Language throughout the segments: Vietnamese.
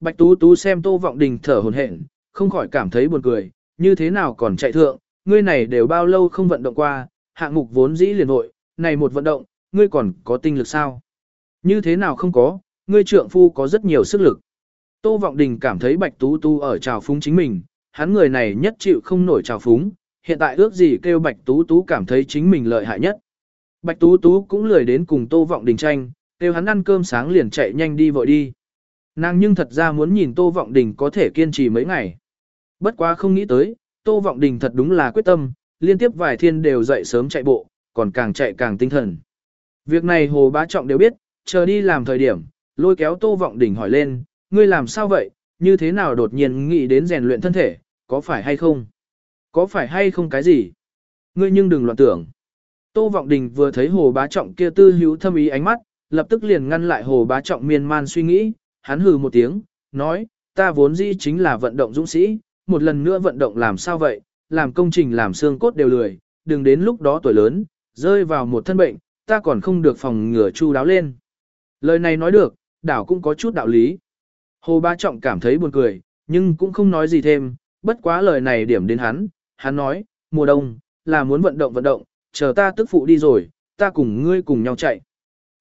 Bạch Tú Tú xem Tô Vọng Đình thở hổn hển, không khỏi cảm thấy buồn cười, như thế nào còn chạy thượng, ngươi này đều bao lâu không vận động qua, hạng mục vốn dĩ liền hội, này một vận động, ngươi còn có tinh lực sao? Như thế nào không có, ngươi trượng phu có rất nhiều sức lực. Tô Vọng Đình cảm thấy Bạch Tú Tú ở trào phúng chính mình, hắn người này nhất chịu không nổi trào phúng, hiện tại ước gì kêu Bạch Tú Tú cảm thấy chính mình lợi hại nhất. Bạch Tú Tú cũng lười đến cùng Tô Vọng Đình tranh, kêu hắn ăn cơm sáng liền chạy nhanh đi vội đi. Nàng nhưng thật ra muốn nhìn Tô Vọng Đình có thể kiên trì mấy ngày. Bất quá không nghĩ tới, Tô Vọng Đình thật đúng là quyết tâm, liên tiếp vài thiên đều dậy sớm chạy bộ, còn càng chạy càng tinh thần. Việc này Hồ Bá Trọng đều biết, chờ đi làm thời điểm, lôi kéo Tô Vọng Đình hỏi lên, ngươi làm sao vậy, như thế nào đột nhiên nghĩ đến rèn luyện thân thể, có phải hay không? Có phải hay không cái gì? Ngươi nhưng đừng loạn tưởng. Tô Vọng Đình vừa thấy Hồ Bá Trọng kia tư hữu thâm ý ánh mắt, lập tức liền ngăn lại Hồ Bá Trọng miên man suy nghĩ, hắn hừ một tiếng, nói, ta vốn dĩ chính là vận động dũng sĩ, một lần nữa vận động làm sao vậy, làm công trình làm xương cốt đều lười, đừng đến lúc đó tuổi lớn, rơi vào một thân bệnh, ta còn không được phòng ngừa chu đáo lên. Lời này nói được, đảo cũng có chút đạo lý. Hồ Ba Trọng cảm thấy buồn cười, nhưng cũng không nói gì thêm, bất quá lời này điểm đến hắn, hắn nói, mùa đông, là muốn vận động vận động, chờ ta tức phụ đi rồi, ta cùng ngươi cùng nhau chạy.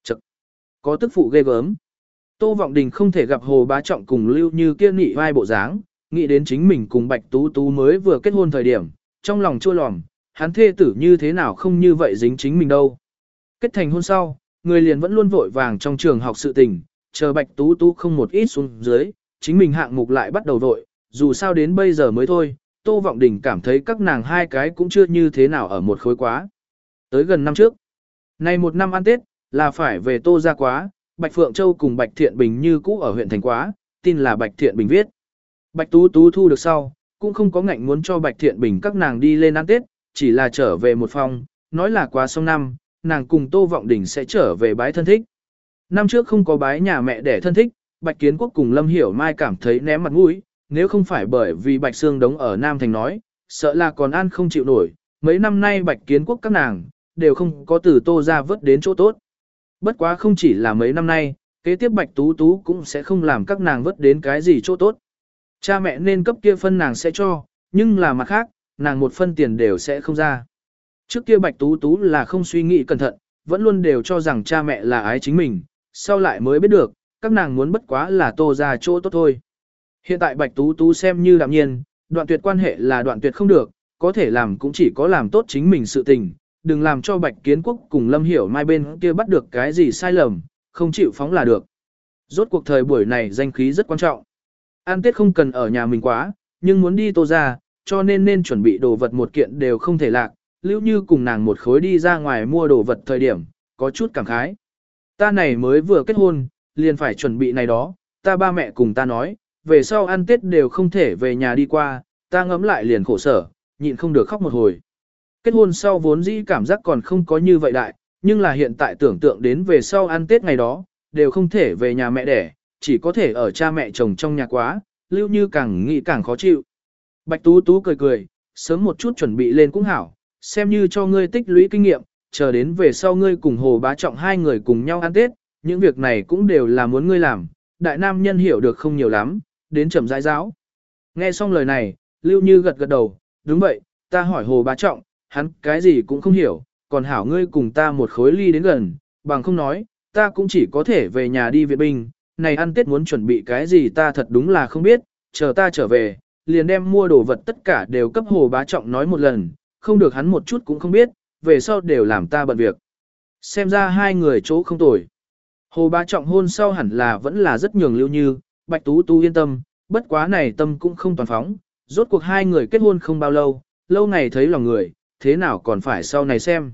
Chật! Có tức phụ ghê gớm. Tô Vọng Đình không thể gặp Hồ Bá Trọng cùng Lưu Như kia nị vai bộ dáng, nghĩ đến chính mình cùng Bạch Tú Tú mới vừa kết hôn thời điểm, trong lòng chua lòm, hắn thê tử như thế nào không như vậy dính chính mình đâu. Kết thành hôn sau, người liền vẫn luôn vội vàng trong trường học sự tình, chờ Bạch Tú Tú không một ít xuống dưới, chính mình hạng mục lại bắt đầu vội, dù sao đến bây giờ mới thôi, Tô Vọng Đình cảm thấy các nàng hai cái cũng chưa như thế nào ở một khối quá. Tới gần năm trước, này một năm ăn Tết, là phải về Tô ra quá, Bạch Phượng Châu cùng Bạch Thiện Bình như cũ ở huyện thành quá, tin là Bạch Thiện Bình viết. Bạch Tú Tú thu được sau, cũng không có ngạnh muốn cho Bạch Thiện Bình các nàng đi lên ăn Tết, chỉ là trở về một phòng, nói là quá xong năm, nàng cùng Tô Vọng Đình sẽ trở về bái thân thích. Năm trước không có bái nhà mẹ để thân thích, Bạch Kiến Quốc cùng Lâm Hiểu Mai cảm thấy ném mặt mũi, nếu không phải bởi vì Bạch Sương đống ở Nam Thành nói, sợ là còn ăn không chịu nổi, mấy năm nay Bạch Kiến Quốc các nàng, đều không có từ Tô ra vớt đến chỗ tốt. Bất quá không chỉ là mấy năm nay, kế tiếp Bạch Tú Tú cũng sẽ không làm các nàng vớt đến cái gì chỗ tốt. Cha mẹ nên cấp kia phân nàng sẽ cho, nhưng là mặt khác, nàng một phân tiền đều sẽ không ra. Trước kia Bạch Tú Tú là không suy nghĩ cẩn thận, vẫn luôn đều cho rằng cha mẹ là ái chính mình, sau lại mới biết được, các nàng muốn bất quá là tô ra chỗ tốt thôi. Hiện tại Bạch Tú Tú xem như đạm nhiên, đoạn tuyệt quan hệ là đoạn tuyệt không được, có thể làm cũng chỉ có làm tốt chính mình sự tình, đừng làm cho Bạch Kiến Quốc cùng Lâm Hiểu Mai bên kia bắt được cái gì sai lầm, không chịu phóng là được. Rốt cuộc thời buổi này danh khí rất quan trọng. An Tết không cần ở nhà mình quá, nhưng muốn đi tô ra, cho nên nên chuẩn bị đồ vật một kiện đều không thể lạc, lưu như cùng nàng một khối đi ra ngoài mua đồ vật thời điểm, có chút cảm khái. Ta này mới vừa kết hôn, liền phải chuẩn bị này đó, ta ba mẹ cùng ta nói, về sau ăn Tết đều không thể về nhà đi qua, ta ngấm lại liền khổ sở, nhịn không được khóc một hồi. Kết hôn sau vốn dĩ cảm giác còn không có như vậy đại, nhưng là hiện tại tưởng tượng đến về sau ăn Tết ngày đó, đều không thể về nhà mẹ đẻ, chỉ có thể ở cha mẹ chồng trong nhà quá, lưu như càng nghĩ càng khó chịu. Bạch Tú Tú cười cười, sớm một chút chuẩn bị lên cũng hảo, xem như cho ngươi tích lũy kinh nghiệm, chờ đến về sau ngươi cùng Hồ Bá Trọng hai người cùng nhau ăn Tết, những việc này cũng đều là muốn ngươi làm, đại nam nhân hiểu được không nhiều lắm, đến chậm rãi giáo. Nghe xong lời này, Lưu Như gật gật đầu, đúng vậy, ta hỏi Hồ Bá Trọng, hắn cái gì cũng không hiểu, còn hảo ngươi cùng ta một khối ly đến gần, bằng không nói, ta cũng chỉ có thể về nhà đi viện binh, này ăn Tết muốn chuẩn bị cái gì ta thật đúng là không biết, chờ ta trở về, liền đem mua đồ vật tất cả đều cấp Hồ Bá Trọng nói một lần, không được hắn một chút cũng không biết, về sau đều làm ta bận việc. Xem ra hai người chỗ không tồi. Hồ Bá Trọng hôn sau hẳn là vẫn là rất nhường lưu như, Bạch Tú Tu yên tâm, bất quá này tâm cũng không toàn phóng, rốt cuộc hai người kết hôn không bao lâu, lâu ngày thấy lòng người, thế nào còn phải sau này xem.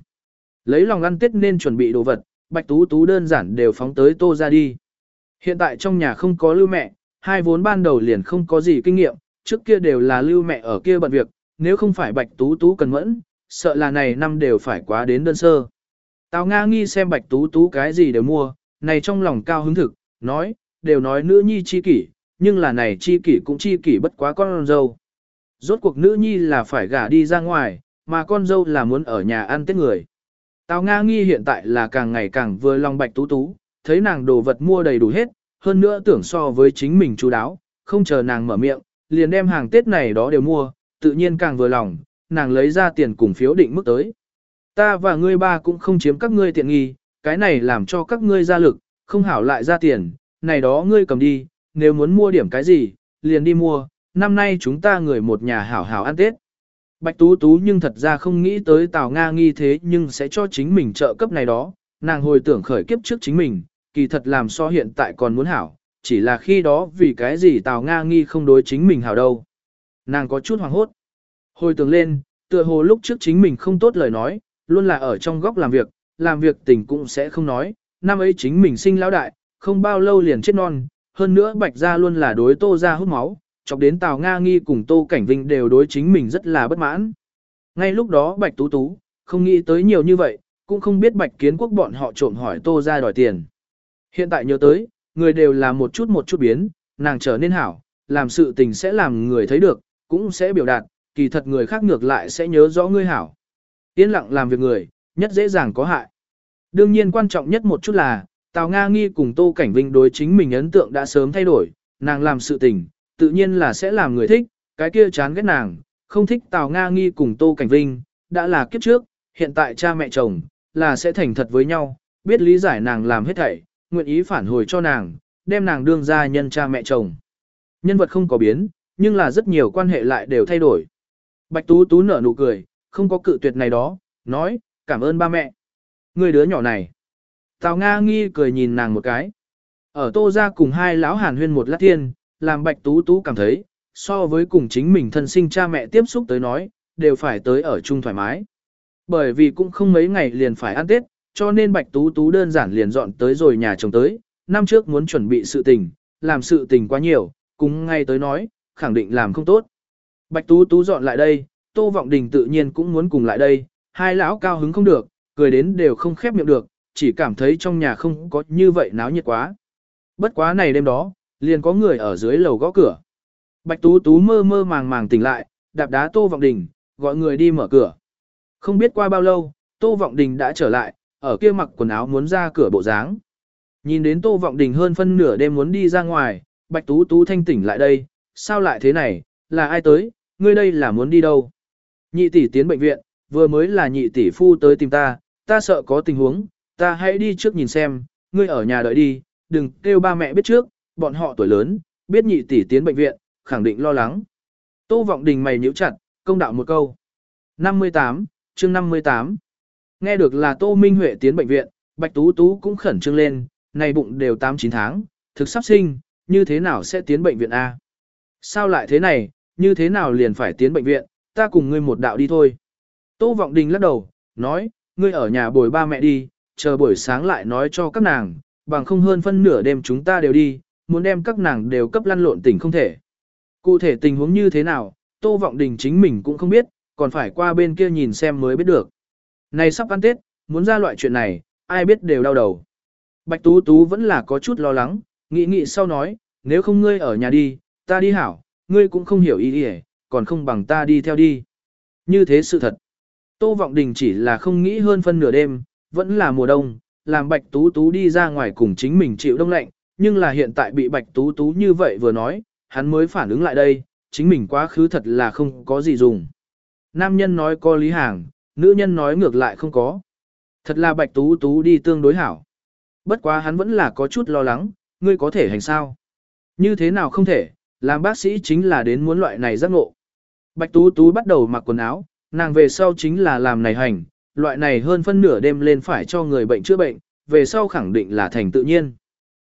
Lấy lòng ăn tết nên chuẩn bị đồ vật, Bạch Tú Tú đơn giản đều phóng tới tô ra đi. Hiện tại trong nhà không có lưu mẹ, hai vốn ban đầu liền không có gì kinh nghiệm, trước kia đều là lưu mẹ ở kia bận việc, nếu không phải Bạch Tú Tú cần mẫn, sợ là này năm đều phải quá đến đơn sơ. Tào Nga nghi xem Bạch Tú Tú cái gì đều mua, này trong lòng cao hứng thực, nói, đều nói nữ nhi chi kỷ, nhưng là này chi kỷ cũng chi kỷ bất quá con dâu. Rốt cuộc nữ nhi là phải gả đi ra ngoài, mà con dâu là muốn ở nhà ăn tết người. Tào Nga nghi hiện tại là càng ngày càng vừa lòng Bạch Tú Tú, thấy nàng đồ vật mua đầy đủ hết, hơn nữa tưởng so với chính mình chú đáo, không chờ nàng mở miệng, liền đem hàng Tết này đó đều mua, tự nhiên càng vừa lòng, nàng lấy ra tiền cùng phiếu định mức tới. Ta và ngươi ba cũng không chiếm các ngươi tiện nghi, cái này làm cho các ngươi ra lực, không hảo lại ra tiền, này đó ngươi cầm đi, nếu muốn mua điểm cái gì, liền đi mua, năm nay chúng ta người một nhà hảo hảo ăn Tết. Bạch Tú Tú nhưng thật ra không nghĩ tới Tào Nga nghi thế nhưng sẽ cho chính mình trợ cấp này đó, nàng hồi tưởng khởi kiếp trước chính mình, kỳ thật làm so hiện tại còn muốn hảo, chỉ là khi đó vì cái gì Tào Nga nghi không đối chính mình hảo đâu. Nàng có chút hoảng hốt. Hồi tưởng lên, tựa hồ lúc trước chính mình không tốt lời nói, luôn là ở trong góc làm việc, làm việc tình cũng sẽ không nói, năm ấy chính mình sinh lão đại, không bao lâu liền chết non, hơn nữa Bạch Gia luôn là đối Tô Gia hút máu, chọc đến Tào Nga Nghi cùng Tô Cảnh Vinh đều đối chính mình rất là bất mãn. Ngay lúc đó Bạch Tú Tú, không nghĩ tới nhiều như vậy, cũng không biết Bạch Kiến Quốc bọn họ trộm hỏi Tô Gia đòi tiền. Hiện tại nhớ tới, người đều là một chút một chút biến, nàng trở nên hảo, làm sự tình sẽ làm người thấy được, cũng sẽ biểu đạt, kỳ thật người khác ngược lại sẽ nhớ rõ ngươi hảo. Yên lặng làm việc người, nhất dễ dàng có hại. Đương nhiên quan trọng nhất một chút là, Tào Nga Nghi cùng Tô Cảnh Vinh đối chính mình ấn tượng đã sớm thay đổi, nàng làm sự tình, tự nhiên là sẽ làm người thích, cái kia chán ghét nàng, không thích Tào Nga Nghi cùng Tô Cảnh Vinh, đã là kiếp trước, hiện tại cha mẹ chồng, là sẽ thành thật với nhau, biết lý giải nàng làm hết thảy, nguyện ý phản hồi cho nàng, đem nàng đương ra nhân cha mẹ chồng. Nhân vật không có biến, nhưng là rất nhiều quan hệ lại đều thay đổi. Bạch Tú Tú nở nụ cười, không có cự tuyệt này đó, nói, cảm ơn ba mẹ. Người đứa nhỏ này. Tào Nga nghi cười nhìn nàng một cái. Ở tô ra cùng hai lão hàn huyên một lát thiên, làm Bạch Tú Tú cảm thấy, so với cùng chính mình thân sinh cha mẹ tiếp xúc tới nói, đều phải tới ở chung thoải mái. Bởi vì cũng không mấy ngày liền phải ăn Tết, cho nên Bạch Tú Tú đơn giản liền dọn tới rồi nhà chồng tới, năm trước muốn chuẩn bị sự tình, làm sự tình quá nhiều, cũng ngay tới nói, khẳng định làm không tốt. Bạch Tú Tú dọn lại đây, Tô Vọng Đình tự nhiên cũng muốn cùng lại đây, hai lão cao hứng không được, cười đến đều không khép miệng được, chỉ cảm thấy trong nhà không có như vậy náo nhiệt quá. Bất quá này đêm đó, liền có người ở dưới lầu gõ cửa. Bạch Tú Tú mơ mơ màng màng tỉnh lại, đạp đá Tô Vọng Đình, gọi người đi mở cửa. Không biết qua bao lâu, Tô Vọng Đình đã trở lại, ở kia mặc quần áo muốn ra cửa bộ dáng. Nhìn đến Tô Vọng Đình hơn phân nửa đêm muốn đi ra ngoài, Bạch Tú Tú thanh tỉnh lại đây, sao lại thế này, là ai tới, ngươi đây là muốn đi đâu? Nhị tỷ tiến bệnh viện, vừa mới là nhị tỷ phu tới tìm ta, ta sợ có tình huống, ta hãy đi trước nhìn xem, ngươi ở nhà đợi đi, đừng kêu ba mẹ biết trước, bọn họ tuổi lớn, biết nhị tỷ tiến bệnh viện, khẳng định lo lắng. Tô Vọng Đình mày nhíu chặt, công đạo một câu. 58, chương 58. Nghe được là Tô Minh Huệ tiến bệnh viện, Bạch Tú Tú cũng khẩn trương lên, này bụng đều 8-9 tháng, thực sắp sinh, như thế nào sẽ tiến bệnh viện A? Sao lại thế này, như thế nào liền phải tiến bệnh viện, ta cùng ngươi một đạo đi thôi. Tô Vọng Đình lắc đầu, nói, ngươi ở nhà bồi ba mẹ đi, chờ buổi sáng lại nói cho các nàng, bằng không hơn phân nửa đêm chúng ta đều đi, muốn đem các nàng đều cấp lăn lộn tỉnh không thể. Cụ thể tình huống như thế nào, Tô Vọng Đình chính mình cũng không biết, còn phải qua bên kia nhìn xem mới biết được. Này sắp ăn Tết, muốn ra loại chuyện này, ai biết đều đau đầu. Bạch Tú Tú vẫn là có chút lo lắng, nghĩ nghĩ sau nói, nếu không ngươi ở nhà đi, ta đi hảo, ngươi cũng không hiểu ý đi còn không bằng ta đi theo đi. Như thế sự thật. Tô Vọng Đình chỉ là không nghĩ hơn phân nửa đêm, vẫn là mùa đông, làm Bạch Tú Tú đi ra ngoài cùng chính mình chịu đông lạnh, nhưng là hiện tại bị Bạch Tú Tú như vậy vừa nói, hắn mới phản ứng lại đây, chính mình quá khứ thật là không có gì dùng. Nam nhân nói có lý hàng, nữ nhân nói ngược lại không có. Thật là Bạch Tú Tú đi tương đối hảo. Bất quá hắn vẫn là có chút lo lắng, ngươi có thể hành sao? Như thế nào không thể, làm bác sĩ chính là đến muốn loại này giác ngộ. Bạch Tú Tú bắt đầu mặc quần áo, nàng về sau chính là làm này hành, loại này hơn phân nửa đêm lên phải cho người bệnh chữa bệnh, về sau khẳng định là thành tự nhiên.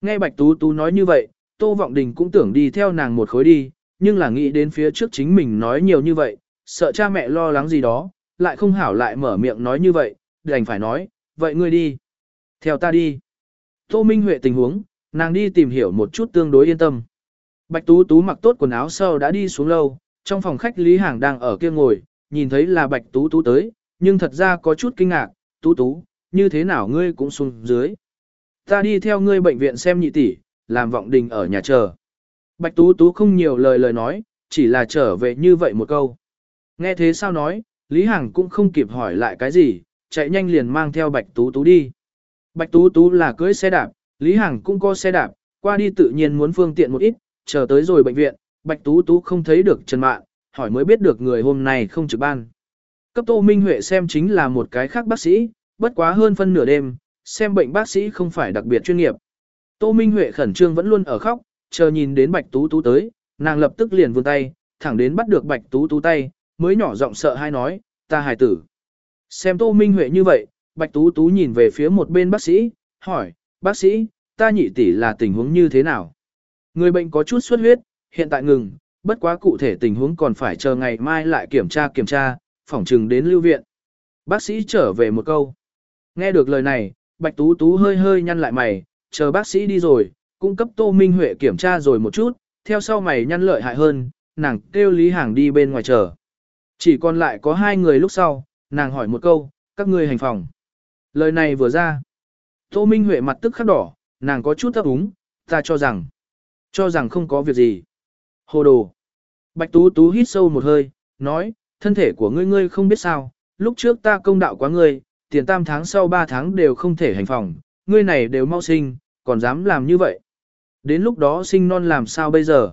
Nghe Bạch Tú Tú nói như vậy, Tô Vọng Đình cũng tưởng đi theo nàng một khối đi, nhưng là nghĩ đến phía trước chính mình nói nhiều như vậy, sợ cha mẹ lo lắng gì đó, lại không hảo lại mở miệng nói như vậy, đành phải nói, vậy ngươi đi. Theo ta đi. Tô Minh Huệ tình huống, nàng đi tìm hiểu một chút tương đối yên tâm. Bạch Tú Tú mặc tốt quần áo sau đã đi xuống lâu, trong phòng khách Lý Hàng đang ở kia ngồi, nhìn thấy là Bạch Tú Tú tới, nhưng thật ra có chút kinh ngạc, Tú Tú, như thế nào ngươi cũng xuống dưới. Ta đi theo ngươi bệnh viện xem nhị tỷ, làm vọng đình ở nhà chờ. Bạch Tú Tú không nhiều lời lời nói, chỉ là trở về như vậy một câu. Nghe thế sao nói, Lý Hằng cũng không kịp hỏi lại cái gì, chạy nhanh liền mang theo Bạch Tú Tú đi. Bạch Tú Tú là cưới xe đạp, Lý Hằng cũng có xe đạp, qua đi tự nhiên muốn phương tiện một ít, chờ tới rồi bệnh viện, Bạch Tú Tú không thấy được Trần Mạn, hỏi mới biết được người hôm nay không trực ban. Cấp Tô Minh Huệ xem chính là một cái khác bác sĩ, bất quá hơn phân nửa đêm, xem bệnh bác sĩ không phải đặc biệt chuyên nghiệp. Tô Minh Huệ khẩn trương vẫn luôn ở khóc, chờ nhìn đến Bạch Tú Tú tới, nàng lập tức liền vươn tay, thẳng đến bắt được Bạch Tú Tú tay, mới nhỏ giọng sợ hai nói, ta hài tử. Xem Tô Minh Huệ như vậy, Bạch Tú Tú nhìn về phía một bên bác sĩ, hỏi, bác sĩ, ta nhị tỷ là tình huống như thế nào? Người bệnh có chút xuất huyết, hiện tại ngừng, bất quá cụ thể tình huống còn phải chờ ngày mai lại kiểm tra kiểm tra, phỏng trừng đến lưu viện. Bác sĩ trở về một câu. Nghe được lời này, Bạch Tú Tú hơi hơi nhăn lại mày, chờ bác sĩ đi rồi, cung cấp Tô Minh Huệ kiểm tra rồi một chút, theo sau mày nhăn lợi hại hơn, nàng kêu Lý Hàng đi bên ngoài chờ. Chỉ còn lại có hai người lúc sau, nàng hỏi một câu, các ngươi hành phòng. Lời này vừa ra. Tô Minh Huệ mặt tức khắc đỏ, nàng có chút ấp úng, ta cho rằng, cho rằng không có việc gì. Hồ đồ. Bạch Tú Tú hít sâu một hơi, nói, thân thể của ngươi ngươi không biết sao, lúc trước ta công đạo quá ngươi, tiền tam tháng sau ba tháng đều không thể hành phòng, ngươi này đều mau sinh, còn dám làm như vậy. Đến lúc đó sinh non làm sao bây giờ?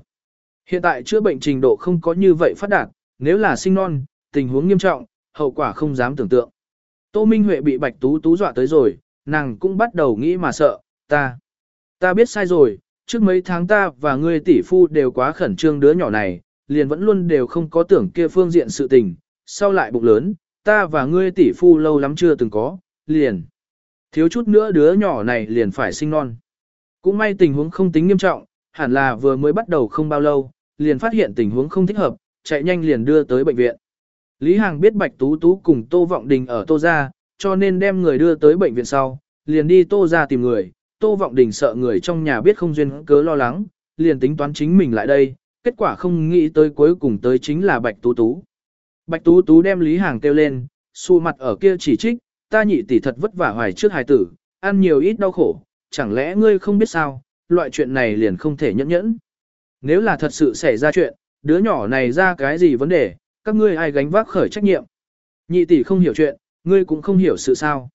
Hiện tại chữa bệnh trình độ không có như vậy phát đạt, nếu là sinh non, tình huống nghiêm trọng, hậu quả không dám tưởng tượng. Tô Minh Huệ bị Bạch Tú Tú dọa tới rồi, nàng cũng bắt đầu nghĩ mà sợ, ta, ta biết sai rồi, trước mấy tháng ta và ngươi tỷ phu đều quá khẩn trương đứa nhỏ này, liền vẫn luôn đều không có tưởng kia phương diện sự tình, sau lại bụng lớn, ta và ngươi tỷ phu lâu lắm chưa từng có, liền. Thiếu chút nữa đứa nhỏ này liền phải sinh non. Cũng may tình huống không tính nghiêm trọng, hẳn là vừa mới bắt đầu không bao lâu, liền phát hiện tình huống không thích hợp, chạy nhanh liền đưa tới bệnh viện. Lý Hàng biết Bạch Tú Tú cùng Tô Vọng Đình ở Tô Gia, cho nên đem người đưa tới bệnh viện sau, liền đi Tô Gia tìm người. Tô Vọng Đình sợ người trong nhà biết không duyên cớ lo lắng, liền tính toán chính mình lại đây, kết quả không nghĩ tới cuối cùng tới chính là Bạch Tú Tú. Bạch Tú Tú đem Lý Hàng kêu lên, xu mặt ở kia chỉ trích, ta nhị tỷ thật vất vả hoài trước hài tử, ăn nhiều ít đau khổ, chẳng lẽ ngươi không biết sao, loại chuyện này liền không thể nhẫn nhẫn. Nếu là thật sự xảy ra chuyện, đứa nhỏ này ra cái gì vấn đề, các ngươi ai gánh vác khởi trách nhiệm. Nhị tỷ không hiểu chuyện, ngươi cũng không hiểu sự sao.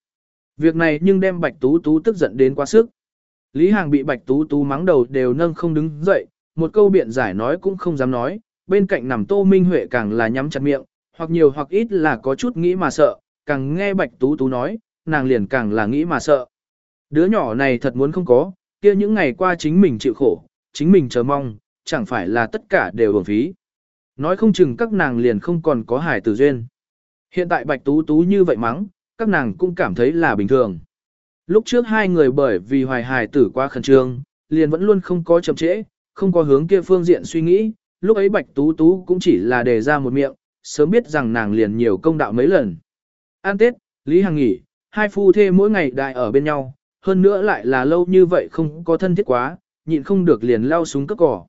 Việc này nhưng đem Bạch Tú Tú tức giận đến quá sức. Lý Hàng bị Bạch Tú Tú mắng đầu đều nâng không đứng dậy, một câu biện giải nói cũng không dám nói, bên cạnh nằm Tô Minh Huệ càng là nhắm chặt miệng, hoặc nhiều hoặc ít là có chút nghĩ mà sợ, càng nghe Bạch Tú Tú nói, nàng liền càng là nghĩ mà sợ. Đứa nhỏ này thật muốn không có, kia những ngày qua chính mình chịu khổ, chính mình chờ mong, chẳng phải là tất cả đều uổng phí. Nói không chừng các nàng liền không còn có hài tử duyên. Hiện tại Bạch Tú Tú như vậy mắng, các nàng cũng cảm thấy là bình thường. Lúc trước hai người bởi vì hoài hài tử quá khẩn trương, liền vẫn luôn không có chậm trễ, không có hướng kia phương diện suy nghĩ, lúc ấy Bạch Tú Tú cũng chỉ là đề ra một miệng, sớm biết rằng nàng liền nhiều công đạo mấy lần. An Tết, Lý Hằng nghỉ, hai phu thê mỗi ngày đại ở bên nhau, hơn nữa lại là lâu như vậy không có thân thiết quá, nhịn không được liền lao xuống cất cỏ.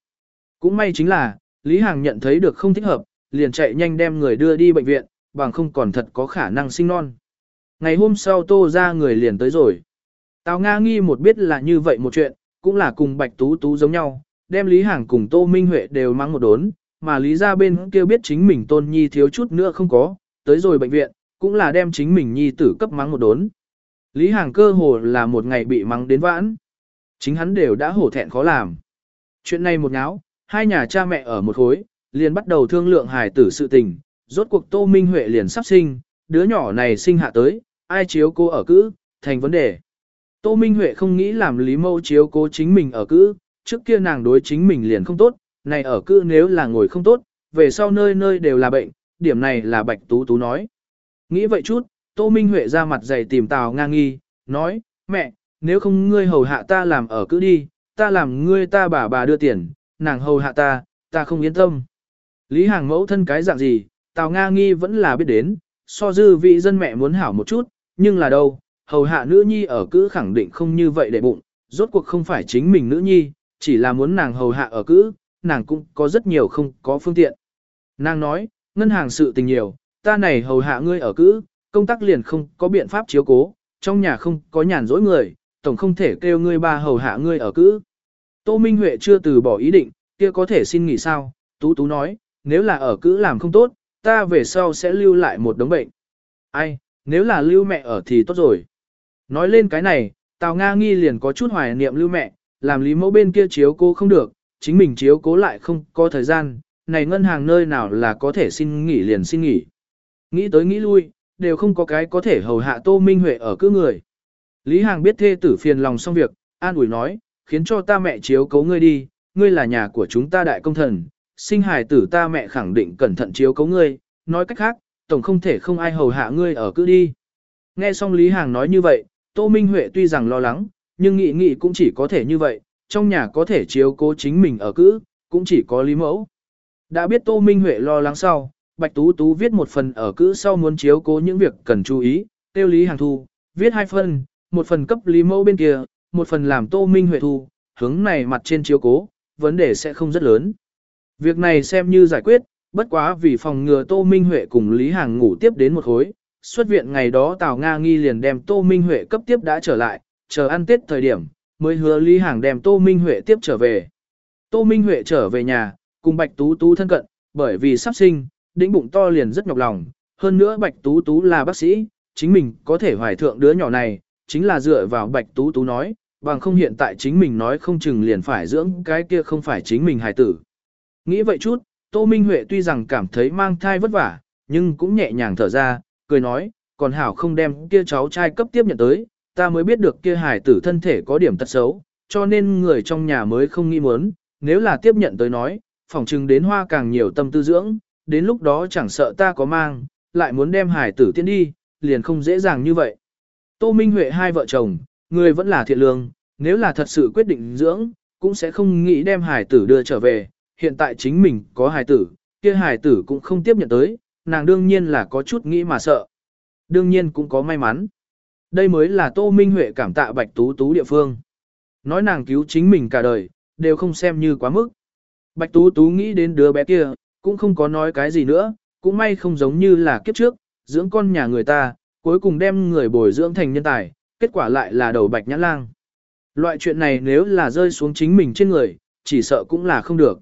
Cũng may chính là, Lý Hằng nhận thấy được không thích hợp, liền chạy nhanh đem người đưa đi bệnh viện, bằng không còn thật có khả năng sinh non. Ngày hôm sau tô ra người liền tới rồi. Tào Nga nghi một biết là như vậy một chuyện, cũng là cùng Bạch Tú Tú giống nhau, đem Lý Hằng cùng Tô Minh Huệ đều mang một đốn, mà Lý ra bên kia biết chính mình tôn nhi thiếu chút nữa không có, tới rồi bệnh viện, cũng là đem chính mình nhi tử cấp mắng một đốn. Lý Hàng cơ hồ là một ngày bị mắng đến vãn. Chính hắn đều đã hổ thẹn khó làm. Chuyện này một nháo, hai nhà cha mẹ ở một khối, liền bắt đầu thương lượng hài tử sự tình, rốt cuộc Tô Minh Huệ liền sắp sinh, đứa nhỏ này sinh hạ tới, ai chiếu cô ở cữ, thành vấn đề. Tô Minh Huệ không nghĩ làm Lý Mâu chiếu cố chính mình ở cữ, trước kia nàng đối chính mình liền không tốt, này ở cữ nếu là ngồi không tốt, về sau nơi nơi đều là bệnh, điểm này là Bạch Tú Tú nói. Nghĩ vậy chút, Tô Minh Huệ ra mặt dày tìm Tào Nga nghi, nói, mẹ, nếu không ngươi hầu hạ ta làm ở cữ đi, ta làm ngươi ta bà bà đưa tiền, nàng hầu hạ ta, ta không yên tâm. Lý Hàng mẫu thân cái dạng gì, Tào Nga nghi vẫn là biết đến, so dư vị dân mẹ muốn hảo một chút, nhưng là đâu, hầu hạ nữ nhi ở cữ khẳng định không như vậy để bụng, rốt cuộc không phải chính mình nữ nhi, chỉ là muốn nàng hầu hạ ở cữ, nàng cũng có rất nhiều không có phương tiện. Nàng nói, ngân hàng sự tình nhiều, ta này hầu hạ ngươi ở cữ, công tác liền không có biện pháp chiếu cố, trong nhà không có nhàn rỗi người, tổng không thể kêu ngươi ba hầu hạ ngươi ở cữ. Tô Minh Huệ chưa từ bỏ ý định, kia có thể xin nghỉ sao, Tú Tú nói, nếu là ở cữ làm không tốt, ta về sau sẽ lưu lại một đống bệnh. Ai, nếu là lưu mẹ ở thì tốt rồi. Nói lên cái này, Tào Nga nghi liền có chút hoài niệm lưu mẹ, làm lý mẫu bên kia chiếu cố không được, chính mình chiếu cố lại không có thời gian, này ngân hàng nơi nào là có thể xin nghỉ liền xin nghỉ. Nghĩ tới nghĩ lui, đều không có cái có thể hầu hạ Tô Minh Huệ ở cứ người. Lý Hàng biết thê tử phiền lòng xong việc, an ủi nói, khiến cho ta mẹ chiếu cố ngươi đi, ngươi là nhà của chúng ta đại công thần, sinh hài tử ta mẹ khẳng định cẩn thận chiếu cố ngươi, nói cách khác, tổng không thể không ai hầu hạ ngươi ở cứ đi. Nghe xong Lý Hàng nói như vậy, Tô Minh Huệ tuy rằng lo lắng, nhưng nghĩ nghĩ cũng chỉ có thể như vậy, trong nhà có thể chiếu cố chính mình ở cữ, cũng chỉ có Lý Mẫu. Đã biết Tô Minh Huệ lo lắng sau, Bạch Tú Tú viết một phần ở cữ sau muốn chiếu cố những việc cần chú ý, tiêu Lý Hàng thu, viết hai phần, một phần cấp Lý Mẫu bên kia, một phần làm Tô Minh Huệ thu, hướng này mặt trên chiếu cố, vấn đề sẽ không rất lớn. Việc này xem như giải quyết, bất quá vì phòng ngừa Tô Minh Huệ cùng Lý Hàng ngủ tiếp đến một khối. Xuất viện ngày đó Tào Nga nghi liền đem Tô Minh Huệ cấp tiếp đã trở lại, chờ ăn Tết thời điểm, mới hứa Lý Hàng đem Tô Minh Huệ tiếp trở về. Tô Minh Huệ trở về nhà, cùng Bạch Tú Tú thân cận, bởi vì sắp sinh, đĩnh bụng to liền rất nhọc lòng. Hơn nữa Bạch Tú Tú là bác sĩ, chính mình có thể hoài thượng đứa nhỏ này, chính là dựa vào Bạch Tú Tú nói, bằng không hiện tại chính mình nói không chừng liền phải dưỡng cái kia không phải chính mình hài tử. Nghĩ vậy chút, Tô Minh Huệ tuy rằng cảm thấy mang thai vất vả, nhưng cũng nhẹ nhàng thở ra, cười nói, còn hảo không đem kia cháu trai cấp tiếp nhận tới, ta mới biết được kia hải tử thân thể có điểm tật xấu, cho nên người trong nhà mới không nghĩ muốn, nếu là tiếp nhận tới nói, phỏng chừng đến hoa càng nhiều tâm tư dưỡng, đến lúc đó chẳng sợ ta có mang, lại muốn đem hải tử tiến đi, liền không dễ dàng như vậy. Tô Minh Huệ hai vợ chồng, người vẫn là thiện lương, nếu là thật sự quyết định dưỡng, cũng sẽ không nghĩ đem hải tử đưa trở về, hiện tại chính mình có hải tử, kia hải tử cũng không tiếp nhận tới, nàng đương nhiên là có chút nghĩ mà sợ. Đương nhiên cũng có may mắn. Đây mới là Tô Minh Huệ cảm tạ Bạch Tú Tú địa phương. Nói nàng cứu chính mình cả đời, đều không xem như quá mức. Bạch Tú Tú nghĩ đến đứa bé kia, cũng không có nói cái gì nữa, cũng may không giống như là kiếp trước, dưỡng con nhà người ta, cuối cùng đem người bồi dưỡng thành nhân tài, kết quả lại là đầu Bạch Nhãn Lang. Loại chuyện này nếu là rơi xuống chính mình trên người, chỉ sợ cũng là không được.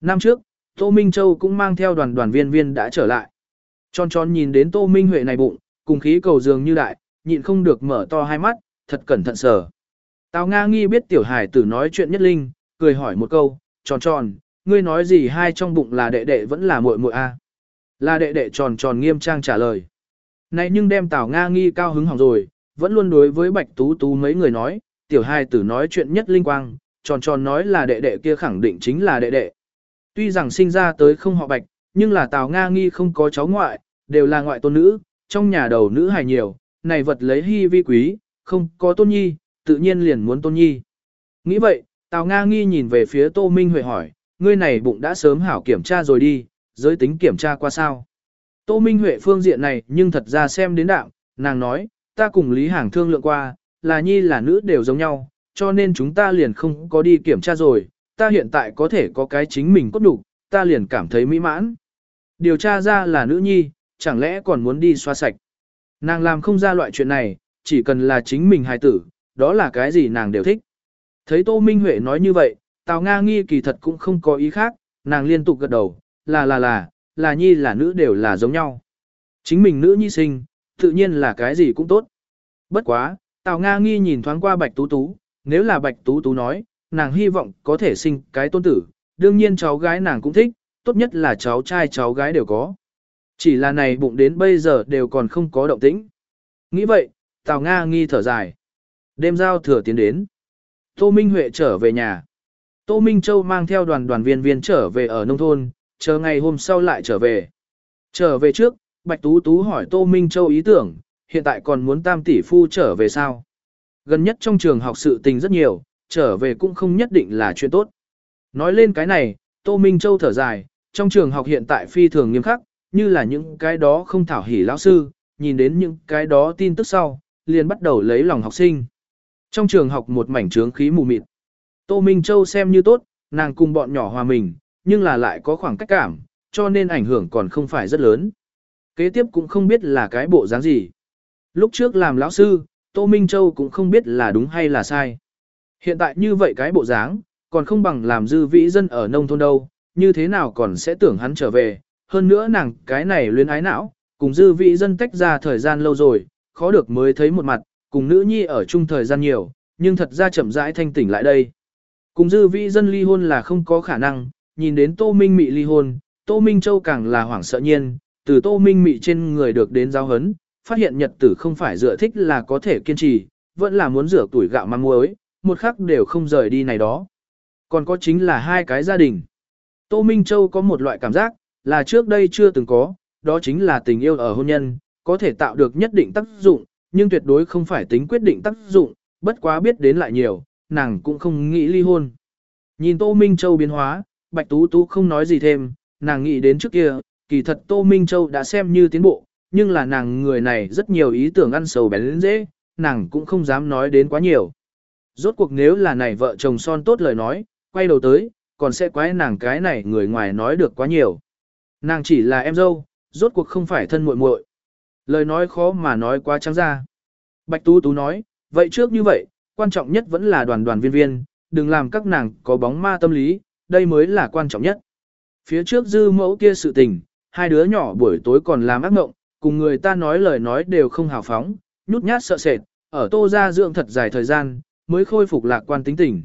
Năm trước, Tô Minh Châu cũng mang theo đoàn đoàn viên viên đã trở lại. Tròn tròn nhìn đến Tô Minh Huệ này bụng, cùng khí cầu dường như đại, nhịn không được mở to hai mắt, thật cẩn thận sở. Tào Nga nghi biết tiểu hải tử nói chuyện nhất linh, cười hỏi một câu, tròn tròn, ngươi nói gì hai trong bụng là đệ đệ vẫn là muội muội a? Là đệ đệ tròn tròn nghiêm trang trả lời. Này nhưng đem Tào Nga nghi cao hứng hỏng rồi, vẫn luôn đối với Bạch Tú Tú mấy người nói, tiểu hài tử nói chuyện nhất linh quang, tròn tròn nói là đệ đệ kia khẳng định chính là đệ đệ. Tuy rằng sinh ra tới không họ Bạch, nhưng là Tào Nga nghi không có cháu ngoại, đều là ngoại tôn nữ, trong nhà đầu nữ hài nhiều, này vật lấy hy vi quý, không có tôn nhi, tự nhiên liền muốn tôn nhi. Nghĩ vậy, Tào Nga nghi nhìn về phía Tô Minh Huệ hỏi, ngươi này bụng đã sớm hảo kiểm tra rồi đi, giới tính kiểm tra qua sao. Tô Minh Huệ phương diện này nhưng thật ra xem đến đạo, nàng nói, ta cùng Lý Hàng thương lượng qua, là nhi là nữ đều giống nhau, cho nên chúng ta liền không có đi kiểm tra rồi, ta hiện tại có thể có cái chính mình cốt đủ, ta liền cảm thấy mỹ mãn. Điều tra ra là nữ nhi, chẳng lẽ còn muốn đi xoa sạch. Nàng làm không ra loại chuyện này, chỉ cần là chính mình hài tử, đó là cái gì nàng đều thích. Thấy Tô Minh Huệ nói như vậy, Tào Nga nghi kỳ thật cũng không có ý khác, nàng liên tục gật đầu, là là là, là nhi là nữ đều là giống nhau. Chính mình nữ nhi sinh, tự nhiên là cái gì cũng tốt. Bất quá, Tào Nga nghi nhìn thoáng qua Bạch Tú Tú, nếu là Bạch Tú Tú nói, nàng hy vọng có thể sinh cái tôn tử, đương nhiên cháu gái nàng cũng thích, tốt nhất là cháu trai cháu gái đều có. Chỉ là này bụng đến bây giờ đều còn không có động tĩnh. Nghĩ vậy, Tào Nga nghi thở dài. Đêm giao thừa tiến đến. Tô Minh Huệ trở về nhà. Tô Minh Châu mang theo đoàn đoàn viên viên trở về ở nông thôn, chờ ngày hôm sau lại trở về. Trở về trước, Bạch Tú Tú hỏi Tô Minh Châu ý tưởng, hiện tại còn muốn tam tỷ phu trở về sao? Gần nhất trong trường học sự tình rất nhiều, trở về cũng không nhất định là chuyện tốt. Nói lên cái này, Tô Minh Châu thở dài, trong trường học hiện tại phi thường nghiêm khắc, như là những cái đó không thảo hỉ lão sư, nhìn đến những cái đó tin tức sau, liền bắt đầu lấy lòng học sinh. Trong trường học một mảnh trướng khí mù mịt. Tô Minh Châu xem như tốt, nàng cùng bọn nhỏ hòa mình, nhưng là lại có khoảng cách cảm, cho nên ảnh hưởng còn không phải rất lớn. Kế tiếp cũng không biết là cái bộ dáng gì. Lúc trước làm lão sư, Tô Minh Châu cũng không biết là đúng hay là sai. Hiện tại như vậy cái bộ dáng, còn không bằng làm dư vĩ dân ở nông thôn đâu, như thế nào còn sẽ tưởng hắn trở về. Hơn nữa nàng cái này luyến ái não, cùng dư vị dân tách ra thời gian lâu rồi, khó được mới thấy một mặt, cùng nữ nhi ở chung thời gian nhiều, nhưng thật ra chậm rãi thanh tỉnh lại đây. Cùng dư vị dân ly hôn là không có khả năng, nhìn đến Tô Minh Mị ly hôn, Tô Minh Châu càng là hoảng sợ nhiên, từ Tô Minh Mị trên người được đến giáo hấn, phát hiện nhật tử không phải dựa thích là có thể kiên trì, vẫn là muốn rửa tuổi gạo mang muối, một khắc đều không rời đi này đó. Còn có chính là hai cái gia đình. Tô Minh Châu có một loại cảm giác, là trước đây chưa từng có, đó chính là tình yêu ở hôn nhân, có thể tạo được nhất định tác dụng, nhưng tuyệt đối không phải tính quyết định tác dụng, bất quá biết đến lại nhiều, nàng cũng không nghĩ ly hôn. Nhìn Tô Minh Châu biến hóa, Bạch Tú Tú không nói gì thêm, nàng nghĩ đến trước kia, kỳ thật Tô Minh Châu đã xem như tiến bộ, nhưng là nàng người này rất nhiều ý tưởng ăn sầu bén dễ, nàng cũng không dám nói đến quá nhiều. Rốt cuộc nếu là này vợ chồng son tốt lời nói, quay đầu tới, còn sẽ quái nàng cái này người ngoài nói được quá nhiều. Nàng chỉ là em dâu, rốt cuộc không phải thân muội muội. Lời nói khó mà nói quá trắng ra. Bạch Tú Tú nói, vậy trước như vậy, quan trọng nhất vẫn là đoàn đoàn viên viên, đừng làm các nàng có bóng ma tâm lý, đây mới là quan trọng nhất. Phía trước dư mẫu kia sự tình, hai đứa nhỏ buổi tối còn làm ác mộng, cùng người ta nói lời nói đều không hào phóng, nhút nhát sợ sệt, ở tô ra dưỡng thật dài thời gian, mới khôi phục lạc quan tính tình.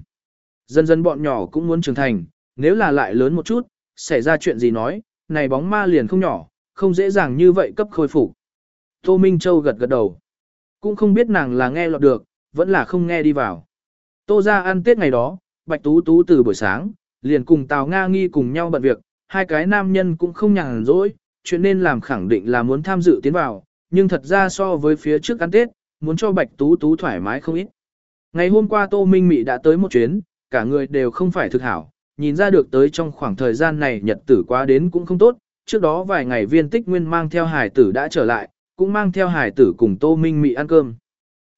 Dần dần bọn nhỏ cũng muốn trưởng thành, nếu là lại lớn một chút, xảy ra chuyện gì nói, này bóng ma liền không nhỏ, không dễ dàng như vậy cấp khôi phục. Tô Minh Châu gật gật đầu. Cũng không biết nàng là nghe lọt được, vẫn là không nghe đi vào. Tô ra ăn tết ngày đó, Bạch Tú Tú từ buổi sáng, liền cùng Tào Nga nghi cùng nhau bận việc, hai cái nam nhân cũng không nhàn rỗi, chuyện nên làm khẳng định là muốn tham dự tiến vào, nhưng thật ra so với phía trước ăn tết, muốn cho Bạch Tú Tú thoải mái không ít. Ngày hôm qua Tô Minh Mị đã tới một chuyến, cả người đều không phải thực hảo, nhìn ra được tới trong khoảng thời gian này nhật tử quá đến cũng không tốt, trước đó vài ngày viên tích nguyên mang theo hải tử đã trở lại, cũng mang theo hải tử cùng Tô Minh Mị ăn cơm.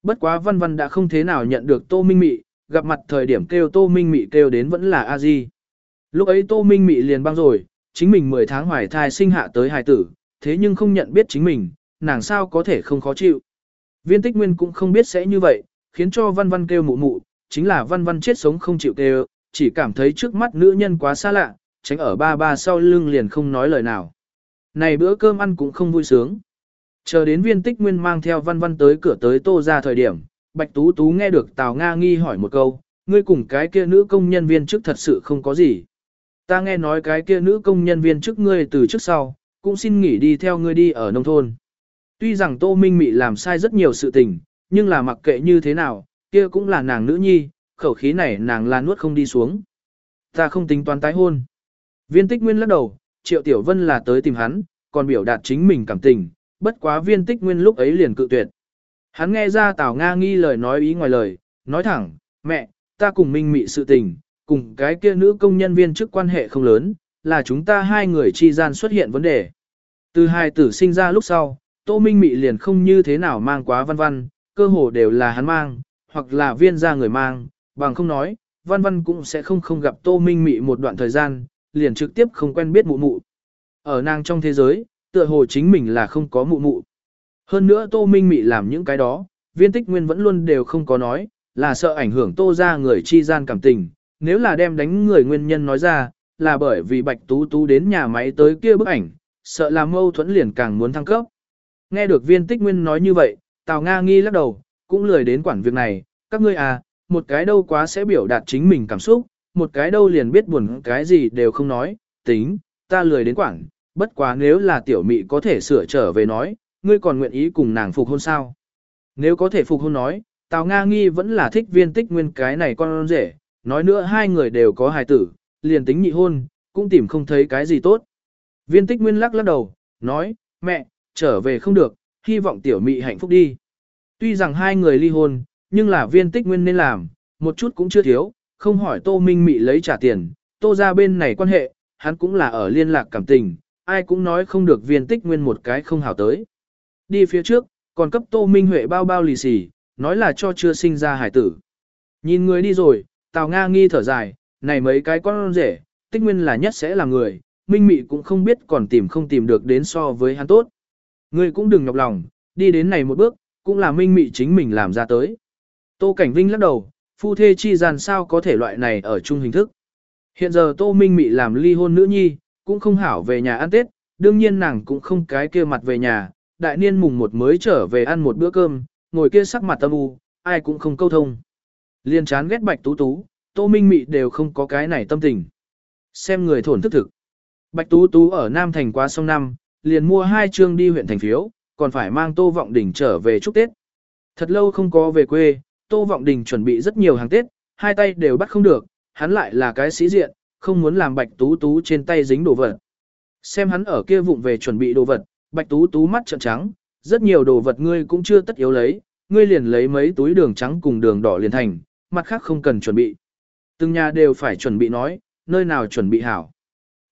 Bất quá văn văn đã không thế nào nhận được Tô Minh Mị, gặp mặt thời điểm kêu Tô Minh Mị kêu đến vẫn là a di. Lúc ấy Tô Minh Mị liền băng rồi, chính mình 10 tháng hoài thai sinh hạ tới hải tử, thế nhưng không nhận biết chính mình, nàng sao có thể không khó chịu. Viên tích nguyên cũng không biết sẽ như vậy, khiến cho văn văn kêu mụ mụ, chính là văn văn chết sống không chịu kêu, chỉ cảm thấy trước mắt nữ nhân quá xa lạ, tránh ở ba ba sau lưng liền không nói lời nào. Này bữa cơm ăn cũng không vui sướng. Chờ đến viên tích nguyên mang theo văn văn tới cửa tới tô ra thời điểm, Bạch Tú Tú nghe được Tào Nga nghi hỏi một câu, ngươi cùng cái kia nữ công nhân viên trước thật sự không có gì. Ta nghe nói cái kia nữ công nhân viên trước ngươi từ trước sau, cũng xin nghỉ đi theo ngươi đi ở nông thôn. Tuy rằng Tô Minh Mị làm sai rất nhiều sự tình, nhưng là mặc kệ như thế nào, kia cũng là nàng nữ nhi, khẩu khí này nàng là nuốt không đi xuống. Ta không tính toán tái hôn. Viên tích nguyên lắc đầu, Triệu Tiểu Vân là tới tìm hắn, còn biểu đạt chính mình cảm tình, bất quá viên tích nguyên lúc ấy liền cự tuyệt. Hắn nghe ra Tào Nga nghi lời nói ý ngoài lời, nói thẳng, mẹ, ta cùng Minh Mị sự tình, cùng cái kia nữ công nhân viên chức quan hệ không lớn, là chúng ta hai người chi gian xuất hiện vấn đề. Từ hai tử sinh ra lúc sau, Tô Minh Mị liền không như thế nào mang quá văn văn, cơ hồ đều là hắn mang, hoặc là viên ra người mang, bằng không nói, văn văn cũng sẽ không không gặp Tô Minh Mị một đoạn thời gian, liền trực tiếp không quen biết mụ mụ. Ở nàng trong thế giới, tựa hồ chính mình là không có mụ mụ. Hơn nữa Tô Minh Mị làm những cái đó, viên tích nguyên vẫn luôn đều không có nói, là sợ ảnh hưởng Tô ra người chi gian cảm tình, nếu là đem đánh người nguyên nhân nói ra, là bởi vì Bạch Tú Tú đến nhà máy tới kia bức ảnh, sợ làm mâu thuẫn liền càng muốn thăng cấp. Nghe được viên tích nguyên nói như vậy, Tào Nga nghi lắc đầu, cũng lười đến quản việc này, các ngươi à, một cái đâu quá sẽ biểu đạt chính mình cảm xúc, một cái đâu liền biết buồn cái gì đều không nói, tính, ta lười đến quảng, bất quá nếu là tiểu mị có thể sửa trở về nói, ngươi còn nguyện ý cùng nàng phục hôn sao. Nếu có thể phục hôn nói, Tào Nga nghi vẫn là thích viên tích nguyên cái này con rể, nói nữa hai người đều có hài tử, liền tính nhị hôn, cũng tìm không thấy cái gì tốt. Viên tích nguyên lắc lắc đầu, nói, mẹ, trở về không được, hy vọng tiểu mị hạnh phúc đi. Tuy rằng hai người ly hôn, nhưng là viên tích nguyên nên làm, một chút cũng chưa thiếu, không hỏi tô minh mị lấy trả tiền, tô ra bên này quan hệ, hắn cũng là ở liên lạc cảm tình, ai cũng nói không được viên tích nguyên một cái không hảo tới. Đi phía trước, còn cấp tô minh huệ bao bao lì xì, nói là cho chưa sinh ra hải tử. Nhìn người đi rồi, Tào Nga nghi thở dài, này mấy cái con rể, tích nguyên là nhất sẽ là người, minh mị cũng không biết còn tìm không tìm được đến so với hắn tốt. người cũng đừng nhọc lòng, đi đến này một bước, cũng là minh mị chính mình làm ra tới. Tô Cảnh Vinh lắc đầu, phu thê chi gian sao có thể loại này ở chung hình thức. Hiện giờ Tô Minh Mị làm ly hôn nữ nhi, cũng không hảo về nhà ăn Tết, đương nhiên nàng cũng không cái kia mặt về nhà, đại niên mùng một mới trở về ăn một bữa cơm, ngồi kia sắc mặt tâm u, ai cũng không câu thông. Liên chán ghét bạch tú tú, Tô Minh Mị đều không có cái này tâm tình. Xem người thổn thức thực. Bạch Tú Tú ở Nam Thành qua sông năm, liền mua hai chương đi huyện thành phiếu, còn phải mang Tô Vọng Đình trở về chúc Tết. Thật lâu không có về quê, Tô Vọng Đình chuẩn bị rất nhiều hàng Tết, hai tay đều bắt không được, hắn lại là cái sĩ diện, không muốn làm Bạch Tú Tú trên tay dính đồ vật. Xem hắn ở kia vụng về chuẩn bị đồ vật, Bạch Tú Tú mắt trợn trắng, rất nhiều đồ vật ngươi cũng chưa tất yếu lấy, ngươi liền lấy mấy túi đường trắng cùng đường đỏ liền thành, mặt khác không cần chuẩn bị. Từng nhà đều phải chuẩn bị nói, nơi nào chuẩn bị hảo.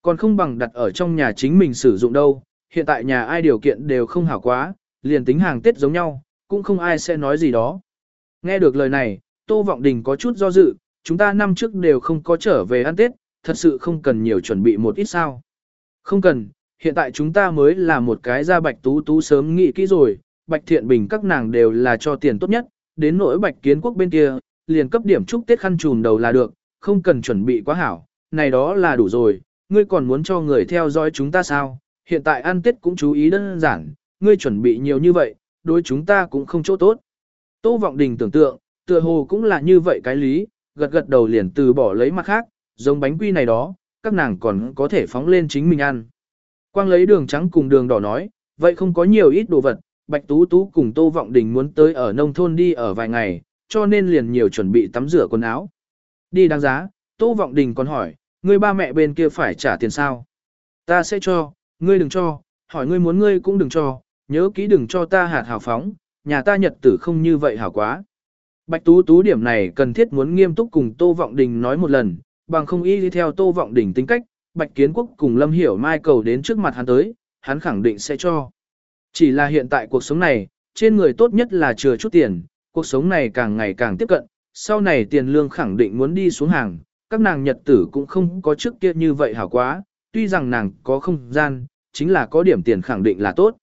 Còn không bằng đặt ở trong nhà chính mình sử dụng đâu, hiện tại nhà ai điều kiện đều không hảo quá, liền tính hàng Tết giống nhau, cũng không ai sẽ nói gì đó. Nghe được lời này, Tô Vọng Đình có chút do dự, chúng ta năm trước đều không có trở về ăn Tết, thật sự không cần nhiều chuẩn bị một ít sao. Không cần, hiện tại chúng ta mới là một cái ra bạch tú tú sớm nghĩ kỹ rồi, bạch thiện bình các nàng đều là cho tiền tốt nhất, đến nỗi bạch kiến quốc bên kia, liền cấp điểm chúc Tết khăn trùm đầu là được, không cần chuẩn bị quá hảo, này đó là đủ rồi, ngươi còn muốn cho người theo dõi chúng ta sao, hiện tại ăn Tết cũng chú ý đơn giản, ngươi chuẩn bị nhiều như vậy, đối chúng ta cũng không chỗ tốt. Tô Vọng Đình tưởng tượng, tựa hồ cũng là như vậy cái lý, gật gật đầu liền từ bỏ lấy mặt khác, giống bánh quy này đó, các nàng còn có thể phóng lên chính mình ăn. Quang lấy đường trắng cùng đường đỏ nói, vậy không có nhiều ít đồ vật, Bạch Tú Tú cùng Tô Vọng Đình muốn tới ở nông thôn đi ở vài ngày, cho nên liền nhiều chuẩn bị tắm rửa quần áo. Đi đáng giá, Tô Vọng Đình còn hỏi, ngươi ba mẹ bên kia phải trả tiền sao? Ta sẽ cho, ngươi đừng cho, hỏi ngươi muốn ngươi cũng đừng cho, nhớ kỹ đừng cho ta hạt hào phóng, nhà ta nhật tử không như vậy hảo quá. Bạch Tú Tú điểm này cần thiết muốn nghiêm túc cùng Tô Vọng Đình nói một lần, bằng không y đi theo Tô Vọng Đình tính cách, Bạch Kiến Quốc cùng Lâm Hiểu Mai cầu đến trước mặt hắn tới, hắn khẳng định sẽ cho. Chỉ là hiện tại cuộc sống này, trên người tốt nhất là chừa chút tiền, cuộc sống này càng ngày càng tiếp cận, sau này tiền lương khẳng định muốn đi xuống hàng, các nàng nhật tử cũng không có trước kia như vậy hảo quá, tuy rằng nàng có không gian, chính là có điểm tiền khẳng định là tốt.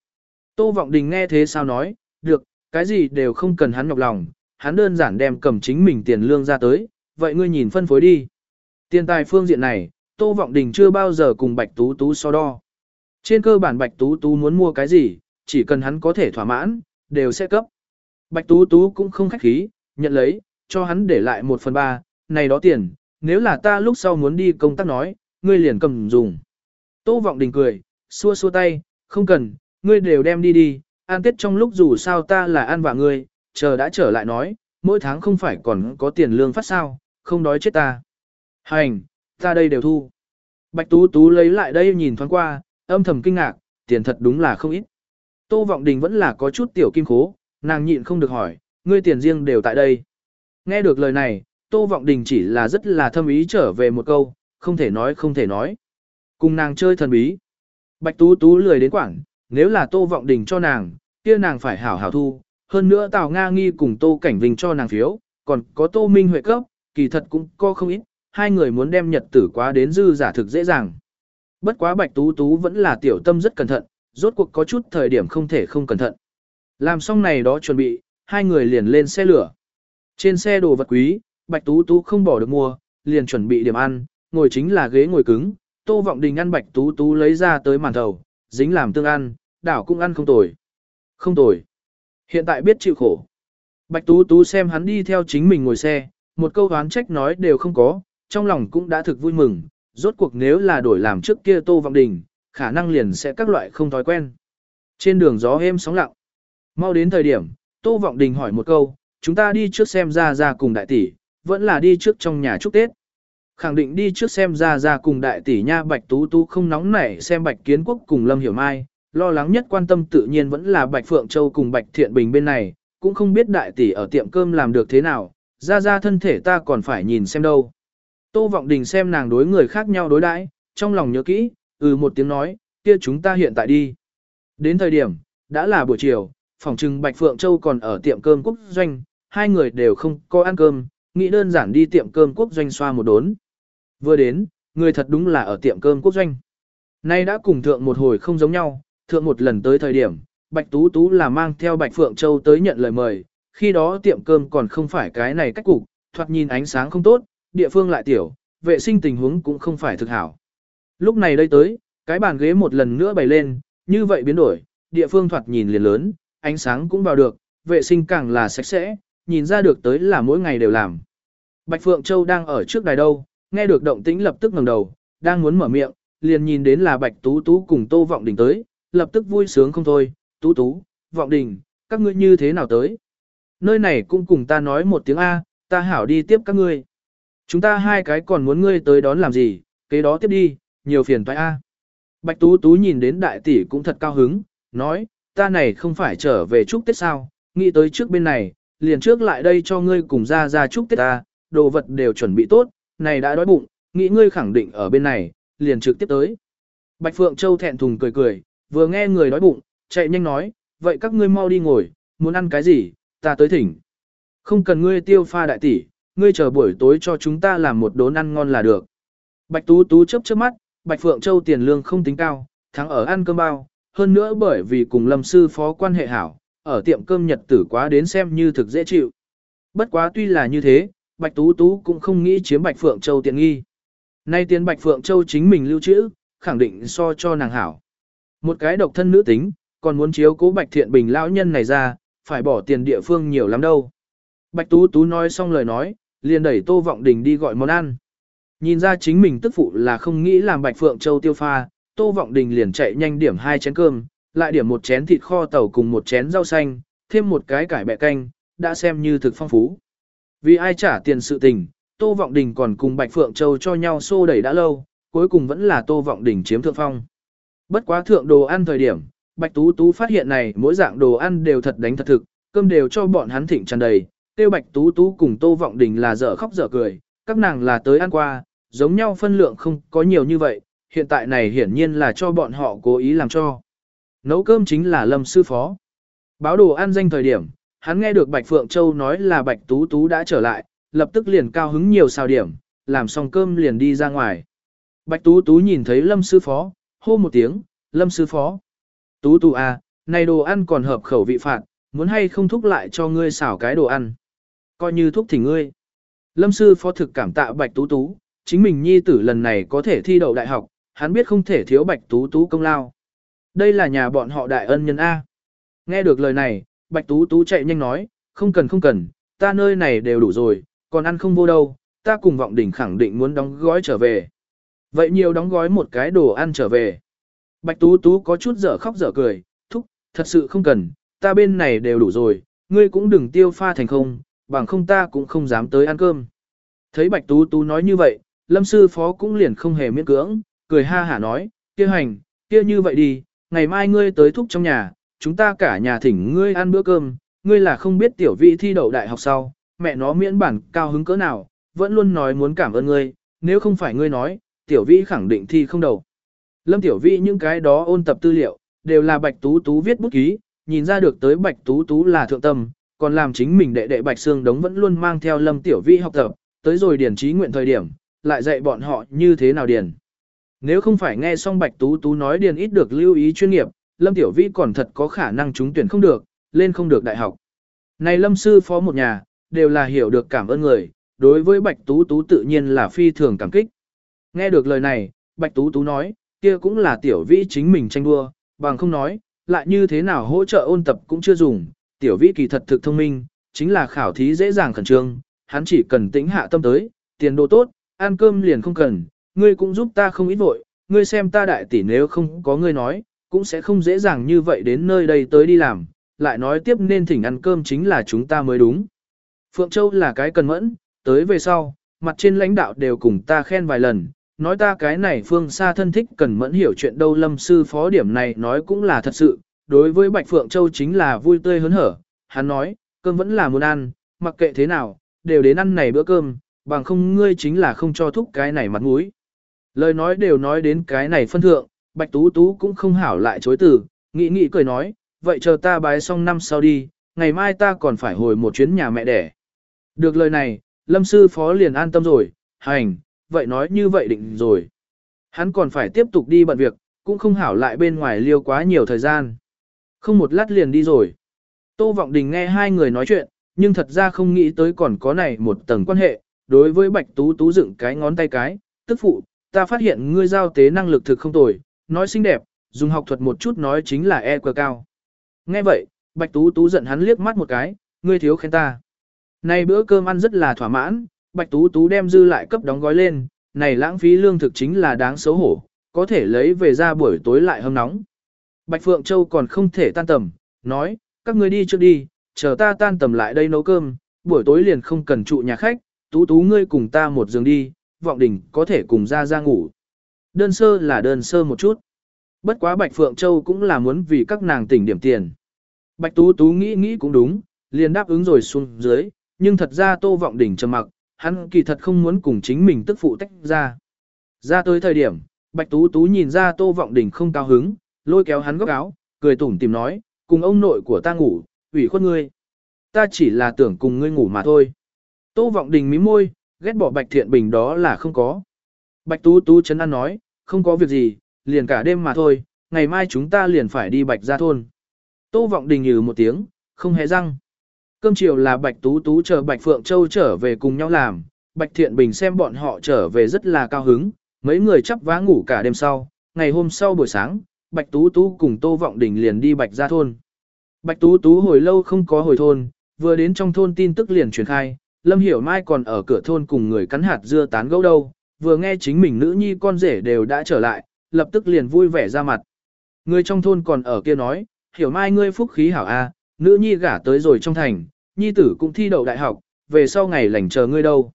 Tô Vọng Đình nghe thế sao nói, được, cái gì đều không cần hắn nhọc lòng, hắn đơn giản đem cầm chính mình tiền lương ra tới, vậy ngươi nhìn phân phối đi. Tiền tài phương diện này, Tô Vọng Đình chưa bao giờ cùng Bạch Tú Tú so đo. Trên cơ bản Bạch Tú Tú muốn mua cái gì, chỉ cần hắn có thể thỏa mãn, đều sẽ cấp. Bạch Tú Tú cũng không khách khí, nhận lấy, cho hắn để lại một phần ba, này đó tiền, nếu là ta lúc sau muốn đi công tác nói, ngươi liền cầm dùng. Tô Vọng Đình cười, xua xua tay, không cần, ngươi đều đem đi đi, an tết trong lúc dù sao ta là an vạ ngươi, chờ đã trở lại nói, mỗi tháng không phải còn có tiền lương phát sao, không đói chết ta. Hành, ta đây đều thu. Bạch Tú Tú lấy lại đây nhìn thoáng qua, âm thầm kinh ngạc, tiền thật đúng là không ít. Tô Vọng Đình vẫn là có chút tiểu kim khố, nàng nhịn không được hỏi, ngươi tiền riêng đều tại đây. Nghe được lời này, Tô Vọng Đình chỉ là rất là thâm ý trở về một câu, không thể nói không thể nói. Cùng nàng chơi thần bí. Bạch Tú Tú lười đến quảng, nếu là Tô Vọng Đình cho nàng, kia nàng phải hảo hảo thu. Hơn nữa Tào Nga nghi cùng Tô Cảnh Vinh cho nàng phiếu, còn có Tô Minh Huệ cấp, kỳ thật cũng có không ít, hai người muốn đem nhật tử quá đến dư giả thực dễ dàng. Bất quá Bạch Tú Tú vẫn là tiểu tâm rất cẩn thận, rốt cuộc có chút thời điểm không thể không cẩn thận. Làm xong này đó chuẩn bị, hai người liền lên xe lửa. Trên xe đồ vật quý, Bạch Tú Tú không bỏ được mua, liền chuẩn bị điểm ăn, ngồi chính là ghế ngồi cứng, Tô Vọng Đình ăn Bạch Tú Tú lấy ra tới màn thầu, dính làm tương ăn, đảo cũng ăn không tồi. Không tồi. Hiện tại biết chịu khổ. Bạch Tú Tú xem hắn đi theo chính mình ngồi xe, một câu oán trách nói đều không có, trong lòng cũng đã thực vui mừng, rốt cuộc nếu là đổi làm trước kia Tô Vọng Đình, khả năng liền sẽ các loại không thói quen. Trên đường gió êm sóng lặng. Mau đến thời điểm, Tô Vọng Đình hỏi một câu, chúng ta đi trước xem ra ra cùng đại tỷ, vẫn là đi trước trong nhà chúc Tết. Khẳng định đi trước xem ra ra cùng đại tỷ nha Bạch Tú Tú không nóng nảy xem Bạch Kiến Quốc cùng Lâm Hiểu Mai, lo lắng nhất quan tâm tự nhiên vẫn là Bạch Phượng Châu cùng Bạch Thiện Bình bên này, cũng không biết đại tỷ ở tiệm cơm làm được thế nào, ra ra thân thể ta còn phải nhìn xem đâu. Tô Vọng Đình xem nàng đối người khác nhau đối đãi, trong lòng nhớ kỹ, ừ một tiếng nói, kia chúng ta hiện tại đi. Đến thời điểm, đã là buổi chiều, phòng trừng Bạch Phượng Châu còn ở tiệm cơm quốc doanh, hai người đều không có ăn cơm, nghĩ đơn giản đi tiệm cơm quốc doanh xoa một đốn. Vừa đến, người thật đúng là ở tiệm cơm quốc doanh. Nay đã cùng thượng một hồi không giống nhau, thượng một lần tới thời điểm, Bạch Tú Tú là mang theo Bạch Phượng Châu tới nhận lời mời, khi đó tiệm cơm còn không phải cái này cách cục, thoạt nhìn ánh sáng không tốt, địa phương lại tiểu, vệ sinh tình huống cũng không phải thực hảo. Lúc này đây tới, cái bàn ghế một lần nữa bày lên, như vậy biến đổi, địa phương thoạt nhìn liền lớn, ánh sáng cũng vào được, vệ sinh càng là sạch sẽ, nhìn ra được tới là mỗi ngày đều làm. Bạch Phượng Châu đang ở trước đài đâu, nghe được động tĩnh lập tức ngẩng đầu, đang muốn mở miệng, liền nhìn đến là Bạch Tú Tú cùng Tô Vọng Đình tới, lập tức vui sướng không thôi, Tú Tú, Vọng Đình, các ngươi như thế nào tới? Nơi này cũng cùng ta nói một tiếng A, ta hảo đi tiếp các ngươi. Chúng ta hai cái còn muốn ngươi tới đón làm gì, kế đó tiếp đi, nhiều phiền toái A. Bạch Tú Tú nhìn đến đại tỷ cũng thật cao hứng, nói, ta này không phải trở về chúc Tết sao, nghĩ tới trước bên này, liền trước lại đây cho ngươi cùng ra ra chúc Tết ta, đồ vật đều chuẩn bị tốt, này đã đói bụng, nghĩ ngươi khẳng định ở bên này, liền trực tiếp tới. Bạch Phượng Châu thẹn thùng cười cười, vừa nghe người đói bụng, chạy nhanh nói, vậy các ngươi mau đi ngồi, muốn ăn cái gì, ta tới thỉnh. Không cần ngươi tiêu pha đại tỷ, ngươi chờ buổi tối cho chúng ta làm một đốn ăn ngon là được. Bạch Tú Tú chớp chớp mắt, Bạch Phượng Châu tiền lương không tính cao, thắng ở ăn cơm bao, hơn nữa bởi vì cùng lâm sư phó quan hệ hảo, ở tiệm cơm nhật tử quá đến xem như thực dễ chịu. Bất quá tuy là như thế, Bạch Tú Tú cũng không nghĩ chiếm Bạch Phượng Châu tiện nghi. Nay tiền Bạch Phượng Châu chính mình lưu trữ, khẳng định so cho nàng hảo. Một cái độc thân nữ tính, còn muốn chiếu cố Bạch Thiện Bình lão nhân này ra, phải bỏ tiền địa phương nhiều lắm đâu. Bạch Tú Tú nói xong lời nói, liền đẩy Tô Vọng Đình đi gọi món ăn. Nhìn ra chính mình tức phụ là không nghĩ làm Bạch Phượng Châu tiêu pha, Tô Vọng Đình liền chạy nhanh điểm hai chén cơm, lại điểm một chén thịt kho tàu cùng một chén rau xanh, thêm một cái cải bẹ canh, đã xem như thực phong phú. Vì ai trả tiền sự tình, Tô Vọng Đình còn cùng Bạch Phượng Châu cho nhau xô đẩy đã lâu, cuối cùng vẫn là Tô Vọng Đình chiếm thượng phong. Bất quá thượng đồ ăn thời điểm, Bạch Tú Tú phát hiện này mỗi dạng đồ ăn đều thật đánh thật thực, cơm đều cho bọn hắn thịnh tràn đầy, tiêu Bạch Tú Tú cùng Tô Vọng Đình là dở khóc dở cười, các nàng là tới ăn qua, giống nhau phân lượng không có nhiều như vậy, hiện tại này hiển nhiên là cho bọn họ cố ý làm cho. Nấu cơm chính là Lâm sư phó. Báo đồ ăn danh thời điểm, hắn nghe được Bạch Phượng Châu nói là Bạch Tú Tú đã trở lại, lập tức liền cao hứng nhiều sao điểm, làm xong cơm liền đi ra ngoài. Bạch Tú Tú nhìn thấy Lâm sư phó, hô một tiếng, Lâm sư phó. Tú Tú à, này đồ ăn còn hợp khẩu vị phạt, muốn hay không thúc lại cho ngươi xảo cái đồ ăn. Coi như thúc thì ngươi. Lâm sư phó thực cảm tạ Bạch Tú Tú, chính mình nhi tử lần này có thể thi đậu đại học, hắn biết không thể thiếu Bạch Tú Tú công lao. Đây là nhà bọn họ đại ân nhân A. Nghe được lời này, Bạch Tú Tú chạy nhanh nói, không cần không cần, ta nơi này đều đủ rồi, còn ăn không vô đâu, ta cùng vọng đỉnh khẳng định muốn đóng gói trở về. Vậy nhiều đóng gói một cái đồ ăn trở về. Bạch Tú Tú có chút dở khóc dở cười, thúc, thật sự không cần, ta bên này đều đủ rồi, ngươi cũng đừng tiêu pha thành không, bằng không ta cũng không dám tới ăn cơm. Thấy Bạch Tú Tú nói như vậy, Lâm sư phó cũng liền không hề miễn cưỡng, cười ha hả nói, kia hành, kia như vậy đi, ngày mai ngươi tới thúc trong nhà, chúng ta cả nhà thỉnh ngươi ăn bữa cơm, ngươi là không biết tiểu vị thi đậu đại học sau, mẹ nó miễn bản cao hứng cỡ nào, vẫn luôn nói muốn cảm ơn ngươi, nếu không phải ngươi nói, tiểu vị khẳng định thi không đầu. Lâm tiểu vị những cái đó ôn tập tư liệu, đều là bạch tú tú viết bút ký, nhìn ra được tới bạch tú tú là thượng tâm, còn làm chính mình đệ đệ bạch xương đống vẫn luôn mang theo lâm tiểu vị học tập, tới rồi điển trí nguyện thời điểm, lại dạy bọn họ như thế nào điển. Nếu không phải nghe xong Bạch Tú Tú nói điền ít được lưu ý chuyên nghiệp, Lâm Tiểu Vĩ còn thật có khả năng trúng tuyển không được, lên không được đại học. Này Lâm sư phó một nhà, đều là hiểu được cảm ơn người, đối với Bạch Tú Tú tự nhiên là phi thường cảm kích. Nghe được lời này, Bạch Tú Tú nói, kia cũng là Tiểu Vĩ chính mình tranh đua, bằng không nói, lại như thế nào hỗ trợ ôn tập cũng chưa dùng, Tiểu Vĩ kỳ thật thực thông minh, chính là khảo thí dễ dàng khẩn trương, hắn chỉ cần tĩnh hạ tâm tới, tiền đồ tốt, ăn cơm liền không cần, ngươi cũng giúp ta không ít vội, ngươi xem ta đại tỷ nếu không có ngươi nói, cũng sẽ không dễ dàng như vậy đến nơi đây tới đi làm, lại nói tiếp nên thỉnh ăn cơm chính là chúng ta mới đúng. Phượng Châu là cái cần mẫn, tới về sau, mặt trên lãnh đạo đều cùng ta khen vài lần, nói ta cái này phương xa thân thích cần mẫn hiểu chuyện đâu lâm sư phó điểm này nói cũng là thật sự, đối với Bạch Phượng Châu chính là vui tươi hớn hở, hắn nói, cơm vẫn là muốn ăn, mặc kệ thế nào, đều đến ăn này bữa cơm, bằng không ngươi chính là không cho thúc cái này mặt mũi. Lời nói đều nói đến cái này phân thượng, Bạch Tú Tú cũng không hảo lại chối từ, nghĩ nghĩ cười nói, vậy chờ ta bái xong năm sau đi, ngày mai ta còn phải hồi một chuyến nhà mẹ đẻ. Được lời này, Lâm Sư Phó liền an tâm rồi, hành, vậy nói như vậy định rồi. Hắn còn phải tiếp tục đi bận việc, cũng không hảo lại bên ngoài liêu quá nhiều thời gian. Không một lát liền đi rồi. Tô Vọng Đình nghe hai người nói chuyện, nhưng thật ra không nghĩ tới còn có này một tầng quan hệ, đối với Bạch Tú Tú dựng cái ngón tay cái, tức phụ, ta phát hiện ngươi giao tế năng lực thực không tồi, nói xinh đẹp, dùng học thuật một chút nói chính là e quá cao. Nghe vậy, Bạch Tú Tú giận hắn liếc mắt một cái, ngươi thiếu khen ta. Nay bữa cơm ăn rất là thỏa mãn, Bạch Tú Tú đem dư lại cấp đóng gói lên, này lãng phí lương thực chính là đáng xấu hổ, có thể lấy về ra buổi tối lại hâm nóng. Bạch Phượng Châu còn không thể tan tầm, nói, các ngươi đi trước đi, chờ ta tan tầm lại đây nấu cơm, buổi tối liền không cần trụ nhà khách, Tú Tú ngươi cùng ta một giường đi, vọng đỉnh có thể cùng ra ra ngủ. Đơn sơ là đơn sơ một chút. Bất quá Bạch Phượng Châu cũng là muốn vì các nàng tỉnh điểm tiền. Bạch Tú Tú nghĩ nghĩ cũng đúng, liền đáp ứng rồi xuống dưới, nhưng thật ra Tô Vọng Đình trầm mặc, hắn kỳ thật không muốn cùng chính mình tức phụ tách ra. Ra tới thời điểm, Bạch Tú Tú nhìn ra Tô Vọng Đình không cao hứng, lôi kéo hắn góc áo, cười tủm tỉm nói, cùng ông nội của ta ngủ, ủy khuất ngươi. Ta chỉ là tưởng cùng ngươi ngủ mà thôi. Tô Vọng Đình mí môi, ghét bỏ Bạch Thiện Bình đó là không có. Bạch Tú Tú chấn an nói, không có việc gì, liền cả đêm mà thôi, ngày mai chúng ta liền phải đi Bạch ra thôn. Tô Vọng Đình nhừ một tiếng, không hề răng. Cơm chiều là Bạch Tú Tú chờ Bạch Phượng Châu trở về cùng nhau làm, Bạch Thiện Bình xem bọn họ trở về rất là cao hứng, mấy người chắp vá ngủ cả đêm sau, ngày hôm sau buổi sáng, Bạch Tú Tú cùng Tô Vọng Đình liền đi Bạch ra thôn. Bạch Tú Tú hồi lâu không có hồi thôn, vừa đến trong thôn tin tức liền truyền khai, Lâm Hiểu Mai còn ở cửa thôn cùng người cắn hạt dưa tán gẫu đâu, vừa nghe chính mình nữ nhi con rể đều đã trở lại, lập tức liền vui vẻ ra mặt. Người trong thôn còn ở kia nói, Hiểu Mai ngươi phúc khí hảo a, nữ nhi gả tới rồi trong thành, nhi tử cũng thi đậu đại học, về sau ngày lành chờ ngươi đâu.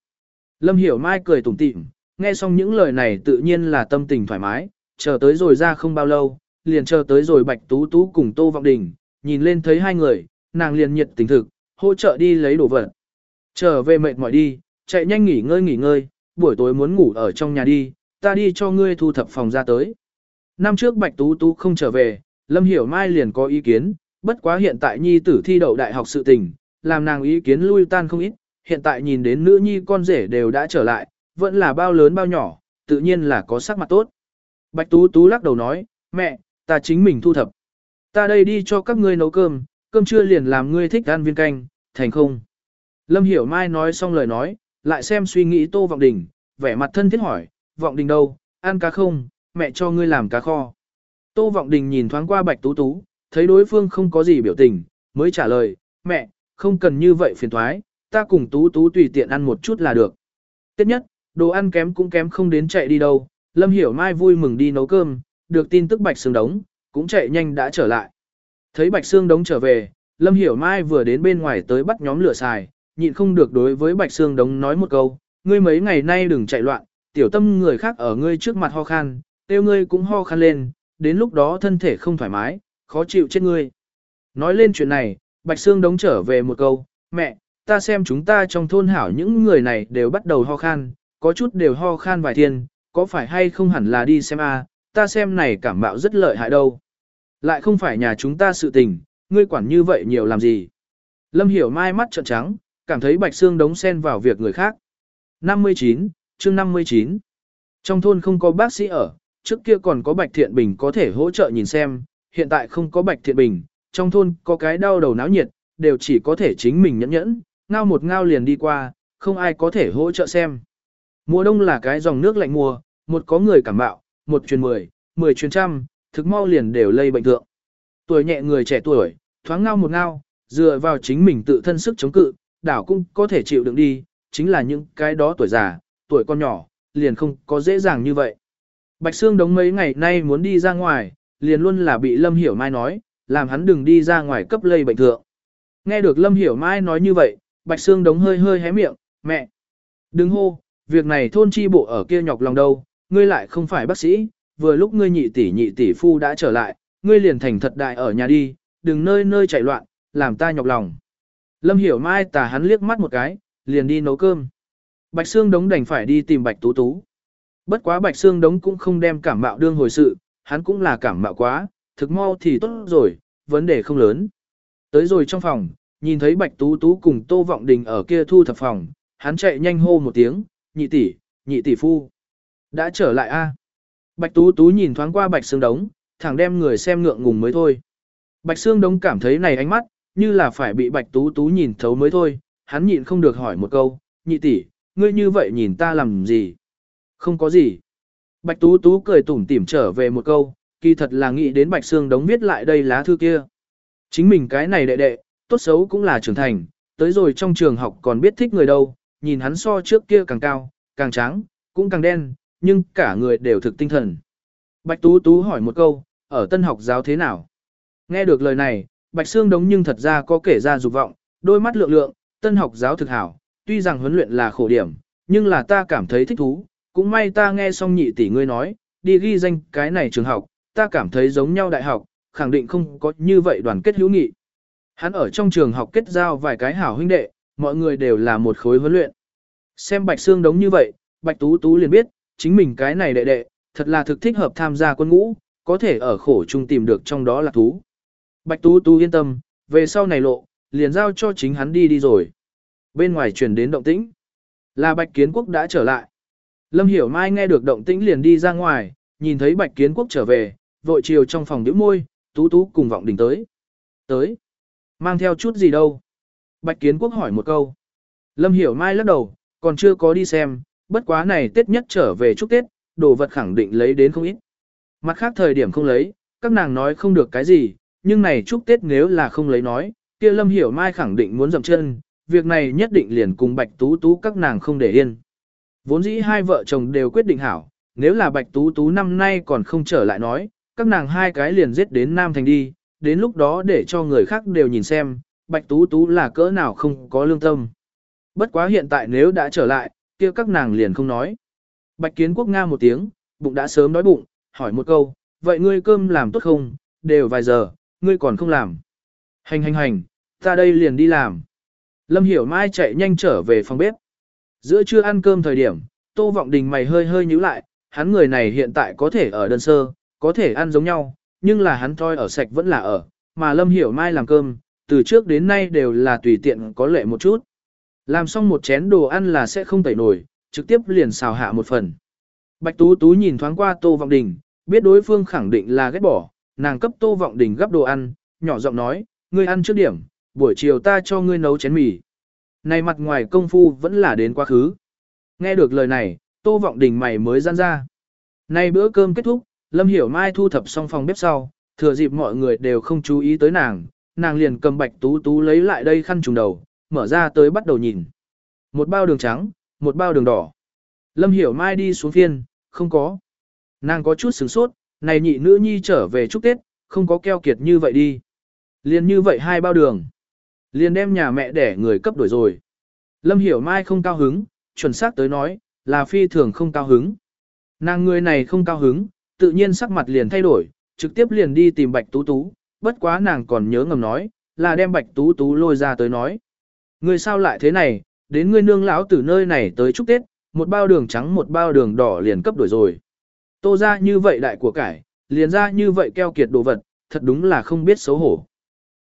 Lâm Hiểu Mai cười tủm tỉm, nghe xong những lời này tự nhiên là tâm tình thoải mái, chờ tới rồi ra không bao lâu, liền chờ tới rồi Bạch Tú Tú cùng Tô Vọng Đình, nhìn lên thấy hai người, nàng liền nhiệt tình thực, hỗ trợ đi lấy đồ vật. Trở về mệt mỏi đi, chạy nhanh nghỉ ngơi nghỉ ngơi, buổi tối muốn ngủ ở trong nhà đi, ta đi cho ngươi thu thập phòng ra tới. Năm trước Bạch Tú Tú không trở về, Lâm Hiểu Mai liền có ý kiến, bất quá hiện tại nhi tử thi đậu đại học sự tình, làm nàng ý kiến lui tan không ít, hiện tại nhìn đến nữ nhi con rể đều đã trở lại, vẫn là bao lớn bao nhỏ, tự nhiên là có sắc mặt tốt. Bạch Tú Tú lắc đầu nói, mẹ, ta chính mình thu thập. Ta đây đi cho các ngươi nấu cơm, cơm trưa liền làm ngươi thích ăn viên canh, thành không. Lâm Hiểu Mai nói xong lời nói, lại xem suy nghĩ Tô Vọng Đình, vẻ mặt thân thiết hỏi, Vọng Đình đâu, ăn cá không, mẹ cho ngươi làm cá kho. Tô Vọng Đình nhìn thoáng qua Bạch Tú Tú, thấy đối phương không có gì biểu tình, mới trả lời, mẹ, không cần như vậy phiền thoái, ta cùng Tú Tú tùy tiện ăn một chút là được. Tiếp nhất, đồ ăn kém cũng kém không đến chạy đi đâu, Lâm Hiểu Mai vui mừng đi nấu cơm, được tin tức Bạch Sương Đống, cũng chạy nhanh đã trở lại. Thấy Bạch Sương Đống trở về, Lâm Hiểu Mai vừa đến bên ngoài tới bắt nhóm lửa xài, nhịn không được đối với Bạch Sương Đống nói một câu, ngươi mấy ngày nay đừng chạy loạn, tiểu tâm người khác ở ngươi trước mặt ho khan, tiêu ngươi cũng ho khan lên, đến lúc đó thân thể không thoải mái, khó chịu chết ngươi. Nói lên chuyện này, Bạch Sương Đống trở về một câu, mẹ, ta xem chúng ta trong thôn hảo những người này đều bắt đầu ho khan, có chút đều ho khan vài thiên, có phải hay không hẳn là đi xem a, ta xem này cảm mạo rất lợi hại đâu. Lại không phải nhà chúng ta sự tình, ngươi quản như vậy nhiều làm gì. Lâm Hiểu Mai mắt trợn trắng, cảm thấy Bạch xương đống xen vào việc người khác. 59, chương 59. Trong thôn không có bác sĩ ở, trước kia còn có Bạch Thiện Bình có thể hỗ trợ nhìn xem, hiện tại không có Bạch Thiện Bình, trong thôn có cái đau đầu náo nhiệt, đều chỉ có thể chính mình nhẫn nhẫn, ngao một ngao liền đi qua, không ai có thể hỗ trợ xem. Mùa đông là cái dòng nước lạnh mùa, một có người cảm bạo, một truyền mười, mười truyền trăm, thực mau liền đều lây bệnh thượng. Tuổi nhẹ người trẻ tuổi, thoáng ngao một ngao, dựa vào chính mình tự thân sức chống cự, đảo cũng có thể chịu đựng đi, chính là những cái đó tuổi già, tuổi con nhỏ, liền không có dễ dàng như vậy. Bạch Sương đống mấy ngày nay muốn đi ra ngoài, liền luôn là bị Lâm Hiểu Mai nói, làm hắn đừng đi ra ngoài cấp lây bệnh thượng. Nghe được Lâm Hiểu Mai nói như vậy, Bạch Sương đống hơi hơi hé miệng, mẹ, đừng hô, việc này thôn chi bộ ở kia nhọc lòng đâu, ngươi lại không phải bác sĩ, vừa lúc ngươi nhị tỷ nhị tỷ phu đã trở lại, ngươi liền thành thật đại ở nhà đi, đừng nơi nơi chạy loạn, làm ta nhọc lòng. Lâm hiểu mai tà hắn liếc mắt một cái, liền đi nấu cơm. Bạch Sương Đống đành phải đi tìm Bạch Tú Tú. Bất quá Bạch Sương Đống cũng không đem cảm mạo đương hồi sự, hắn cũng là cảm mạo quá, thực mau thì tốt rồi, vấn đề không lớn. Tới rồi trong phòng, nhìn thấy Bạch Tú Tú cùng Tô Vọng Đình ở kia thu thập phòng, hắn chạy nhanh hô một tiếng, nhị tỷ, nhị tỷ phu. Đã trở lại a. Bạch Tú Tú nhìn thoáng qua Bạch Sương Đống, thẳng đem người xem ngượng ngùng mới thôi. Bạch Sương Đống cảm thấy này ánh mắt, như là phải bị Bạch Tú Tú nhìn thấu mới thôi, hắn nhịn không được hỏi một câu, nhị tỷ, ngươi như vậy nhìn ta làm gì? Không có gì. Bạch Tú Tú cười tủm tỉm trở về một câu, kỳ thật là nghĩ đến Bạch Sương Đống viết lại đây lá thư kia. Chính mình cái này đệ đệ, tốt xấu cũng là trưởng thành, tới rồi trong trường học còn biết thích người đâu, nhìn hắn so trước kia càng cao, càng trắng, cũng càng đen, nhưng cả người đều thực tinh thần. Bạch Tú Tú hỏi một câu, ở tân học giáo thế nào? Nghe được lời này, Bạch Sương Đống nhưng thật ra có kể ra dục vọng, đôi mắt lượng lượng, tân học giáo thực hảo, tuy rằng huấn luyện là khổ điểm, nhưng là ta cảm thấy thích thú, cũng may ta nghe xong nhị tỷ ngươi nói, đi ghi danh cái này trường học, ta cảm thấy giống nhau đại học, khẳng định không có như vậy đoàn kết hữu nghị. Hắn ở trong trường học kết giao vài cái hảo huynh đệ, mọi người đều là một khối huấn luyện. Xem Bạch Sương Đống như vậy, Bạch Tú Tú liền biết, chính mình cái này đệ đệ, thật là thực thích hợp tham gia quân ngũ, có thể ở khổ chung tìm được trong đó là thú. Bạch Tú Tú yên tâm, về sau này lộ, liền giao cho chính hắn đi đi rồi. Bên ngoài truyền đến động tĩnh, là Bạch Kiến Quốc đã trở lại. Lâm Hiểu Mai nghe được động tĩnh liền đi ra ngoài, nhìn thấy Bạch Kiến Quốc trở về, vội chiều trong phòng nhíu môi, Tú Tú cùng vọng đỉnh tới. Tới. Mang theo chút gì đâu? Bạch Kiến Quốc hỏi một câu. Lâm Hiểu Mai lắc đầu, còn chưa có đi xem, bất quá này Tết nhất trở về chúc Tết, đồ vật khẳng định lấy đến không ít. Mặt khác thời điểm không lấy, các nàng nói không được cái gì, nhưng này chúc Tết nếu là không lấy nói, kia Lâm Hiểu Mai khẳng định muốn dậm chân, việc này nhất định liền cùng Bạch Tú Tú các nàng không để yên. Vốn dĩ hai vợ chồng đều quyết định hảo, nếu là Bạch Tú Tú năm nay còn không trở lại nói, các nàng hai cái liền giết đến Nam Thành đi, đến lúc đó để cho người khác đều nhìn xem, Bạch Tú Tú là cỡ nào không có lương tâm. Bất quá hiện tại nếu đã trở lại, kia các nàng liền không nói. Bạch Kiến Quốc nga một tiếng, bụng đã sớm đói bụng, hỏi một câu, vậy ngươi cơm làm tốt không, đều vài giờ, ngươi còn không làm. Hành hành hành, ta đây liền đi làm. Lâm Hiểu Mai chạy nhanh trở về phòng bếp. Giữa trưa ăn cơm thời điểm, Tô Vọng Đình mày hơi hơi nhíu lại, hắn người này hiện tại có thể ở đơn sơ, có thể ăn giống nhau, nhưng là hắn thôi ở sạch vẫn là ở, mà Lâm Hiểu Mai làm cơm, từ trước đến nay đều là tùy tiện có lệ một chút. Làm xong một chén đồ ăn là sẽ không tẩy nổi, trực tiếp liền xào hạ một phần. Bạch Tú Tú nhìn thoáng qua Tô Vọng Đình, biết đối phương khẳng định là ghét bỏ, nàng cấp Tô Vọng Đình gấp đồ ăn, nhỏ giọng nói, ngươi ăn trước điểm, buổi chiều ta cho ngươi nấu chén mì. Này mặt ngoài công phu vẫn là đến quá khứ. Nghe được lời này, Tô Vọng Đình mày mới giãn ra. Nay bữa cơm kết thúc, Lâm Hiểu Mai thu thập xong phòng bếp sau, thừa dịp mọi người đều không chú ý tới nàng, nàng liền cầm Bạch Tú Tú lấy lại đây khăn trùng đầu, mở ra tới bắt đầu nhìn. Một bao đường trắng, một bao đường đỏ. Lâm Hiểu Mai đi xuống phiên, không có. Nàng có chút sửng sốt, này nhị nữ nhi trở về chúc Tết, không có keo kiệt như vậy đi. Liền như vậy hai bao đường. Liền đem nhà mẹ để người cấp đổi rồi. Lâm Hiểu Mai không cao hứng, chuẩn xác tới nói, là phi thường không cao hứng. Nàng người này không cao hứng, tự nhiên sắc mặt liền thay đổi, trực tiếp liền đi tìm Bạch Tú Tú, bất quá nàng còn nhớ ngầm nói, là đem Bạch Tú Tú lôi ra tới nói. Người sao lại thế này, đến ngươi nương lão từ nơi này tới chúc Tết, một bao đường trắng một bao đường đỏ liền cấp đổi rồi. Tô ra như vậy đại của cải, liền ra như vậy keo kiệt đồ vật, thật đúng là không biết xấu hổ.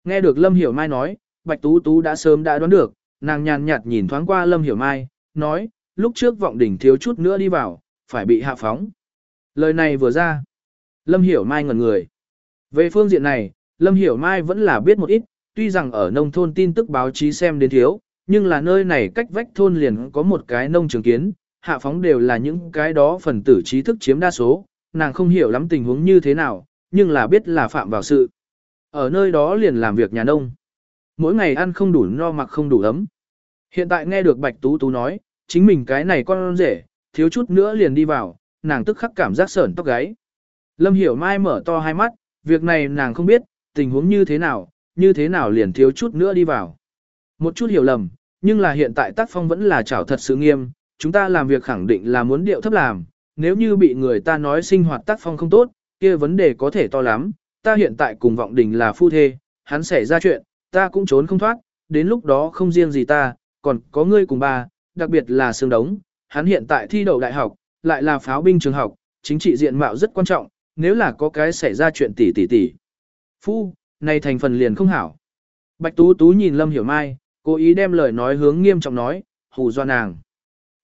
Nghe được Lâm Hiểu Mai nói, Bạch Tú Tú đã sớm đã đoán được, nàng nhàn nhạt nhìn thoáng qua Lâm Hiểu Mai, nói, lúc trước vọng đỉnh thiếu chút nữa đi vào, phải bị hạ phóng. Lời này vừa ra, Lâm Hiểu Mai ngẩn người. Về phương diện này, Lâm Hiểu Mai vẫn là biết một ít, tuy rằng ở nông thôn tin tức báo chí xem đến thiếu, nhưng là nơi này cách vách thôn liền có một cái nông trường kiến, hạ phóng đều là những cái đó phần tử trí thức chiếm đa số, nàng không hiểu lắm tình huống như thế nào, nhưng là biết là phạm vào sự. Ở nơi đó liền làm việc nhà nông. Mỗi ngày ăn không đủ no mặc không đủ ấm. Hiện tại nghe được Bạch Tú Tú nói, chính mình cái này con rể, thiếu chút nữa liền đi vào, nàng tức khắc cảm giác sởn tóc gáy. Lâm Hiểu Mai mở to hai mắt, việc này nàng không biết, tình huống như thế nào, như thế nào liền thiếu chút nữa đi vào. Một chút hiểu lầm, nhưng là hiện tại tác phong vẫn là chảo thật sự nghiêm, chúng ta làm việc khẳng định là muốn điệu thấp làm, nếu như bị người ta nói sinh hoạt tác phong không tốt, kia vấn đề có thể to lắm, ta hiện tại cùng vọng đình là phu thê, hắn xảy ra chuyện, ta cũng trốn không thoát, đến lúc đó không riêng gì ta, còn có ngươi cùng ba, đặc biệt là Sương Đống, hắn hiện tại thi đậu đại học, lại là pháo binh trường học, chính trị diện mạo rất quan trọng, nếu là có cái xảy ra chuyện tỷ tỷ tỷ. Phu, này thành phần liền không hảo. Bạch Tú Tú nhìn Lâm Hiểu Mai, cố ý đem lời nói hướng nghiêm trọng nói, hù do nàng.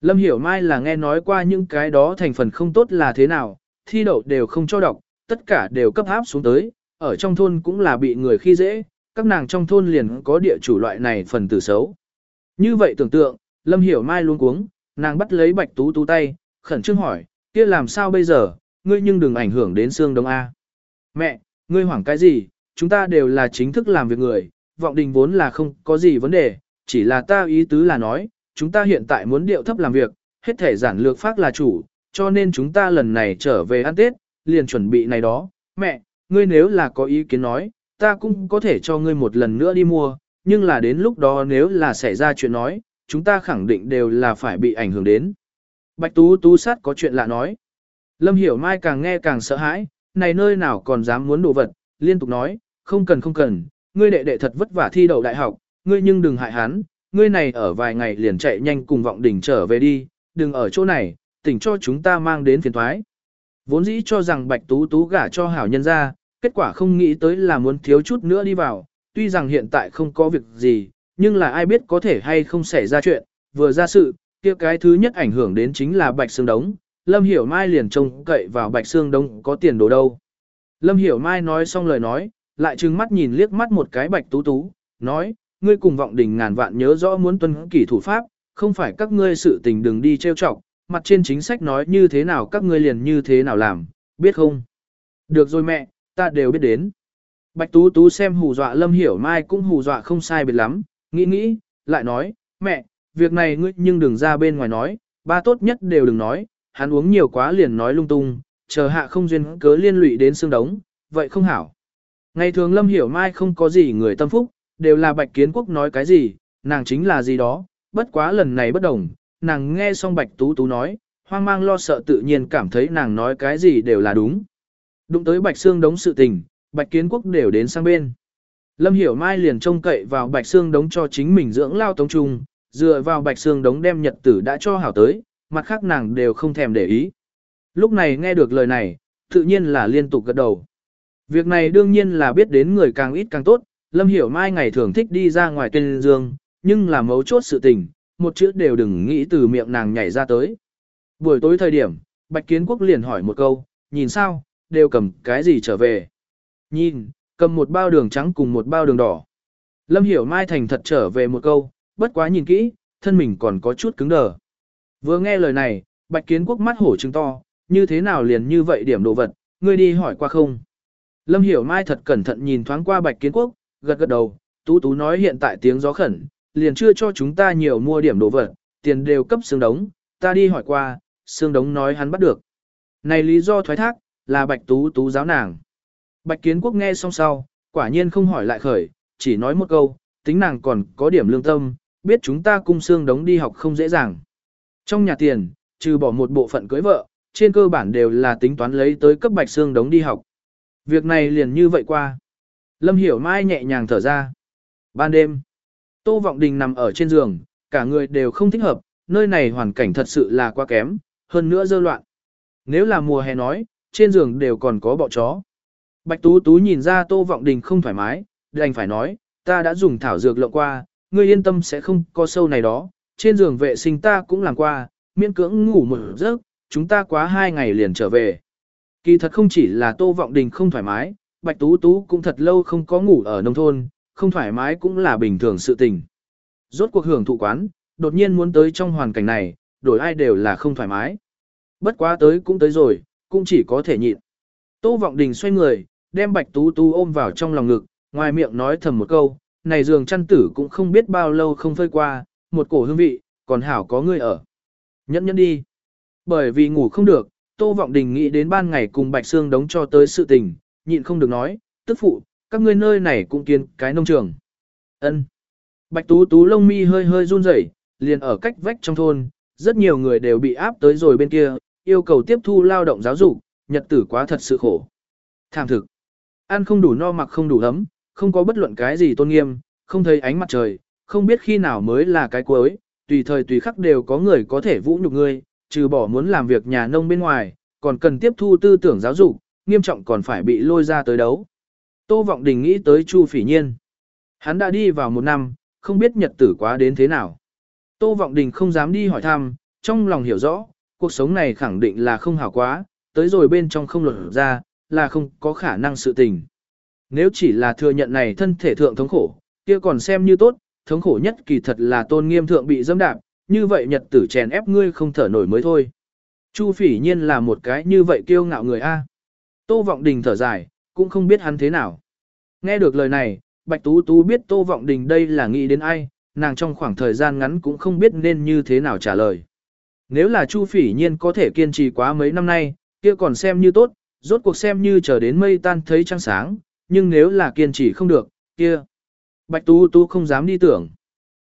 Lâm Hiểu Mai là nghe nói qua những cái đó thành phần không tốt là thế nào, thi đậu đều không cho đọc, tất cả đều cấp áp xuống tới, ở trong thôn cũng là bị người khi dễ, các nàng trong thôn liền có địa chủ loại này phần tử xấu. Như vậy tưởng tượng, Lâm Hiểu Mai luôn cuống, nàng bắt lấy Bạch Tú Tú tay, khẩn trương hỏi, kia làm sao bây giờ, ngươi nhưng đừng ảnh hưởng đến xương đông A. Mẹ, ngươi hoảng cái gì, chúng ta đều là chính thức làm việc người, vọng đình vốn là không có gì vấn đề, chỉ là ta ý tứ là nói, chúng ta hiện tại muốn điệu thấp làm việc, hết thể giản lược phát là chủ, cho nên chúng ta lần này trở về ăn Tết, liền chuẩn bị này đó. Mẹ, ngươi nếu là có ý kiến nói, ta cũng có thể cho ngươi một lần nữa đi mua, nhưng là đến lúc đó nếu là xảy ra chuyện nói, chúng ta khẳng định đều là phải bị ảnh hưởng đến. Bạch Tú Tú sát có chuyện lạ nói. Lâm Hiểu Mai càng nghe càng sợ hãi, này nơi nào còn dám muốn đồ vật, liên tục nói, không cần không cần, ngươi đệ đệ thật vất vả thi đậu đại học, ngươi nhưng đừng hại hắn, ngươi này ở vài ngày liền chạy nhanh cùng vọng đỉnh trở về đi, đừng ở chỗ này, tỉnh cho chúng ta mang đến phiền thoái. Vốn dĩ cho rằng Bạch Tú Tú gả cho hảo nhân ra, kết quả không nghĩ tới là muốn thiếu chút nữa đi vào, tuy rằng hiện tại không có việc gì, nhưng là ai biết có thể hay không xảy ra chuyện, vừa ra sự, kia cái thứ nhất ảnh hưởng đến chính là Bạch Sương Đống, Lâm Hiểu Mai liền trông cậy vào Bạch Sương Đống có tiền đồ đâu. Lâm Hiểu Mai nói xong lời nói, lại trừng mắt nhìn liếc mắt một cái Bạch Tú Tú, nói, ngươi cùng vọng đỉnh ngàn vạn nhớ rõ muốn tuân kỷ thủ pháp, không phải các ngươi sự tình đừng đi trêu chọc, mặt trên chính sách nói như thế nào các ngươi liền như thế nào làm, biết không? Được rồi mẹ, ta đều biết đến. Bạch Tú Tú xem hù dọa Lâm Hiểu Mai cũng hù dọa không sai biệt lắm, nghĩ nghĩ, lại nói, mẹ, việc này ngươi nhưng đừng ra bên ngoài nói, ba tốt nhất đều đừng nói, hắn uống nhiều quá liền nói lung tung, chờ hạ không duyên cớ liên lụy đến xương đống, vậy không hảo. Ngày thường Lâm Hiểu Mai không có gì người tâm phúc, đều là Bạch Kiến Quốc nói cái gì, nàng chính là gì đó, bất quá lần này bất đồng, nàng nghe xong Bạch Tú Tú nói, hoang mang lo sợ tự nhiên cảm thấy nàng nói cái gì đều là đúng. Đụng tới Bạch Sương đống sự tình, Bạch Kiến Quốc đều đến sang bên. Lâm Hiểu Mai liền trông cậy vào Bạch Sương đống cho chính mình dưỡng lao tống trung, dựa vào Bạch Sương đống đem nhật tử đã cho hảo tới, mặt khác nàng đều không thèm để ý. Lúc này nghe được lời này, tự nhiên là liên tục gật đầu. Việc này đương nhiên là biết đến người càng ít càng tốt, Lâm Hiểu Mai ngày thường thích đi ra ngoài tuyên dương, nhưng là mấu chốt sự tình, một chữ đều đừng nghĩ từ miệng nàng nhảy ra tới. Buổi tối thời điểm, Bạch Kiến Quốc liền hỏi một câu, nhìn sao, đều cầm cái gì trở về. Nhìn, cầm một bao đường trắng cùng một bao đường đỏ. Lâm Hiểu Mai thành thật trở về một câu, bất quá nhìn kỹ, thân mình còn có chút cứng đờ. Vừa nghe lời này, Bạch Kiến Quốc mắt hổ trừng to, như thế nào liền như vậy điểm đồ vật, ngươi đi hỏi qua không. Lâm Hiểu Mai thật cẩn thận nhìn thoáng qua Bạch Kiến Quốc, gật gật đầu, Tú Tú nói hiện tại tiếng gió khẩn, liền chưa cho chúng ta nhiều mua điểm đồ vật, tiền đều cấp xương đống, ta đi hỏi qua, xương đống nói hắn bắt được. Này lý do thoái thác, là Bạch Tú Tú giáo nàng. Bạch Kiến Quốc nghe xong sau, quả nhiên không hỏi lại khởi, chỉ nói một câu, tính nàng còn có điểm lương tâm, biết chúng ta cung xương đống đi học không dễ dàng. Trong nhà tiền, trừ bỏ một bộ phận cưới vợ, trên cơ bản đều là tính toán lấy tới cấp Bạch Xương đống đi học. Việc này liền như vậy qua. Lâm Hiểu Mai nhẹ nhàng thở ra. Ban đêm, Tô Vọng Đình nằm ở trên giường, cả người đều không thích hợp, nơi này hoàn cảnh thật sự là quá kém, hơn nữa dơ loạn. Nếu là mùa hè nói, trên giường đều còn có bọ chó. Bạch Tú Tú nhìn ra Tô Vọng Đình không thoải mái, đành phải nói, ta đã dùng thảo dược lộng qua, ngươi yên tâm sẽ không có sâu này đó, trên giường vệ sinh ta cũng làm qua, miễn cưỡng ngủ một giấc, chúng ta quá hai ngày liền trở về. Kỳ thật không chỉ là Tô Vọng Đình không thoải mái, Bạch Tú Tú cũng thật lâu không có ngủ ở nông thôn, không thoải mái cũng là bình thường sự tình. Rốt cuộc hưởng thụ quán, đột nhiên muốn tới trong hoàn cảnh này, đổi ai đều là không thoải mái. Bất quá tới cũng tới rồi, cũng chỉ có thể nhịn. Tô Vọng Đình xoay người, đem Bạch Tú Tú ôm vào trong lòng ngực, ngoài miệng nói thầm một câu, này giường chăn tử cũng không biết bao lâu không phơi qua, một cổ hương vị, còn hảo có người ở. Nhẫn nhẫn đi. Bởi vì ngủ không được, Tô Vọng Đình nghĩ đến ban ngày cùng Bạch Sương đóng cho tới sự tình, nhịn không được nói, tức phụ, các ngươi nơi này cũng kiến cái nông trường. Ân. Bạch Tú Tú lông mi hơi hơi run rẩy, liền ở cách vách trong thôn, rất nhiều người đều bị áp tới rồi bên kia, yêu cầu tiếp thu lao động giáo dục, nhật tử quá thật sự khổ. Thảm thực. Ăn không đủ no mặc không đủ ấm, không có bất luận cái gì tôn nghiêm, không thấy ánh mặt trời, không biết khi nào mới là cái cuối, tùy thời tùy khắc đều có người có thể vũ nhục ngươi, trừ bỏ muốn làm việc nhà nông bên ngoài, còn cần tiếp thu tư tưởng giáo dục, nghiêm trọng còn phải bị lôi ra tới đấu. Tô Vọng Đình nghĩ tới Chu Phỉ Nhiên. Hắn đã đi vào một năm, không biết nhật tử quá đến thế nào. Tô Vọng Đình không dám đi hỏi thăm, trong lòng hiểu rõ, cuộc sống này khẳng định là không hảo quá, tới rồi bên trong không lột ra, là không có khả năng sự tình. Nếu chỉ là thừa nhận này thân thể thượng thống khổ, kia còn xem như tốt, thống khổ nhất kỳ thật là tôn nghiêm thượng bị dâm đạp, như vậy nhật tử chèn ép ngươi không thở nổi mới thôi. Chu phỉ nhiên là một cái như vậy kiêu ngạo người A. Tô Vọng Đình thở dài, cũng không biết hắn thế nào. Nghe được lời này, Bạch Tú Tú biết Tô Vọng Đình đây là nghĩ đến ai, nàng trong khoảng thời gian ngắn cũng không biết nên như thế nào trả lời. Nếu là Chu Phỉ Nhiên có thể kiên trì quá mấy năm nay, kia còn xem như tốt, rốt cuộc xem như chờ đến mây tan thấy trăng sáng, nhưng nếu là kiên trì không được, kia. Bạch Tú Tú không dám đi tưởng.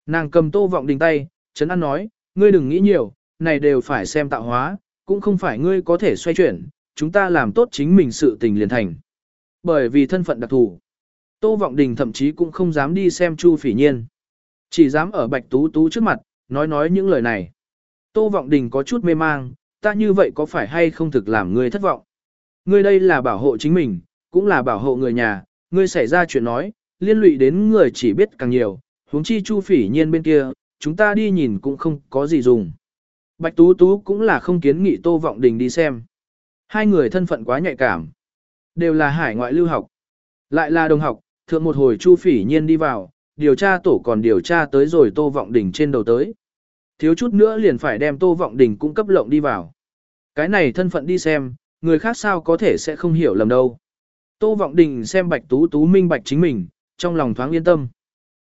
Nàng cầm tô vọng đình tay, Trấn an nói, ngươi đừng nghĩ nhiều, này đều phải xem tạo hóa, cũng không phải ngươi có thể xoay chuyển, chúng ta làm tốt chính mình sự tình liền thành. Bởi vì thân phận đặc thù, Tô Vọng Đình thậm chí cũng không dám đi xem Chu Phỉ Nhiên. Chỉ dám ở Bạch Tú Tú trước mặt, nói nói những lời này. Tô Vọng Đình có chút mê mang, ta như vậy có phải hay không thực làm ngươi thất vọng? Ngươi đây là bảo hộ chính mình, cũng là bảo hộ người nhà, ngươi xảy ra chuyện nói, liên lụy đến người chỉ biết càng nhiều, huống chi Chu Phỉ Nhiên bên kia, chúng ta đi nhìn cũng không có gì dùng. Bạch Tú Tú cũng là không kiến nghị Tô Vọng Đình đi xem. Hai người thân phận quá nhạy cảm, đều là hải ngoại lưu học, lại là đồng học, thượng một hồi Chu Phỉ Nhiên đi vào, điều tra tổ còn điều tra tới rồi Tô Vọng Đình trên đầu tới. Thiếu chút nữa liền phải đem Tô Vọng Đình cung cấp lộng đi vào. Cái này thân phận đi xem, người khác sao có thể sẽ không hiểu lầm đâu. Tô Vọng Đình xem Bạch Tú Tú minh bạch chính mình, trong lòng thoáng yên tâm.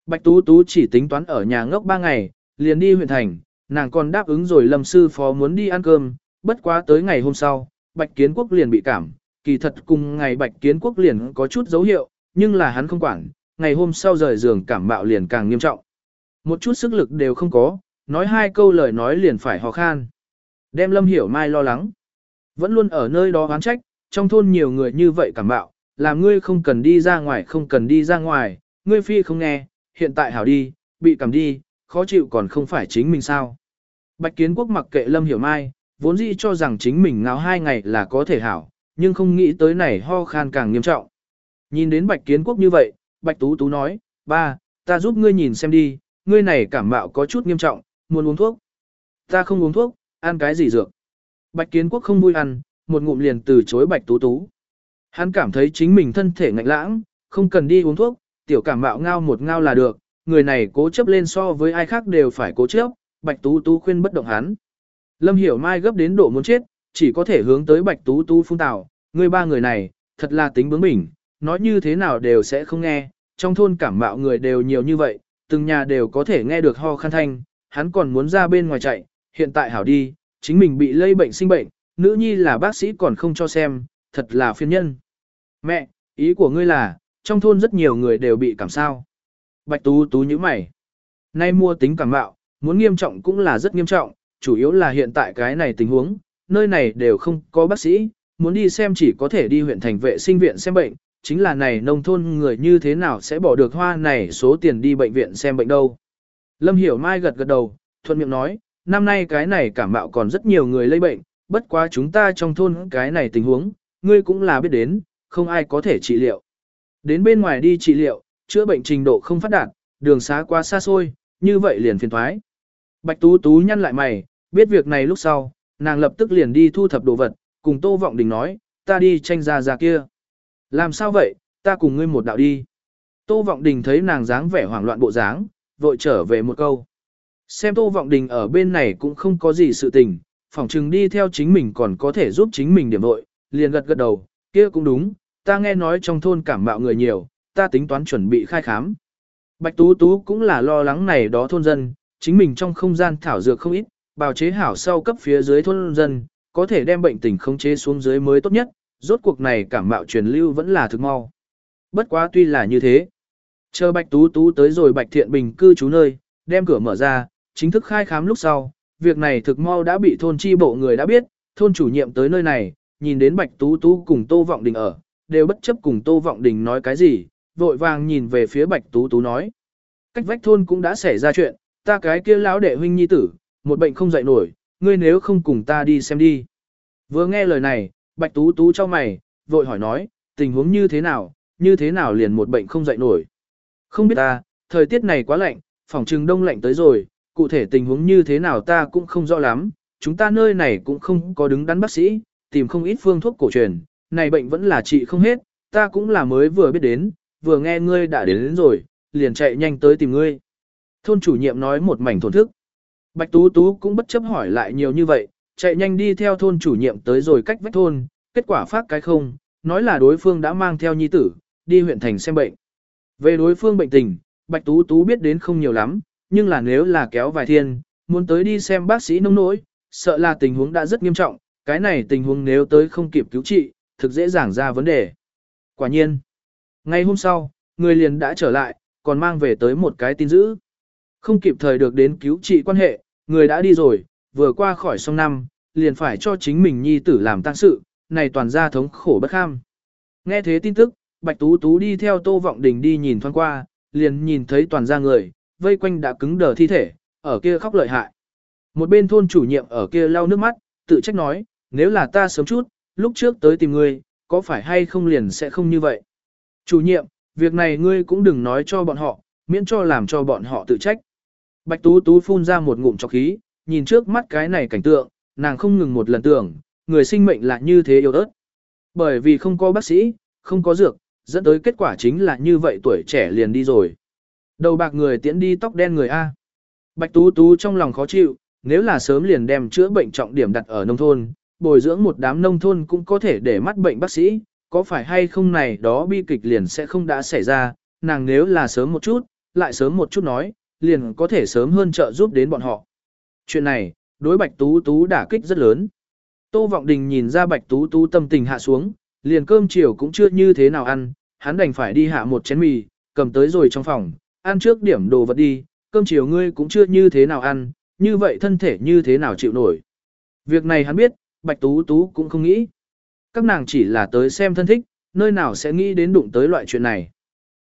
Bạch Tú Tú chỉ tính toán ở nhà ngốc 3 ngày, liền đi huyện thành, nàng còn đáp ứng rồi lâm sư phó muốn đi ăn cơm, bất quá tới ngày hôm sau, Bạch Kiến Quốc liền bị cảm, kỳ thật cùng ngày Bạch Kiến Quốc liền có chút dấu hiệu, nhưng là hắn không quản, ngày hôm sau rời giường cảm mạo liền càng nghiêm trọng. Một chút sức lực đều không có, nói hai câu lời nói liền phải ho khan. Đem Lâm Hiểu Mai lo lắng. Vẫn luôn ở nơi đó oán trách, trong thôn nhiều người như vậy cảm mạo, làm ngươi không cần đi ra ngoài không cần đi ra ngoài, ngươi phi không nghe, hiện tại hảo đi, bị cảm đi, khó chịu còn không phải chính mình sao. Bạch Kiến Quốc mặc kệ Lâm Hiểu Mai, vốn dĩ cho rằng chính mình ngáo hai ngày là có thể hảo, nhưng không nghĩ tới này ho khan càng nghiêm trọng. Nhìn đến Bạch Kiến Quốc như vậy, Bạch Tú Tú nói, ba, ta giúp ngươi nhìn xem đi, ngươi này cảm mạo có chút nghiêm trọng, muốn uống thuốc. Ta không uống thuốc, ăn cái gì dược. Bạch Kiến Quốc không vui ăn, một ngụm liền từ chối Bạch Tú Tú. Hắn cảm thấy chính mình thân thể ngạnh lãng, không cần đi uống thuốc, tiểu cảm mạo ngao một ngao là được, người này cố chấp lên so với ai khác đều phải cố chấp, Bạch Tú Tú khuyên bất động hắn. Lâm Hiểu Mai gấp đến độ muốn chết, chỉ có thể hướng tới Bạch Tú Tú phun tào, người ba người này, thật là tính bướng bỉnh, nói như thế nào đều sẽ không nghe, trong thôn cảm mạo người đều nhiều như vậy, từng nhà đều có thể nghe được ho khăn thanh, hắn còn muốn ra bên ngoài chạy, hiện tại hảo đi, chính mình bị lây bệnh sinh bệnh, nữ nhi là bác sĩ còn không cho xem, thật là phiền nhân. Mẹ, ý của ngươi là, trong thôn rất nhiều người đều bị cảm sao. Bạch Tú Tú như mày. Nay mua tính cảm mạo, muốn nghiêm trọng cũng là rất nghiêm trọng, chủ yếu là hiện tại cái này tình huống, nơi này đều không có bác sĩ, muốn đi xem chỉ có thể đi huyện thành vệ sinh viện xem bệnh, chính là này nông thôn người như thế nào sẽ bỏ được hoa này số tiền đi bệnh viện xem bệnh đâu. Lâm Hiểu Mai gật gật đầu, thuận miệng nói, năm nay cái này cảm mạo còn rất nhiều người lây bệnh, bất quá chúng ta trong thôn cái này tình huống, ngươi cũng là biết đến, không ai có thể trị liệu. Đến bên ngoài đi trị liệu, chữa bệnh trình độ không phát đạt, đường xá quá xa xôi, như vậy liền phiền thoái. Bạch Tú Tú nhăn lại mày, biết việc này lúc sau, nàng lập tức liền đi thu thập đồ vật, cùng Tô Vọng Đình nói, ta đi tranh ra ra kia. Làm sao vậy, ta cùng ngươi một đạo đi. Tô Vọng Đình thấy nàng dáng vẻ hoảng loạn bộ dáng, vội trở về một câu. Xem Tô Vọng Đình ở bên này cũng không có gì sự tình, phỏng chừng đi theo chính mình còn có thể giúp chính mình điểm vội, liền gật gật đầu, kia cũng đúng, ta nghe nói trong thôn cảm mạo người nhiều, ta tính toán chuẩn bị khai khám. Bạch Tú Tú cũng là lo lắng này đó thôn dân, chính mình trong không gian thảo dược không ít, bào chế hảo sau cấp phía dưới thôn dân, có thể đem bệnh tình khống chế xuống dưới mới tốt nhất, rốt cuộc này cảm mạo truyền lưu vẫn là thực mau. Bất quá tuy là như thế, chờ Bạch Tú Tú tới rồi Bạch Thiện Bình cư trú nơi, đem cửa mở ra, chính thức khai khám lúc sau, việc này thực mau đã bị thôn chi bộ người đã biết, thôn chủ nhiệm tới nơi này, nhìn đến Bạch Tú Tú cùng Tô Vọng Đình ở, đều bất chấp cùng Tô Vọng Đình nói cái gì, vội vàng nhìn về phía Bạch Tú Tú nói. Cách vách thôn cũng đã xảy ra chuyện, ta cái kia lão đệ huynh nhi tử, một bệnh không dậy nổi, ngươi nếu không cùng ta đi xem đi. Vừa nghe lời này, Bạch Tú Tú cho mày, vội hỏi nói, tình huống như thế nào, như thế nào liền một bệnh không dậy nổi. Không biết ta, thời tiết này quá lạnh, phòng trừng đông lạnh tới rồi, cụ thể tình huống như thế nào ta cũng không rõ lắm, chúng ta nơi này cũng không có đứng đắn bác sĩ, tìm không ít phương thuốc cổ truyền, này bệnh vẫn là trị không hết, ta cũng là mới vừa biết đến, vừa nghe ngươi đã đến, đến rồi, liền chạy nhanh tới tìm ngươi. Thôn chủ nhiệm nói một mảnh thổn thức. Bạch Tú Tú cũng bất chấp hỏi lại nhiều như vậy, chạy nhanh đi theo thôn chủ nhiệm tới rồi cách vách thôn, kết quả phát cái không, nói là đối phương đã mang theo nhi tử, đi huyện thành xem bệnh. Về đối phương bệnh tình, Bạch Tú Tú biết đến không nhiều lắm, nhưng là nếu là kéo vài thiên, muốn tới đi xem bác sĩ nông nỗi, sợ là tình huống đã rất nghiêm trọng, cái này tình huống nếu tới không kịp cứu trị, thực dễ dàng ra vấn đề. Quả nhiên, ngay hôm sau, người liền đã trở lại, còn mang về tới một cái tin dữ. Không kịp thời được đến cứu trị quan hệ, người đã đi rồi, vừa qua khỏi sông năm, liền phải cho chính mình nhi tử làm tang sự, này toàn gia thống khổ bất kham. Nghe thế tin tức, Bạch Tú Tú đi theo Tô Vọng Đình đi nhìn thoáng qua, liền nhìn thấy toàn gia người, vây quanh đã cứng đờ thi thể, ở kia khóc lợi hại. Một bên thôn chủ nhiệm ở kia lau nước mắt, tự trách nói, nếu là ta sớm chút, lúc trước tới tìm ngươi, có phải hay không liền sẽ không như vậy. Chủ nhiệm, việc này ngươi cũng đừng nói cho bọn họ, miễn cho làm cho bọn họ tự trách. Bạch Tú Tú phun ra một ngụm trọc khí, nhìn trước mắt cái này cảnh tượng, nàng không ngừng một lần tưởng, người sinh mệnh là như thế yếu ớt. Bởi vì không có bác sĩ, không có dược, dẫn tới kết quả chính là như vậy tuổi trẻ liền đi rồi. Đầu bạc người tiễn đi tóc đen người A. Bạch Tú Tú trong lòng khó chịu, nếu là sớm liền đem chữa bệnh trọng điểm đặt ở nông thôn, bồi dưỡng một đám nông thôn cũng có thể để mắt bệnh bác sĩ, có phải hay không này đó bi kịch liền sẽ không đã xảy ra, nàng nếu là sớm một chút, lại sớm một chút nói, liền có thể sớm hơn trợ giúp đến bọn họ. Chuyện này, đối Bạch Tú Tú đả kích rất lớn. Tô Vọng Đình nhìn ra Bạch Tú Tú tâm tình hạ xuống, liền cơm chiều cũng chưa như thế nào ăn, hắn đành phải đi hạ một chén mì, cầm tới rồi trong phòng, ăn trước điểm đồ vật đi, cơm chiều ngươi cũng chưa như thế nào ăn, như vậy thân thể như thế nào chịu nổi. Việc này hắn biết, Bạch Tú Tú cũng không nghĩ. Các nàng chỉ là tới xem thân thích, nơi nào sẽ nghĩ đến đụng tới loại chuyện này.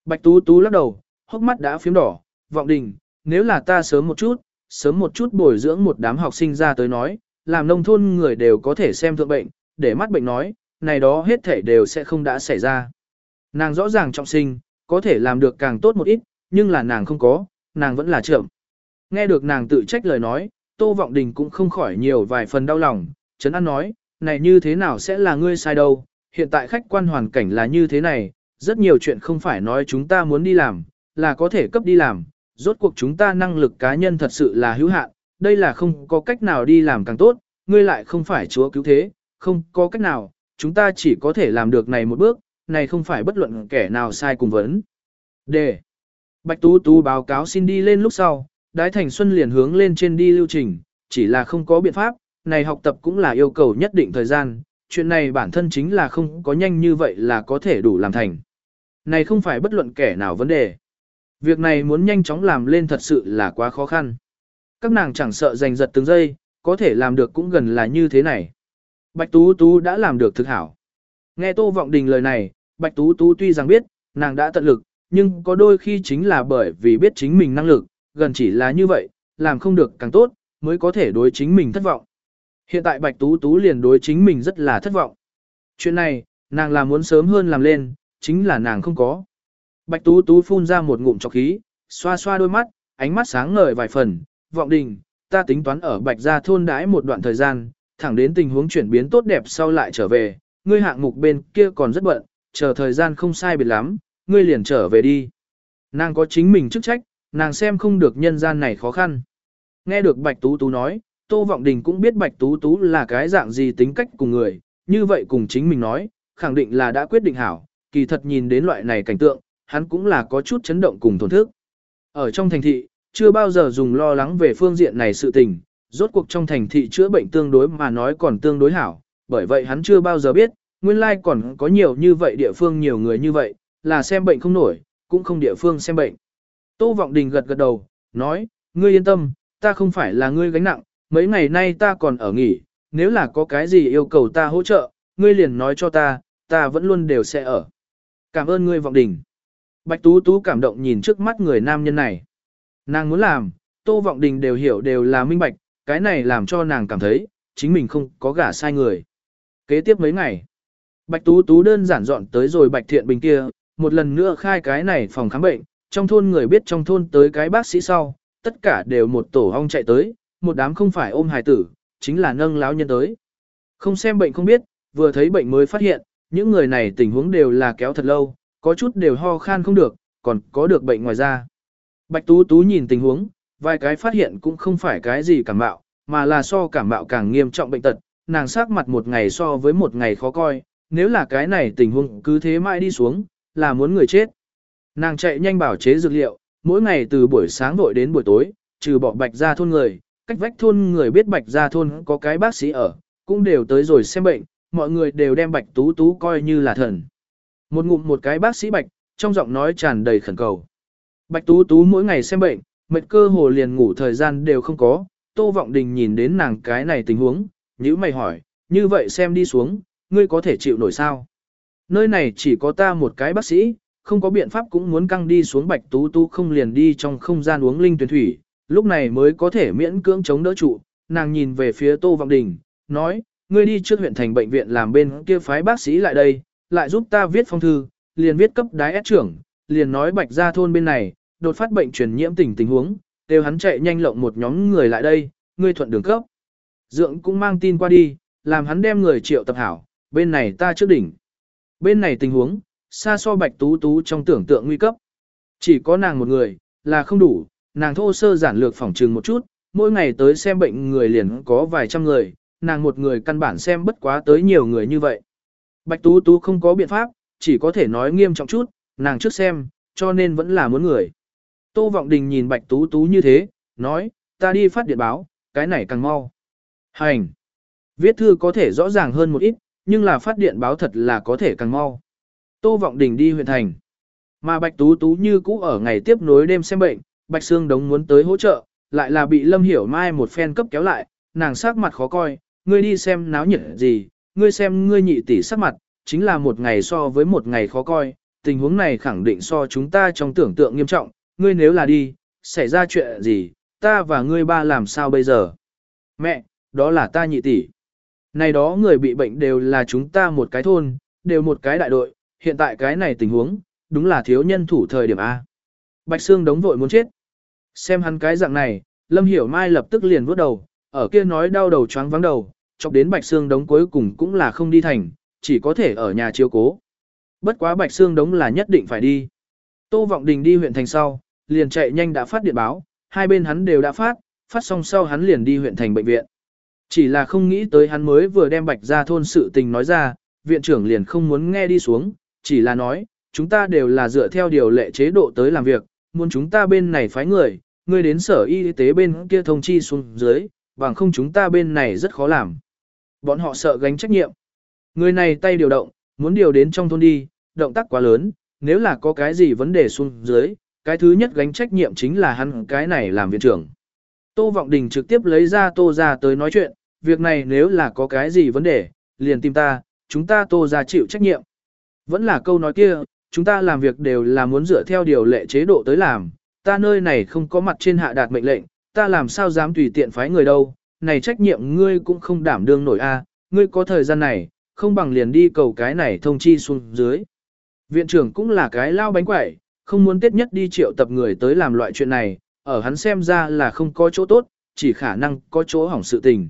Bạch Tú Tú lắc đầu, hốc mắt đã phím đỏ, vọng đình, nếu là ta sớm một chút, sớm một chút bồi dưỡng một đám học sinh ra tới nói, làm nông thôn người đều có thể xem thượng bệnh, để mắt bệnh nói, này đó hết thể đều sẽ không đã xảy ra. Nàng rõ ràng trọng sinh, có thể làm được càng tốt một ít, nhưng là nàng không có, nàng vẫn là trưởng. Nghe được nàng tự trách lời nói, Tô Vọng Đình cũng không khỏi nhiều vài phần đau lòng, Trấn An nói, này như thế nào sẽ là ngươi sai đâu, hiện tại khách quan hoàn cảnh là như thế này, rất nhiều chuyện không phải nói chúng ta muốn đi làm, là có thể cấp đi làm, rốt cuộc chúng ta năng lực cá nhân thật sự là hữu hạn, đây là không có cách nào đi làm càng tốt, ngươi lại không phải chúa cứu thế, không có cách nào, chúng ta chỉ có thể làm được này một bước, này không phải bất luận kẻ nào sai cùng vấn. D. Bạch Tú Tú báo cáo xin đi lên lúc sau, Đái Thành Xuân liền hướng lên trên đi lưu trình, chỉ là không có biện pháp, này học tập cũng là yêu cầu nhất định thời gian, chuyện này bản thân chính là không có nhanh như vậy là có thể đủ làm thành. Này không phải bất luận kẻ nào vấn đề. Việc này muốn nhanh chóng làm lên thật sự là quá khó khăn. Các nàng chẳng sợ giành giật từng giây, có thể làm được cũng gần là như thế này. Bạch Tú Tú đã làm được thực hảo. Nghe Tô Vọng Đình lời này, Bạch Tú Tú tuy rằng biết, nàng đã tận lực, nhưng có đôi khi chính là bởi vì biết chính mình năng lực, gần chỉ là như vậy, làm không được càng tốt, mới có thể đối chính mình thất vọng. Hiện tại Bạch Tú Tú liền đối chính mình rất là thất vọng. Chuyện này, nàng là muốn sớm hơn làm lên, chính là nàng không có. Bạch Tú Tú phun ra một ngụm trọc khí, xoa xoa đôi mắt, ánh mắt sáng ngời vài phần, vọng đình, ta tính toán ở Bạch Gia thôn đãi một đoạn thời gian, thẳng đến tình huống chuyển biến tốt đẹp sau lại trở về, ngươi hạng mục bên kia còn rất bận, chờ thời gian không sai biệt lắm, ngươi liền trở về đi. Nàng có chính mình chức trách, nàng xem không được nhân gian này khó khăn. Nghe được Bạch Tú Tú nói, Tô Vọng Đình cũng biết Bạch Tú Tú là cái dạng gì tính cách cùng người, như vậy cùng chính mình nói, khẳng định là đã quyết định hảo, kỳ thật nhìn đến loại này cảnh tượng, hắn cũng là có chút chấn động cùng thổn thức. Ở trong thành thị, chưa bao giờ dùng lo lắng về phương diện này sự tình, rốt cuộc trong thành thị chữa bệnh tương đối mà nói còn tương đối hảo, bởi vậy hắn chưa bao giờ biết, nguyên lai còn có nhiều như vậy địa phương nhiều người như vậy, là xem bệnh không nổi, cũng không địa phương xem bệnh. Tô Vọng Đình gật gật đầu, nói, ngươi yên tâm, ta không phải là ngươi gánh nặng, mấy ngày nay ta còn ở nghỉ, nếu là có cái gì yêu cầu ta hỗ trợ, ngươi liền nói cho ta, ta vẫn luôn đều sẽ ở. Cảm ơn ngươi Vọng Đình. Bạch Tú Tú cảm động nhìn trước mắt người nam nhân này. Nàng muốn làm, Tô Vọng Đình đều hiểu đều là minh bạch, cái này làm cho nàng cảm thấy, chính mình không có gả sai người. Kế tiếp mấy ngày, Bạch Tú Tú đơn giản dọn tới rồi Bạch Thiện Bình kia, một lần nữa khai cái này phòng khám bệnh, trong thôn người biết trong thôn tới cái bác sĩ sau, tất cả đều một tổ ong chạy tới, một đám không phải ôm hài tử, chính là nâng lão nhân tới. Không xem bệnh không biết, vừa thấy bệnh mới phát hiện, những người này tình huống đều là kéo thật lâu, có chút đều ho khan không được, còn có được bệnh ngoài da. Bạch Tú Tú nhìn tình huống, vài cái phát hiện cũng không phải cái gì cảm mạo, mà là so cảm mạo càng nghiêm trọng bệnh tật, nàng sắc mặt một ngày so với một ngày khó coi, nếu là cái này tình huống cứ thế mãi đi xuống, là muốn người chết. Nàng chạy nhanh bảo chế dược liệu, mỗi ngày từ buổi sáng vội đến buổi tối, trừ bỏ bạch ra thôn người, cách vách thôn người biết bạch ra thôn có cái bác sĩ ở, cũng đều tới rồi xem bệnh, mọi người đều đem bạch tú tú coi như là thần. Một ngụm một cái bác sĩ bạch, trong giọng nói tràn đầy khẩn cầu. Bạch tú tú mỗi ngày xem bệnh, mệt cơ hồ liền ngủ thời gian đều không có, Tô Vọng Đình nhìn đến nàng cái này tình huống, nhíu mày hỏi, như vậy xem đi xuống, ngươi có thể chịu nổi sao? Nơi này chỉ có ta một cái bác sĩ, không có biện pháp cũng muốn căng đi xuống bạch tú tú không liền đi trong không gian uống linh tuyển thủy, lúc này mới có thể miễn cưỡng chống đỡ trụ, nàng nhìn về phía Tô Vọng Đình, nói, ngươi đi trước huyện thành bệnh viện làm bên kia phái bác sĩ lại đây, lại giúp ta viết phong thư, liền viết cấp đái ép trưởng, liền nói bạch gia thôn bên này, đột phát bệnh truyền nhiễm tình tình huống, đều hắn chạy nhanh lộng một nhóm người lại đây, ngươi thuận đường cấp. Dượng cũng mang tin qua đi, làm hắn đem người triệu tập hảo, bên này ta trước đỉnh. Bên này tình huống, xa so bạch tú tú trong tưởng tượng nguy cấp. Chỉ có nàng một người, là không đủ, nàng thô sơ giản lược phỏng trừng một chút, mỗi ngày tới xem bệnh người liền có vài trăm người, nàng một người căn bản xem bất quá tới nhiều người như vậy. Bạch tú tú không có biện pháp, chỉ có thể nói nghiêm trọng chút, nàng trước xem, cho nên vẫn là muốn người. Tô Vọng Đình nhìn Bạch Tú Tú như thế, nói, ta đi phát điện báo, cái này càng mau. Hành. Viết thư có thể rõ ràng hơn một ít, nhưng là phát điện báo thật là có thể càng mau. Tô Vọng Đình đi huyện thành. Mà Bạch Tú Tú như cũ ở ngày tiếp nối đêm xem bệnh, Bạch Sương Đống muốn tới hỗ trợ, lại là bị Lâm Hiểu Mai một phen cấp kéo lại, nàng sắc mặt khó coi, ngươi đi xem náo nhiệt gì, ngươi xem ngươi nhị tỷ sắc mặt, chính là một ngày so với một ngày khó coi, tình huống này khẳng định so chúng ta trong tưởng tượng nghiêm trọng, ngươi nếu là đi, xảy ra chuyện gì, ta và ngươi ba làm sao bây giờ? Mẹ, đó là ta nhị tỷ. Này đó người bị bệnh đều là chúng ta một cái thôn, đều một cái đại đội, hiện tại cái này tình huống, đúng là thiếu nhân thủ thời điểm A. Bạch Sương đống vội muốn chết. Xem hắn cái dạng này, Lâm Hiểu Mai lập tức liền vuốt đầu, ở kia nói đau đầu choáng vắng đầu, chọc đến Bạch Sương đống cuối cùng cũng là không đi thành, chỉ có thể ở nhà chiếu cố. Bất quá Bạch Sương đống là nhất định phải đi. Tô Vọng Đình đi huyện thành sau, liền chạy nhanh đã phát điện báo, hai bên hắn đều đã phát, phát xong sau hắn liền đi huyện thành bệnh viện. Chỉ là không nghĩ tới hắn mới vừa đem bạch ra thôn sự tình nói ra, viện trưởng liền không muốn nghe đi xuống, chỉ là nói, chúng ta đều là dựa theo điều lệ chế độ tới làm việc, muốn chúng ta bên này phái người, người đến sở y tế bên kia thông chi xuống dưới, bằng không chúng ta bên này rất khó làm. Bọn họ sợ gánh trách nhiệm. Người này tay điều động, muốn điều đến trong thôn đi, động tác quá lớn, nếu là có cái gì vấn đề xuống dưới, cái thứ nhất gánh trách nhiệm chính là hắn cái này làm viện trưởng. Tô Vọng Đình trực tiếp lấy ra Tô ra tới nói chuyện, việc này nếu là có cái gì vấn đề, liền tìm ta, chúng ta Tô ra chịu trách nhiệm. Vẫn là câu nói kia, chúng ta làm việc đều là muốn dựa theo điều lệ chế độ tới làm, ta nơi này không có mặt trên hạ đạt mệnh lệnh, ta làm sao dám tùy tiện phái người đâu, này trách nhiệm ngươi cũng không đảm đương nổi a, à. ngươi có thời gian này, không bằng liền đi cầu cái này thông chi xuống dưới. Viện trưởng cũng là cái lao bánh quẩy, không muốn tiết nhất đi triệu tập người tới làm loại chuyện này, ở hắn xem ra là không có chỗ tốt, chỉ khả năng có chỗ hỏng sự tình.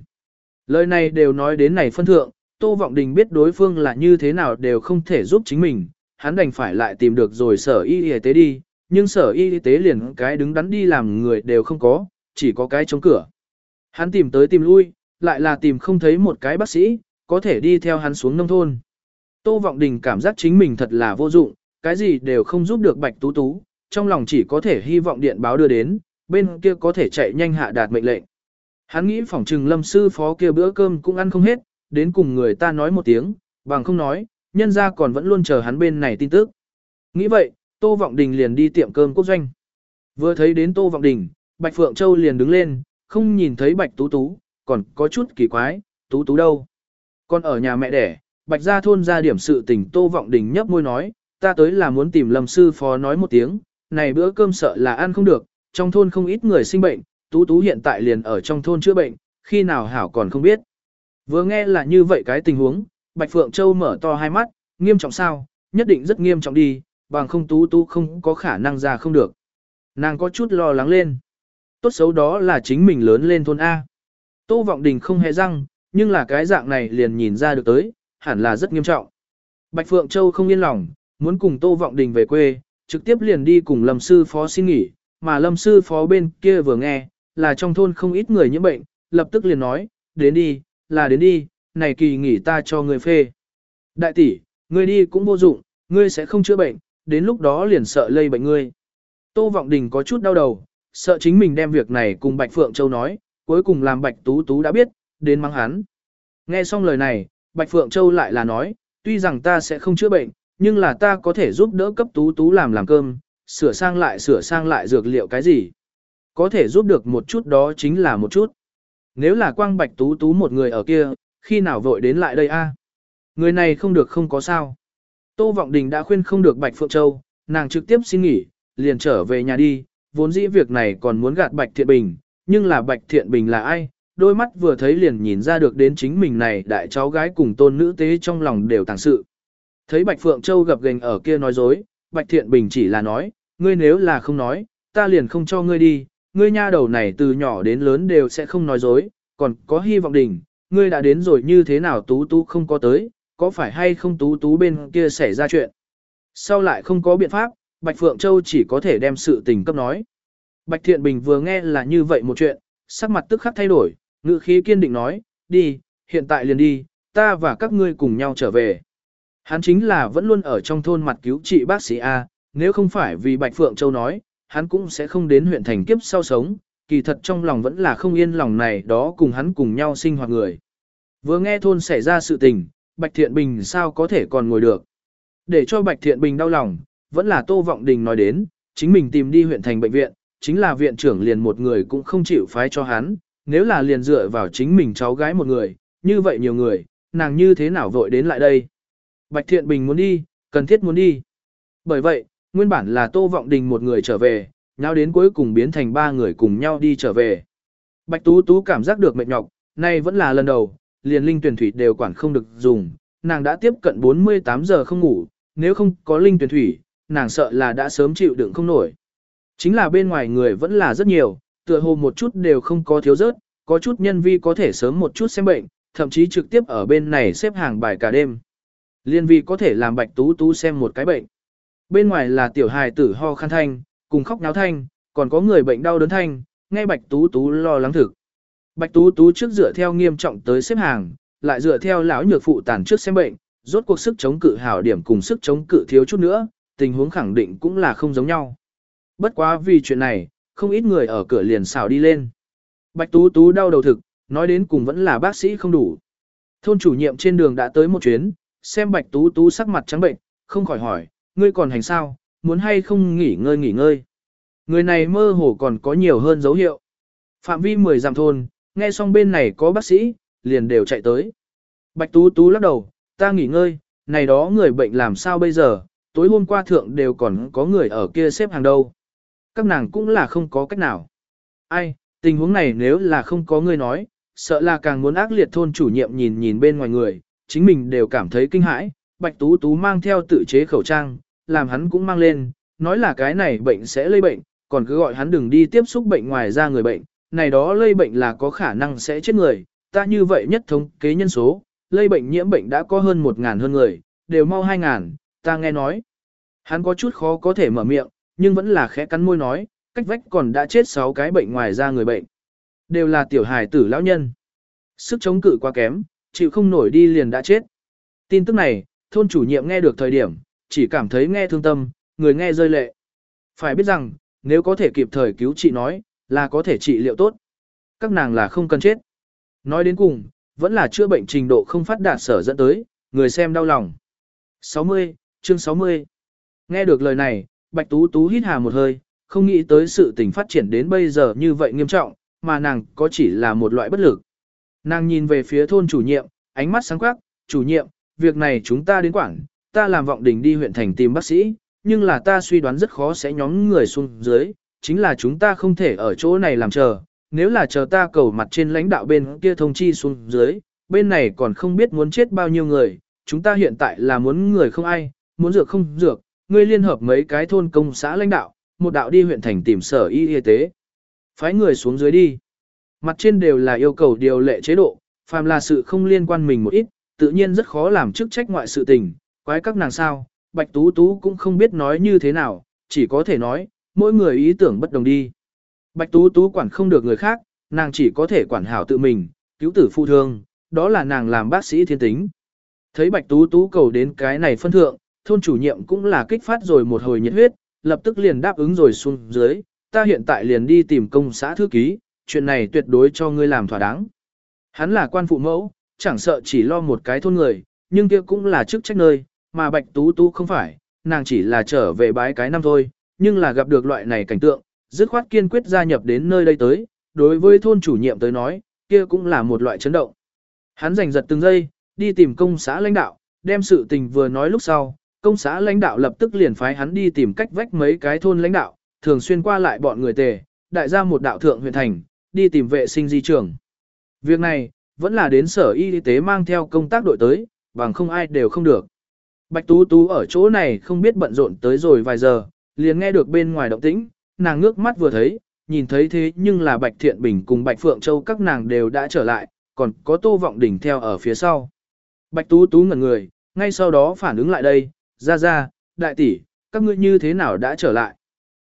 Lời này đều nói đến này phân thượng, Tô Vọng Đình biết đối phương là như thế nào đều không thể giúp chính mình, hắn đành phải lại tìm được rồi sở y y tế đi, nhưng sở y y tế liền cái đứng đắn đi làm người đều không có, chỉ có cái chống cửa. Hắn tìm tới tìm lui, lại là tìm không thấy một cái bác sĩ, có thể đi theo hắn xuống nông thôn. Tô Vọng Đình cảm giác chính mình thật là vô dụng, cái gì đều không giúp được Bạch Tú Tú, trong lòng chỉ có thể hy vọng điện báo đưa đến, bên kia có thể chạy nhanh hạ đạt mệnh lệnh. Hắn nghĩ phòng trừng lâm sư phó kia bữa cơm cũng ăn không hết, đến cùng người ta nói một tiếng, bằng không nói, nhân ra còn vẫn luôn chờ hắn bên này tin tức. Nghĩ vậy, Tô Vọng Đình liền đi tiệm cơm quốc doanh. Vừa thấy đến Tô Vọng Đình, Bạch Phượng Châu liền đứng lên, không nhìn thấy Bạch Tú Tú, còn có chút kỳ quái, Tú Tú đâu? Còn ở nhà mẹ đẻ, Bạch gia thôn ra điểm sự tình Tô Vọng Đình nhấp môi nói, ta tới là muốn tìm lâm sư phó nói một tiếng, này bữa cơm sợ là ăn không được, trong thôn không ít người sinh bệnh, tú tú hiện tại liền ở trong thôn chữa bệnh, khi nào hảo còn không biết. Vừa nghe là như vậy cái tình huống, Bạch Phượng Châu mở to hai mắt, nghiêm trọng sao, nhất định rất nghiêm trọng đi, bằng không tú tú không có khả năng ra không được. Nàng có chút lo lắng lên. Tốt xấu đó là chính mình lớn lên thôn A. Tô Vọng Đình không hề răng, nhưng là cái dạng này liền nhìn ra được tới, hẳn là rất nghiêm trọng. Bạch Phượng Châu không yên lòng, muốn cùng Tô Vọng Đình về quê, trực tiếp liền đi cùng Lâm sư phó xin nghỉ, mà Lâm sư phó bên kia vừa nghe, là trong thôn không ít người nhiễm bệnh, lập tức liền nói, đến đi, là đến đi, này kỳ nghỉ ta cho người phê. Đại tỷ, ngươi đi cũng vô dụng, ngươi sẽ không chữa bệnh, đến lúc đó liền sợ lây bệnh ngươi. Tô Vọng Đình có chút đau đầu, sợ chính mình đem việc này cùng Bạch Phượng Châu nói, cuối cùng làm Bạch Tú Tú đã biết, đến mắng hắn. Nghe xong lời này, Bạch Phượng Châu lại là nói, tuy rằng ta sẽ không chữa bệnh, nhưng là ta có thể giúp đỡ cấp Tú Tú làm làm cơm, sửa sang lại sửa sang lại dược liệu cái gì. Có thể giúp được một chút đó chính là một chút. Nếu là quang Bạch Tú Tú một người ở kia, khi nào vội đến lại đây a? À? Người này không được không có sao. Tô Vọng Đình đã khuyên không được Bạch Phượng Châu, nàng trực tiếp xin nghỉ, liền trở về nhà đi, vốn dĩ việc này còn muốn gạt Bạch Thiện Bình, nhưng là Bạch Thiện Bình là ai, đôi mắt vừa thấy liền nhìn ra được đến chính mình này đại cháu gái cùng tôn nữ tế trong lòng đều tàng sự. Thấy Bạch Phượng Châu gặp gành ở kia nói dối, Bạch Thiện Bình chỉ là nói, ngươi nếu là không nói, ta liền không cho ngươi đi, ngươi nha đầu này từ nhỏ đến lớn đều sẽ không nói dối, còn có hy vọng đỉnh, ngươi đã đến rồi như thế nào tú tú không có tới, có phải hay không tú tú bên kia xảy ra chuyện. Sau lại không có biện pháp, Bạch Phượng Châu chỉ có thể đem sự tình cấp nói. Bạch Thiện Bình vừa nghe là như vậy một chuyện, sắc mặt tức khắc thay đổi, ngữ khí kiên định nói, đi, hiện tại liền đi, ta và các ngươi cùng nhau trở về. Hắn chính là vẫn luôn ở trong thôn mặt cứu trị bác sĩ A, nếu không phải vì Bạch Phượng Châu nói, hắn cũng sẽ không đến huyện thành kiếp sau sống, kỳ thật trong lòng vẫn là không yên lòng này đó cùng hắn cùng nhau sinh hoạt người. Vừa nghe thôn xảy ra sự tình, Bạch Thiện Bình sao có thể còn ngồi được. Để cho Bạch Thiện Bình đau lòng, vẫn là Tô Vọng Đình nói đến, chính mình tìm đi huyện thành bệnh viện, chính là viện trưởng liền một người cũng không chịu phái cho hắn, nếu là liền dựa vào chính mình cháu gái một người, như vậy nhiều người, nàng như thế nào vội đến lại đây. Bạch Thiện Bình muốn đi, cần thiết muốn đi. Bởi vậy, nguyên bản là Tô Vọng Đình một người trở về, nhau đến cuối cùng biến thành ba người cùng nhau đi trở về. Bạch Tú Tú cảm giác được mệt nhọc, nay vẫn là lần đầu, liền linh tuyển thủy đều quản không được dùng, nàng đã tiếp cận 48 giờ không ngủ, nếu không có linh tuyển thủy, nàng sợ là đã sớm chịu đựng không nổi. Chính là bên ngoài người vẫn là rất nhiều, tựa hồ một chút đều không có thiếu rớt, có chút nhân vi có thể sớm một chút xem bệnh, thậm chí trực tiếp ở bên này xếp hàng bài cả đêm. Liên vi có thể làm bạch tú tú xem một cái bệnh. Bên ngoài là tiểu hài tử ho khan thanh, cùng khóc náo thanh, còn có người bệnh đau đớn thanh, nghe bạch tú tú lo lắng thực. Bạch tú tú trước dựa theo nghiêm trọng tới xếp hàng, lại dựa theo lão nhược phụ tàn trước xem bệnh, rốt cuộc sức chống cự hảo điểm cùng sức chống cự thiếu chút nữa, tình huống khẳng định cũng là không giống nhau. Bất quá vì chuyện này, không ít người ở cửa liền xào đi lên. Bạch Tú Tú đau đầu thực, nói đến cùng vẫn là bác sĩ không đủ. Thôn chủ nhiệm trên đường đã tới một chuyến, xem Bạch Tú Tú sắc mặt trắng bệnh, không khỏi hỏi, ngươi còn hành sao, muốn hay không nghỉ ngơi nghỉ ngơi. Người này mơ hồ còn có nhiều hơn dấu hiệu. Phạm vi 10 dặm thôn, nghe xong bên này có bác sĩ, liền đều chạy tới. Bạch Tú Tú lắc đầu, ta nghỉ ngơi, này đó người bệnh làm sao bây giờ, tối hôm qua thượng đều còn có người ở kia xếp hàng đâu. Các nàng cũng là không có cách nào. Ai, tình huống này nếu là không có người nói, sợ là càng muốn ác liệt thôn chủ nhiệm nhìn nhìn bên ngoài người, chính mình đều cảm thấy kinh hãi. Bạch Tú Tú mang theo tự chế khẩu trang, làm hắn cũng mang lên, nói là cái này bệnh sẽ lây bệnh, còn cứ gọi hắn đừng đi tiếp xúc bệnh ngoài ra người bệnh, này đó lây bệnh là có khả năng sẽ chết người, ta như vậy nhất thống kế nhân số, lây bệnh nhiễm bệnh đã có hơn một ngàn hơn người, đều mau hai ngàn, ta nghe nói. Hắn có chút khó có thể mở miệng, nhưng vẫn là khẽ cắn môi nói, cách vách còn đã chết 6 cái bệnh ngoài ra người bệnh. Đều là tiểu hài tử lão nhân. Sức chống cự quá kém, chịu không nổi đi liền đã chết. Tin tức này, thôn chủ nhiệm nghe được thời điểm, chỉ cảm thấy nghe thương tâm, người nghe rơi lệ. Phải biết rằng, nếu có thể kịp thời cứu trị nói, là có thể trị liệu tốt. Các nàng là không cần chết. Nói đến cùng, vẫn là chữa bệnh trình độ không phát đạt sở dẫn tới, người xem đau lòng. 60, chương 60. Nghe được lời này, Bạch Tú Tú hít hà một hơi, không nghĩ tới sự tình phát triển đến bây giờ như vậy nghiêm trọng, mà nàng có chỉ là một loại bất lực. Nàng nhìn về phía thôn chủ nhiệm, ánh mắt sáng quắc, chủ nhiệm, việc này chúng ta đến quản, ta làm vọng đình đi huyện thành tìm bác sĩ, nhưng là ta suy đoán rất khó sẽ nhóm người xuống dưới, chính là chúng ta không thể ở chỗ này làm chờ, nếu là chờ ta cầu mặt trên lãnh đạo bên kia thông chi xuống dưới, bên này còn không biết muốn chết bao nhiêu người, chúng ta hiện tại là muốn người không ai, muốn dược không dược, ngươi liên hợp mấy cái thôn công xã lãnh đạo, một đạo đi huyện thành tìm sở y y tế. Phái người xuống dưới đi. Mặt trên đều là yêu cầu điều lệ chế độ, phàm là sự không liên quan mình một ít, tự nhiên rất khó làm chức trách ngoại sự tình, quái các nàng sao, Bạch Tú Tú cũng không biết nói như thế nào, chỉ có thể nói, mỗi người ý tưởng bất đồng đi. Bạch Tú Tú quản không được người khác, nàng chỉ có thể quản hảo tự mình, cứu tử phụ thương, đó là nàng làm bác sĩ thiên tính. Thấy Bạch Tú Tú cầu đến cái này phân thượng, thôn chủ nhiệm cũng là kích phát rồi một hồi nhiệt huyết, lập tức liền đáp ứng rồi xuống dưới, ta hiện tại liền đi tìm công xã thư ký, chuyện này tuyệt đối cho ngươi làm thỏa đáng. Hắn là quan phụ mẫu, chẳng sợ chỉ lo một cái thôn người, nhưng kia cũng là chức trách nơi, mà Bạch Tú Tú không phải, nàng chỉ là trở về bái cái năm thôi, nhưng là gặp được loại này cảnh tượng, dứt khoát kiên quyết gia nhập đến nơi đây tới, đối với thôn chủ nhiệm tới nói, kia cũng là một loại chấn động. Hắn giành giật từng giây, đi tìm công xã lãnh đạo, đem sự tình vừa nói lúc sau, công xã lãnh đạo lập tức liền phái hắn đi tìm cách vách mấy cái thôn lãnh đạo, thường xuyên qua lại bọn người tề, đại gia một đạo thượng huyện thành, đi tìm vệ sinh di trường. Việc này, vẫn là đến sở y tế mang theo công tác đội tới, bằng không ai đều không được. Bạch Tú Tú ở chỗ này không biết bận rộn tới rồi vài giờ, liền nghe được bên ngoài động tĩnh, nàng ngước mắt vừa thấy, nhìn thấy thế nhưng là Bạch Thiện Bình cùng Bạch Phượng Châu các nàng đều đã trở lại, còn có Tô Vọng Đình theo ở phía sau. Bạch Tú Tú ngẩn người, ngay sau đó phản ứng lại đây, ra ra, đại tỷ, các ngươi như thế nào đã trở lại?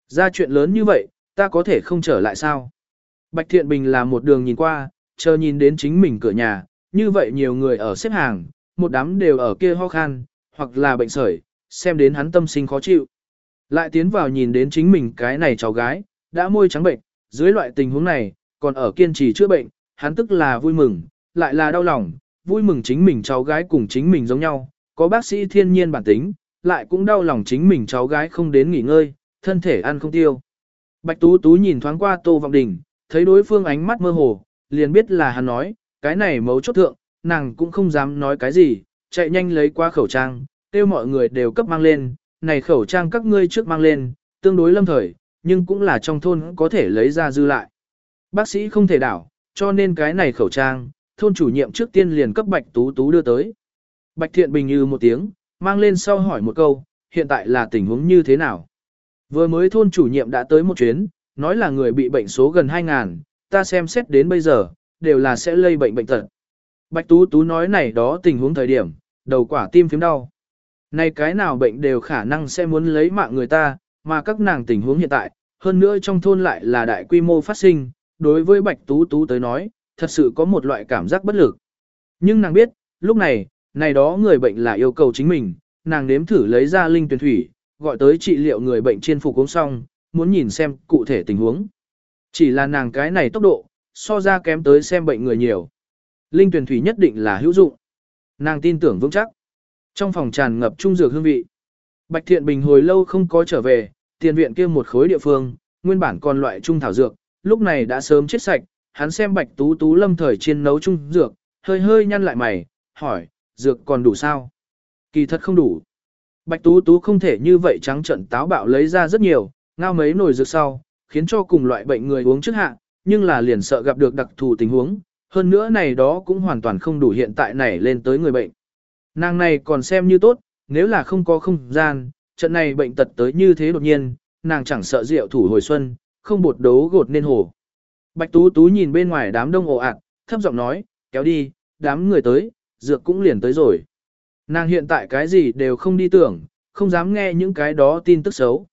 Ra chuyện lớn như vậy, ta có thể không trở lại sao? Bạch Thiện Bình là một đường nhìn qua, chờ nhìn đến chính mình cửa nhà, như vậy nhiều người ở xếp hàng, một đám đều ở kia ho khan, hoặc là bệnh sởi, xem đến hắn tâm sinh khó chịu. Lại tiến vào nhìn đến chính mình cái này cháu gái, đã môi trắng bệnh, dưới loại tình huống này, còn ở kiên trì chữa bệnh, hắn tức là vui mừng, lại là đau lòng, vui mừng chính mình cháu gái cùng chính mình giống nhau, có bác sĩ thiên nhiên bản tính, lại cũng đau lòng chính mình cháu gái không đến nghỉ ngơi, thân thể ăn không tiêu. Bạch Tú Tú nhìn thoáng qua Tô Vọng Đình, thấy đối phương ánh mắt mơ hồ, liền biết là hắn nói, cái này mấu chốt thượng, nàng cũng không dám nói cái gì, chạy nhanh lấy qua khẩu trang, kêu mọi người đều cấp mang lên, này khẩu trang các ngươi trước mang lên, tương đối lâm thời, nhưng cũng là trong thôn có thể lấy ra dư lại. Bác sĩ không thể đảo, cho nên cái này khẩu trang, thôn chủ nhiệm trước tiên liền cấp Bạch Tú Tú đưa tới. Bạch Thiện Bình như một tiếng, mang lên sau hỏi một câu, hiện tại là tình huống như thế nào? Vừa mới thôn chủ nhiệm đã tới một chuyến, nói là người bị bệnh số gần 2.000, ta xem xét đến bây giờ, đều là sẽ lây bệnh bệnh tật. Bạch Tú Tú nói này đó tình huống thời điểm, đầu quả tim phím đau. Này cái nào bệnh đều khả năng sẽ muốn lấy mạng người ta, mà các nàng tình huống hiện tại, hơn nữa trong thôn lại là đại quy mô phát sinh, đối với Bạch Tú Tú tới nói, thật sự có một loại cảm giác bất lực. Nhưng nàng biết, lúc này, này đó người bệnh là yêu cầu chính mình, nàng nếm thử lấy ra linh tuyển thủy, gọi tới trị liệu người bệnh trên phục uống xong, muốn nhìn xem cụ thể tình huống. Chỉ là nàng cái này tốc độ, so ra kém tới xem bệnh người nhiều. Linh tuyển thủy nhất định là hữu dụng. Nàng tin tưởng vững chắc. Trong phòng tràn ngập trung dược hương vị. Bạch Thiện Bình hồi lâu không có trở về, tiền viện kia một khối địa phương, nguyên bản còn loại trung thảo dược, lúc này đã sớm chết sạch, hắn xem Bạch Tú Tú lâm thời chiên nấu trung dược, hơi hơi nhăn lại mày, hỏi, dược còn đủ sao? Kỳ thật không đủ. Bạch Tú Tú không thể như vậy trắng trận táo bạo lấy ra rất nhiều, ngao mấy nồi dược sau, khiến cho cùng loại bệnh người uống trước hạ, nhưng là liền sợ gặp được đặc thù tình huống, hơn nữa này đó cũng hoàn toàn không đủ hiện tại này lên tới người bệnh. Nàng này còn xem như tốt, nếu là không có không gian, trận này bệnh tật tới như thế đột nhiên, nàng chẳng sợ rượu thủ hồi xuân, không bột đấu gột nên hồ. Bạch Tú Tú nhìn bên ngoài đám đông ồ ạt, thấp giọng nói, kéo đi, đám người tới, dược cũng liền tới rồi. Nàng hiện tại cái gì đều không đi tưởng, không dám nghe những cái đó tin tức xấu.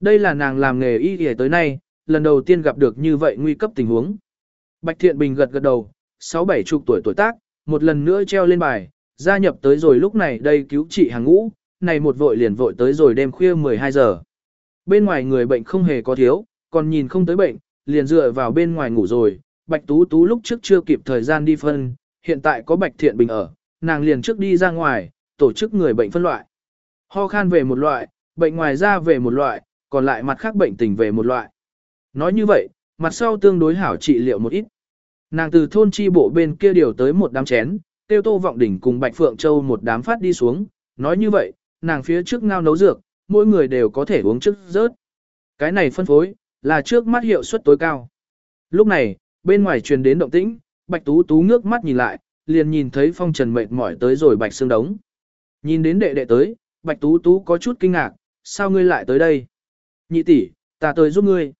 Đây là nàng làm nghề y y tới nay, lần đầu tiên gặp được như vậy nguy cấp tình huống. Bạch Thiện Bình gật gật đầu, sáu bảy chục tuổi tuổi tác, một lần nữa treo lên bài, gia nhập tới rồi lúc này đây cứu trị hàng ngũ, này một vội liền vội tới rồi đêm khuya 12 giờ. Bên ngoài người bệnh không hề có thiếu, còn nhìn không tới bệnh, liền dựa vào bên ngoài ngủ rồi, Bạch Tú Tú lúc trước chưa kịp thời gian đi phân, hiện tại có Bạch Thiện Bình ở, nàng liền trước đi ra ngoài, tổ chức người bệnh phân loại. Ho khan về một loại, bệnh ngoài da về một loại, còn lại mặt khác bệnh tình về một loại. Nói như vậy, mặt sau tương đối hảo trị liệu một ít. Nàng từ thôn chi bộ bên kia điều tới một đám chén, tiêu tô vọng đỉnh cùng Bạch Phượng Châu một đám phát đi xuống. Nói như vậy, nàng phía trước ngao nấu dược, mỗi người đều có thể uống trước rớt. Cái này phân phối, là trước mắt hiệu suất tối cao. Lúc này, bên ngoài truyền đến động tĩnh, Bạch Tú Tú ngước mắt nhìn lại, liền nhìn thấy phong trần mệt mỏi tới rồi Bạch Sương Đống. Nhìn đến đệ đệ tới, Bạch Tú Tú có chút kinh ngạc, sao ngươi lại tới đây? Nhị tỷ, ta tới giúp ngươi.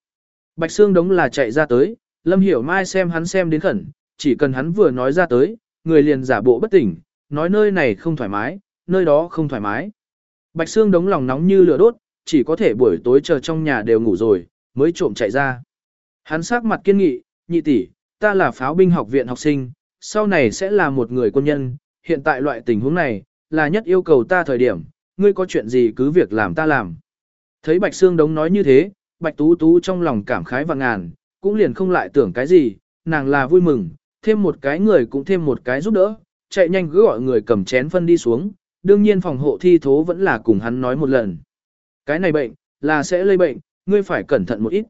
Bạch Sương Đống là chạy ra tới, Lâm Hiểu Mai xem hắn xem đến khẩn, chỉ cần hắn vừa nói ra tới, người liền giả bộ bất tỉnh, nói nơi này không thoải mái, nơi đó không thoải mái. Bạch Sương Đống lòng nóng như lửa đốt, chỉ có thể buổi tối chờ trong nhà đều ngủ rồi, mới trộm chạy ra. Hắn sắc mặt kiên nghị, nhị tỷ, ta là pháo binh học viện học sinh, sau này sẽ là một người quân nhân, hiện tại loại tình huống này, là nhất yêu cầu ta thời điểm, ngươi có chuyện gì cứ việc làm ta làm. Thấy Bạch Sương Đống nói như thế, Bạch Tú Tú trong lòng cảm khái và ngàn, cũng liền không lại tưởng cái gì, nàng là vui mừng, thêm một cái người cũng thêm một cái giúp đỡ, chạy nhanh cứ gọi người cầm chén phân đi xuống, đương nhiên phòng hộ thi thố vẫn là cùng hắn nói một lần. Cái này bệnh, là sẽ lây bệnh, ngươi phải cẩn thận một ít.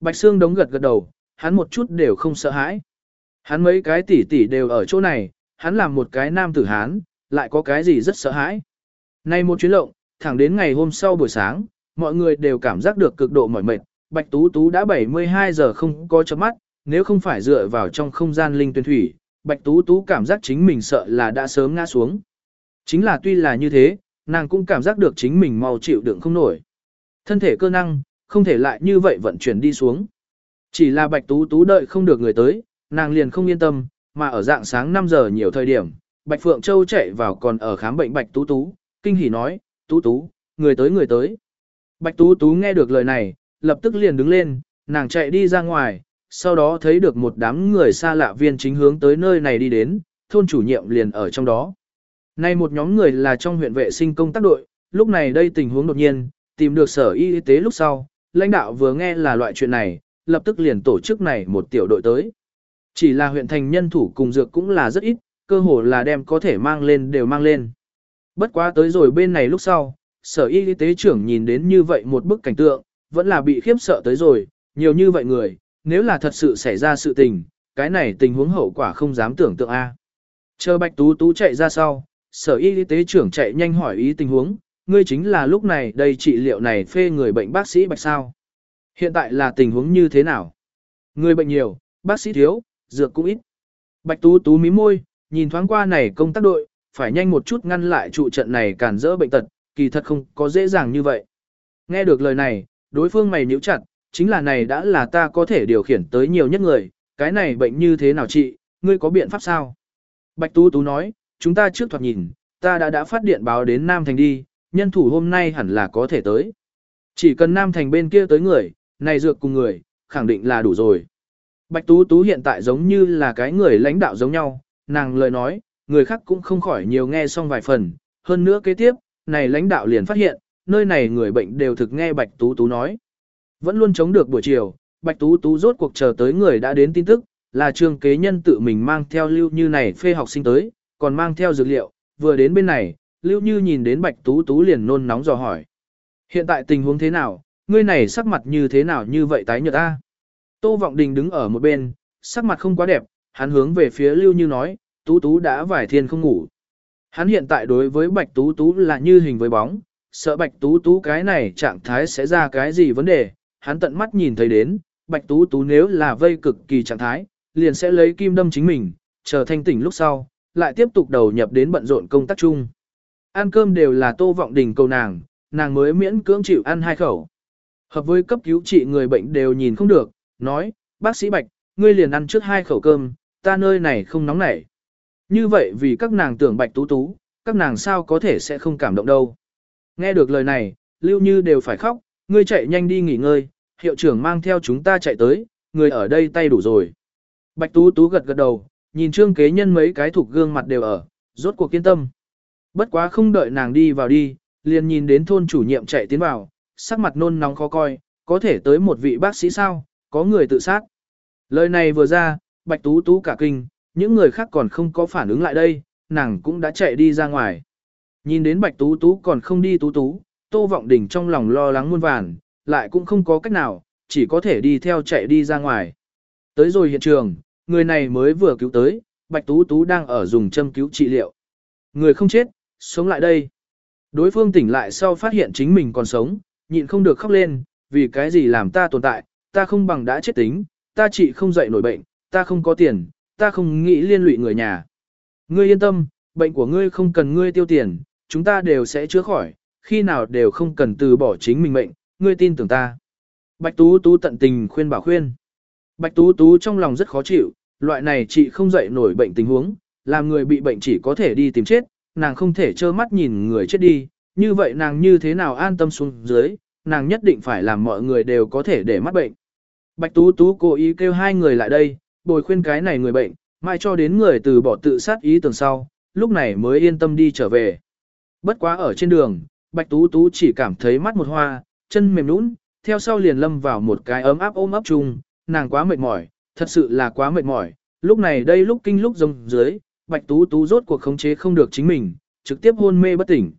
Bạch Sương Đống gật gật đầu, hắn một chút đều không sợ hãi. Hắn mấy cái tỷ tỷ đều ở chỗ này, hắn làm một cái nam tử hán, lại có cái gì rất sợ hãi. Nay một chuyến lộng, thẳng đến ngày hôm sau buổi sáng, mọi người đều cảm giác được cực độ mỏi mệt, Bạch Tú Tú đã 72 giờ không có chớp mắt, nếu không phải dựa vào trong không gian linh tuyển thủy, Bạch Tú Tú cảm giác chính mình sợ là đã sớm ngã xuống. Chính là tuy là như thế, nàng cũng cảm giác được chính mình mau chịu đựng không nổi. Thân thể cơ năng, không thể lại như vậy vận chuyển đi xuống. Chỉ là Bạch Tú Tú đợi không được người tới, nàng liền không yên tâm, mà ở dạng sáng 5 giờ nhiều thời điểm, Bạch Phượng Châu chạy vào còn ở khám bệnh Bạch Tú Tú, kinh hỉ nói, Tú Tú, người tới người tới. Bạch Tú Tú nghe được lời này, lập tức liền đứng lên, nàng chạy đi ra ngoài, sau đó thấy được một đám người xa lạ viên chính hướng tới nơi này đi đến, thôn chủ nhiệm liền ở trong đó. Nay một nhóm người là trong huyện vệ sinh công tác đội, lúc này đây tình huống đột nhiên, tìm được sở y tế lúc sau, lãnh đạo vừa nghe là loại chuyện này, lập tức liền tổ chức này một tiểu đội tới. Chỉ là huyện thành nhân thủ cùng dược cũng là rất ít, cơ hồ là đem có thể mang lên đều mang lên. Bất quá tới rồi bên này lúc sau, sở y tế trưởng nhìn đến như vậy một bức cảnh tượng, vẫn là bị khiếp sợ tới rồi, nhiều như vậy người, nếu là thật sự xảy ra sự tình, cái này tình huống hậu quả không dám tưởng tượng A. Chờ Bạch Tú Tú chạy ra sau, sở y tế trưởng chạy nhanh hỏi ý tình huống, ngươi chính là lúc này đây trị liệu này phê người bệnh bác sĩ Bạch sao. Hiện tại là tình huống như thế nào? Người bệnh nhiều, bác sĩ thiếu, dược cũng ít. Bạch Tú Tú mí môi, nhìn thoáng qua này công tác đội, phải nhanh một chút ngăn lại trụ trận này cản rỡ bệnh tật, kỳ thật không có dễ dàng như vậy. Nghe được lời này, đối phương mày nhíu chặt, chính là này đã là ta có thể điều khiển tới nhiều nhất người, cái này bệnh như thế nào chị, ngươi có biện pháp sao? Bạch Tú Tú nói, chúng ta trước thoạt nhìn, ta đã đã phát điện báo đến Nam Thành đi, nhân thủ hôm nay hẳn là có thể tới. Chỉ cần Nam Thành bên kia tới người, này dược cùng người, khẳng định là đủ rồi. Bạch Tú Tú hiện tại giống như là cái người lãnh đạo giống nhau, nàng lời nói, người khác cũng không khỏi nhiều nghe xong vài phần, hơn nữa kế tiếp, này lãnh đạo liền phát hiện, nơi này người bệnh đều thực nghe Bạch Tú Tú nói. Vẫn luôn chống được buổi chiều, Bạch Tú Tú rốt cuộc chờ tới người đã đến tin tức, là trường kế nhân tự mình mang theo lưu như này phê học sinh tới, còn mang theo dược liệu, vừa đến bên này, lưu như nhìn đến Bạch Tú Tú liền nôn nóng dò hỏi. Hiện tại tình huống thế nào, ngươi này sắc mặt như thế nào như vậy tái nhợt ta? Tô Vọng Đình đứng ở một bên, sắc mặt không quá đẹp, hắn hướng về phía lưu như nói, Tú Tú đã vải thiên không ngủ. Hắn hiện tại đối với Bạch Tú Tú là như hình với bóng, sợ Bạch Tú Tú cái này trạng thái sẽ ra cái gì vấn đề, hắn tận mắt nhìn thấy đến, Bạch Tú Tú nếu là vây cực kỳ trạng thái, liền sẽ lấy kim đâm chính mình, chờ thanh tỉnh lúc sau, lại tiếp tục đầu nhập đến bận rộn công tác chung. Ăn cơm đều là Tô Vọng Đình cầu nàng, nàng mới miễn cưỡng chịu ăn hai khẩu. Hợp với cấp cứu trị người bệnh đều nhìn không được, nói, bác sĩ Bạch, ngươi liền ăn trước hai khẩu cơm, ta nơi này không nóng nảy. Như vậy vì các nàng tưởng Bạch Tú Tú, các nàng sao có thể sẽ không cảm động đâu. Nghe được lời này, Lưu Như đều phải khóc, ngươi chạy nhanh đi nghỉ ngơi, hiệu trưởng mang theo chúng ta chạy tới, người ở đây tay đủ rồi. Bạch Tú Tú gật gật đầu, nhìn trương kế nhân mấy cái thuộc gương mặt đều ở, rốt cuộc kiên tâm. Bất quá không đợi nàng đi vào đi, liền nhìn đến thôn chủ nhiệm chạy tiến vào, sắc mặt nôn nóng khó coi, có thể tới một vị bác sĩ sao, có người tự sát. Lời này vừa ra, Bạch Tú Tú cả kinh, những người khác còn không có phản ứng lại đây, nàng cũng đã chạy đi ra ngoài. Nhìn đến Bạch Tú Tú còn không đi Tú Tú, Tô Vọng Đình trong lòng lo lắng muôn vàn, lại cũng không có cách nào, chỉ có thể đi theo chạy đi ra ngoài. Tới rồi hiện trường, người này mới vừa cứu tới, Bạch Tú Tú đang ở dùng châm cứu trị liệu. Người không chết, sống lại đây. Đối phương tỉnh lại sau phát hiện chính mình còn sống, nhịn không được khóc lên, vì cái gì làm ta tồn tại, ta không bằng đã chết tính, ta chỉ không dậy nổi bệnh, ta không có tiền, ta không nghĩ liên lụy người nhà. Ngươi yên tâm, bệnh của ngươi không cần ngươi tiêu tiền, chúng ta đều sẽ chữa khỏi, khi nào đều không cần từ bỏ chính mình mệnh, ngươi tin tưởng ta. Bạch Tú Tú tận tình khuyên bảo khuyên. Bạch Tú Tú trong lòng rất khó chịu, loại này chị không dậy nổi bệnh tình huống, làm người bị bệnh chỉ có thể đi tìm chết, nàng không thể trơ mắt nhìn người chết đi, như vậy nàng như thế nào an tâm xuống dưới, nàng nhất định phải làm mọi người đều có thể để mắt bệnh. Bạch Tú Tú cố ý kêu hai người lại đây, bồi khuyên cái này người bệnh, mai cho đến người từ bỏ tự sát ý tưởng sau, lúc này mới yên tâm đi trở về. Bất quá ở trên đường, Bạch Tú Tú chỉ cảm thấy mắt một hoa, chân mềm nũng, theo sau liền lâm vào một cái ấm áp ôm ấp chung, nàng quá mệt mỏi, thật sự là quá mệt mỏi, lúc này đây lúc kinh lúc rông dưới, Bạch Tú Tú rốt cuộc khống chế không được chính mình, trực tiếp hôn mê bất tỉnh.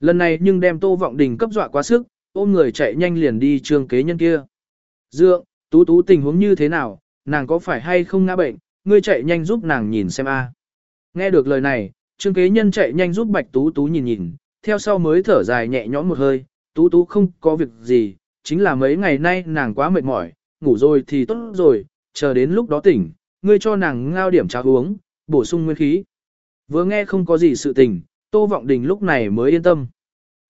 Lần này nhưng đem Tô Vọng Đình cấp dọa quá sức, ôm người chạy nhanh liền đi trương kế nhân kia. Dượng, Tú Tú tình huống như thế nào, nàng có phải hay không ngã bệnh, ngươi chạy nhanh giúp nàng nhìn xem a. Nghe được lời này, trương kế nhân chạy nhanh giúp Bạch Tú Tú nhìn nhìn, theo sau mới thở dài nhẹ nhõm một hơi, Tú Tú không có việc gì, chính là mấy ngày nay nàng quá mệt mỏi, ngủ rồi thì tốt rồi, chờ đến lúc đó tỉnh, ngươi cho nàng ngao điểm trà uống, bổ sung nguyên khí. Vừa nghe không có gì sự tình, Tô Vọng Đình lúc này mới yên tâm.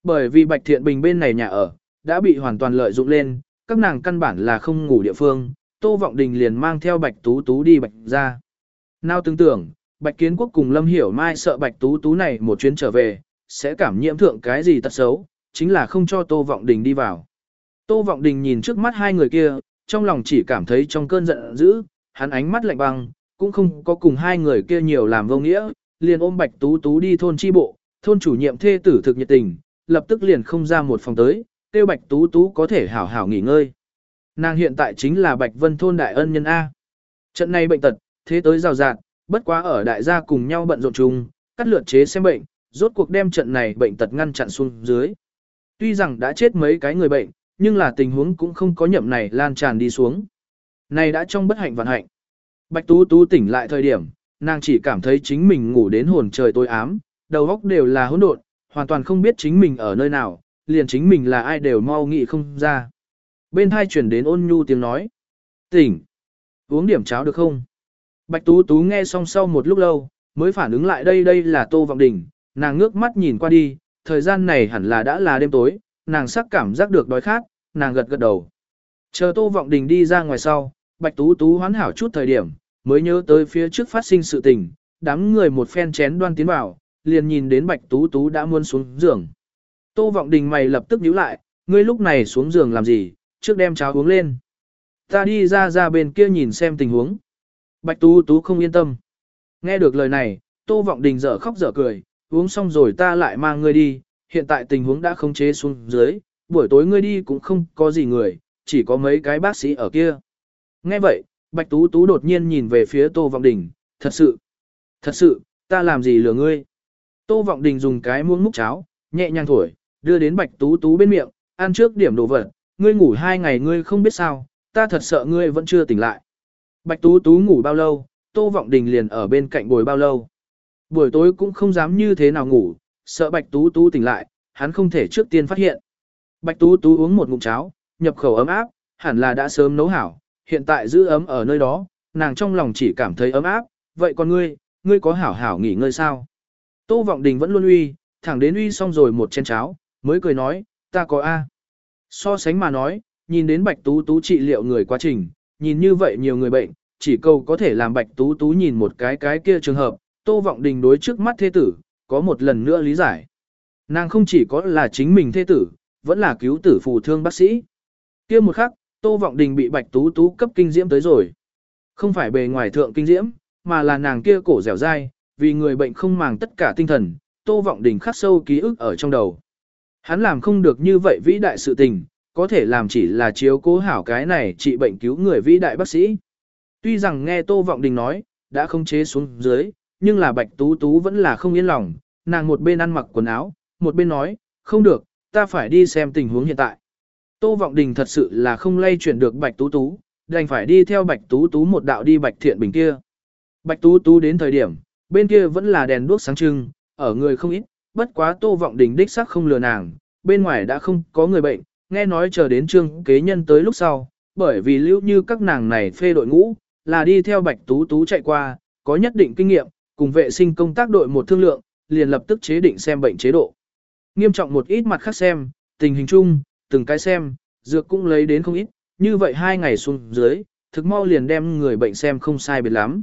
Bởi vì Bạch Thiện Bình bên này nhà ở, đã bị hoàn toàn lợi dụng lên, các nàng căn bản là không ngủ địa phương, Tô Vọng Đình liền mang theo Bạch Tú Tú đi Bạch ra. Nào tưởng tưởng, Bạch Kiến Quốc cùng Lâm Hiểu Mai sợ Bạch Tú Tú này một chuyến trở về, sẽ cảm nhiễm thượng cái gì tật xấu, chính là không cho Tô Vọng Đình đi vào. Tô Vọng Đình nhìn trước mắt hai người kia, trong lòng chỉ cảm thấy trong cơn giận dữ, hắn ánh mắt lạnh băng, cũng không có cùng hai người kia nhiều làm vô nghĩa, liền ôm Bạch Tú Tú đi thôn chi bộ, thôn chủ nhiệm thê tử thực nhiệt tình, lập tức liền không ra một phòng tới, tiêu Bạch Tú Tú có thể hảo hảo nghỉ ngơi. Nàng hiện tại chính là Bạch Vân thôn đại ân nhân A. Trận này bệnh tật, thế tới rào rạt, bất quá ở đại gia cùng nhau bận rộn chung, cắt lượt chế xem bệnh, rốt cuộc đem trận này bệnh tật ngăn chặn xuống dưới. Tuy rằng đã chết mấy cái người bệnh, nhưng là tình huống cũng không có nhậm này lan tràn đi xuống. Này đã trong bất hạnh vạn hạnh. Bạch Tú Tú tỉnh lại thời điểm, nàng chỉ cảm thấy chính mình ngủ đến hồn trời tối ám, đầu óc đều là hỗn độn, hoàn toàn không biết chính mình ở nơi nào, liền chính mình là ai đều mau nghĩ không ra. Bên hai chuyển đến ôn nhu tiếng nói. Tỉnh! Uống điểm cháo được không? Bạch Tú Tú nghe xong sau một lúc lâu, mới phản ứng lại đây đây là Tô Vọng Đình, nàng ngước mắt nhìn qua đi, thời gian này hẳn là đã là đêm tối, nàng sắc cảm giác được đói khát, nàng gật gật đầu. Chờ Tô Vọng Đình đi ra ngoài sau, Bạch Tú Tú hoán hảo chút thời điểm, mới nhớ tới phía trước phát sinh sự tình, đám người một phen chén đoan tiến vào, liền nhìn đến Bạch Tú Tú đã muôn xuống giường. Tô Vọng Đình mày lập tức nhíu lại, ngươi lúc này xuống giường làm gì, trước đem cháo uống lên. Ta đi ra ra bên kia nhìn xem tình huống. Bạch Tú Tú không yên tâm. Nghe được lời này, Tô Vọng Đình dở khóc dở cười, uống xong rồi ta lại mang ngươi đi, hiện tại tình huống đã không chế xuống dưới, buổi tối ngươi đi cũng không có gì người, chỉ có mấy cái bác sĩ ở kia. Nghe vậy, Bạch Tú Tú đột nhiên nhìn về phía Tô Vọng Đình, thật sự, thật sự, ta làm gì lừa ngươi. Tô Vọng Đình dùng cái muỗng múc cháo, nhẹ nhàng thổi, đưa đến Bạch Tú Tú bên miệng, ăn trước điểm đồ vật, ngươi ngủ hai ngày ngươi không biết sao, ta thật sợ ngươi vẫn chưa tỉnh lại. Bạch Tú Tú ngủ bao lâu, Tô Vọng Đình liền ở bên cạnh bồi bao lâu. Buổi tối cũng không dám như thế nào ngủ, sợ Bạch Tú Tú tỉnh lại, hắn không thể trước tiên phát hiện. Bạch Tú Tú uống một ngụm cháo, nhập khẩu ấm áp, hẳn là đã sớm nấu hảo, hiện tại giữ ấm ở nơi đó, nàng trong lòng chỉ cảm thấy ấm áp, vậy còn ngươi, ngươi có hảo hảo nghỉ ngơi sao? Tô Vọng Đình vẫn luôn uy, thẳng đến uy xong rồi một chén cháo, mới cười nói, ta có A. So sánh mà nói, nhìn đến Bạch Tú Tú trị liệu người quá trình, nhìn như vậy nhiều người bệnh, chỉ câu có thể làm Bạch Tú Tú nhìn một cái cái kia trường hợp, Tô Vọng Đình đối trước mắt thế tử, có một lần nữa lý giải. Nàng không chỉ có là chính mình thế tử, vẫn là cứu tử phù thương bác sĩ. Kia một khắc, Tô Vọng Đình bị Bạch Tú Tú cấp kinh diễm tới rồi. Không phải bề ngoài thượng kinh diễm, mà là nàng kia cổ dẻo dai, vì người bệnh không màng tất cả tinh thần, Tô Vọng Đình khắc sâu ký ức ở trong đầu. Hắn làm không được như vậy vĩ đại sự tình, có thể làm chỉ là chiếu cố hảo cái này trị bệnh cứu người vĩ đại bác sĩ. Tuy rằng nghe Tô Vọng Đình nói, đã không chế xuống dưới, nhưng là Bạch Tú Tú vẫn là không yên lòng, nàng một bên ăn mặc quần áo, một bên nói, không được, ta phải đi xem tình huống hiện tại. Tô Vọng Đình thật sự là không lay chuyển được Bạch Tú Tú, đành phải đi theo Bạch Tú Tú một đạo đi Bạch Thiện Bình kia. Bạch Tú Tú đến thời điểm, bên kia vẫn là đèn đuốc sáng trưng, ở người không ít, bất quá Tô Vọng Đình đích xác không lừa nàng, bên ngoài đã không có người bệnh, nghe nói chờ đến trương kế nhân tới lúc sau, bởi vì lưu như các nàng này phê đội ngũ, là đi theo Bạch Tú Tú chạy qua, có nhất định kinh nghiệm, cùng vệ sinh công tác đội một thương lượng, liền lập tức chế định xem bệnh chế độ. Nghiêm trọng một ít mặt khác xem, tình hình chung, từng cái xem, dược cũng lấy đến không ít, như vậy hai ngày xuống dưới, thực mau liền đem người bệnh xem không sai biệt lắm.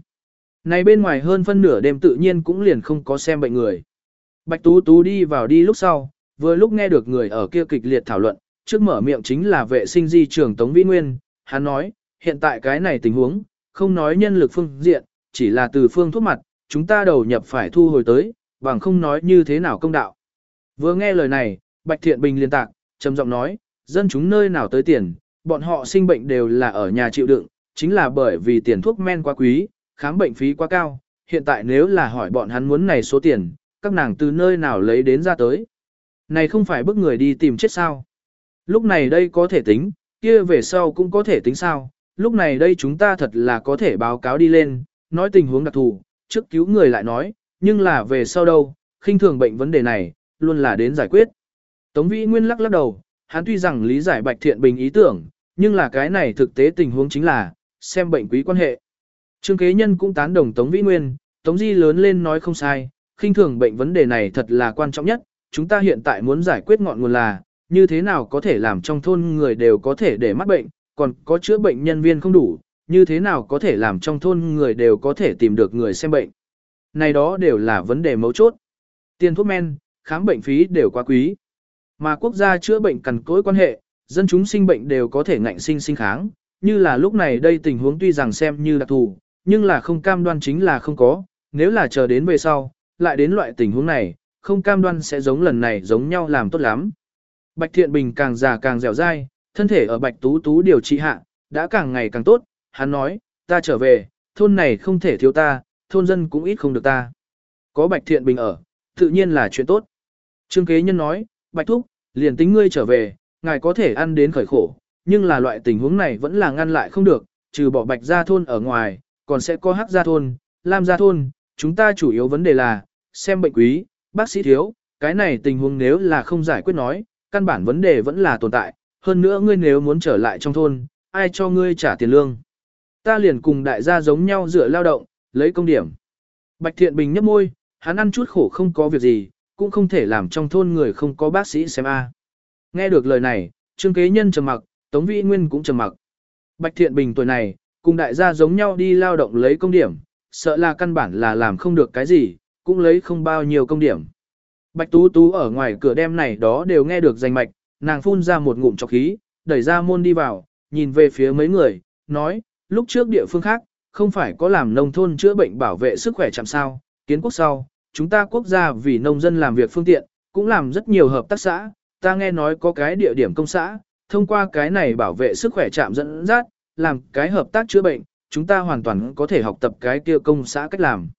Này bên ngoài hơn phân nửa đêm tự nhiên cũng liền không có xem bệnh người. Bạch Tú Tú đi vào đi lúc sau, vừa lúc nghe được người ở kia kịch liệt thảo luận, trước mở miệng chính là vệ sinh di trưởng Tống Vĩ Nguyên, hắn nói, hiện tại cái này tình huống, không nói nhân lực phương diện, chỉ là từ phương thuốc mặt, chúng ta đầu nhập phải thu hồi tới, bằng không nói như thế nào công đạo. Vừa nghe lời này, Bạch Thiện Bình liền tạc, trầm giọng nói, Dân chúng nơi nào tới tiền, bọn họ sinh bệnh đều là ở nhà chịu đựng, chính là bởi vì tiền thuốc men quá quý, khám bệnh phí quá cao, hiện tại nếu là hỏi bọn hắn muốn này số tiền, các nàng từ nơi nào lấy đến ra tới. Này không phải bức người đi tìm chết sao. Lúc này đây có thể tính, kia về sau cũng có thể tính sao, lúc này đây chúng ta thật là có thể báo cáo đi lên, nói tình huống đặc thù, trước cứu người lại nói, nhưng là về sau đâu, khinh thường bệnh vấn đề này, luôn là đến giải quyết. Tống Vĩ Nguyên lắc lắc đầu, hắn tuy rằng lý giải Bạch Thiện Bình ý tưởng, nhưng là cái này thực tế tình huống chính là, xem bệnh quý quan hệ. Trương kế nhân cũng tán đồng Tống Vĩ Nguyên, Tống Di lớn lên nói không sai, khinh thường bệnh vấn đề này thật là quan trọng nhất, chúng ta hiện tại muốn giải quyết ngọn nguồn là, như thế nào có thể làm trong thôn người đều có thể để mắc bệnh, còn có chữa bệnh nhân viên không đủ, như thế nào có thể làm trong thôn người đều có thể tìm được người xem bệnh. Này đó đều là vấn đề mấu chốt. Tiền thuốc men, khám bệnh phí đều quá quý. Mà quốc gia chữa bệnh cần cối quan hệ, dân chúng sinh bệnh đều có thể ngạnh sinh sinh kháng, như là lúc này đây tình huống tuy rằng xem như đặc thù, nhưng là không cam đoan chính là không có, nếu là chờ đến về sau, lại đến loại tình huống này, không cam đoan sẽ giống lần này giống nhau làm tốt lắm. Bạch Thiện Bình càng già càng dẻo dai, thân thể ở Bạch Tú Tú điều trị hạ, đã càng ngày càng tốt, hắn nói, ta trở về, thôn này không thể thiếu ta, thôn dân cũng ít không được ta. Có Bạch Thiện Bình ở, tự nhiên là chuyện tốt. Trương Kế Nhân nói, Bạch Thúc, liền tính ngươi trở về, ngài có thể ăn đến khởi khổ, nhưng là loại tình huống này vẫn là ngăn lại không được, trừ bỏ Bạch gia thôn ở ngoài, còn sẽ có Hắc gia thôn, Lam gia thôn, chúng ta chủ yếu vấn đề là, xem bệnh quý, bác sĩ thiếu, cái này tình huống nếu là không giải quyết nói, căn bản vấn đề vẫn là tồn tại, hơn nữa ngươi nếu muốn trở lại trong thôn, ai cho ngươi trả tiền lương. Ta liền cùng đại gia giống nhau dựa lao động, lấy công điểm. Bạch Thiện Bình nhấp môi, hắn ăn chút khổ không có việc gì, cũng không thể làm trong thôn người không có bác sĩ xem a. Nghe được lời này, Trương Kế Nhân trầm mặc, Tống Vĩ Nguyên cũng trầm mặc. Bạch Thiện Bình tuổi này, cùng đại gia giống nhau đi lao động lấy công điểm, sợ là căn bản là làm không được cái gì, cũng lấy không bao nhiêu công điểm. Bạch Tú Tú ở ngoài cửa đêm này đó đều nghe được danh mạch, nàng phun ra một ngụm chọc khí, đẩy ra môn đi vào, nhìn về phía mấy người, nói, lúc trước địa phương khác, không phải có làm nông thôn chữa bệnh bảo vệ sức khỏe chạm sao, kiến quốc sau, chúng ta quốc gia vì nông dân làm việc phương tiện, cũng làm rất nhiều hợp tác xã, ta nghe nói có cái địa điểm công xã, thông qua cái này bảo vệ sức khỏe chạm dẫn dắt, làm cái hợp tác chữa bệnh, chúng ta hoàn toàn có thể học tập cái kia công xã cách làm.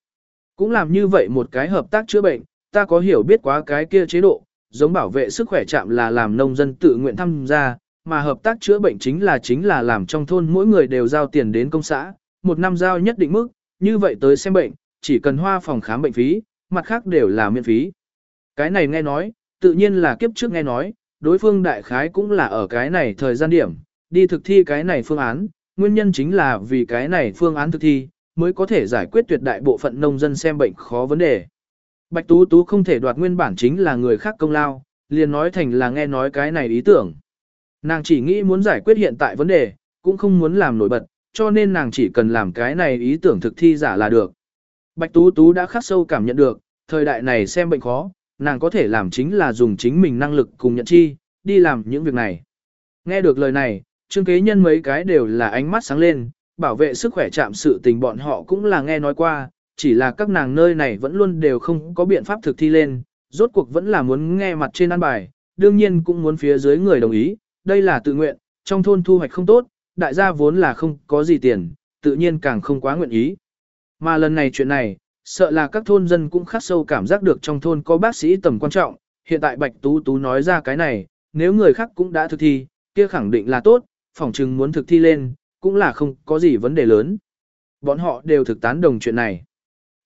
Cũng làm như vậy một cái hợp tác chữa bệnh, ta có hiểu biết quá cái kia chế độ, giống bảo vệ sức khỏe chạm là làm nông dân tự nguyện tham gia, mà hợp tác chữa bệnh chính là chính là làm trong thôn mỗi người đều giao tiền đến công xã, một năm giao nhất định mức, như vậy tới xem bệnh, chỉ cần hoa phòng khám bệnh phí, mặt khác đều là miễn phí. Cái này nghe nói, tự nhiên là kiếp trước nghe nói, đối phương đại khái cũng là ở cái này thời gian điểm, đi thực thi cái này phương án, nguyên nhân chính là vì cái này phương án thực thi, mới có thể giải quyết tuyệt đại bộ phận nông dân xem bệnh khó vấn đề. Bạch Tú Tú không thể đoạt nguyên bản chính là người khác công lao, liền nói thành là nghe nói cái này ý tưởng. Nàng chỉ nghĩ muốn giải quyết hiện tại vấn đề, cũng không muốn làm nổi bật, cho nên nàng chỉ cần làm cái này ý tưởng thực thi giả là được. Bạch Tú Tú đã khắc sâu cảm nhận được, thời đại này xem bệnh khó, nàng có thể làm chính là dùng chính mình năng lực cùng nhận chi, đi làm những việc này. Nghe được lời này, Trương Kế Nhân mấy cái đều là ánh mắt sáng lên, bảo vệ sức khỏe chạm sự tình bọn họ cũng là nghe nói qua, chỉ là các nàng nơi này vẫn luôn đều không có biện pháp thực thi lên, rốt cuộc vẫn là muốn nghe mặt trên ăn bài, đương nhiên cũng muốn phía dưới người đồng ý, đây là tự nguyện, trong thôn thu hoạch không tốt, đại gia vốn là không có gì tiền, tự nhiên càng không quá nguyện ý. Mà lần này chuyện này, sợ là các thôn dân cũng khắc sâu cảm giác được trong thôn có bác sĩ tầm quan trọng, hiện tại Bạch Tú Tú nói ra cái này, nếu người khác cũng đã thực thi, kia khẳng định là tốt, phỏng chừng muốn thực thi lên, cũng là không có gì vấn đề lớn. Bọn họ đều thực tán đồng chuyện này.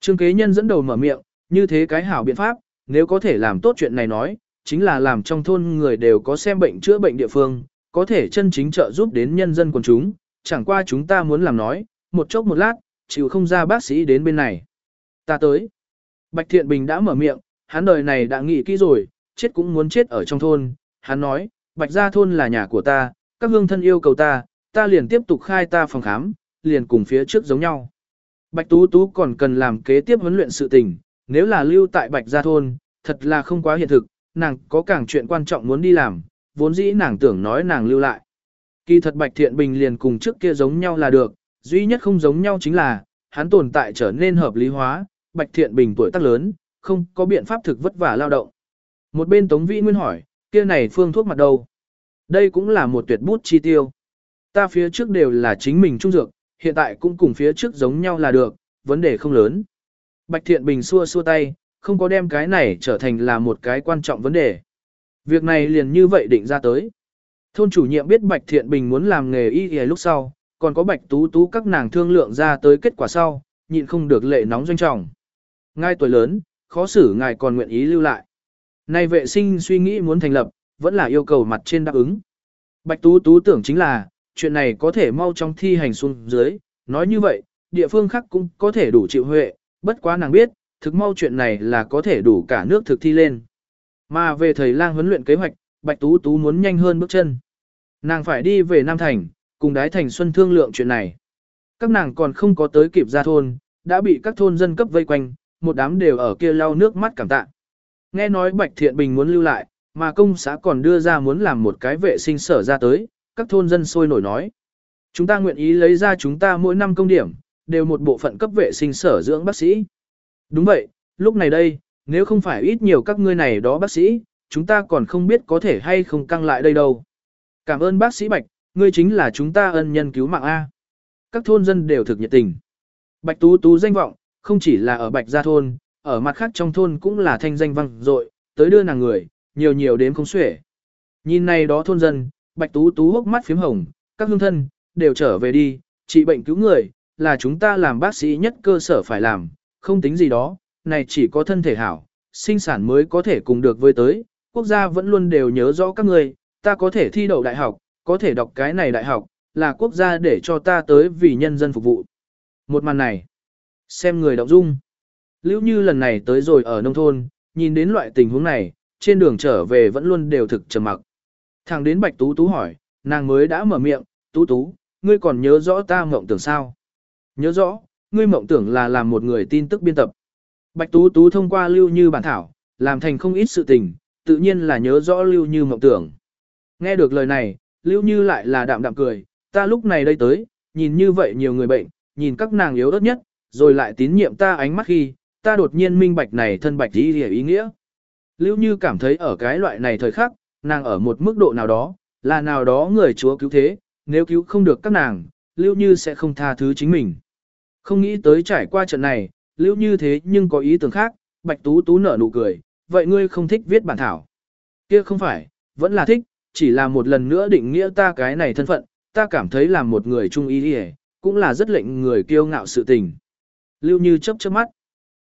Trương kế nhân dẫn đầu mở miệng, như thế cái hảo biện pháp, nếu có thể làm tốt chuyện này nói, chính là làm trong thôn người đều có xem bệnh chữa bệnh địa phương, có thể chân chính trợ giúp đến nhân dân quần chúng, chẳng qua chúng ta muốn làm nói, một chốc một lát, chịu không ra bác sĩ đến bên này. Ta tới. Bạch Thiện Bình đã mở miệng, hắn đời này đã nghĩ kỹ rồi, chết cũng muốn chết ở trong thôn. Hắn nói, Bạch Gia thôn là nhà của ta, các hương thân yêu cầu ta, ta liền tiếp tục khai ta phòng khám, liền cùng phía trước giống nhau. Bạch Tú Tú còn cần làm kế tiếp huấn luyện sự tình, nếu là lưu tại Bạch Gia thôn, thật là không quá hiện thực, nàng có càng chuyện quan trọng muốn đi làm, vốn dĩ nàng tưởng nói nàng lưu lại. Kỳ thật Bạch Thiện Bình liền cùng trước kia giống nhau là được, duy nhất không giống nhau chính là, hắn tồn tại trở nên hợp lý hóa, Bạch Thiện Bình tuổi tác lớn, không có biện pháp thực vất vả lao động. Một bên Tống Vĩ Nguyên hỏi, kia này phương thuốc mặt đâu? Đây cũng là một tuyệt bút chi tiêu. Ta phía trước đều là chính mình trung dược, hiện tại cũng cùng phía trước giống nhau là được, vấn đề không lớn. Bạch Thiện Bình xua xua tay, không có đem cái này trở thành là một cái quan trọng vấn đề. Việc này liền như vậy định ra tới. Thôn chủ nhiệm biết Bạch Thiện Bình muốn làm nghề y y lúc sau, còn có Bạch Tú Tú các nàng thương lượng ra tới kết quả sau, nhịn không được lệ nóng doanh trọng. Ngay tuổi lớn, khó xử ngài còn nguyện ý lưu lại. Nay vệ sinh suy nghĩ muốn thành lập, vẫn là yêu cầu mặt trên đáp ứng. Bạch Tú Tú tưởng chính là, chuyện này có thể mau trong thi hành xuống dưới, nói như vậy, địa phương khác cũng có thể đủ chịu huệ, bất quá nàng biết, thực mau chuyện này là có thể đủ cả nước thực thi lên. Mà về thầy lang huấn luyện kế hoạch, Bạch Tú Tú muốn nhanh hơn bước chân. Nàng phải đi về Nam Thành, cùng đái thành xuân thương lượng chuyện này. Các nàng còn không có tới kịp ra thôn, đã bị các thôn dân cấp vây quanh, một đám đều ở kia lau nước mắt cảm tạ. Nghe nói Bạch Thiện Bình muốn lưu lại, mà công xã còn đưa ra muốn làm một cái vệ sinh sở ra tới, các thôn dân sôi nổi nói. Chúng ta nguyện ý lấy ra chúng ta mỗi năm công điểm, đều một bộ phận cấp vệ sinh sở dưỡng bác sĩ. Đúng vậy, lúc này đây, nếu không phải ít nhiều các ngươi này đó bác sĩ, chúng ta còn không biết có thể hay không căng lại đây đâu. Cảm ơn bác sĩ Bạch, ngươi chính là chúng ta ân nhân cứu mạng A. Các thôn dân đều thực nhiệt tình. Bạch Tú Tú danh vọng, không chỉ là ở Bạch Gia Thôn, ở mặt khác trong thôn cũng là thanh danh vang dội, tới đưa nàng người, nhiều nhiều đến không xuể. Nhìn này đó thôn dân, Bạch Tú Tú hốc mắt phím hồng, các hương thân, đều trở về đi, trị bệnh cứu người, là chúng ta làm bác sĩ nhất cơ sở phải làm, không tính gì đó, này chỉ có thân thể hảo, sinh sản mới có thể cùng được với tới, quốc gia vẫn luôn đều nhớ rõ các người, ta có thể thi đậu đại học, có thể đọc cái này đại học, là quốc gia để cho ta tới vì nhân dân phục vụ. Một màn này, xem người động dung. Lưu như lần này tới rồi ở nông thôn, nhìn đến loại tình huống này, trên đường trở về vẫn luôn đều thực trầm mặc. Thằng đến Bạch Tú Tú hỏi, nàng mới đã mở miệng, Tú Tú, ngươi còn nhớ rõ ta mộng tưởng sao? Nhớ rõ, ngươi mộng tưởng là làm một người tin tức biên tập. Bạch Tú Tú thông qua Lưu Như bản thảo, làm thành không ít sự tình, tự nhiên là nhớ rõ Lưu Như mộng tưởng. Nghe được lời này, Lưu Như lại là đạm đạm cười, ta lúc này đây tới, nhìn như vậy nhiều người bệnh, nhìn các nàng yếu ớt nhất, rồi lại tín nhiệm ta ánh mắt khi, ta đột nhiên minh bạch này thân bạch ý, ý nghĩa. Lưu Như cảm thấy ở cái loại này thời khắc, nàng ở một mức độ nào đó, là nào đó người chúa cứu thế, nếu cứu không được các nàng, Lưu Như sẽ không tha thứ chính mình. Không nghĩ tới trải qua trận này, Lưu Như thế nhưng có ý tưởng khác, Bạch Tú Tú nở nụ cười, vậy ngươi không thích viết bản thảo. Kia không phải, vẫn là thích, chỉ là một lần nữa định nghĩa ta cái này thân phận, ta cảm thấy là một người trung ý đi cũng là rất lệnh người kiêu ngạo sự tình. Lưu Như chấp chớp mắt.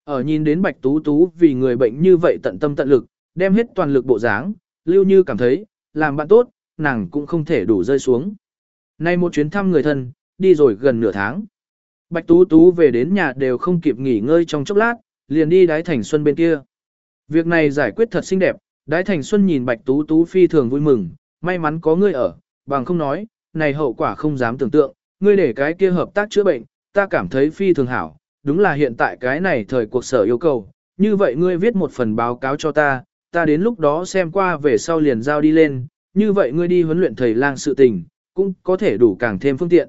Ở nhìn đến Bạch Tú Tú vì người bệnh như vậy tận tâm tận lực, đem hết toàn lực bộ dáng, Lưu Như cảm thấy, làm bạn tốt, nàng cũng không thể đủ rơi xuống. Nay một chuyến thăm người thân, đi rồi gần nửa tháng. Bạch Tú Tú về đến nhà đều không kịp nghỉ ngơi trong chốc lát, liền đi đái thành xuân bên kia. Việc này giải quyết thật xinh đẹp, đái thành xuân nhìn Bạch Tú Tú phi thường vui mừng, may mắn có ngươi ở, bằng không nói, này hậu quả không dám tưởng tượng, ngươi để cái kia hợp tác chữa bệnh, ta cảm thấy phi thường hảo, đúng là hiện tại cái này thời cuộc sở yêu cầu, như vậy ngươi viết một phần báo cáo cho ta, ta đến lúc đó xem qua về sau liền giao đi lên, như vậy ngươi đi huấn luyện thầy lang sự tình, cũng có thể đủ càng thêm phương tiện.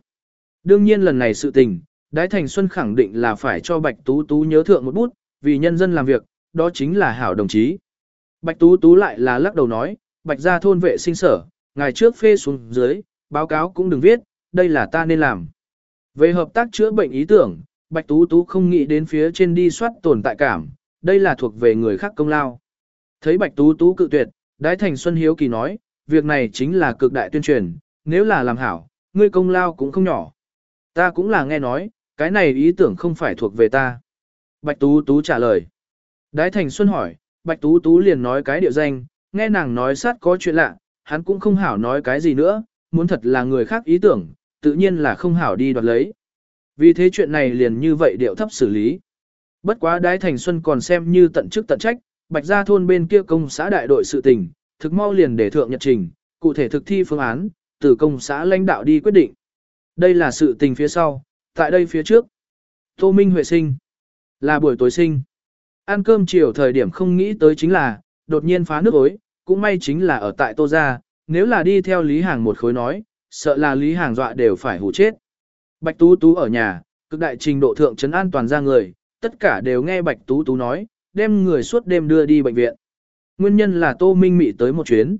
Đương nhiên lần này sự tình, Đái Thành Xuân khẳng định là phải cho Bạch Tú Tú nhớ thượng một bút, vì nhân dân làm việc, đó chính là hảo đồng chí. Bạch Tú Tú lại là lắc đầu nói, Bạch gia thôn vệ sinh sở, ngày trước phê xuống dưới, báo cáo cũng đừng viết, đây là ta nên làm. Về hợp tác chữa bệnh ý tưởng, Bạch Tú Tú không nghĩ đến phía trên đi soát tồn tại cảm, đây là thuộc về người khác công lao. Thấy Bạch Tú Tú cự tuyệt, Đái Thành Xuân Hiếu Kỳ nói, việc này chính là cực đại tuyên truyền, nếu là làm hảo, ngươi công lao cũng không nhỏ. Ta cũng là nghe nói, cái này ý tưởng không phải thuộc về ta. Bạch Tú Tú trả lời. Đái Thành Xuân hỏi, Bạch Tú Tú liền nói cái địa danh, nghe nàng nói sát có chuyện lạ, hắn cũng không hảo nói cái gì nữa, muốn thật là người khác ý tưởng, tự nhiên là không hảo đi đoạt lấy. Vì thế chuyện này liền như vậy điệu thấp xử lý. Bất quá Đái Thành Xuân còn xem như tận chức tận trách, Bạch Gia thôn bên kia công xã đại đội sự tình, thực mau liền để thượng nhật trình, cụ thể thực thi phương án, từ công xã lãnh đạo đi quyết định. Đây là sự tình phía sau, tại đây phía trước. Tô Minh Huệ sinh, là buổi tối sinh. Ăn cơm chiều thời điểm không nghĩ tới chính là, đột nhiên phá nước ối, cũng may chính là ở tại Tô Gia, nếu là đi theo Lý Hàng một khối nói, sợ là Lý Hàng dọa đều phải hủ chết. Bạch Tú Tú ở nhà, cực đại trình độ thượng trấn an toàn ra người, tất cả đều nghe Bạch Tú Tú nói, đem người suốt đêm đưa đi bệnh viện. Nguyên nhân là Tô Minh Mị tới một chuyến.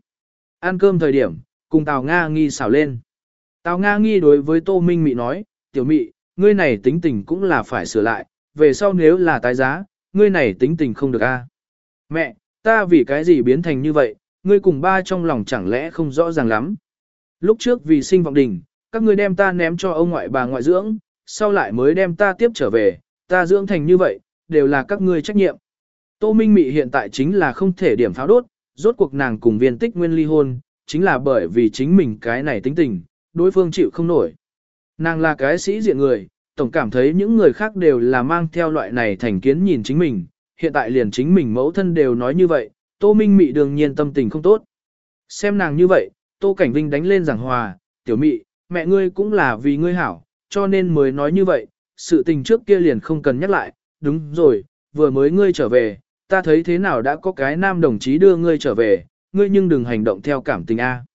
Ăn cơm thời điểm, cùng Tào Nga nghi xảo lên. Tào Nga nghi đối với Tô Minh Mị nói, tiểu mị, ngươi này tính tình cũng là phải sửa lại, về sau nếu là tái giá, ngươi này tính tình không được a. Mẹ, ta vì cái gì biến thành như vậy, ngươi cùng ba trong lòng chẳng lẽ không rõ ràng lắm. Lúc trước vì sinh vọng đình, các ngươi đem ta ném cho ông ngoại bà ngoại dưỡng, sau lại mới đem ta tiếp trở về, ta dưỡng thành như vậy, đều là các ngươi trách nhiệm. Tô Minh Mị hiện tại chính là không thể điểm pháo đốt, rốt cuộc nàng cùng viên tích nguyên ly hôn, chính là bởi vì chính mình cái này tính tình, đối phương chịu không nổi. Nàng là cái sĩ diện người, tổng cảm thấy những người khác đều là mang theo loại này thành kiến nhìn chính mình, hiện tại liền chính mình mẫu thân đều nói như vậy, Tô Minh Mị đương nhiên tâm tình không tốt. Xem nàng như vậy, Tô Cảnh Vinh đánh lên giảng hòa, tiểu mị, mẹ ngươi cũng là vì ngươi hảo, cho nên mới nói như vậy, sự tình trước kia liền không cần nhắc lại, đúng rồi, vừa mới ngươi trở về, ta thấy thế nào đã có cái nam đồng chí đưa ngươi trở về, ngươi nhưng đừng hành động theo cảm tình A.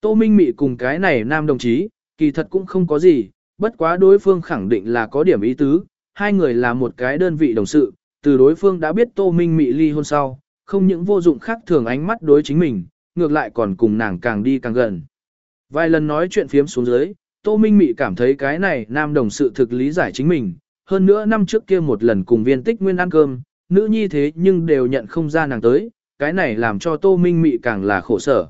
Tô Minh Mị cùng cái này nam đồng chí, kỳ thật cũng không có gì, bất quá đối phương khẳng định là có điểm ý tứ, hai người là một cái đơn vị đồng sự, từ đối phương đã biết Tô Minh Mị ly hôn sau, không những vô dụng khác thường ánh mắt đối chính mình, ngược lại còn cùng nàng càng đi càng gần. Vài lần nói chuyện phiếm xuống dưới, Tô Minh Mị cảm thấy cái này nam đồng sự thực lý giải chính mình, hơn nữa năm trước kia một lần cùng viên tích nguyên ăn cơm, nữ nhi thế nhưng đều nhận không ra nàng tới, cái này làm cho Tô Minh Mị càng là khổ sở.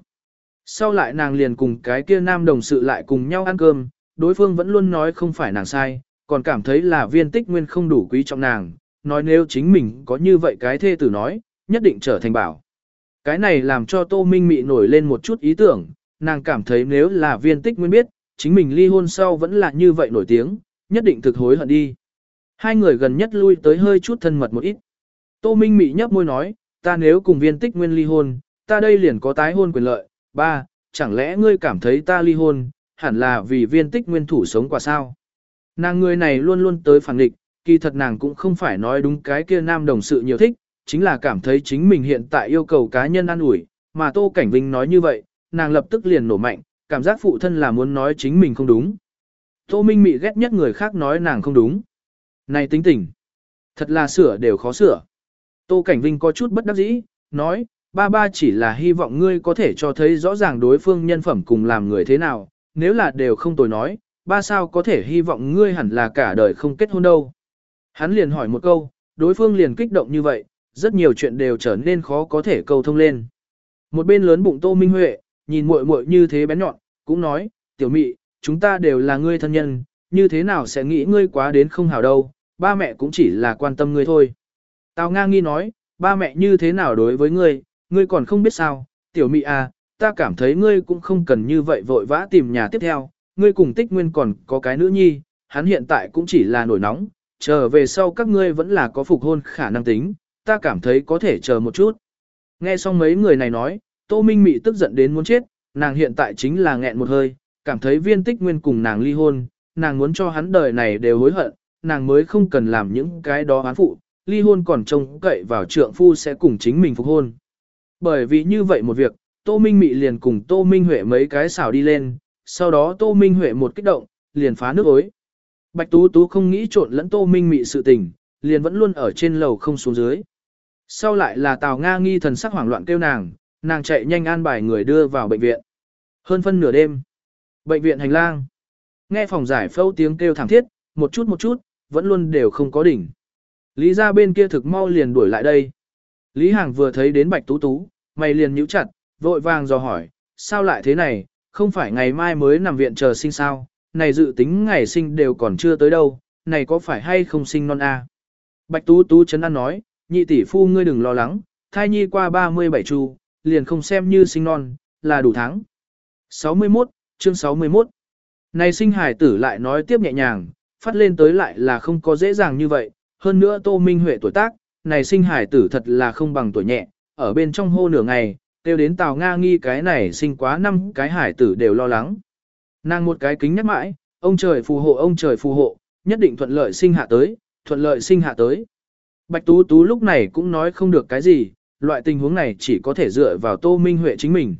Sau lại nàng liền cùng cái kia nam đồng sự lại cùng nhau ăn cơm, đối phương vẫn luôn nói không phải nàng sai, còn cảm thấy là viên tích nguyên không đủ quý trọng nàng, nói nếu chính mình có như vậy cái thê tử nói, nhất định trở thành bảo. Cái này làm cho Tô Minh Mị nổi lên một chút ý tưởng, nàng cảm thấy nếu là viên tích nguyên biết, chính mình ly hôn sau vẫn là như vậy nổi tiếng, nhất định thực hối hận đi. Hai người gần nhất lui tới hơi chút thân mật một ít. Tô Minh Mị nhấp môi nói, ta nếu cùng viên tích nguyên ly hôn, ta đây liền có tái hôn quyền lợi. Ba, chẳng lẽ ngươi cảm thấy ta ly hôn, hẳn là vì viên tích nguyên thủ sống quả sao? Nàng người này luôn luôn tới phản định, kỳ thật nàng cũng không phải nói đúng cái kia nam đồng sự nhiều thích, chính là cảm thấy chính mình hiện tại yêu cầu cá nhân an ủi, mà Tô Cảnh Vinh nói như vậy, nàng lập tức liền nổ mạnh, cảm giác phụ thân là muốn nói chính mình không đúng. Tô Minh Mị ghét nhất người khác nói nàng không đúng. Này tính tình, thật là sửa đều khó sửa. Tô Cảnh Vinh có chút bất đắc dĩ, nói, ba ba chỉ là hy vọng ngươi có thể cho thấy rõ ràng đối phương nhân phẩm cùng làm người thế nào, nếu là đều không tồi nói, ba sao có thể hy vọng ngươi hẳn là cả đời không kết hôn đâu. Hắn liền hỏi một câu, đối phương liền kích động như vậy, rất nhiều chuyện đều trở nên khó có thể câu thông lên. Một bên lớn bụng Tô Minh Huệ, nhìn muội muội như thế bén nhọn, cũng nói, tiểu mị, chúng ta đều là ngươi thân nhân, như thế nào sẽ nghĩ ngươi quá đến không hảo đâu, ba mẹ cũng chỉ là quan tâm ngươi thôi. Tào Nga nghi nói, ba mẹ như thế nào đối với ngươi, ngươi còn không biết sao, tiểu mị à, ta cảm thấy ngươi cũng không cần như vậy vội vã tìm nhà tiếp theo, ngươi cùng tích nguyên còn có cái nữ nhi, hắn hiện tại cũng chỉ là nổi nóng, chờ về sau các ngươi vẫn là có phục hôn khả năng tính, ta cảm thấy có thể chờ một chút. Nghe xong mấy người này nói, Tô Minh Mị tức giận đến muốn chết, nàng hiện tại chính là nghẹn một hơi, cảm thấy viên tích nguyên cùng nàng ly hôn, nàng muốn cho hắn đời này đều hối hận, nàng mới không cần làm những cái đó án phụ, ly hôn còn trông cậy vào trượng phu sẽ cùng chính mình phục hôn. Bởi vì như vậy một việc, Tô Minh Mị liền cùng Tô Minh Huệ mấy cái xảo đi lên, sau đó Tô Minh Huệ một kích động, liền phá nước ối. Bạch Tú Tú không nghĩ trộn lẫn Tô Minh Mị sự tình, liền vẫn luôn ở trên lầu không xuống dưới. Sau lại là Tào Nga nghi thần sắc hoảng loạn kêu nàng, nàng chạy nhanh an bài người đưa vào bệnh viện. Hơn phân nửa đêm. Bệnh viện hành lang. Nghe phòng giải phẫu tiếng kêu thảm thiết, một chút một chút, vẫn luôn đều không có đỉnh. Lý ra bên kia thực mau liền đuổi lại đây. Lý Hàng vừa thấy đến Bạch Tú Tú, mày liền nhíu chặt, vội vàng dò hỏi, sao lại thế này, không phải ngày mai mới nằm viện chờ sinh sao, này dự tính ngày sinh đều còn chưa tới đâu, này có phải hay không sinh non a? À? Bạch Tú Tú chấn an nói, nhị tỷ phu ngươi đừng lo lắng, thai nhi qua 37 chu, liền không xem như sinh non, là đủ tháng. 61, chương 61. Này sinh hải tử lại nói tiếp nhẹ nhàng, phát lên tới lại là không có dễ dàng như vậy, hơn nữa Tô Minh Huệ tuổi tác, này sinh hải tử thật là không bằng tuổi nhẹ, ở bên trong hô nửa ngày, tiêu đến Tào Nga nghi cái này sinh quá năm cái hải tử đều lo lắng. Nàng một cái kính nhắc mãi, ông trời phù hộ ông trời phù hộ, nhất định thuận lợi sinh hạ tới, thuận lợi sinh hạ tới. Bạch Tú Tú lúc này cũng nói không được cái gì, loại tình huống này chỉ có thể dựa vào Tô Minh Huệ chính mình.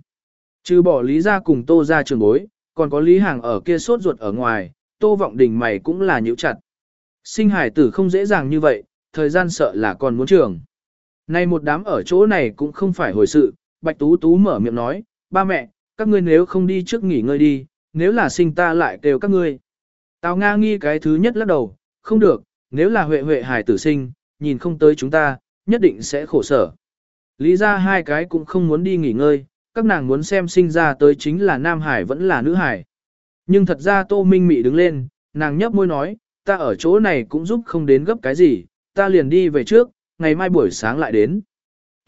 Trừ bỏ Lý ra cùng Tô ra trường bối, còn có Lý Hàng ở kia sốt ruột ở ngoài, Tô Vọng Đình mày cũng là nhíu chặt. Sinh hải tử không dễ dàng như vậy, thời gian sợ là còn muốn trường. Nay một đám ở chỗ này cũng không phải hồi sự, Bạch Tú Tú mở miệng nói, ba mẹ, các ngươi nếu không đi trước nghỉ ngơi đi, nếu là sinh ta lại kêu các ngươi. Tào Nga nghi cái thứ nhất lắc đầu, không được, nếu là huệ huệ Hải tử sinh, nhìn không tới chúng ta, nhất định sẽ khổ sở. Lý ra hai cái cũng không muốn đi nghỉ ngơi, các nàng muốn xem sinh ra tới chính là nam hải vẫn là nữ hải. Nhưng thật ra Tô Minh Mị đứng lên, nàng nhấp môi nói, ta ở chỗ này cũng giúp không đến gấp cái gì, ta liền đi về trước, ngày mai buổi sáng lại đến.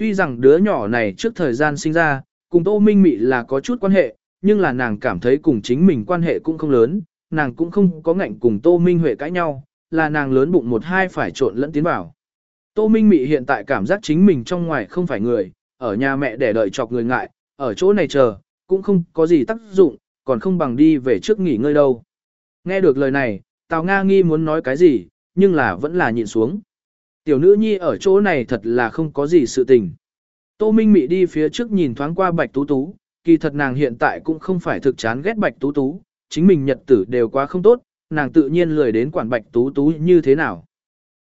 Tuy rằng đứa nhỏ này trước thời gian sinh ra, cùng Tô Minh Mị là có chút quan hệ, nhưng là nàng cảm thấy cùng chính mình quan hệ cũng không lớn, nàng cũng không có ngạnh cùng Tô Minh Huệ cãi nhau, là nàng lớn bụng một hai phải trộn lẫn tiến vào. Tô Minh Mị hiện tại cảm giác chính mình trong ngoài không phải người, ở nhà mẹ để đợi chọc người ngại, ở chỗ này chờ, cũng không có gì tác dụng, còn không bằng đi về trước nghỉ ngơi đâu. Nghe được lời này, Tào Nga nghi muốn nói cái gì, nhưng là vẫn là nhịn xuống. Tiểu nữ nhi ở chỗ này thật là không có gì sự tình. Tô Minh Mị đi phía trước nhìn thoáng qua Bạch Tú Tú, kỳ thật nàng hiện tại cũng không phải thực chán ghét Bạch Tú Tú, chính mình nhật tử đều quá không tốt, nàng tự nhiên lười đến quản Bạch Tú Tú như thế nào.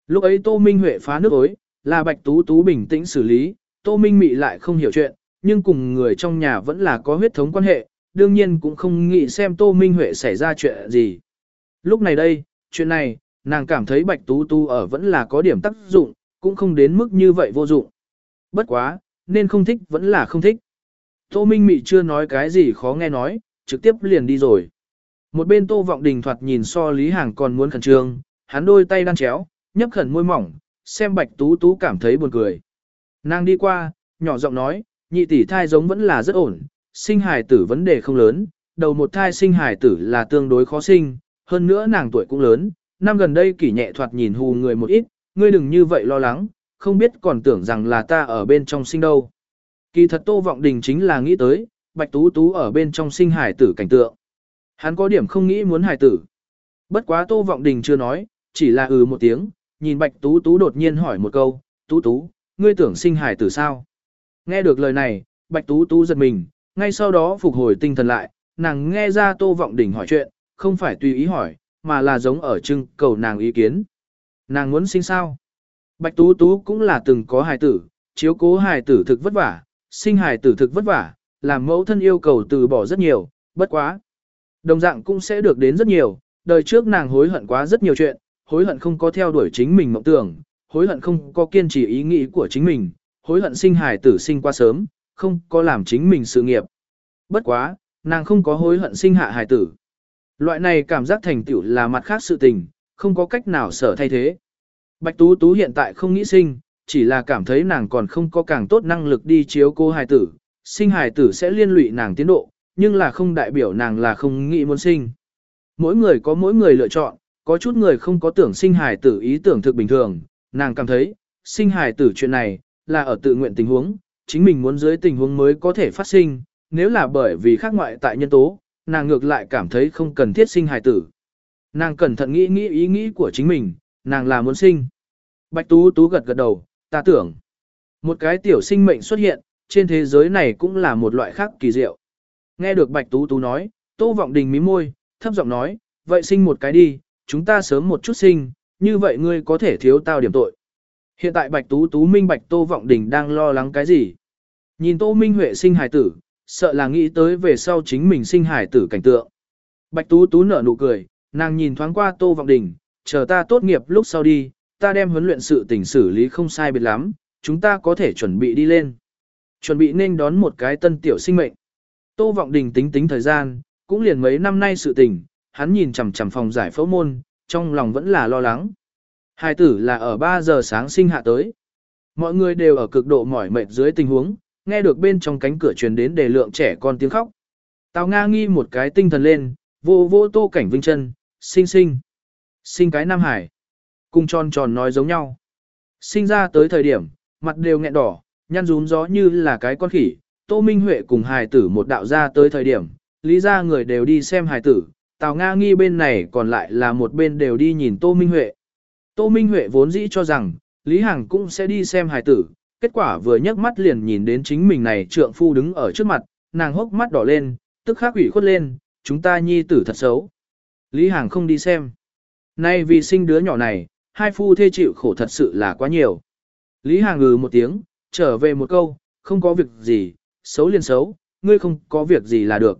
Lúc ấy Tô Minh Huệ phá nước ối, là Bạch Tú Tú bình tĩnh xử lý, Tô Minh Mị lại không hiểu chuyện, nhưng cùng người trong nhà vẫn là có huyết thống quan hệ, đương nhiên cũng không nghĩ xem Tô Minh Huệ xảy ra chuyện gì. Lúc này đây, chuyện này, nàng cảm thấy Bạch Tú Tú ở vẫn là có điểm tác dụng, cũng không đến mức như vậy vô dụng. Bất quá, nên không thích vẫn là không thích. Tô Minh Mị chưa nói cái gì khó nghe nói, trực tiếp liền đi rồi. Một bên Tô Vọng Đình thoạt nhìn so Lý Hàng còn muốn khẩn trương, hắn đôi tay đang chéo, nhấp khẩn môi mỏng, xem Bạch Tú Tú cảm thấy buồn cười. Nàng đi qua, nhỏ giọng nói, nhị tỷ thai giống vẫn là rất ổn, sinh hài tử vấn đề không lớn, đầu một thai sinh hài tử là tương đối khó sinh, hơn nữa nàng tuổi cũng lớn, năm gần đây kỷ nhẹ thoạt nhìn hù người một ít, ngươi đừng như vậy lo lắng, không biết còn tưởng rằng là ta ở bên trong sinh đâu. Kỳ thật Tô Vọng Đình chính là nghĩ tới, Bạch Tú Tú ở bên trong sinh hải tử cảnh tượng. Hắn có điểm không nghĩ muốn hải tử. Bất quá Tô Vọng Đình chưa nói, chỉ là ừ một tiếng, nhìn Bạch Tú Tú đột nhiên hỏi một câu, Tú Tú, ngươi tưởng sinh hải tử sao? Nghe được lời này, Bạch Tú Tú giật mình, ngay sau đó phục hồi tinh thần lại, nàng nghe ra Tô Vọng Đình hỏi chuyện, không phải tùy ý hỏi, mà là giống ở trưng cầu nàng ý kiến. Nàng muốn sinh sao? Bạch Tú Tú cũng là từng có hài tử, chiếu cố hài tử thực vất vả, sinh hài tử thực vất vả, làm mẫu thân yêu cầu từ bỏ rất nhiều, bất quá. Đồng dạng cũng sẽ được đến rất nhiều, đời trước nàng hối hận quá rất nhiều chuyện, hối hận không có theo đuổi chính mình mộng tưởng, hối hận không có kiên trì ý nghĩ của chính mình, hối hận sinh hài tử sinh quá sớm, không có làm chính mình sự nghiệp. Bất quá, nàng không có hối hận sinh hạ hài tử. Loại này cảm giác thành tựu là mặt khác sự tình, không có cách nào sở thay thế. Bạch Tú Tú hiện tại không nghĩ sinh, chỉ là cảm thấy nàng còn không có càng tốt năng lực đi chiếu cô hài tử, sinh hài tử sẽ liên lụy nàng tiến độ, nhưng là không đại biểu nàng là không nghĩ muốn sinh. Mỗi người có mỗi người lựa chọn, có chút người không có tưởng sinh hài tử ý tưởng thực bình thường, nàng cảm thấy, sinh hài tử chuyện này, là ở tự nguyện tình huống, chính mình muốn dưới tình huống mới có thể phát sinh, nếu là bởi vì khác ngoại tại nhân tố, nàng ngược lại cảm thấy không cần thiết sinh hài tử. Nàng cẩn thận nghĩ nghĩ ý nghĩ của chính mình, nàng là muốn sinh. Bạch Tú Tú gật gật đầu, ta tưởng. Một cái tiểu sinh mệnh xuất hiện, trên thế giới này cũng là một loại khác kỳ diệu. Nghe được Bạch Tú Tú nói, Tô Vọng Đình mí môi, thấp giọng nói, vậy sinh một cái đi, chúng ta sớm một chút sinh, như vậy ngươi có thể thiếu tao điểm tội. Hiện tại Bạch Tú Tú minh Bạch Tô Vọng Đình đang lo lắng cái gì? Nhìn Tô Minh Huệ sinh hài tử, sợ là nghĩ tới về sau chính mình sinh hải tử cảnh tượng. Bạch Tú Tú nở nụ cười, nàng nhìn thoáng qua Tô Vọng Đình, chờ ta tốt nghiệp lúc sau đi, ta đem huấn luyện sự tình xử lý không sai biệt lắm, chúng ta có thể chuẩn bị đi lên. Chuẩn bị nên đón một cái tân tiểu sinh mệnh. Tô Vọng Đình tính tính thời gian, cũng liền mấy năm nay sự tình, hắn nhìn chằm chằm phòng giải phẫu môn, trong lòng vẫn là lo lắng. Hai tử là ở 3 giờ sáng sinh hạ tới. Mọi người đều ở cực độ mỏi mệt dưới tình huống, nghe được bên trong cánh cửa truyền đến đề lượng trẻ con tiếng khóc. Tào Nga nghi một cái tinh thần lên, vô vô tô cảnh vinh chân, sinh sinh. Sinh cái Nam Hải. Cùng tròn tròn nói giống nhau. Sinh ra tới thời điểm, mặt đều nghẹn đỏ, nhăn rún gió như là cái con khỉ. Tô Minh Huệ cùng hài tử một đạo ra tới thời điểm, lý ra người đều đi xem hài tử. Tào Nga nghi bên này còn lại là một bên đều đi nhìn Tô Minh Huệ. Tô Minh Huệ vốn dĩ cho rằng, Lý Hằng cũng sẽ đi xem hài tử, kết quả vừa nhấc mắt liền nhìn đến chính mình này trượng phu đứng ở trước mặt, nàng hốc mắt đỏ lên, tức khắc ủy khuất lên, chúng ta nhi tử thật xấu. Lý Hàng không đi xem. Nay vì sinh đứa nhỏ này, hai phu thê chịu khổ thật sự là quá nhiều. Lý Hàng ngừ một tiếng, trở về một câu, không có việc gì, xấu liền xấu, ngươi không có việc gì là được.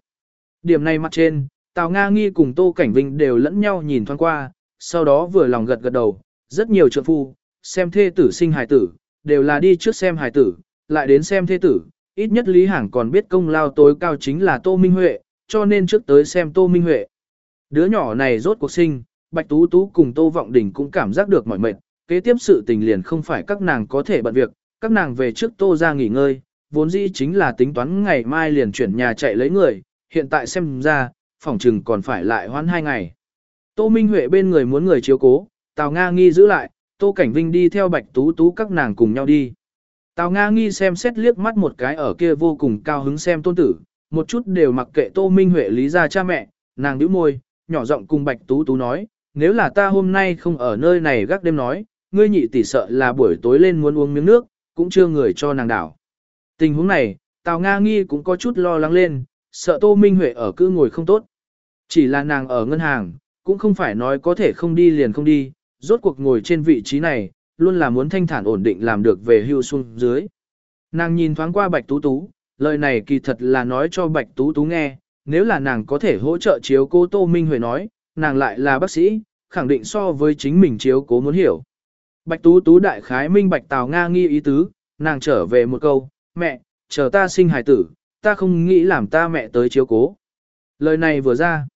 Điểm này mặt trên, Tào Nga Nghi cùng Tô Cảnh Vinh đều lẫn nhau nhìn thoáng qua, sau đó vừa lòng gật gật đầu, rất nhiều trượng phu, xem thê tử sinh hài tử, đều là đi trước xem hài tử, lại đến xem thế tử, ít nhất Lý Hằng còn biết công lao tối cao chính là Tô Minh Huệ, cho nên trước tới xem Tô Minh Huệ. Đứa nhỏ này rốt cuộc sinh, Bạch Tú Tú cùng Tô Vọng Đình cũng cảm giác được mỏi mệt, kế tiếp sự tình liền không phải các nàng có thể bận việc, các nàng về trước Tô ra nghỉ ngơi, vốn dĩ chính là tính toán ngày mai liền chuyển nhà chạy lấy người, hiện tại xem ra, phòng trừng còn phải lại hoãn hai ngày. Tô Minh Huệ bên người muốn người chiếu cố, Tào Nga nghi giữ lại, Tô Cảnh Vinh đi theo Bạch Tú Tú các nàng cùng nhau đi. Tào Nga nghi xem xét liếc mắt một cái ở kia vô cùng cao hứng xem tôn tử, một chút đều mặc kệ Tô Minh Huệ lý ra cha mẹ, nàng nhíu môi, nhỏ giọng cùng Bạch Tú Tú nói, nếu là ta hôm nay không ở nơi này gác đêm nói, ngươi nhị tỷ sợ là buổi tối lên muốn uống miếng nước, cũng chưa người cho nàng đảo. Tình huống này, Tào Nga nghi cũng có chút lo lắng lên, sợ Tô Minh Huệ ở cứ ngồi không tốt. Chỉ là nàng ở ngân hàng, cũng không phải nói có thể không đi liền không đi, rốt cuộc ngồi trên vị trí này, luôn là muốn thanh thản ổn định làm được về hưu xuống dưới. Nàng nhìn thoáng qua Bạch Tú Tú, lời này kỳ thật là nói cho Bạch Tú Tú nghe, nếu là nàng có thể hỗ trợ chiếu cố Tô Minh Huệ nói, nàng lại là bác sĩ, khẳng định so với chính mình chiếu cố muốn hiểu. Bạch Tú Tú đại khái minh Bạch Tào Nga nghi ý tứ, nàng trở về một câu, mẹ, chờ ta sinh hài tử, ta không nghĩ làm ta mẹ tới chiếu cố. Lời này vừa ra,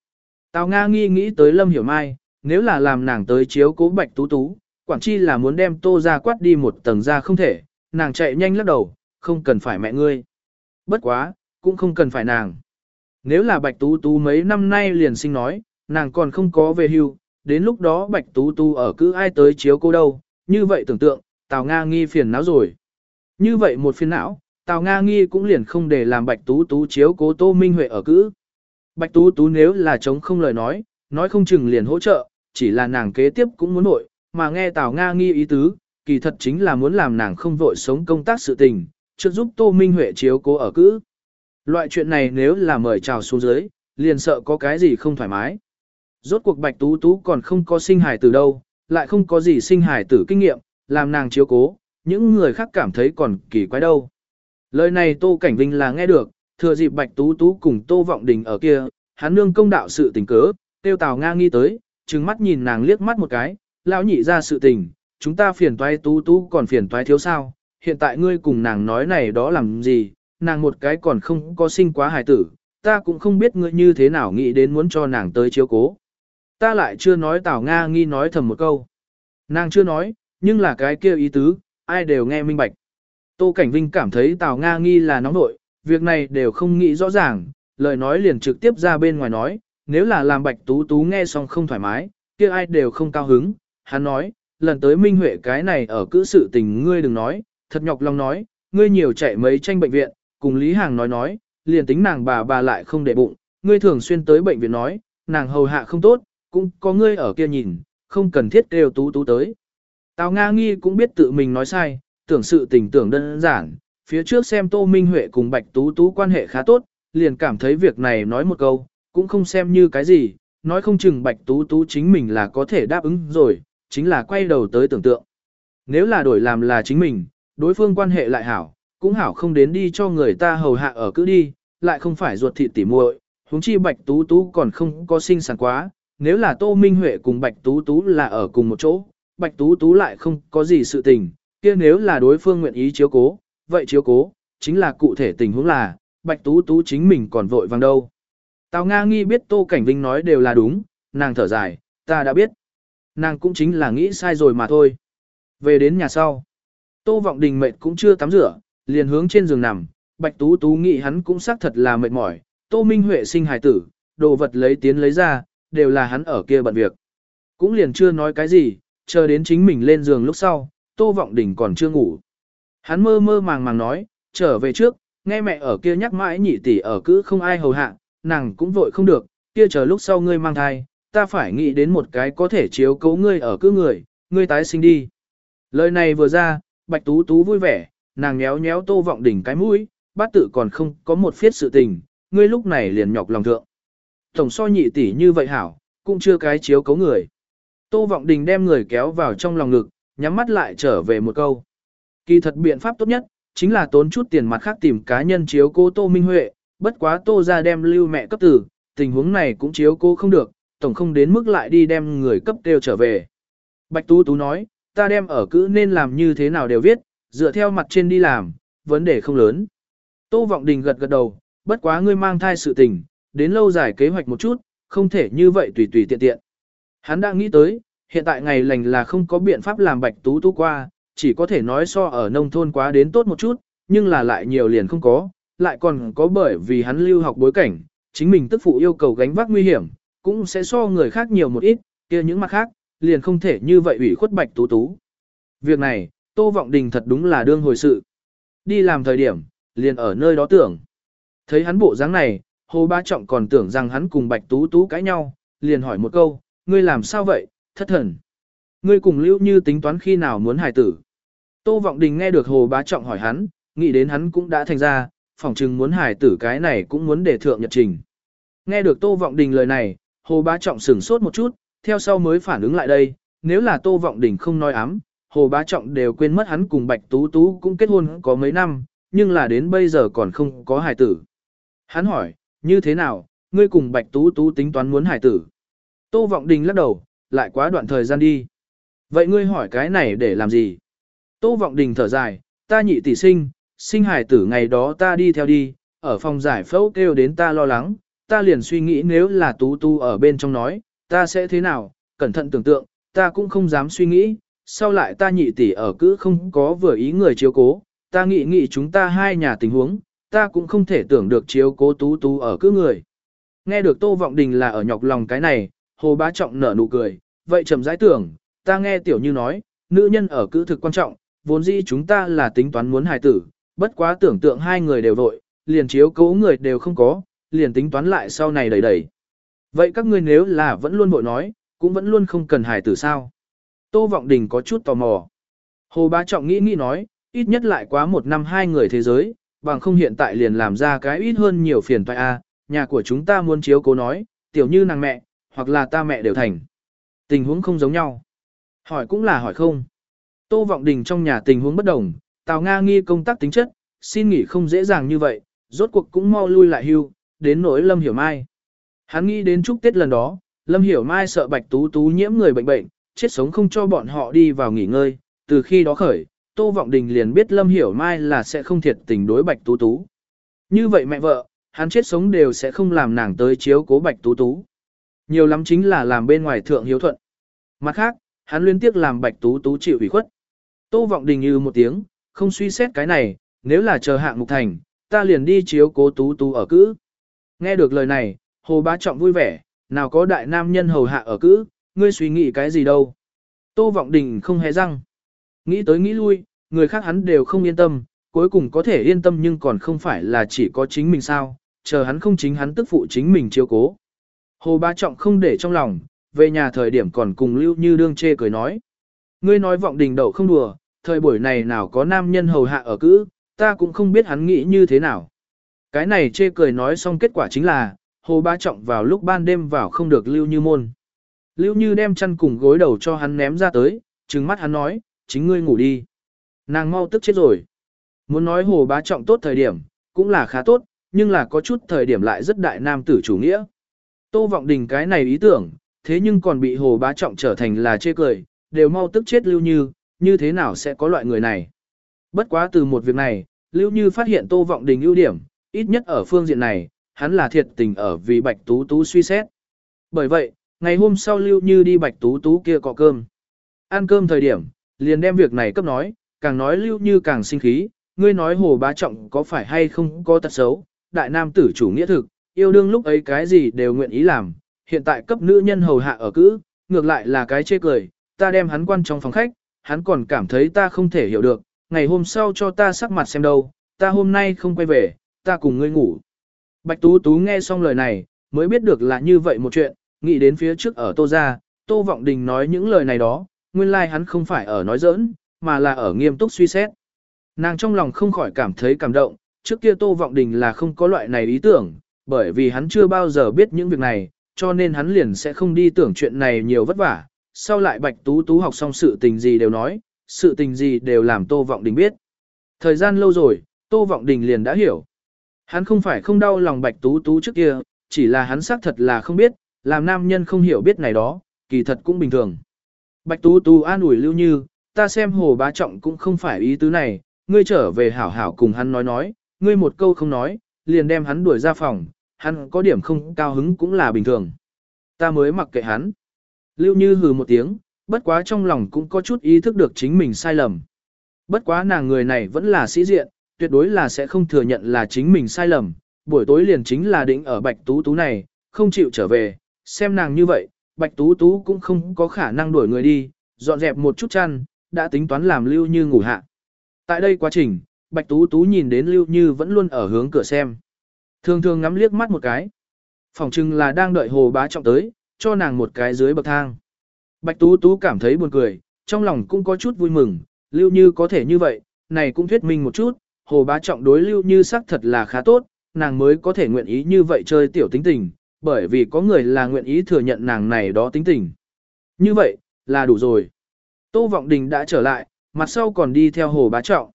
Tào Nga nghi nghĩ tới Lâm Hiểu Mai, nếu là làm nàng tới chiếu cố Bạch Tú Tú, quản chi là muốn đem tô ra quát đi một tầng ra không thể, nàng chạy nhanh lắc đầu, không cần phải mẹ ngươi. Bất quá, cũng không cần phải nàng. Nếu là Bạch Tú Tú mấy năm nay liền sinh nói, nàng còn không có về hưu, đến lúc đó Bạch Tú Tú ở cứ ai tới chiếu cô đâu, như vậy tưởng tượng, Tào Nga nghi phiền não rồi. Như vậy một phiền não, Tào Nga nghi cũng liền không để làm Bạch Tú Tú chiếu cố Tô Minh Huệ ở cứ. Bạch Tú Tú nếu là chống không lời nói, nói không chừng liền hỗ trợ, chỉ là nàng kế tiếp cũng muốn nội, mà nghe Tào Nga nghi ý tứ, kỳ thật chính là muốn làm nàng không vội sống công tác sự tình, trước giúp Tô Minh Huệ chiếu cố ở cữ. Loại chuyện này nếu là mời chào xuống dưới, liền sợ có cái gì không thoải mái. Rốt cuộc Bạch Tú Tú còn không có sinh hài từ đâu, lại không có gì sinh hài tử kinh nghiệm, làm nàng chiếu cố, những người khác cảm thấy còn kỳ quái đâu. Lời này Tô Cảnh Vinh là nghe được, thừa dịp Bạch Tú Tú cùng Tô Vọng Đình ở kia, hắn nương công đạo sự tình cớ, tiêu Tào Nga nghi tới, trừng mắt nhìn nàng liếc mắt một cái, lão nhị ra sự tình, chúng ta phiền toái Tú Tú còn phiền toái thiếu sao, hiện tại ngươi cùng nàng nói này đó làm gì, nàng một cái còn không có sinh quá hài tử, ta cũng không biết ngươi như thế nào nghĩ đến muốn cho nàng tới chiếu cố. Ta lại chưa nói Tào Nga nghi nói thầm một câu. Nàng chưa nói, nhưng là cái kia ý tứ, ai đều nghe minh bạch. Tô Cảnh Vinh cảm thấy Tào Nga nghi là nóng nội, việc này đều không nghĩ rõ ràng, lời nói liền trực tiếp ra bên ngoài nói, nếu là làm bạch tú tú nghe xong không thoải mái, kia ai đều không cao hứng. Hắn nói, lần tới Minh Huệ cái này ở cữ sự tình ngươi đừng nói, thật nhọc lòng nói, ngươi nhiều chạy mấy tranh bệnh viện, cùng Lý Hàng nói nói, liền tính nàng bà bà lại không để bụng, ngươi thường xuyên tới bệnh viện nói, nàng hầu hạ không tốt, cũng có ngươi ở kia nhìn, không cần thiết kêu tú tú tới. Tào Nga Nghi cũng biết tự mình nói sai, tưởng sự tình tưởng đơn giản, phía trước xem Tô Minh Huệ cùng Bạch Tú Tú quan hệ khá tốt, liền cảm thấy việc này nói một câu, cũng không xem như cái gì, nói không chừng Bạch Tú Tú chính mình là có thể đáp ứng rồi, chính là quay đầu tới tưởng tượng. Nếu là đổi làm là chính mình, đối phương quan hệ lại hảo, cũng hảo không đến đi cho người ta hầu hạ ở cứ đi, lại không phải ruột thịt tỉ muội, huống chi Bạch Tú Tú còn không có sinh sản quá, nếu là Tô Minh Huệ cùng Bạch Tú Tú là ở cùng một chỗ, Bạch Tú Tú lại không có gì sự tình, kia nếu là đối phương nguyện ý chiếu cố, vậy chiếu cố, chính là cụ thể tình huống là, Bạch Tú Tú chính mình còn vội vàng đâu. Tào Nga nghi biết Tô Cảnh Vinh nói đều là đúng, nàng thở dài, ta đã biết. Nàng cũng chính là nghĩ sai rồi mà thôi. Về đến nhà sau, Tô Vọng Đình mệt cũng chưa tắm rửa, liền hướng trên giường nằm, Bạch Tú Tú nghĩ hắn cũng xác thật là mệt mỏi, Tô Minh Huệ sinh hài tử, đồ vật lấy tiến lấy ra, đều là hắn ở kia bận việc. Cũng liền chưa nói cái gì, chờ đến chính mình lên giường lúc sau, Tô Vọng Đình còn chưa ngủ. Hắn mơ mơ màng màng nói, trở về trước, nghe mẹ ở kia nhắc mãi nhị tỷ ở cứ không ai hầu hạ, nàng cũng vội không được, kia chờ lúc sau ngươi mang thai, ta phải nghĩ đến một cái có thể chiếu cố ngươi ở cứ người, ngươi tái sinh đi. Lời này vừa ra, Bạch Tú Tú vui vẻ, nàng nhéo nhéo Tô Vọng Đình cái mũi, bát tự còn không có một phiết sự tình, ngươi lúc này liền nhọc lòng thượng. Tổng so nhị tỷ như vậy hảo, cũng chưa cái chiếu cấu người. Tô Vọng Đình đem người kéo vào trong lòng ngực, nhắm mắt lại trở về một câu. Kỳ thật biện pháp tốt nhất, chính là tốn chút tiền mặt khác tìm cá nhân chiếu cố Tô Minh Huệ, bất quá tô ra đem lưu mẹ cấp tử, tình huống này cũng chiếu cô không được, tổng không đến mức lại đi đem người cấp tiêu trở về. Bạch Tú Tú nói, ta đem ở cữ nên làm như thế nào đều viết, dựa theo mặt trên đi làm, vấn đề không lớn. Tô Vọng Đình gật gật đầu, bất quá ngươi mang thai sự tình, đến lâu dài kế hoạch một chút, không thể như vậy tùy tùy tiện tiện. Hắn đã nghĩ tới, hiện tại ngày lành là không có biện pháp làm Bạch Tú Tú qua, chỉ có thể nói so ở nông thôn quá đến tốt một chút, nhưng là lại nhiều liền không có, lại còn có bởi vì hắn lưu học bối cảnh, chính mình tức phụ yêu cầu gánh vác nguy hiểm, cũng sẽ so người khác nhiều một ít, kia những mặt khác, liền không thể như vậy ủy khuất Bạch Tú Tú. Việc này, Tô Vọng Đình thật đúng là đương hồi sự. Đi làm thời điểm, liền ở nơi đó tưởng. Thấy hắn bộ dáng này, Hồ Bá Trọng còn tưởng rằng hắn cùng Bạch Tú Tú cãi nhau, liền hỏi một câu, ngươi làm sao vậy, thất thần. Ngươi cùng Lưu Như tính toán khi nào muốn hài tử. Tô Vọng Đình nghe được Hồ Bá Trọng hỏi hắn, nghĩ đến hắn cũng đã thành ra, phỏng chừng muốn hài tử cái này cũng muốn để thượng nhật trình. Nghe được Tô Vọng Đình lời này, Hồ Bá Trọng sửng sốt một chút, theo sau mới phản ứng lại đây, nếu là Tô Vọng Đình không nói ám, Hồ Bá Trọng đều quên mất hắn cùng Bạch Tú Tú cũng kết hôn có mấy năm, nhưng là đến bây giờ còn không có hài tử. Hắn hỏi, như thế nào, ngươi cùng Bạch Tú Tú tính toán muốn hài tử. Tô Vọng Đình lắc đầu, lại quá đoạn thời gian đi. Vậy ngươi hỏi cái này để làm gì? Tô Vọng Đình thở dài, ta nhị tỷ sinh, sinh hải tử ngày đó ta đi theo đi, ở phòng giải phẫu kêu đến ta lo lắng, ta liền suy nghĩ nếu là Tú Tú ở bên trong nói, ta sẽ thế nào, cẩn thận tưởng tượng, ta cũng không dám suy nghĩ, sau lại ta nhị tỷ ở cứ không có vừa ý người chiếu cố, ta nghĩ nghĩ chúng ta hai nhà tình huống, ta cũng không thể tưởng được chiếu cố tú tú ở cứ người. Nghe được Tô Vọng Đình là ở nhọc lòng cái này, Hồ Bá Trọng nở nụ cười, vậy chậm rãi tưởng, ta nghe tiểu như nói, nữ nhân ở cứ thực quan trọng, vốn dĩ chúng ta là tính toán muốn hài tử, bất quá tưởng tượng hai người đều vội, liền chiếu cố người đều không có, liền tính toán lại sau này đẩy đẩy. Vậy các ngươi nếu là vẫn luôn vội nói, cũng vẫn luôn không cần hài tử sao? Tô Vọng Đình có chút tò mò. Hồ Bá Trọng nghĩ nghĩ nói, ít nhất lại quá một năm hai người thế giới, bằng không hiện tại liền làm ra cái ít hơn nhiều phiền toái a. nhà của chúng ta muốn chiếu cố nói, tiểu như nàng mẹ, hoặc là ta mẹ đều thành. Tình huống không giống nhau. Hỏi cũng là hỏi không. Tô Vọng Đình trong nhà tình huống bất đồng, Tào Nga nghi công tác tính chất, xin nghỉ không dễ dàng như vậy, rốt cuộc cũng mau lui lại hưu, đến nỗi Lâm Hiểu Mai. Hắn nghĩ đến chúc Tết lần đó, Lâm Hiểu Mai sợ Bạch Tú Tú nhiễm người bệnh bệnh, chết sống không cho bọn họ đi vào nghỉ ngơi, từ khi đó khởi, Tô Vọng Đình liền biết Lâm Hiểu Mai là sẽ không thiệt tình đối Bạch Tú Tú. Như vậy mẹ vợ, hắn chết sống đều sẽ không làm nàng tới chiếu cố Bạch Tú Tú. Nhiều lắm chính là làm bên ngoài thượng hiếu thuận. Mặt khác, hắn liên tiếp làm Bạch Tú Tú chịu ủy khuất. Tô Vọng Đình như một tiếng, không suy xét cái này, nếu là chờ hạng mục thành, ta liền đi chiếu cố Tú Tú ở cữ. Nghe được lời này, Hồ Bá Trọng vui vẻ, nào có đại nam nhân hầu hạ ở cữ, ngươi suy nghĩ cái gì đâu. Tô Vọng Đình không hề răng. Nghĩ tới nghĩ lui, người khác hắn đều không yên tâm, cuối cùng có thể yên tâm nhưng còn không phải là chỉ có chính mình sao, chờ hắn không chính hắn tức phụ chính mình chiếu cố. Hồ Bá Trọng không để trong lòng, về nhà thời điểm còn cùng Lưu Như Đương chê cười nói. Ngươi nói Vọng Đình đậu không đùa, thời buổi này nào có nam nhân hầu hạ ở cữ, ta cũng không biết hắn nghĩ như thế nào. Cái này chê cười nói xong kết quả chính là, Hồ Bá Trọng vào lúc ban đêm vào không được Lưu Như môn. Lưu Như đem chăn cùng gối đầu cho hắn ném ra tới, trừng mắt hắn nói, chính ngươi ngủ đi. Nàng mau tức chết rồi. Muốn nói Hồ Bá Trọng tốt thời điểm, cũng là khá tốt, nhưng là có chút thời điểm lại rất đại nam tử chủ nghĩa. Tô Vọng Đình cái này ý tưởng, thế nhưng còn bị Hồ Bá Trọng trở thành là chê cười, đều mau tức chết Lưu Như, như thế nào sẽ có loại người này. Bất quá từ một việc này, Lưu Như phát hiện Tô Vọng Đình ưu điểm, ít nhất ở phương diện này, hắn là thiệt tình ở vì Bạch Tú Tú suy xét. Bởi vậy, ngày hôm sau Lưu Như đi Bạch Tú Tú kia cọ cơm. Ăn cơm thời điểm, liền đem việc này cấp nói, càng nói Lưu Như càng sinh khí, ngươi nói Hồ Bá Trọng có phải hay không có tật xấu, đại nam tử chủ nghĩa thực, yêu đương lúc ấy cái gì đều nguyện ý làm, hiện tại cấp nữ nhân hầu hạ ở cữ, ngược lại là cái chê cười, ta đem hắn quan trong phòng khách, hắn còn cảm thấy ta không thể hiểu được, ngày hôm sau cho ta sắc mặt xem đâu, ta hôm nay không quay về, ta cùng ngươi ngủ. Bạch Tú Tú nghe xong lời này, mới biết được là như vậy một chuyện, nghĩ đến phía trước ở Tô Gia, Tô Vọng Đình nói những lời này đó, nguyên lai like hắn không phải ở nói giỡn, mà là ở nghiêm túc suy xét. Nàng trong lòng không khỏi cảm thấy cảm động, trước kia Tô Vọng Đình là không có loại này ý tưởng, bởi vì hắn chưa bao giờ biết những việc này, cho nên hắn liền sẽ không đi tưởng chuyện này nhiều vất vả. Sau lại Bạch Tú Tú học xong sự tình gì đều nói, sự tình gì đều làm Tô Vọng Đình biết. Thời gian lâu rồi, Tô Vọng Đình liền đã hiểu. Hắn không phải không đau lòng Bạch Tú Tú trước kia, chỉ là hắn xác thật là không biết, làm nam nhân không hiểu biết này đó, kỳ thật cũng bình thường. Bạch Tú Tú an ủi Lưu Như, ta xem hồ bá trọng cũng không phải ý tứ này, ngươi trở về hảo hảo cùng hắn nói nói, ngươi một câu không nói, liền đem hắn đuổi ra phòng, hắn có điểm không cao hứng cũng là bình thường. Ta mới mặc kệ hắn. Lưu Như hừ một tiếng, bất quá trong lòng cũng có chút ý thức được chính mình sai lầm. Bất quá nàng người này vẫn là sĩ diện, tuyệt đối là sẽ không thừa nhận là chính mình sai lầm, buổi tối liền chính là định ở Bạch Tú Tú này, không chịu trở về, xem nàng như vậy, Bạch Tú Tú cũng không có khả năng đuổi người đi, dọn dẹp một chút chăn, đã tính toán làm Lưu Như ngủ hạ. Tại đây quá trình, Bạch Tú Tú nhìn đến Lưu Như vẫn luôn ở hướng cửa xem. Thường thường ngắm liếc mắt một cái. Phòng chừng là đang đợi hồ bá trọng tới, cho nàng một cái dưới bậc thang. Bạch Tú Tú cảm thấy buồn cười, trong lòng cũng có chút vui mừng, Lưu Như có thể như vậy, này cũng thuyết minh một chút, hồ bá trọng đối Lưu Như xác thật là khá tốt, nàng mới có thể nguyện ý như vậy chơi tiểu tính tình, bởi vì có người là nguyện ý thừa nhận nàng này đó tính tình. Như vậy, là đủ rồi. Tô Vọng Đình đã trở lại, mặt sau còn đi theo Hồ Bá Trọng.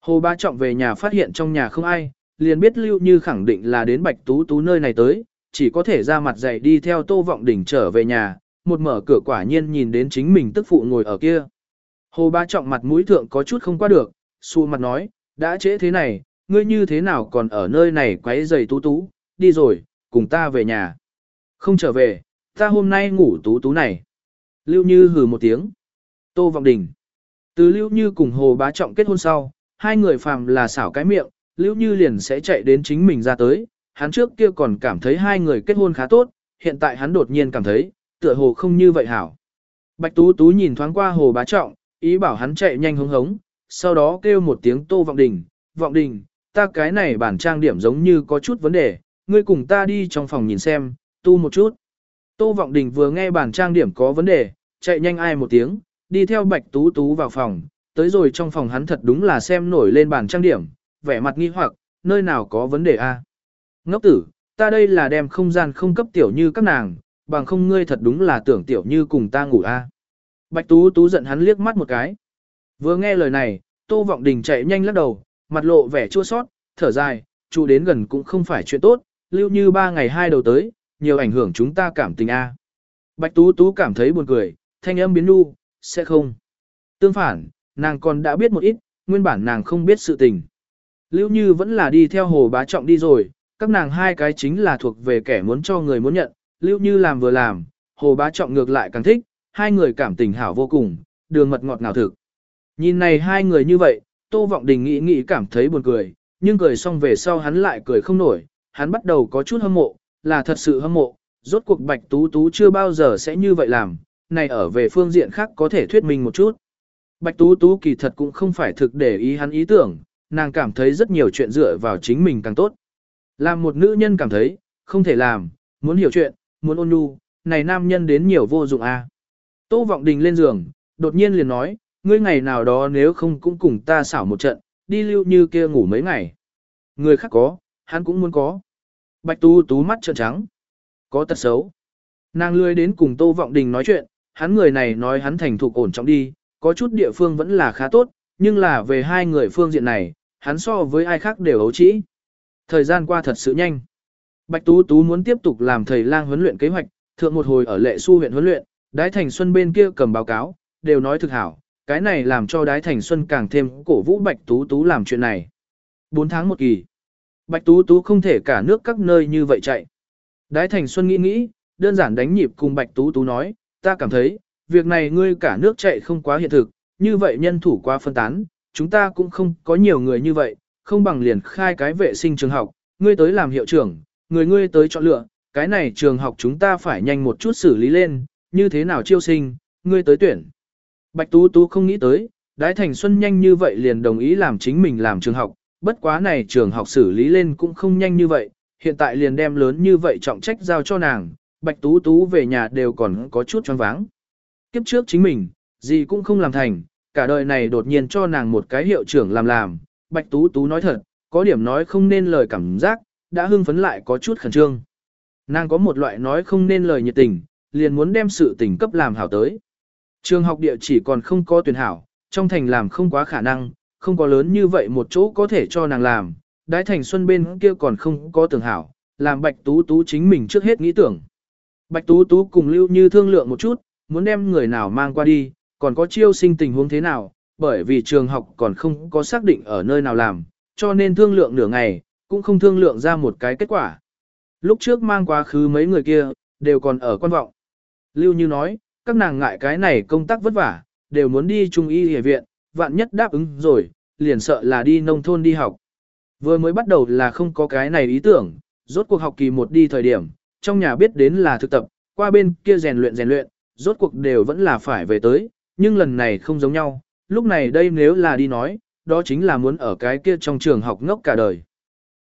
Hồ Bá Trọng về nhà phát hiện trong nhà không ai, liền biết Lưu Như khẳng định là đến Bạch Tú Tú nơi này tới, chỉ có thể ra mặt dày đi theo Tô Vọng Đình trở về nhà, một mở cửa quả nhiên nhìn đến chính mình tức phụ ngồi ở kia. Hồ Bá Trọng mặt mũi thượng có chút không qua được, xu mặt nói, đã trễ thế này, ngươi như thế nào còn ở nơi này quấy giày Tú Tú, đi rồi, cùng ta về nhà. Không trở về, ta hôm nay ngủ Tú Tú này. Lưu Như hừ một tiếng. Tô Vọng Đình. Từ Lưu Như cùng Hồ Bá Trọng kết hôn sau, hai người phàm là xảo cái miệng, Lưu Như liền sẽ chạy đến chính mình ra tới. Hắn trước kia còn cảm thấy hai người kết hôn khá tốt, hiện tại hắn đột nhiên cảm thấy, tựa hồ không như vậy hảo. Bạch Tú Tú nhìn thoáng qua Hồ Bá Trọng, ý bảo hắn chạy nhanh hống hống, sau đó kêu một tiếng Tô Vọng Đình, Vọng Đình, ta cái này bản trang điểm giống như có chút vấn đề, ngươi cùng ta đi trong phòng nhìn xem, tu một chút. Tô Vọng Đình vừa nghe bản trang điểm có vấn đề, chạy nhanh ai một tiếng, đi theo Bạch Tú Tú vào phòng, tới rồi trong phòng hắn thật đúng là xem nổi lên bản trang điểm, vẻ mặt nghi hoặc, nơi nào có vấn đề a? Ngốc tử, ta đây là đem không gian không cấp tiểu như các nàng, bằng không ngươi thật đúng là tưởng tiểu như cùng ta ngủ a. Bạch Tú Tú giận hắn liếc mắt một cái. Vừa nghe lời này, Tô Vọng Đình chạy nhanh lắc đầu, mặt lộ vẻ chua xót, thở dài, trụ đến gần cũng không phải chuyện tốt, lưu như ba ngày hai đầu tới, nhiều ảnh hưởng chúng ta cảm tình a. Bạch Tú Tú cảm thấy buồn cười, thanh âm biến nu, sẽ không. Tương phản, nàng còn đã biết một ít, nguyên bản nàng không biết sự tình. Lưu Như vẫn là đi theo hồ bá trọng đi rồi, các nàng hai cái chính là thuộc về kẻ muốn cho người muốn nhận, Lưu Như làm vừa làm, hồ bá trọng ngược lại càng thích, hai người cảm tình hảo vô cùng, đường mật ngọt ngào thực. Nhìn này hai người như vậy, Tô Vọng Đình nghĩ nghĩ cảm thấy buồn cười, nhưng cười xong về sau hắn lại cười không nổi, hắn bắt đầu có chút hâm mộ, là thật sự hâm mộ, rốt cuộc Bạch Tú Tú chưa bao giờ sẽ như vậy làm, này ở về phương diện khác có thể thuyết minh một chút. Bạch Tú Tú kỳ thật cũng không phải thực để ý hắn ý tưởng, nàng cảm thấy rất nhiều chuyện dựa vào chính mình càng tốt. Làm một nữ nhân cảm thấy, không thể làm, muốn hiểu chuyện, muốn ôn nhu, này nam nhân đến nhiều vô dụng a. À. Tô Vọng Đình lên giường, đột nhiên liền nói, ngươi ngày nào đó nếu không cũng cùng ta xảo một trận, đi lưu như kia ngủ mấy ngày. Người khác có, hắn cũng muốn có. Bạch Tu Tú mắt trợn trắng. Có tật xấu. Nàng lười đến cùng Tô Vọng Đình nói chuyện, hắn người này nói hắn thành thục ổn trọng đi, có chút địa phương vẫn là khá tốt, nhưng là về hai người phương diện này, hắn so với ai khác đều ấu trĩ. Thời gian qua thật sự nhanh. Bạch Tú Tú muốn tiếp tục làm thầy lang huấn luyện kế hoạch, thượng một hồi ở lệ su huyện huấn luyện, Đái Thành Xuân bên kia cầm báo cáo, đều nói thực hảo, cái này làm cho Đái Thành Xuân càng thêm cổ vũ Bạch Tú Tú làm chuyện này. 4 tháng một kỳ. Bạch Tú Tú không thể cả nước các nơi như vậy chạy. Đái Thành Xuân nghĩ nghĩ, đơn giản đánh nhịp cùng Bạch Tú Tú nói, ta cảm thấy, việc này ngươi cả nước chạy không quá hiện thực, như vậy nhân thủ quá phân tán, chúng ta cũng không có nhiều người như vậy, không bằng liền khai cái vệ sinh trường học, ngươi tới làm hiệu trưởng, người ngươi tới chọn lựa, cái này trường học chúng ta phải nhanh một chút xử lý lên, như thế nào chiêu sinh, ngươi tới tuyển. Bạch Tú Tú không nghĩ tới, Đái Thành Xuân nhanh như vậy liền đồng ý làm chính mình làm trường học, bất quá này trường học xử lý lên cũng không nhanh như vậy, hiện tại liền đem lớn như vậy trọng trách giao cho nàng, Bạch Tú Tú về nhà đều còn có chút choáng váng. Kiếp trước chính mình, gì cũng không làm thành, cả đời này đột nhiên cho nàng một cái hiệu trưởng làm làm, Bạch Tú Tú nói thật, có điểm nói không nên lời cảm giác, đã hưng phấn lại có chút khẩn trương. Nàng có một loại nói không nên lời nhiệt tình, liền muốn đem sự tình cấp làm hảo tới. Trường học địa chỉ còn không có tuyển hảo, trong thành làm không quá khả năng, không có lớn như vậy một chỗ có thể cho nàng làm, đái thành xuân bên kia còn không có tưởng hảo, làm bạch tú tú chính mình trước hết nghĩ tưởng. Bạch tú tú cùng lưu như thương lượng một chút, muốn đem người nào mang qua đi, còn có chiêu sinh tình huống thế nào, bởi vì trường học còn không có xác định ở nơi nào làm, cho nên thương lượng nửa ngày, cũng không thương lượng ra một cái kết quả. Lúc trước mang quá khứ mấy người kia, đều còn ở quan vọng. Lưu Như nói, các nàng ngại cái này công tác vất vả, đều muốn đi trung y hệ viện, vạn nhất đáp ứng rồi, liền sợ là đi nông thôn đi học. Vừa mới bắt đầu là không có cái này ý tưởng, rốt cuộc học kỳ một đi thời điểm, trong nhà biết đến là thực tập, qua bên kia rèn luyện rèn luyện, rốt cuộc đều vẫn là phải về tới, nhưng lần này không giống nhau, lúc này đây nếu là đi nói, đó chính là muốn ở cái kia trong trường học ngốc cả đời.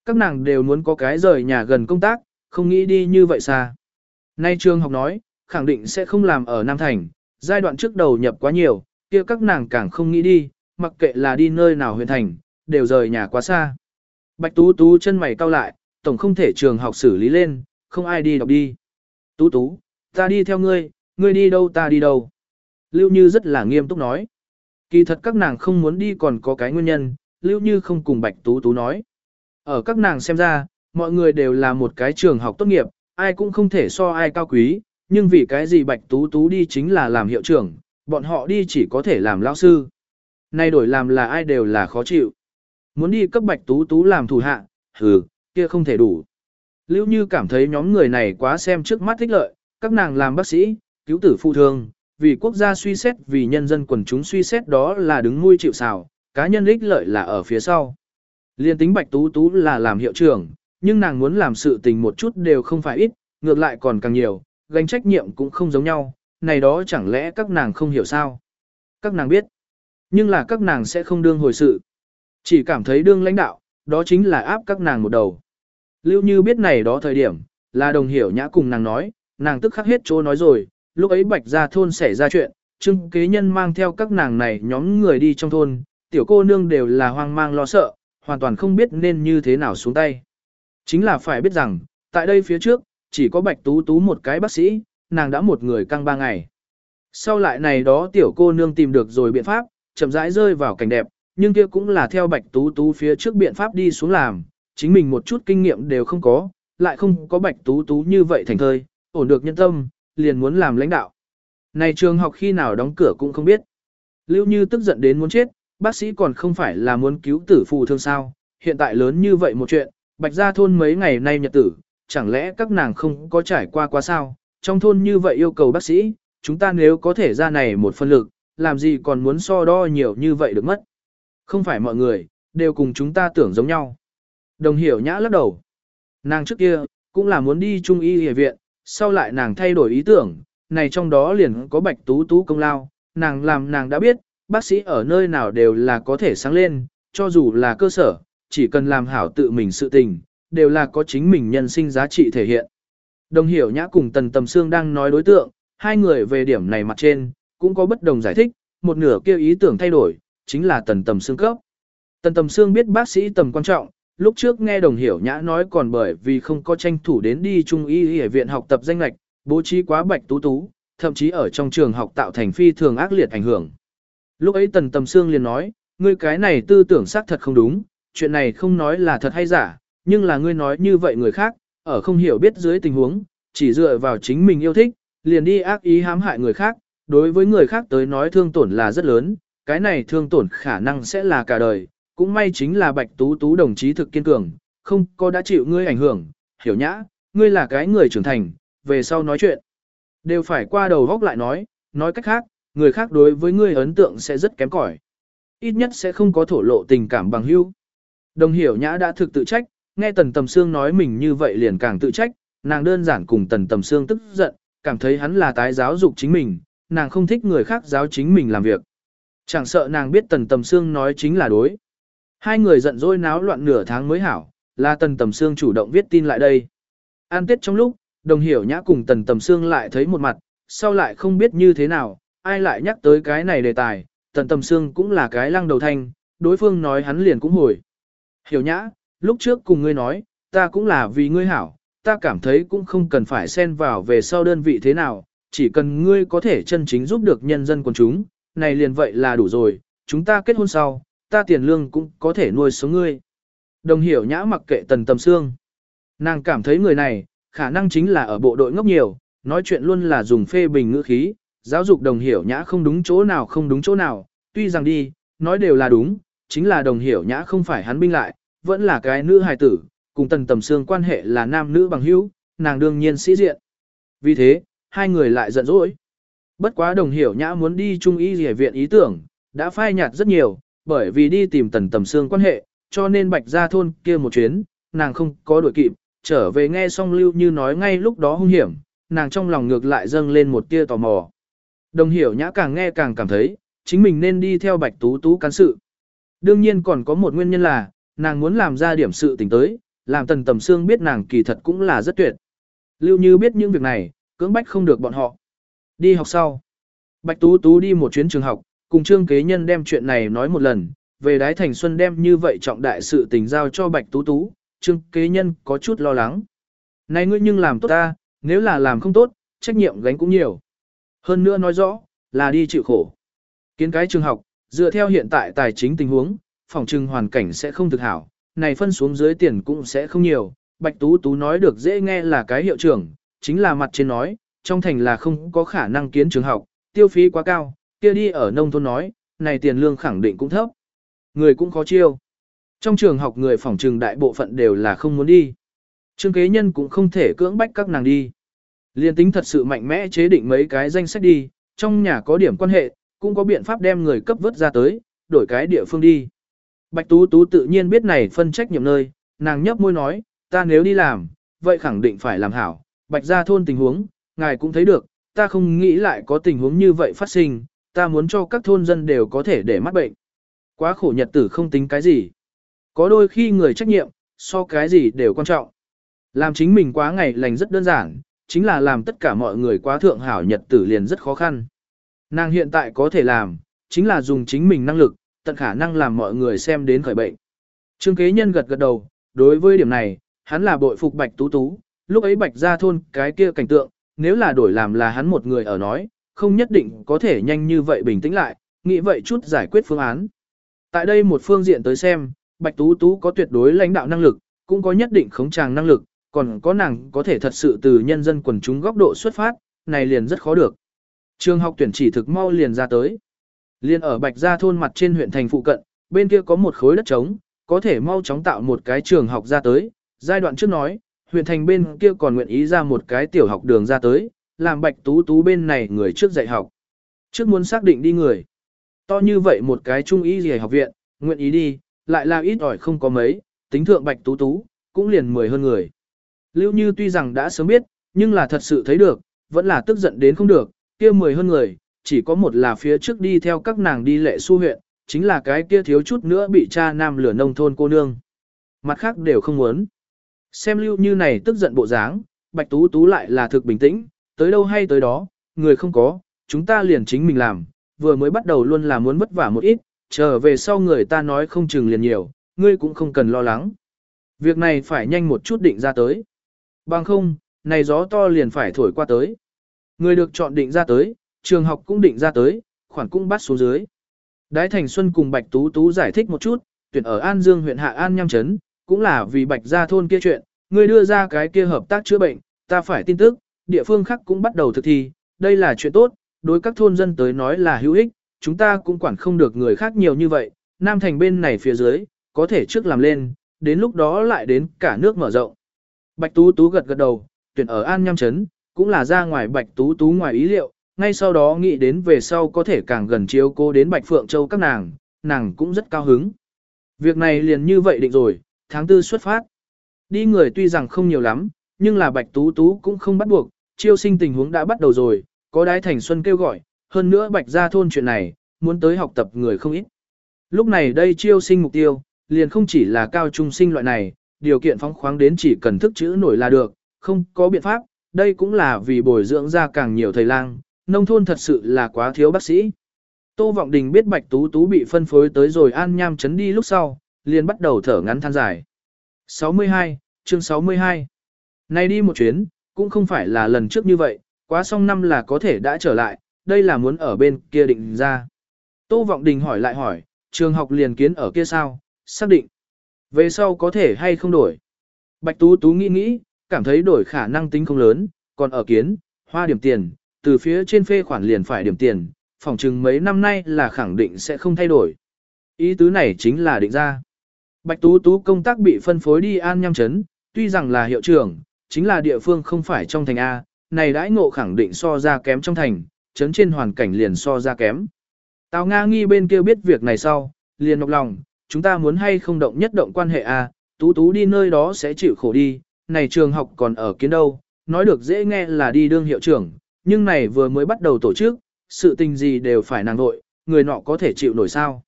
Các nàng đều muốn có cái rời nhà gần công tác, không nghĩ đi như vậy xa. Nay trường học nói, khẳng định sẽ không làm ở Nam Thành, giai đoạn trước đầu nhập quá nhiều, kia các nàng càng không nghĩ đi, mặc kệ là đi nơi nào huyện thành, đều rời nhà quá xa. Bạch Tú Tú chân mày cau lại, tổng không thể trường học xử lý lên, không ai đi đọc đi. Tú Tú, ta đi theo ngươi, ngươi đi đâu ta đi đâu. Lưu Như rất là nghiêm túc nói. Kỳ thật các nàng không muốn đi còn có cái nguyên nhân, Lưu Như không cùng Bạch Tú Tú nói. Ở các nàng xem ra, mọi người đều là một cái trường học tốt nghiệp, ai cũng không thể so ai cao quý, nhưng vì cái gì Bạch Tú Tú đi chính là làm hiệu trưởng, bọn họ đi chỉ có thể làm lão sư. Nay đổi làm là ai đều là khó chịu. Muốn đi cấp Bạch Tú Tú làm thủ hạ, hừ, kia không thể đủ. Lưu Như cảm thấy nhóm người này quá xem trước mắt thích lợi, các nàng làm bác sĩ, cứu tử phụ thương, vì quốc gia suy xét vì nhân dân quần chúng suy xét đó là đứng nuôi chịu xào, cá nhân ích lợi là ở phía sau. Liên tính Bạch Tú Tú là làm hiệu trưởng, nhưng nàng muốn làm sự tình một chút đều không phải ít, ngược lại còn càng nhiều, gánh trách nhiệm cũng không giống nhau, này đó chẳng lẽ các nàng không hiểu sao? Các nàng biết, nhưng là các nàng sẽ không đương hồi sự. Chỉ cảm thấy đương lãnh đạo, đó chính là áp các nàng một đầu. Lưu Như biết này đó thời điểm, là đồng hiểu nhã cùng nàng nói, nàng tức khắc hết chỗ nói rồi, lúc ấy bạch ra thôn xảy ra chuyện, trưng kế nhân mang theo các nàng này nhóm người đi trong thôn, tiểu cô nương đều là hoang mang lo sợ, hoàn toàn không biết nên như thế nào xuống tay. Chính là phải biết rằng, tại đây phía trước, chỉ có bạch tú tú một cái bác sĩ, nàng đã một người căng ba ngày. Sau lại này đó tiểu cô nương tìm được rồi biện pháp, chậm rãi rơi vào cảnh đẹp, nhưng kia cũng là theo bạch tú tú phía trước biện pháp đi xuống làm, chính mình một chút kinh nghiệm đều không có, lại không có bạch tú tú như vậy thành thơi, ổn được nhân tâm, liền muốn làm lãnh đạo. Này trường học khi nào đóng cửa cũng không biết. Lưu Như tức giận đến muốn chết, bác sĩ còn không phải là muốn cứu tử phù thương sao, hiện tại lớn như vậy một chuyện, bạch gia thôn mấy ngày nay nhật tử, chẳng lẽ các nàng không có trải qua quá sao, trong thôn như vậy yêu cầu bác sĩ, chúng ta nếu có thể ra này một phân lực, làm gì còn muốn so đo nhiều như vậy được mất. Không phải mọi người, đều cùng chúng ta tưởng giống nhau. Đồng hiểu nhã lắc đầu. Nàng trước kia, cũng là muốn đi trung y y viện, sau lại nàng thay đổi ý tưởng, này trong đó liền có bạch tú tú công lao, nàng làm nàng đã biết, bác sĩ ở nơi nào đều là có thể sáng lên, cho dù là cơ sở, chỉ cần làm hảo tự mình sự tình, đều là có chính mình nhân sinh giá trị thể hiện. Đồng hiểu nhã cùng tần tầm xương đang nói đối tượng, hai người về điểm này mặt trên, cũng có bất đồng giải thích, một nửa kêu ý tưởng thay đổi, chính là tần tầm xương cấp. Tần tầm xương biết bác sĩ tầm quan trọng, lúc trước nghe đồng hiểu nhã nói còn bởi vì không có tranh thủ đến đi trung y y viện học tập danh lạch, bố trí quá bạch tú tú, thậm chí ở trong trường học tạo thành phi thường ác liệt ảnh hưởng. Lúc ấy tần tầm xương liền nói, ngươi cái này tư tưởng xác thật không đúng, chuyện này không nói là thật hay giả, nhưng là ngươi nói như vậy người khác, ở không hiểu biết dưới tình huống, chỉ dựa vào chính mình yêu thích, liền đi ác ý hãm hại người khác, đối với người khác tới nói thương tổn là rất lớn, cái này thương tổn khả năng sẽ là cả đời, cũng may chính là bạch tú tú đồng chí thực kiên cường, không có đã chịu ngươi ảnh hưởng, hiểu nhã, ngươi là cái người trưởng thành, về sau nói chuyện. Đều phải qua đầu góc lại nói, nói cách khác, người khác đối với ngươi ấn tượng sẽ rất kém cỏi. Ít nhất sẽ không có thổ lộ tình cảm bằng hữu. Đồng hiểu nhã đã thực tự trách, nghe tần tầm xương nói mình như vậy liền càng tự trách, nàng đơn giản cùng tần tầm xương tức giận, cảm thấy hắn là tái giáo dục chính mình, nàng không thích người khác giáo chính mình làm việc. Chẳng sợ nàng biết tần tầm xương nói chính là đối. Hai người giận dỗi náo loạn nửa tháng mới hảo, là tần tầm sương chủ động viết tin lại đây. An tết trong lúc, đồng hiểu nhã cùng tần tầm sương lại thấy một mặt, sau lại không biết như thế nào, ai lại nhắc tới cái này đề tài, tần tầm sương cũng là cái lăng đầu thanh, đối phương nói hắn liền cũng hồi. Hiểu nhã, lúc trước cùng ngươi nói, ta cũng là vì ngươi hảo, ta cảm thấy cũng không cần phải xen vào về sau đơn vị thế nào, chỉ cần ngươi có thể chân chính giúp được nhân dân quần chúng, này liền vậy là đủ rồi, chúng ta kết hôn sau, ta tiền lương cũng có thể nuôi sống ngươi. Đồng hiểu nhã mặc kệ tần tầm xương. Nàng cảm thấy người này, khả năng chính là ở bộ đội ngốc nhiều, nói chuyện luôn là dùng phê bình ngữ khí, giáo dục đồng hiểu nhã không đúng chỗ nào không đúng chỗ nào, tuy rằng đi, nói đều là đúng, chính là đồng hiểu nhã không phải hắn binh lại, vẫn là cái nữ hài tử, cùng tần tầm xương quan hệ là nam nữ bằng hữu, nàng đương nhiên sĩ diện. Vì thế, hai người lại giận dỗi. Bất quá đồng hiểu nhã muốn đi trung y rỉa viện ý tưởng, đã phai nhạt rất nhiều, bởi vì đi tìm tần tầm xương quan hệ, cho nên bạch ra thôn kia một chuyến, nàng không có đuổi kịp, trở về nghe xong lưu như nói ngay lúc đó hung hiểm, nàng trong lòng ngược lại dâng lên một tia tò mò. Đồng hiểu nhã càng nghe càng cảm thấy, chính mình nên đi theo bạch tú tú cán sự. Đương nhiên còn có một nguyên nhân là, nàng muốn làm ra điểm sự tình tới, làm tần tầm xương biết nàng kỳ thật cũng là rất tuyệt. Lưu như biết những việc này, cưỡng bách không được bọn họ. Đi học sau. Bạch Tú Tú đi một chuyến trường học, cùng Trương Kế Nhân đem chuyện này nói một lần, về đái thành xuân đem như vậy trọng đại sự tình giao cho Bạch Tú Tú, Trương Kế Nhân có chút lo lắng. Này ngươi nhưng làm tốt ta, nếu là làm không tốt, trách nhiệm gánh cũng nhiều. Hơn nữa nói rõ, là đi chịu khổ. Kiến cái trường học, dựa theo hiện tại tài chính tình huống, phòng trừng hoàn cảnh sẽ không thực hảo, này phân xuống dưới tiền cũng sẽ không nhiều. Bạch Tú Tú nói được dễ nghe là cái hiệu trưởng, chính là mặt trên nói, trong thành là không có khả năng kiến trường học, tiêu phí quá cao, kia đi ở nông thôn nói, này tiền lương khẳng định cũng thấp. Người cũng khó chiêu. Trong trường học người phòng trường đại bộ phận đều là không muốn đi. Trương kế nhân cũng không thể cưỡng bách các nàng đi. Liên tính thật sự mạnh mẽ chế định mấy cái danh sách đi, trong nhà có điểm quan hệ, cũng có biện pháp đem người cấp vớt ra tới, đổi cái địa phương đi. Bạch Tú Tú tự nhiên biết này phân trách nhiệm nơi, nàng nhấp môi nói, ta nếu đi làm, vậy khẳng định phải làm hảo. Bạch ra thôn tình huống, ngài cũng thấy được, ta không nghĩ lại có tình huống như vậy phát sinh, ta muốn cho các thôn dân đều có thể để mắt bệnh. Quá khổ nhật tử không tính cái gì. Có đôi khi người trách nhiệm, so cái gì đều quan trọng. Làm chính mình quá ngày lành rất đơn giản, chính là làm tất cả mọi người quá thượng hảo nhật tử liền rất khó khăn. Nàng hiện tại có thể làm, chính là dùng chính mình năng lực, tận khả năng làm mọi người xem đến khởi bệnh. Trương kế nhân gật gật đầu, đối với điểm này, hắn là bội phục bạch tú tú, lúc ấy bạch ra thôn cái kia cảnh tượng, nếu là đổi làm là hắn một người ở nói, không nhất định có thể nhanh như vậy bình tĩnh lại, nghĩ vậy chút giải quyết phương án. Tại đây một phương diện tới xem, Bạch Tú Tú có tuyệt đối lãnh đạo năng lực, cũng có nhất định khống tràng năng lực, còn có nàng có thể thật sự từ nhân dân quần chúng góc độ xuất phát, này liền rất khó được. Trường học tuyển chỉ thực mau liền ra tới. Liên ở Bạch Gia thôn mặt trên huyện thành phụ cận, bên kia có một khối đất trống, có thể mau chóng tạo một cái trường học ra tới. Giai đoạn trước nói, huyện thành bên kia còn nguyện ý ra một cái tiểu học đường ra tới, làm bạch tú tú bên này người trước dạy học. Trước muốn xác định đi người. To như vậy một cái trung ý gì học viện, nguyện ý đi, lại là ít ỏi không có mấy, tính thượng bạch tú tú, cũng liền mười hơn người. Lưu Như tuy rằng đã sớm biết, nhưng là thật sự thấy được, vẫn là tức giận đến không được, kia mười hơn người, chỉ có một là phía trước đi theo các nàng đi lệ su huyện, chính là cái kia thiếu chút nữa bị cha nam lửa nông thôn cô nương. Mặt khác đều không muốn. Xem lưu như này tức giận bộ dáng, bạch tú tú lại là thực bình tĩnh, tới đâu hay tới đó, người không có, chúng ta liền chính mình làm, vừa mới bắt đầu luôn là muốn vất vả một ít, trở về sau người ta nói không chừng liền nhiều, ngươi cũng không cần lo lắng. Việc này phải nhanh một chút định ra tới. Bằng không, này gió to liền phải thổi qua tới. Người được chọn định ra tới, trường học cũng định ra tới, khoản cũng bắt xuống dưới. Đái Thành Xuân cùng Bạch Tú Tú giải thích một chút, tuyển ở An Dương huyện Hạ An Nham Trấn, cũng là vì bạch gia thôn kia chuyện, người đưa ra cái kia hợp tác chữa bệnh, ta phải tin tức, địa phương khác cũng bắt đầu thực thi, đây là chuyện tốt, đối các thôn dân tới nói là hữu ích, chúng ta cũng quản không được người khác nhiều như vậy, Nam Thành bên này phía dưới, có thể trước làm lên, đến lúc đó lại đến cả nước mở rộng. Bạch Tú Tú gật gật đầu, tuyển ở An Nham Trấn, cũng là ra ngoài Bạch Tú Tú ngoài ý liệu, ngay sau đó nghĩ đến về sau có thể càng gần chiếu cô đến Bạch Phượng Châu các nàng, nàng cũng rất cao hứng. Việc này liền như vậy định rồi, tháng tư xuất phát. Đi người tuy rằng không nhiều lắm, nhưng là Bạch Tú Tú cũng không bắt buộc, chiêu sinh tình huống đã bắt đầu rồi, có đái thành xuân kêu gọi, hơn nữa Bạch gia thôn chuyện này, muốn tới học tập người không ít. Lúc này đây chiêu sinh mục tiêu, liền không chỉ là cao trung sinh loại này, điều kiện phóng khoáng đến chỉ cần thức chữ nổi là được, không có biện pháp, đây cũng là vì bồi dưỡng ra càng nhiều thầy lang, nông thôn thật sự là quá thiếu bác sĩ. Tô Vọng Đình biết Bạch Tú Tú bị phân phối tới rồi an nham chấn đi lúc sau, liền bắt đầu thở ngắn than dài. 62, chương 62 nay đi một chuyến, cũng không phải là lần trước như vậy, quá xong năm là có thể đã trở lại, đây là muốn ở bên kia định ra. Tô Vọng Đình hỏi lại hỏi, trường học liền kiến ở kia sao, xác định. Về sau có thể hay không đổi. Bạch Tú Tú nghĩ nghĩ, cảm thấy đổi khả năng tính không lớn, còn ở kiến, hoa điểm tiền, từ phía trên phê khoản liền phải điểm tiền, phòng chừng mấy năm nay là khẳng định sẽ không thay đổi. Ý tứ này chính là định ra. Bạch Tú Tú công tác bị phân phối đi an nham chấn, tuy rằng là hiệu trưởng, chính là địa phương không phải trong thành A, này đãi ngộ khẳng định so ra kém trong thành, chấn trên hoàn cảnh liền so ra kém. Tào Nga nghi bên kia biết việc này sau, liền nọc lòng, chúng ta muốn hay không động nhất động quan hệ A, Tú Tú đi nơi đó sẽ chịu khổ đi, này trường học còn ở kiến đâu, nói được dễ nghe là đi đương hiệu trưởng, nhưng này vừa mới bắt đầu tổ chức, sự tình gì đều phải nàng nội, người nọ có thể chịu nổi sao.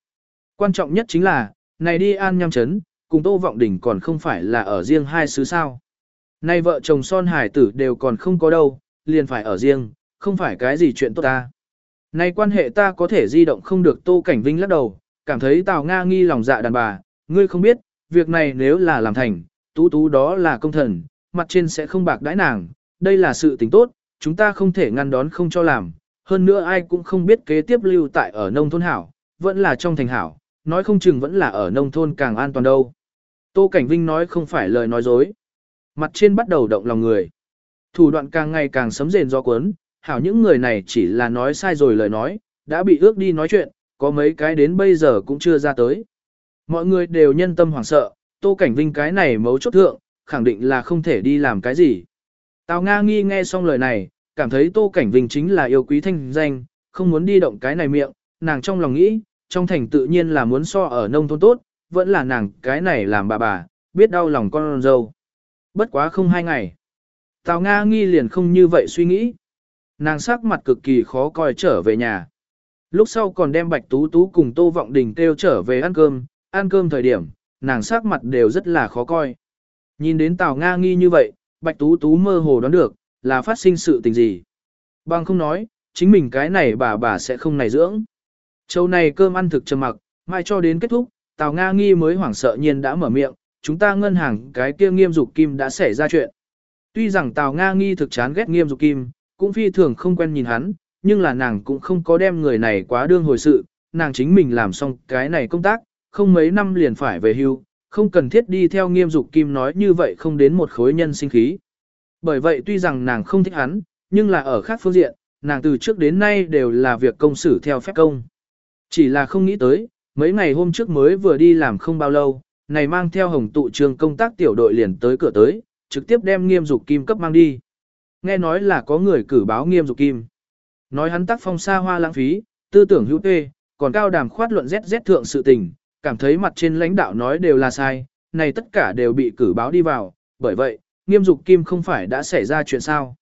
Quan trọng nhất chính là, này đi an nhăm chấn, cùng Tô Vọng Đình còn không phải là ở riêng hai xứ sao. Nay vợ chồng son hải tử đều còn không có đâu, liền phải ở riêng, không phải cái gì chuyện tốt ta. Nay quan hệ ta có thể di động không được Tô Cảnh Vinh lắc đầu, cảm thấy Tào Nga nghi lòng dạ đàn bà, ngươi không biết, việc này nếu là làm thành, tú tú đó là công thần, mặt trên sẽ không bạc đãi nàng, đây là sự tình tốt, chúng ta không thể ngăn đón không cho làm, hơn nữa ai cũng không biết kế tiếp lưu tại ở nông thôn hảo, vẫn là trong thành hảo, nói không chừng vẫn là ở nông thôn càng an toàn đâu. Tô Cảnh Vinh nói không phải lời nói dối. Mặt trên bắt đầu động lòng người. Thủ đoạn càng ngày càng sấm rền do cuốn, hảo những người này chỉ là nói sai rồi lời nói, đã bị ước đi nói chuyện, có mấy cái đến bây giờ cũng chưa ra tới. Mọi người đều nhân tâm hoảng sợ, Tô Cảnh Vinh cái này mấu chốt thượng, khẳng định là không thể đi làm cái gì. Tào Nga nghi nghe xong lời này, cảm thấy Tô Cảnh Vinh chính là yêu quý thanh danh, không muốn đi động cái này miệng, nàng trong lòng nghĩ, trong thành tự nhiên là muốn so ở nông thôn tốt, vẫn là nàng cái này làm bà bà, biết đau lòng con dâu. Bất quá không hai ngày. Tào Nga nghi liền không như vậy suy nghĩ. Nàng sắc mặt cực kỳ khó coi trở về nhà. Lúc sau còn đem Bạch Tú Tú cùng Tô Vọng Đình kêu trở về ăn cơm, ăn cơm thời điểm, nàng sắc mặt đều rất là khó coi. Nhìn đến Tào Nga nghi như vậy, Bạch Tú Tú mơ hồ đoán được, là phát sinh sự tình gì. Bằng không nói, chính mình cái này bà bà sẽ không này dưỡng. Châu này cơm ăn thực trầm mặc, mai cho đến kết thúc, Tào Nga nghi mới hoảng sợ nhiên đã mở miệng, chúng ta ngân hàng cái kia nghiêm dục kim đã xảy ra chuyện. Tuy rằng Tào Nga nghi thực chán ghét nghiêm dục kim, cũng phi thường không quen nhìn hắn, nhưng là nàng cũng không có đem người này quá đương hồi sự, nàng chính mình làm xong cái này công tác, không mấy năm liền phải về hưu, không cần thiết đi theo nghiêm dục kim nói như vậy không đến một khối nhân sinh khí. Bởi vậy tuy rằng nàng không thích hắn, nhưng là ở khác phương diện, nàng từ trước đến nay đều là việc công xử theo phép công. Chỉ là không nghĩ tới, mấy ngày hôm trước mới vừa đi làm không bao lâu, này mang theo hồng tụ trường công tác tiểu đội liền tới cửa tới, trực tiếp đem nghiêm dục kim cấp mang đi. Nghe nói là có người cử báo nghiêm dục kim. Nói hắn tác phong xa hoa lãng phí, tư tưởng hữu tê, còn cao đàm khoát luận ZZ thượng sự tình, cảm thấy mặt trên lãnh đạo nói đều là sai, này tất cả đều bị cử báo đi vào, bởi vậy, nghiêm dục kim không phải đã xảy ra chuyện sao.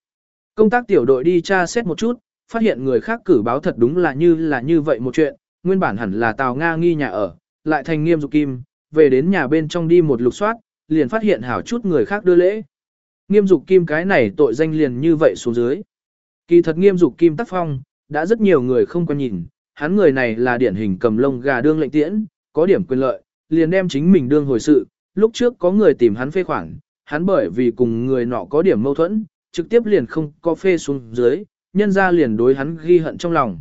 Công tác tiểu đội đi tra xét một chút, phát hiện người khác cử báo thật đúng là như là như vậy một chuyện, nguyên bản hẳn là Tào Nga nghi nhà ở, lại thành nghiêm dục kim, về đến nhà bên trong đi một lục soát, liền phát hiện hảo chút người khác đưa lễ. Nghiêm dục kim cái này tội danh liền như vậy xuống dưới. Kỳ thật nghiêm dục kim tác phong, đã rất nhiều người không quan nhìn, hắn người này là điển hình cầm lông gà đương lệnh tiễn, có điểm quyền lợi, liền đem chính mình đương hồi sự, lúc trước có người tìm hắn phê khoản, hắn bởi vì cùng người nọ có điểm mâu thuẫn, trực tiếp liền không có phê xuống dưới, nhân ra liền đối hắn ghi hận trong lòng.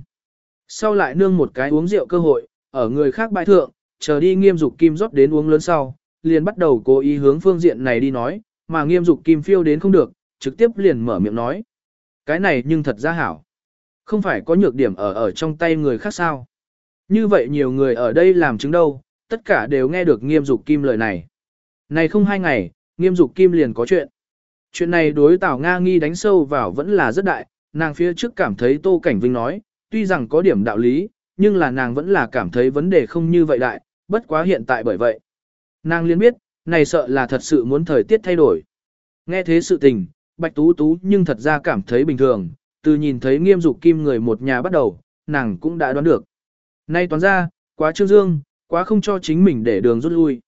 Sau lại nương một cái uống rượu cơ hội, ở người khác bãi thượng, chờ đi nghiêm dục kim rót đến uống lớn sau, liền bắt đầu cố ý hướng phương diện này đi nói, mà nghiêm dục kim phiêu đến không được, trực tiếp liền mở miệng nói. Cái này nhưng thật ra hảo. Không phải có nhược điểm ở ở trong tay người khác sao. Như vậy nhiều người ở đây làm chứng đâu, tất cả đều nghe được nghiêm dục kim lời này. Này không hai ngày, nghiêm dục kim liền có chuyện. Chuyện này đối Tào Nga nghi đánh sâu vào vẫn là rất đại, nàng phía trước cảm thấy Tô Cảnh Vinh nói, tuy rằng có điểm đạo lý, nhưng là nàng vẫn là cảm thấy vấn đề không như vậy đại, bất quá hiện tại bởi vậy. Nàng liên biết, này sợ là thật sự muốn thời tiết thay đổi. Nghe thế sự tình, Bạch Tú Tú nhưng thật ra cảm thấy bình thường, từ nhìn thấy nghiêm dục kim người một nhà bắt đầu, nàng cũng đã đoán được. Nay toán ra, quá trương dương, quá không cho chính mình để đường rút lui.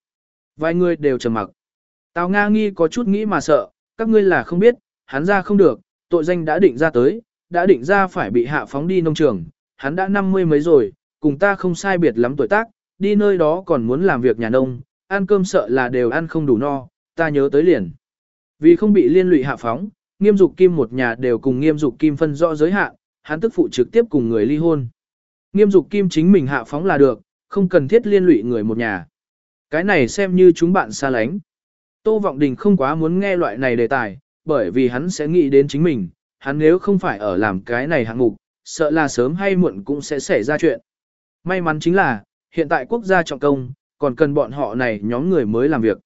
Vài người đều trầm mặc. Tào Nga nghi có chút nghĩ mà sợ, các ngươi là không biết, hắn ra không được, tội danh đã định ra tới, đã định ra phải bị hạ phóng đi nông trường, hắn đã năm mươi mấy rồi, cùng ta không sai biệt lắm tuổi tác, đi nơi đó còn muốn làm việc nhà nông, ăn cơm sợ là đều ăn không đủ no, ta nhớ tới liền. Vì không bị liên lụy hạ phóng, nghiêm dục kim một nhà đều cùng nghiêm dục kim phân rõ giới hạn, hắn tức phụ trực tiếp cùng người ly hôn. Nghiêm dục kim chính mình hạ phóng là được, không cần thiết liên lụy người một nhà. Cái này xem như chúng bạn xa lánh. Tô Vọng Đình không quá muốn nghe loại này đề tài, bởi vì hắn sẽ nghĩ đến chính mình, hắn nếu không phải ở làm cái này hạng mục, sợ là sớm hay muộn cũng sẽ xảy ra chuyện. May mắn chính là, hiện tại quốc gia trọng công, còn cần bọn họ này nhóm người mới làm việc.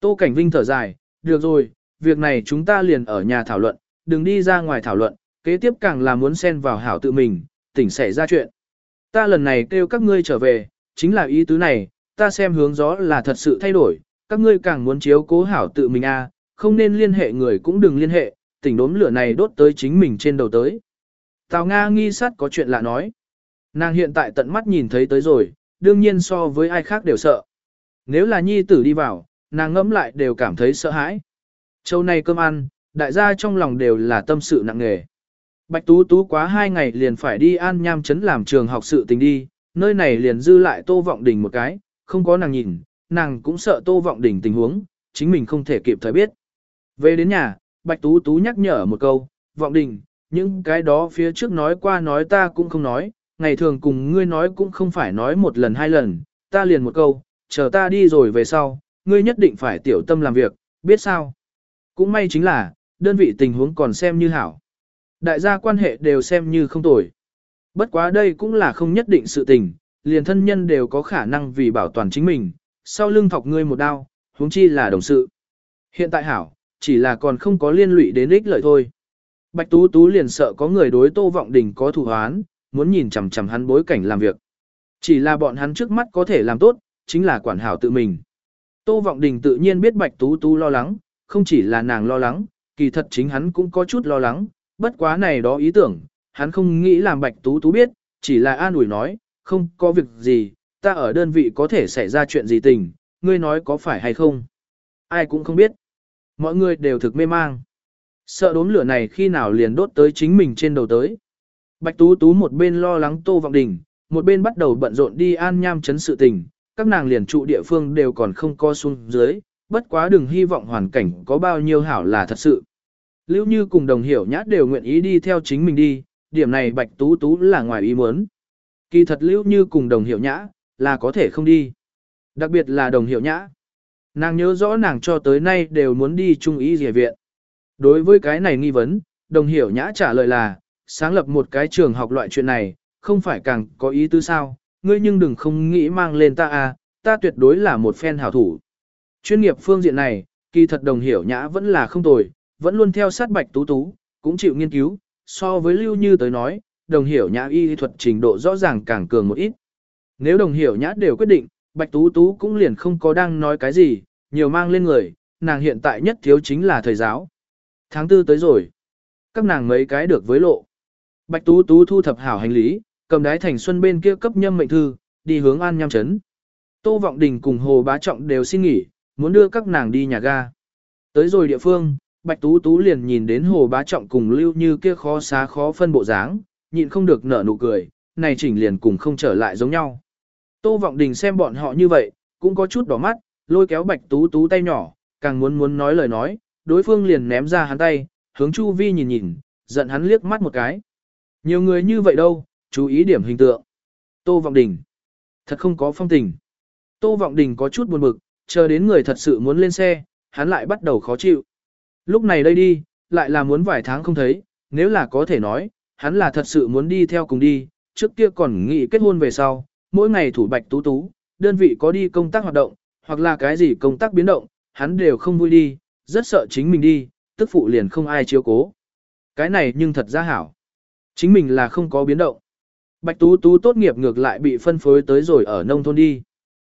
Tô Cảnh Vinh thở dài, được rồi, việc này chúng ta liền ở nhà thảo luận, đừng đi ra ngoài thảo luận, kế tiếp càng là muốn xen vào hảo tự mình, tỉnh xảy ra chuyện. Ta lần này kêu các ngươi trở về, chính là ý tứ này, ta xem hướng gió là thật sự thay đổi, các ngươi càng muốn chiếu cố hảo tự mình a, à, không nên liên hệ người cũng đừng liên hệ, tỉnh đốm lửa này đốt tới chính mình trên đầu tới. Tào Nga nghi sát có chuyện lạ nói. Nàng hiện tại tận mắt nhìn thấy tới rồi, đương nhiên so với ai khác đều sợ. Nếu là nhi tử đi vào, nàng ngẫm lại đều cảm thấy sợ hãi. Châu này cơm ăn, đại gia trong lòng đều là tâm sự nặng nề. Bạch Tú Tú quá hai ngày liền phải đi an nham chấn làm trường học sự tình đi, nơi này liền dư lại Tô Vọng Đình một cái, không có nàng nhìn, nàng cũng sợ Tô Vọng Đình tình huống, chính mình không thể kịp thời biết. Về đến nhà, Bạch Tú Tú nhắc nhở một câu, Vọng Đình, những cái đó phía trước nói qua nói ta cũng không nói, ngày thường cùng ngươi nói cũng không phải nói một lần hai lần, ta liền một câu, chờ ta đi rồi về sau, ngươi nhất định phải tiểu tâm làm việc, biết sao? Cũng may chính là, đơn vị tình huống còn xem như hảo. Đại gia quan hệ đều xem như không tồi. Bất quá đây cũng là không nhất định sự tình, liền thân nhân đều có khả năng vì bảo toàn chính mình, sau lưng thọc ngươi một đao, huống chi là đồng sự. Hiện tại hảo, chỉ là còn không có liên lụy đến ích lợi thôi. Bạch Tú Tú liền sợ có người đối Tô Vọng Đình có thù hoán, muốn nhìn chằm chằm hắn bối cảnh làm việc. Chỉ là bọn hắn trước mắt có thể làm tốt, chính là quản hảo tự mình. Tô Vọng Đình tự nhiên biết Bạch Tú Tú lo lắng, không chỉ là nàng lo lắng, kỳ thật chính hắn cũng có chút lo lắng, bất quá này đó ý tưởng, hắn không nghĩ làm Bạch Tú Tú biết, chỉ là an ủi nói, không có việc gì, ta ở đơn vị có thể xảy ra chuyện gì tình, ngươi nói có phải hay không. Ai cũng không biết. Mọi người đều thực mê mang. Sợ đốm lửa này khi nào liền đốt tới chính mình trên đầu tới. Bạch Tú Tú một bên lo lắng Tô Vọng Đình, một bên bắt đầu bận rộn đi an nham chấn sự tình, các nàng liền trụ địa phương đều còn không co xuống dưới, bất quá đừng hy vọng hoàn cảnh có bao nhiêu hảo là thật sự. Lưu Như cùng đồng hiểu nhát đều nguyện ý đi theo chính mình đi, điểm này Bạch Tú Tú là ngoài ý muốn. Kỳ thật Lưu Như cùng đồng hiểu nhã, là có thể không đi. Đặc biệt là đồng hiểu nhã. Nàng nhớ rõ nàng cho tới nay đều muốn đi trung ý rìa viện. Đối với cái này nghi vấn, đồng hiểu nhã trả lời là, sáng lập một cái trường học loại chuyện này, không phải càng có ý tứ sao, ngươi nhưng đừng không nghĩ mang lên ta à, ta tuyệt đối là một fan hảo thủ. Chuyên nghiệp phương diện này, kỳ thật đồng hiểu nhã vẫn là không tồi, vẫn luôn theo sát bạch tú tú, cũng chịu nghiên cứu, so với lưu như tới nói, đồng hiểu nhã y thuật trình độ rõ ràng càng cường một ít. Nếu đồng hiểu nhã đều quyết định, bạch tú tú cũng liền không có đang nói cái gì, nhiều mang lên người, nàng hiện tại nhất thiếu chính là thời giáo. Tháng tư tới rồi. Các nàng mấy cái được với lộ. Bạch Tú Tú thu thập hảo hành lý, cầm đái thành xuân bên kia cấp nhâm mệnh thư, đi hướng an nham Trấn. Tô Vọng Đình cùng Hồ Bá Trọng đều xin nghỉ, muốn đưa các nàng đi nhà ga. Tới rồi địa phương, Bạch Tú Tú liền nhìn đến Hồ Bá Trọng cùng Lưu Như kia khó xá khó phân bộ dáng, nhịn không được nở nụ cười, này chỉnh liền cùng không trở lại giống nhau. Tô Vọng Đình xem bọn họ như vậy, cũng có chút đỏ mắt, lôi kéo Bạch Tú Tú tay nhỏ, càng muốn muốn nói lời nói, đối phương liền ném ra hắn tay, hướng Chu Vi nhìn nhìn, giận hắn liếc mắt một cái. Nhiều người như vậy đâu, chú ý điểm hình tượng. Tô Vọng Đình. Thật không có phong tình. Tô Vọng Đình có chút buồn bực, chờ đến người thật sự muốn lên xe, hắn lại bắt đầu khó chịu. Lúc này đây đi, lại là muốn vài tháng không thấy, nếu là có thể nói, hắn là thật sự muốn đi theo cùng đi, trước kia còn nghĩ kết hôn về sau, mỗi ngày thủ bạch tú tú, đơn vị có đi công tác hoạt động, hoặc là cái gì công tác biến động, hắn đều không vui đi, rất sợ chính mình đi, tức phụ liền không ai chiếu cố. Cái này nhưng thật ra hảo. Chính mình là không có biến động. Bạch Tú Tú tốt nghiệp ngược lại bị phân phối tới rồi ở nông thôn đi.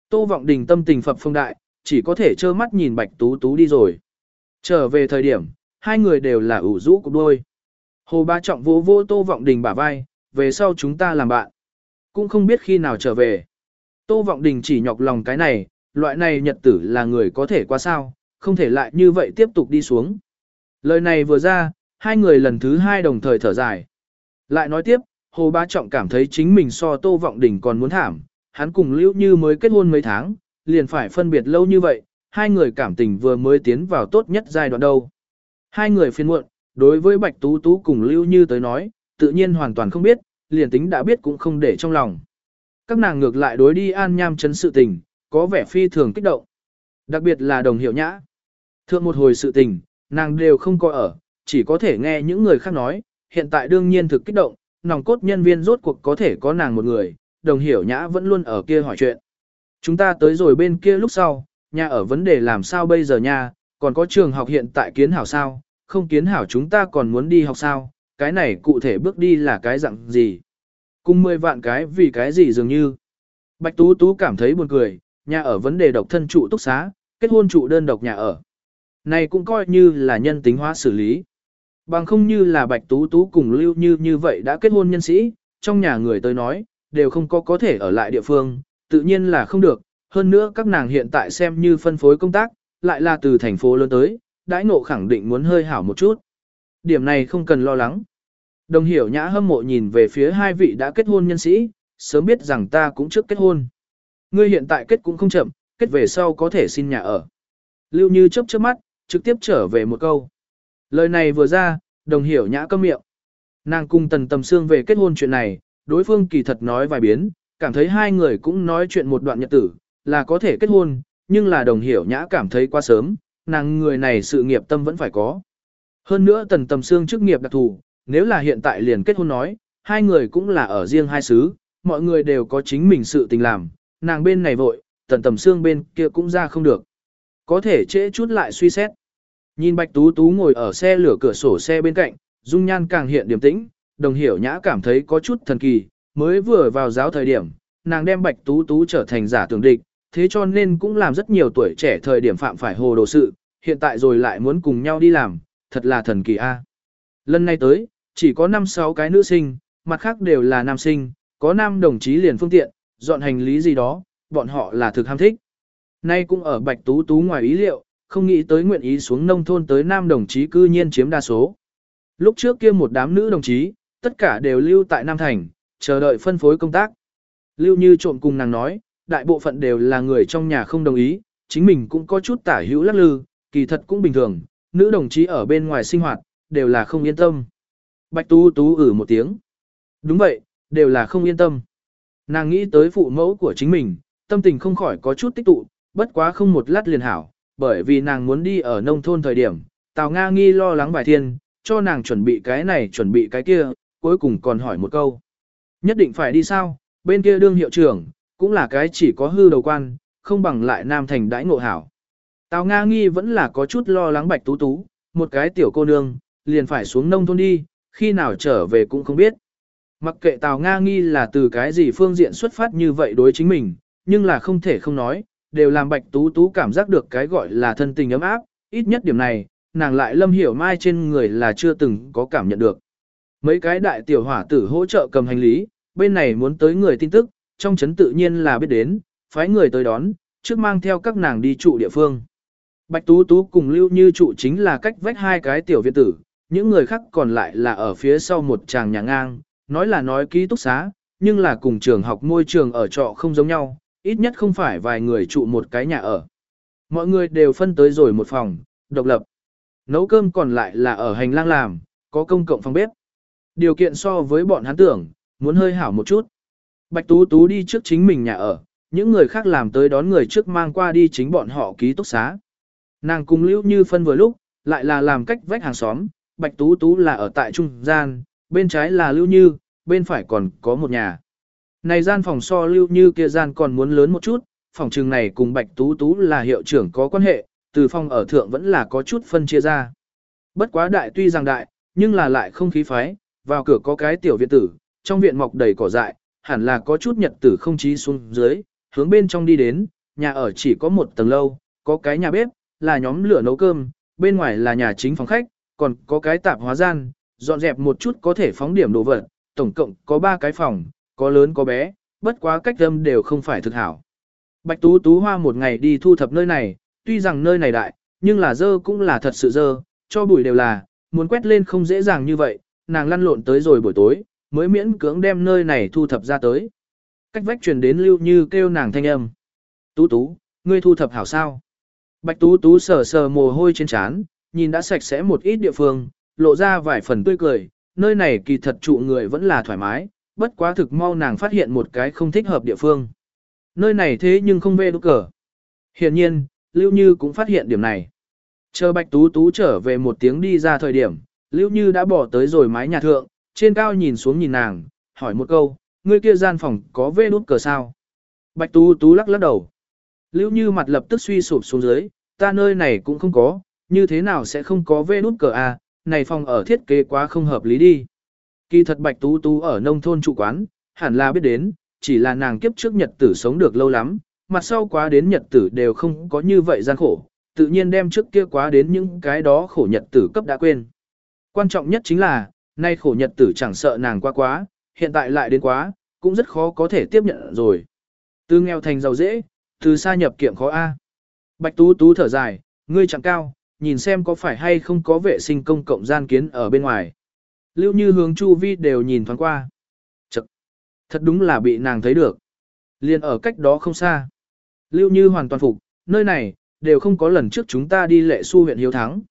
Tô Vọng Đình tâm tình phập phong đại, chỉ có thể trơ mắt nhìn Bạch Tú Tú đi rồi. Trở về thời điểm, hai người đều là ủ rũ cục đôi. Hồ Ba Trọng vô vô Tô Vọng Đình bả vai, về sau chúng ta làm bạn. Cũng không biết khi nào trở về. Tô Vọng Đình chỉ nhọc lòng cái này, loại này nhật tử là người có thể qua sao, không thể lại như vậy tiếp tục đi xuống. Lời này vừa ra, hai người lần thứ hai đồng thời thở dài. Lại nói tiếp, Hồ Bá Trọng cảm thấy chính mình so Tô Vọng Đình còn muốn thảm, hắn cùng Liễu Như mới kết hôn mấy tháng, liền phải phân biệt lâu như vậy, hai người cảm tình vừa mới tiến vào tốt nhất giai đoạn đâu. Hai người phiền muộn, đối với Bạch Tú Tú cùng Lưu Như tới nói, tự nhiên hoàn toàn không biết, liền tính đã biết cũng không để trong lòng. Các nàng ngược lại đối đi an nham chấn sự tình, có vẻ phi thường kích động. Đặc biệt là đồng hiểu nhã. Thượng một hồi sự tình, nàng đều không có ở, chỉ có thể nghe những người khác nói, hiện tại đương nhiên thực kích động, nòng cốt nhân viên rốt cuộc có thể có nàng một người, đồng hiểu nhã vẫn luôn ở kia hỏi chuyện. Chúng ta tới rồi bên kia lúc sau, nhà ở vấn đề làm sao bây giờ nha, còn có trường học hiện tại kiến hảo sao, không kiến hảo chúng ta còn muốn đi học sao, cái này cụ thể bước đi là cái dạng gì. Cùng 10 vạn cái vì cái gì dường như. Bạch Tú Tú cảm thấy buồn cười, nhà ở vấn đề độc thân trụ túc xá, kết hôn trụ đơn độc nhà ở. Này cũng coi như là nhân tính hóa xử lý. Bằng không như là Bạch Tú Tú cùng Lưu Như như vậy đã kết hôn nhân sĩ, trong nhà người tới nói, đều không có có thể ở lại địa phương, tự nhiên là không được. Hơn nữa các nàng hiện tại xem như phân phối công tác, lại là từ thành phố lớn tới, đãi ngộ khẳng định muốn hơi hảo một chút. Điểm này không cần lo lắng. Đồng hiểu nhã hâm mộ nhìn về phía hai vị đã kết hôn nhân sĩ, sớm biết rằng ta cũng trước kết hôn. Ngươi hiện tại kết cũng không chậm, kết về sau có thể xin nhà ở. Lưu Như chớp chớp mắt, trực tiếp trở về một câu. Lời này vừa ra, đồng hiểu nhã câm miệng. Nàng cung tần tầm xương về kết hôn chuyện này, đối phương kỳ thật nói vài biến, cảm thấy hai người cũng nói chuyện một đoạn nhật tử, là có thể kết hôn, nhưng là đồng hiểu nhã cảm thấy quá sớm, nàng người này sự nghiệp tâm vẫn phải có. Hơn nữa tần tầm xương chức nghiệp đặc thù, nếu là hiện tại liền kết hôn nói, hai người cũng là ở riêng hai xứ, mọi người đều có chính mình sự tình làm, nàng bên này vội, tần tầm xương bên kia cũng ra không được. Có thể trễ chút lại suy xét. Nhìn Bạch Tú Tú ngồi ở xe lửa cửa sổ xe bên cạnh, dung nhan càng hiện điềm tĩnh, đồng hiểu nhã cảm thấy có chút thần kỳ, mới vừa vào giáo thời điểm, nàng đem Bạch Tú Tú trở thành giả tưởng địch, thế cho nên cũng làm rất nhiều tuổi trẻ thời điểm phạm phải hồ đồ sự, hiện tại rồi lại muốn cùng nhau đi làm, thật là thần kỳ a. Lần này tới, chỉ có 5-6 cái nữ sinh, mặt khác đều là nam sinh, có nam đồng chí liền phương tiện, dọn hành lý gì đó, bọn họ là thực ham thích. Nay cũng ở Bạch Tú Tú ngoài ý liệu, không nghĩ tới nguyện ý xuống nông thôn tới nam đồng chí cư nhiên chiếm đa số. Lúc trước kia một đám nữ đồng chí, tất cả đều lưu tại Nam Thành, chờ đợi phân phối công tác. Lưu như trộm cùng nàng nói, đại bộ phận đều là người trong nhà không đồng ý, chính mình cũng có chút tả hữu lắc lư, kỳ thật cũng bình thường, nữ đồng chí ở bên ngoài sinh hoạt, đều là không yên tâm. Bạch Tú Tú ử một tiếng. Đúng vậy, đều là không yên tâm. Nàng nghĩ tới phụ mẫu của chính mình, tâm tình không khỏi có chút tích tụ, bất quá không một lát liền hảo, bởi vì nàng muốn đi ở nông thôn thời điểm, Tào Nga nghi lo lắng bài thiên, cho nàng chuẩn bị cái này chuẩn bị cái kia, cuối cùng còn hỏi một câu. Nhất định phải đi sao, bên kia đương hiệu trưởng, cũng là cái chỉ có hư đầu quan, không bằng lại nam thành đãi ngộ hảo. Tào Nga nghi vẫn là có chút lo lắng bạch tú tú, một cái tiểu cô nương, liền phải xuống nông thôn đi, khi nào trở về cũng không biết. Mặc kệ Tào Nga nghi là từ cái gì phương diện xuất phát như vậy đối chính mình, nhưng là không thể không nói, đều làm bạch tú tú cảm giác được cái gọi là thân tình ấm áp, ít nhất điểm này, nàng lại lâm hiểu mai trên người là chưa từng có cảm nhận được. Mấy cái đại tiểu hỏa tử hỗ trợ cầm hành lý, bên này muốn tới người tin tức, trong chấn tự nhiên là biết đến, phái người tới đón, trước mang theo các nàng đi trụ địa phương. Bạch Tú Tú cùng Lưu Như trụ chính là cách vách hai cái tiểu viện tử, những người khác còn lại là ở phía sau một tràng nhà ngang, nói là nói ký túc xá, nhưng là cùng trường học môi trường ở trọ không giống nhau, ít nhất không phải vài người trụ một cái nhà ở. Mọi người đều phân tới rồi một phòng, độc lập. Nấu cơm còn lại là ở hành lang làm, có công cộng phòng bếp. Điều kiện so với bọn hắn tưởng, muốn hơi hảo một chút. Bạch Tú Tú đi trước chính mình nhà ở, những người khác làm tới đón người trước mang qua đi chính bọn họ ký túc xá. Nàng cùng Lưu Như phân vừa lúc, lại là làm cách vách hàng xóm, Bạch Tú Tú là ở tại trung gian, bên trái là Lưu Như, bên phải còn có một nhà. Này gian phòng so Lưu Như kia gian còn muốn lớn một chút, phòng trường này cùng Bạch Tú Tú là hiệu trưởng có quan hệ, từ phòng ở thượng vẫn là có chút phân chia ra. Bất quá đại tuy rằng đại, nhưng là lại không khí phái, vào cửa có cái tiểu viện tử, trong viện mọc đầy cỏ dại, hẳn là có chút nhật tử không chí xuống dưới, hướng bên trong đi đến, nhà ở chỉ có một tầng lâu, có cái nhà bếp, là nhóm lửa nấu cơm, bên ngoài là nhà chính phòng khách, còn có cái tạp hóa gian, dọn dẹp một chút có thể phóng điểm đồ vật, tổng cộng có 3 cái phòng, có lớn có bé, bất quá cách âm đều không phải thực hảo. Bạch Tú Tú Hoa một ngày đi thu thập nơi này, tuy rằng nơi này đại, nhưng là dơ cũng là thật sự dơ, cho bụi đều là, muốn quét lên không dễ dàng như vậy, nàng lăn lộn tới rồi buổi tối, mới miễn cưỡng đem nơi này thu thập ra tới. Cách vách truyền đến lưu như kêu nàng thanh âm. Tú Tú, ngươi thu thập hảo sao? Bạch Tú Tú sờ sờ mồ hôi trên trán, nhìn đã sạch sẽ một ít địa phương, lộ ra vài phần tươi cười, nơi này kỳ thật trụ người vẫn là thoải mái, bất quá thực mau nàng phát hiện một cái không thích hợp địa phương. Nơi này thế nhưng không về đúc cờ. Hiện nhiên, Lưu Như cũng phát hiện điểm này. Chờ Bạch Tú Tú trở về một tiếng đi ra thời điểm, Lưu Như đã bỏ tới rồi mái nhà thượng, trên cao nhìn xuống nhìn nàng, hỏi một câu, ngươi kia gian phòng có vê đút cờ sao? Bạch Tú Tú lắc lắc đầu. Lưu Như mặt lập tức suy sụp xuống dưới, ta nơi này cũng không có, như thế nào sẽ không có vê đút cờ à, này phòng ở thiết kế quá không hợp lý đi. Kỳ thật Bạch Tú Tú ở nông thôn trụ quán, hẳn là biết đến, chỉ là nàng kiếp trước nhật tử sống được lâu lắm, mặt sau quá đến nhật tử đều không có như vậy gian khổ, tự nhiên đem trước kia quá đến những cái đó khổ nhật tử cấp đã quên. Quan trọng nhất chính là, nay khổ nhật tử chẳng sợ nàng qua quá, hiện tại lại đến quá, cũng rất khó có thể tiếp nhận rồi. Từ nghèo thành giàu dễ, từ xa nhập kiệm khó A. Bạch Tú Tú thở dài, ngươi chẳng cao, nhìn xem có phải hay không có vệ sinh công cộng gian kiến ở bên ngoài. Lưu như hướng chu vi đều nhìn thoáng qua. Chật! Thật đúng là bị nàng thấy được. Liên ở cách đó không xa. Lưu như hoàn toàn phục, nơi này, đều không có lần trước chúng ta đi lệ su huyện hiếu thắng.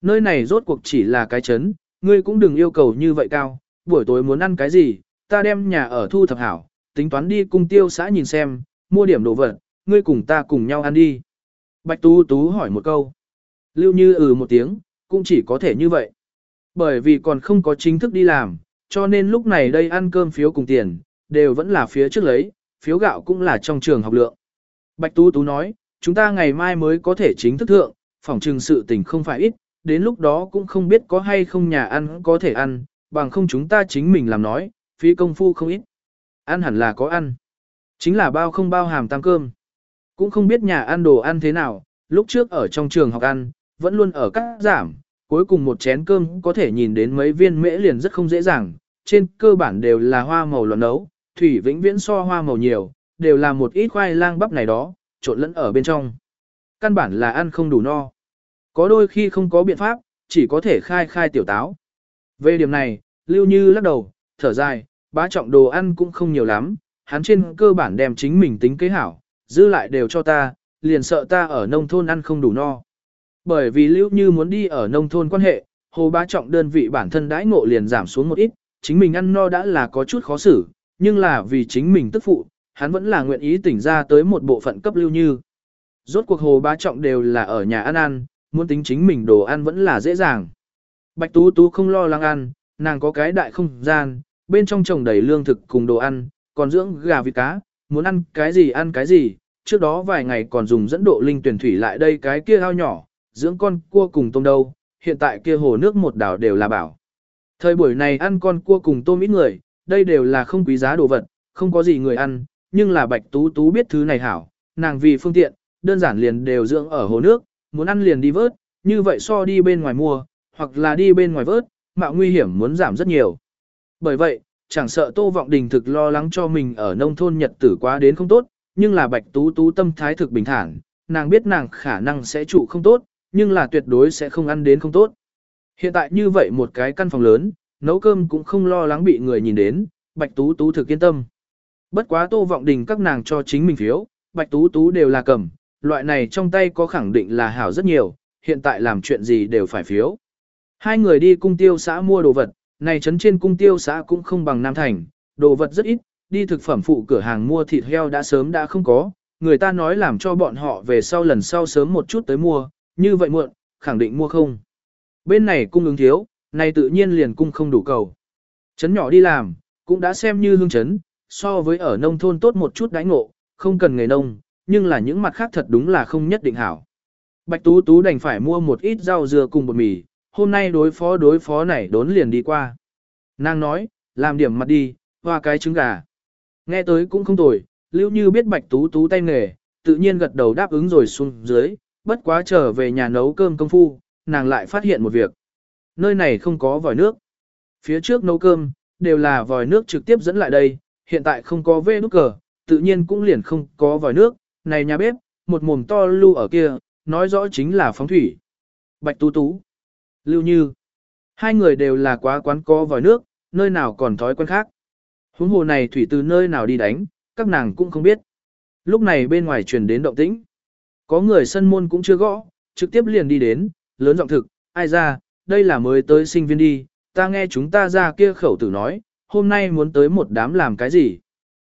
Nơi này rốt cuộc chỉ là cái chấn, ngươi cũng đừng yêu cầu như vậy cao, buổi tối muốn ăn cái gì, ta đem nhà ở thu thập hảo, tính toán đi cung tiêu xã nhìn xem, mua điểm đồ vật, ngươi cùng ta cùng nhau ăn đi. Bạch Tú Tú hỏi một câu. Lưu Như ừ một tiếng, cũng chỉ có thể như vậy. Bởi vì còn không có chính thức đi làm, cho nên lúc này đây ăn cơm phiếu cùng tiền, đều vẫn là phía trước lấy, phiếu gạo cũng là trong trường học lượng. Bạch Tú Tú nói, chúng ta ngày mai mới có thể chính thức thượng, phòng trừng sự tình không phải ít, đến lúc đó cũng không biết có hay không nhà ăn có thể ăn, bằng không chúng ta chính mình làm nói, phí công phu không ít. Ăn hẳn là có ăn. Chính là bao không bao hàm tăng cơm. Cũng không biết nhà ăn đồ ăn thế nào, lúc trước ở trong trường học ăn, vẫn luôn ở cắt giảm, cuối cùng một chén cơm có thể nhìn đến mấy viên mễ liền rất không dễ dàng, trên cơ bản đều là hoa màu loạn nấu, thủy vĩnh viễn so hoa màu nhiều, đều là một ít khoai lang bắp này đó, trộn lẫn ở bên trong. Căn bản là ăn không đủ no. Có đôi khi không có biện pháp, chỉ có thể khai khai tiểu táo. Về điểm này, Lưu Như lắc đầu, thở dài, bá trọng đồ ăn cũng không nhiều lắm, hắn trên cơ bản đem chính mình tính kế hảo, giữ lại đều cho ta, liền sợ ta ở nông thôn ăn không đủ no. Bởi vì Lưu Như muốn đi ở nông thôn quan hệ, hồ bá trọng đơn vị bản thân đãi ngộ liền giảm xuống một ít, chính mình ăn no đã là có chút khó xử, nhưng là vì chính mình tức phụ, hắn vẫn là nguyện ý tỉnh ra tới một bộ phận cấp Lưu Như. Rốt cuộc hồ bá trọng đều là ở nhà ăn ăn, muốn tính chính mình đồ ăn vẫn là dễ dàng. Bạch Tú Tú không lo lắng ăn, nàng có cái đại không gian, bên trong trồng đầy lương thực cùng đồ ăn, còn dưỡng gà vịt cá, muốn ăn cái gì ăn cái gì, trước đó vài ngày còn dùng dẫn độ linh tuyển thủy lại đây cái kia ao nhỏ, dưỡng con cua cùng tôm đâu, hiện tại kia hồ nước một đảo đều là bảo. Thời buổi này ăn con cua cùng tôm ít người, đây đều là không quý giá đồ vật, không có gì người ăn, nhưng là Bạch Tú Tú biết thứ này hảo, nàng vì phương tiện, đơn giản liền đều dưỡng ở hồ nước, muốn ăn liền đi vớt, như vậy so đi bên ngoài mua, hoặc là đi bên ngoài vớt, mạo nguy hiểm muốn giảm rất nhiều. Bởi vậy, chẳng sợ Tô Vọng Đình thực lo lắng cho mình ở nông thôn nhật tử quá đến không tốt, nhưng là Bạch Tú Tú tâm thái thực bình thản, nàng biết nàng khả năng sẽ trụ không tốt, nhưng là tuyệt đối sẽ không ăn đến không tốt. Hiện tại như vậy một cái căn phòng lớn, nấu cơm cũng không lo lắng bị người nhìn đến, Bạch Tú Tú thực yên tâm. Bất quá Tô Vọng Đình các nàng cho chính mình phiếu, Bạch Tú Tú đều là cầm, loại này trong tay có khẳng định là hảo rất nhiều, hiện tại làm chuyện gì đều phải phiếu. Hai người đi cung tiêu xã mua đồ vật, này trấn trên cung tiêu xã cũng không bằng Nam Thành, đồ vật rất ít, đi thực phẩm phụ cửa hàng mua thịt heo đã sớm đã không có, người ta nói làm cho bọn họ về sau lần sau sớm một chút tới mua, như vậy muộn, khẳng định mua không. Bên này cung ứng thiếu, này tự nhiên liền cung không đủ cầu. Chấn nhỏ đi làm, cũng đã xem như hương chấn, so với ở nông thôn tốt một chút đãi ngộ, không cần nghề nông, nhưng là những mặt khác thật đúng là không nhất định hảo. Bạch Tú Tú đành phải mua một ít rau dừa cùng bột mì, hôm nay đối phó đối phó này đốn liền đi qua. Nàng nói, làm điểm mặt đi, hoa cái trứng gà. Nghe tới cũng không tồi, Lưu Như biết Bạch Tú Tú tay nghề, tự nhiên gật đầu đáp ứng rồi xuống dưới, bất quá trở về nhà nấu cơm công phu, nàng lại phát hiện một việc. Nơi này không có vòi nước. Phía trước nấu cơm, đều là vòi nước trực tiếp dẫn lại đây, hiện tại không có vê nút cờ, tự nhiên cũng liền không có vòi nước, này nhà bếp, một mồm to lưu ở kia, nói rõ chính là phóng thủy. Bạch Tú Tú, Lưu Như, hai người đều là quá quán có vòi nước, nơi nào còn thói quen khác. Huống hồ này thủy từ nơi nào đi đánh, các nàng cũng không biết. Lúc này bên ngoài truyền đến động tĩnh. Có người sân môn cũng chưa gõ, trực tiếp liền đi đến, lớn giọng thực, ai ra, đây là mới tới sinh viên đi, ta nghe chúng ta ra kia khẩu tử nói, hôm nay muốn tới một đám làm cái gì.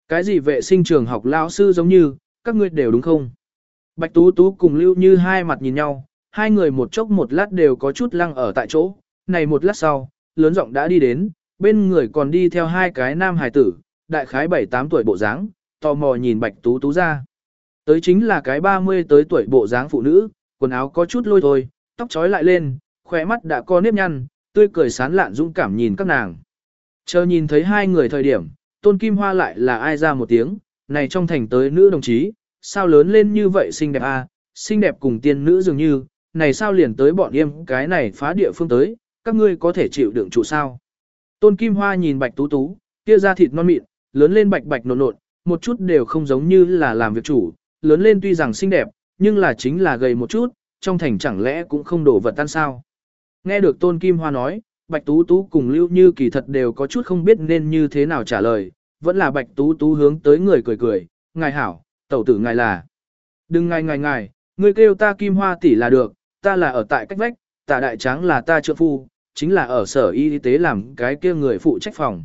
Cái gì vệ sinh trường học lao sư giống như, các ngươi đều đúng không? Bạch Tú Tú cùng Lưu Như hai mặt nhìn nhau, hai người một chốc một lát đều có chút lăng ở tại chỗ, này một lát sau, lớn giọng đã đi đến, bên người còn đi theo hai cái nam hài tử, đại khái 7-8 tuổi bộ dáng, tò mò nhìn Bạch Tú Tú ra. Tới chính là cái 30 tới tuổi bộ dáng phụ nữ, quần áo có chút lôi thôi, tóc trói lại lên, khỏe mắt đã có nếp nhăn, tươi cười sán lạn dũng cảm nhìn các nàng. Chờ nhìn thấy hai người thời điểm, Tôn Kim Hoa lại là ai ra một tiếng, này trong thành tới nữ đồng chí, sao lớn lên như vậy xinh đẹp a, à? xinh đẹp cùng tiên nữ dường như, này sao liền tới bọn em cái này phá địa phương tới, các ngươi có thể chịu đựng trụ sao. Tôn Kim Hoa nhìn bạch tú tú, kia da thịt non mịn, lớn lên bạch bạch nộn nộn, một chút đều không giống như là làm việc chủ, lớn lên tuy rằng xinh đẹp, nhưng là chính là gầy một chút, trong thành chẳng lẽ cũng không đổ vật tan sao. Nghe được Tôn Kim Hoa nói, Bạch Tú Tú cùng Lưu Như kỳ thật đều có chút không biết nên như thế nào trả lời, vẫn là Bạch Tú Tú hướng tới người cười cười, ngài hảo, tẩu tử ngài là. Đừng ngài ngài ngài, người kêu ta Kim Hoa tỷ là được, ta là ở tại cách vách, tả đại tráng là ta trợ phu, chính là ở sở y tế làm cái kia người phụ trách phòng.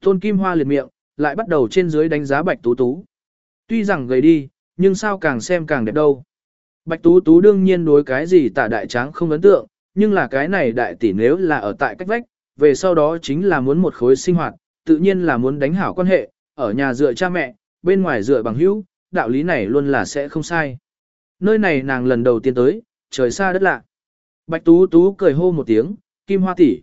Tôn Kim Hoa liệt miệng, lại bắt đầu trên dưới đánh giá Bạch Tú Tú. Tuy rằng gầy đi, nhưng sao càng xem càng đẹp đâu. Bạch Tú Tú đương nhiên đối cái gì tả đại tráng không ấn tượng, nhưng là cái này đại tỷ nếu là ở tại cách vách, về sau đó chính là muốn một khối sinh hoạt, tự nhiên là muốn đánh hảo quan hệ, ở nhà dựa cha mẹ, bên ngoài dựa bằng hữu, đạo lý này luôn là sẽ không sai. Nơi này nàng lần đầu tiên tới, trời xa đất lạ. Bạch Tú Tú cười hô một tiếng, Kim Hoa tỷ.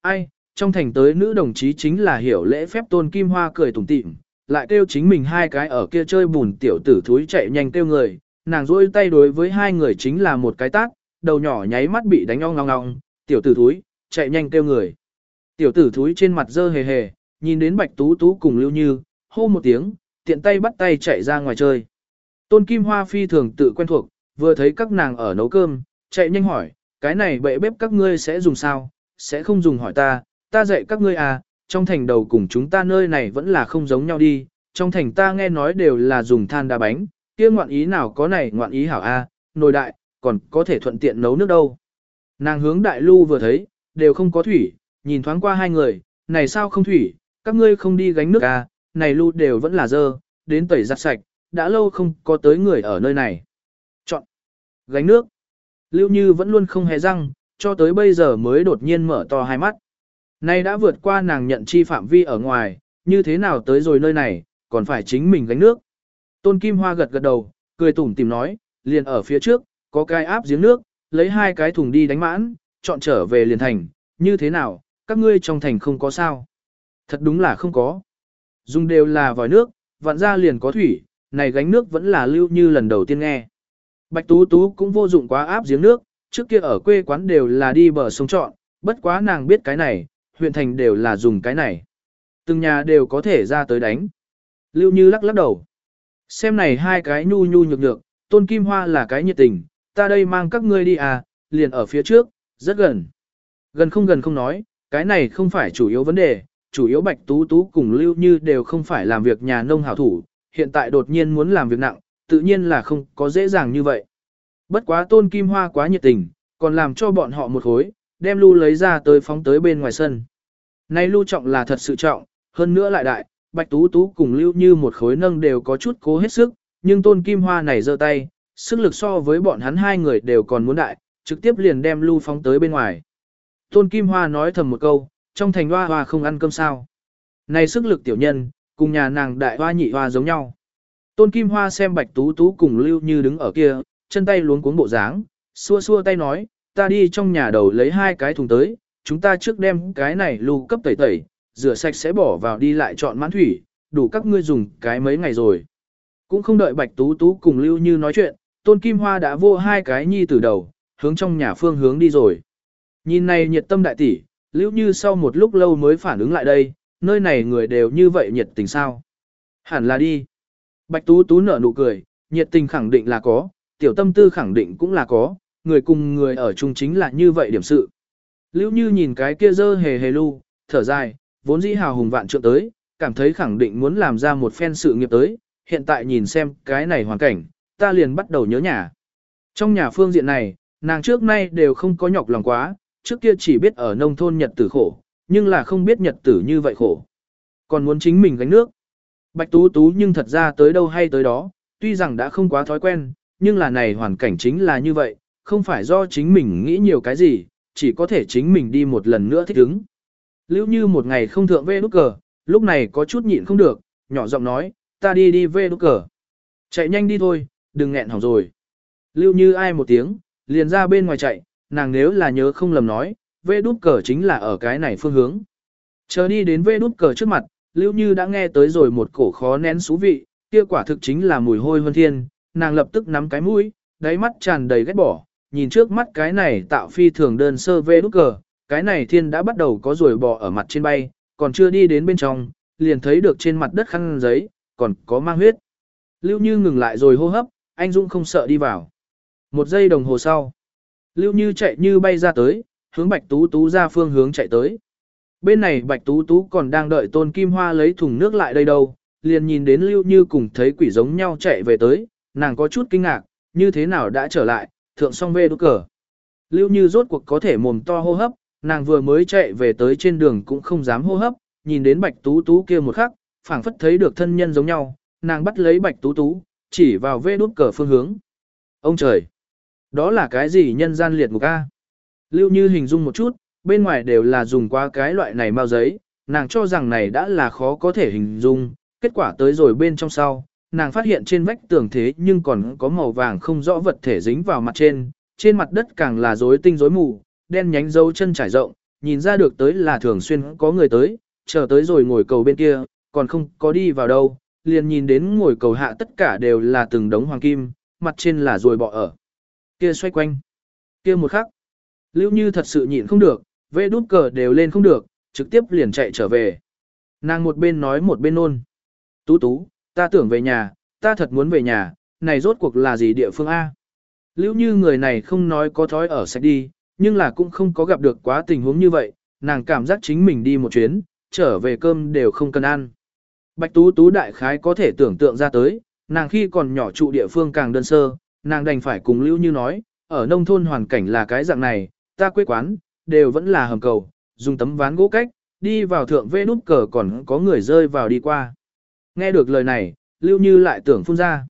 Ai, trong thành tới nữ đồng chí chính là hiểu lễ phép tôn Kim Hoa cười tủm tỉm, lại kêu chính mình hai cái ở kia chơi bùn tiểu tử thúi chạy nhanh kêu người, nàng rôi tay đối với hai người chính là một cái tác, đầu nhỏ nháy mắt bị đánh ong ong ong, tiểu tử thúi, chạy nhanh kêu người. Tiểu tử thúi trên mặt dơ hề hề, nhìn đến Bạch Tú Tú cùng Lưu Như, hô một tiếng, tiện tay bắt tay chạy ra ngoài chơi. Tôn Kim Hoa phi thường tự quen thuộc, vừa thấy các nàng ở nấu cơm, chạy nhanh hỏi, cái này bệ bếp các ngươi sẽ dùng sao, sẽ không dùng hỏi ta, ta dạy các ngươi à, trong thành đầu cùng chúng ta nơi này vẫn là không giống nhau đi, trong thành ta nghe nói đều là dùng than đá bánh, kia ngoạn ý nào có này ngoạn ý hảo a, à, nồi đại, còn có thể thuận tiện nấu nước đâu. Nàng hướng đại lưu vừa thấy, đều không có thủy, nhìn thoáng qua hai người, này sao không thủy, các ngươi không đi gánh nước à, này lưu đều vẫn là dơ, đến tẩy giặt sạch, đã lâu không có tới người ở nơi này. Chọn. Gánh nước. Lưu Như vẫn luôn không hề răng, cho tới bây giờ mới đột nhiên mở to hai mắt nay đã vượt qua nàng nhận chi phạm vi ở ngoài, như thế nào tới rồi nơi này, còn phải chính mình gánh nước. Tôn Kim Hoa gật gật đầu, cười tủm tìm nói, liền ở phía trước, có cái áp giếng nước, lấy hai cái thùng đi đánh mãn, chọn trở về liền thành, như thế nào, các ngươi trong thành không có sao. Thật đúng là không có. Dùng đều là vòi nước, vặn ra liền có thủy, này gánh nước vẫn là lưu như lần đầu tiên nghe. Bạch Tú Tú cũng vô dụng quá áp giếng nước, trước kia ở quê quán đều là đi bờ sông trọn, bất quá nàng biết cái này, huyện thành đều là dùng cái này. Từng nhà đều có thể ra tới đánh. Lưu Như lắc lắc đầu. Xem này hai cái nhu nhu nhược nhược, Tôn Kim Hoa là cái nhiệt tình, ta đây mang các ngươi đi à, liền ở phía trước, rất gần. Gần không gần không nói, cái này không phải chủ yếu vấn đề, chủ yếu Bạch Tú Tú cùng Lưu Như đều không phải làm việc nhà nông hảo thủ, hiện tại đột nhiên muốn làm việc nặng, tự nhiên là không có dễ dàng như vậy. Bất quá Tôn Kim Hoa quá nhiệt tình, còn làm cho bọn họ một khối, đem lưu lấy ra tới phóng tới bên ngoài sân. Này lưu trọng là thật sự trọng, hơn nữa lại đại, Bạch Tú Tú cùng Lưu Như một khối nâng đều có chút cố hết sức, nhưng Tôn Kim Hoa này giơ tay, sức lực so với bọn hắn hai người đều còn muốn đại, trực tiếp liền đem lưu phóng tới bên ngoài. Tôn Kim Hoa nói thầm một câu, trong thành hoa hoa không ăn cơm sao. Này sức lực tiểu nhân, cùng nhà nàng đại hoa nhị hoa giống nhau. Tôn Kim Hoa xem Bạch Tú Tú cùng Lưu Như đứng ở kia, chân tay luống cuống bộ dáng, xua xua tay nói, ta đi trong nhà đầu lấy hai cái thùng tới, chúng ta trước đem cái này lưu cấp tẩy tẩy, rửa sạch sẽ bỏ vào đi lại chọn mãn thủy, đủ các ngươi dùng cái mấy ngày rồi. Cũng không đợi Bạch Tú Tú cùng Lưu Như nói chuyện, Tôn Kim Hoa đã vô hai cái nhi từ đầu, hướng trong nhà phương hướng đi rồi. Nhìn này nhiệt tâm đại tỷ, Lưu Như sau một lúc lâu mới phản ứng lại đây, nơi này người đều như vậy nhiệt tình sao. Hẳn là đi. Bạch Tú Tú nở nụ cười, nhiệt tình khẳng định là có, tiểu tâm tư khẳng định cũng là có, người cùng người ở chung chính là như vậy điểm sự. Lưu Như nhìn cái kia dơ hề hề lu, thở dài, vốn dĩ hào hùng vạn trượng tới, cảm thấy khẳng định muốn làm ra một phen sự nghiệp tới, hiện tại nhìn xem cái này hoàn cảnh, ta liền bắt đầu nhớ nhà. Trong nhà phương diện này, nàng trước nay đều không có nhọc lòng quá, trước kia chỉ biết ở nông thôn nhật tử khổ, nhưng là không biết nhật tử như vậy khổ. Còn muốn chính mình gánh nước. Bạch Tú Tú nhưng thật ra tới đâu hay tới đó, tuy rằng đã không quá thói quen, nhưng là này hoàn cảnh chính là như vậy, không phải do chính mình nghĩ nhiều cái gì, chỉ có thể chính mình đi một lần nữa thích ứng. Lưu như một ngày không thượng về nút cờ, lúc này có chút nhịn không được, nhỏ giọng nói, ta đi đi về nút cờ. Chạy nhanh đi thôi, đừng nghẹn hỏng rồi. Lưu như ai một tiếng, liền ra bên ngoài chạy, nàng nếu là nhớ không lầm nói, vê đút cờ chính là ở cái này phương hướng. Chờ đi đến vê đút cờ trước mặt, Lưu Như đã nghe tới rồi một cổ khó nén xú vị, kia quả thực chính là mùi hôi hơn thiên, nàng lập tức nắm cái mũi, đáy mắt tràn đầy ghét bỏ, nhìn trước mắt cái này tạo phi thường đơn sơ vê đút cờ, cái này thiên đã bắt đầu có rồi bò ở mặt trên bay, còn chưa đi đến bên trong, liền thấy được trên mặt đất khăn giấy, còn có mang huyết. Lưu Như ngừng lại rồi hô hấp, anh Dung không sợ đi vào. Một giây đồng hồ sau, Lưu Như chạy như bay ra tới, hướng Bạch Tú Tú ra phương hướng chạy tới. Bên này Bạch Tú Tú còn đang đợi Tôn Kim Hoa lấy thùng nước lại đây đâu, liền nhìn đến Lưu Như cùng thấy quỷ giống nhau chạy về tới, nàng có chút kinh ngạc, như thế nào đã trở lại, thượng song vê đốt cờ. Lưu Như rốt cuộc có thể mồm to hô hấp, nàng vừa mới chạy về tới trên đường cũng không dám hô hấp, nhìn đến Bạch Tú Tú kia một khắc, phảng phất thấy được thân nhân giống nhau, nàng bắt lấy Bạch Tú Tú, chỉ vào vê đốt cờ phương hướng. Ông trời! Đó là cái gì nhân gian liệt ngục A? Lưu Như hình dung một chút, bên ngoài đều là dùng qua cái loại này mao giấy, nàng cho rằng này đã là khó có thể hình dung, kết quả tới rồi bên trong sau, nàng phát hiện trên vách tường thế nhưng còn có màu vàng không rõ vật thể dính vào mặt trên, trên mặt đất càng là rối tinh rối mù, đen nhánh dấu chân trải rộng, nhìn ra được tới là thường xuyên có người tới, chờ tới rồi ngồi cầu bên kia, còn không có đi vào đâu, liền nhìn đến ngồi cầu hạ tất cả đều là từng đống hoàng kim, mặt trên là rồi bọ ở. Kia xoay quanh. Kia một khắc. Lưu Như thật sự nhịn không được, vẽ đút cờ đều lên không được, trực tiếp liền chạy trở về. Nàng một bên nói một bên nôn. Tú tú, ta tưởng về nhà, ta thật muốn về nhà, này rốt cuộc là gì địa phương A. Lưu Như người này không nói có thói ở sạch đi, nhưng là cũng không có gặp được quá tình huống như vậy, nàng cảm giác chính mình đi một chuyến, trở về cơm đều không cần ăn. Bạch Tú Tú đại khái có thể tưởng tượng ra tới, nàng khi còn nhỏ trụ địa phương càng đơn sơ, nàng đành phải cùng Lưu Như nói, ở nông thôn hoàn cảnh là cái dạng này, ta quê quán, đều vẫn là hầm cầu, dùng tấm ván gỗ cách, đi vào thượng vê nút cờ còn có người rơi vào đi qua. Nghe được lời này, Lưu Như lại tưởng phun ra.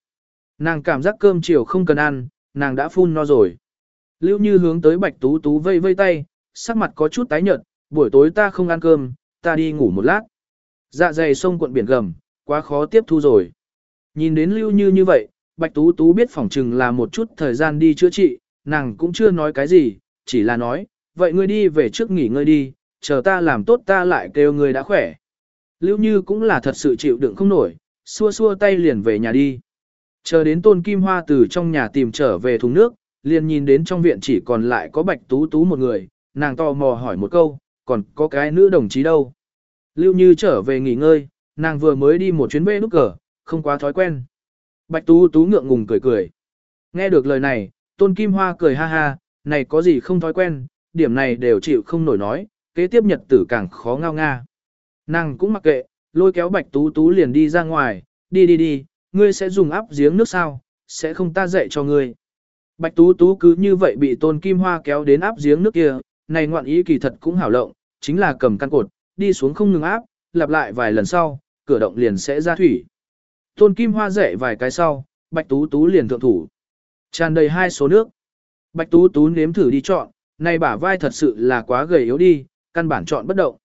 Nàng cảm giác cơm chiều không cần ăn, nàng đã phun no rồi. Lưu Như hướng tới Bạch Tú Tú vây vây tay, sắc mặt có chút tái nhợt, buổi tối ta không ăn cơm, ta đi ngủ một lát. Dạ dày sông cuộn biển gầm, quá khó tiếp thu rồi. Nhìn đến Lưu Như như vậy, Bạch Tú Tú biết phỏng chừng là một chút thời gian đi chữa trị, nàng cũng chưa nói cái gì, chỉ là nói, vậy ngươi đi về trước nghỉ ngơi đi, chờ ta làm tốt ta lại kêu ngươi đã khỏe. Lưu Như cũng là thật sự chịu đựng không nổi, xua xua tay liền về nhà đi. Chờ đến Tôn Kim Hoa từ trong nhà tìm trở về thùng nước, liền nhìn đến trong viện chỉ còn lại có Bạch Tú Tú một người, nàng to mò hỏi một câu, còn có cái nữ đồng chí đâu. Lưu Như trở về nghỉ ngơi, nàng vừa mới đi một chuyến bê nút cờ, không quá thói quen. Bạch Tú Tú ngượng ngùng cười cười. Nghe được lời này, Tôn Kim Hoa cười ha ha, này có gì không thói quen, điểm này đều chịu không nổi nói, kế tiếp nhật tử càng khó ngao nga. Nàng cũng mặc kệ, lôi kéo Bạch Tú Tú liền đi ra ngoài, đi đi đi, ngươi sẽ dùng áp giếng nước sao, sẽ không ta dạy cho ngươi. Bạch Tú Tú cứ như vậy bị Tôn Kim Hoa kéo đến áp giếng nước kia, này ngoạn ý kỳ thật cũng hảo lộng, chính là cầm căn cột, đi xuống không ngừng áp, lặp lại vài lần sau, cửa động liền sẽ ra thủy. Tôn Kim Hoa dạy vài cái sau, Bạch Tú Tú liền thượng thủ. Tràn đầy hai số nước. Bạch Tú Tú nếm thử đi chọn, này bả vai thật sự là quá gầy yếu đi, căn bản chọn bất động.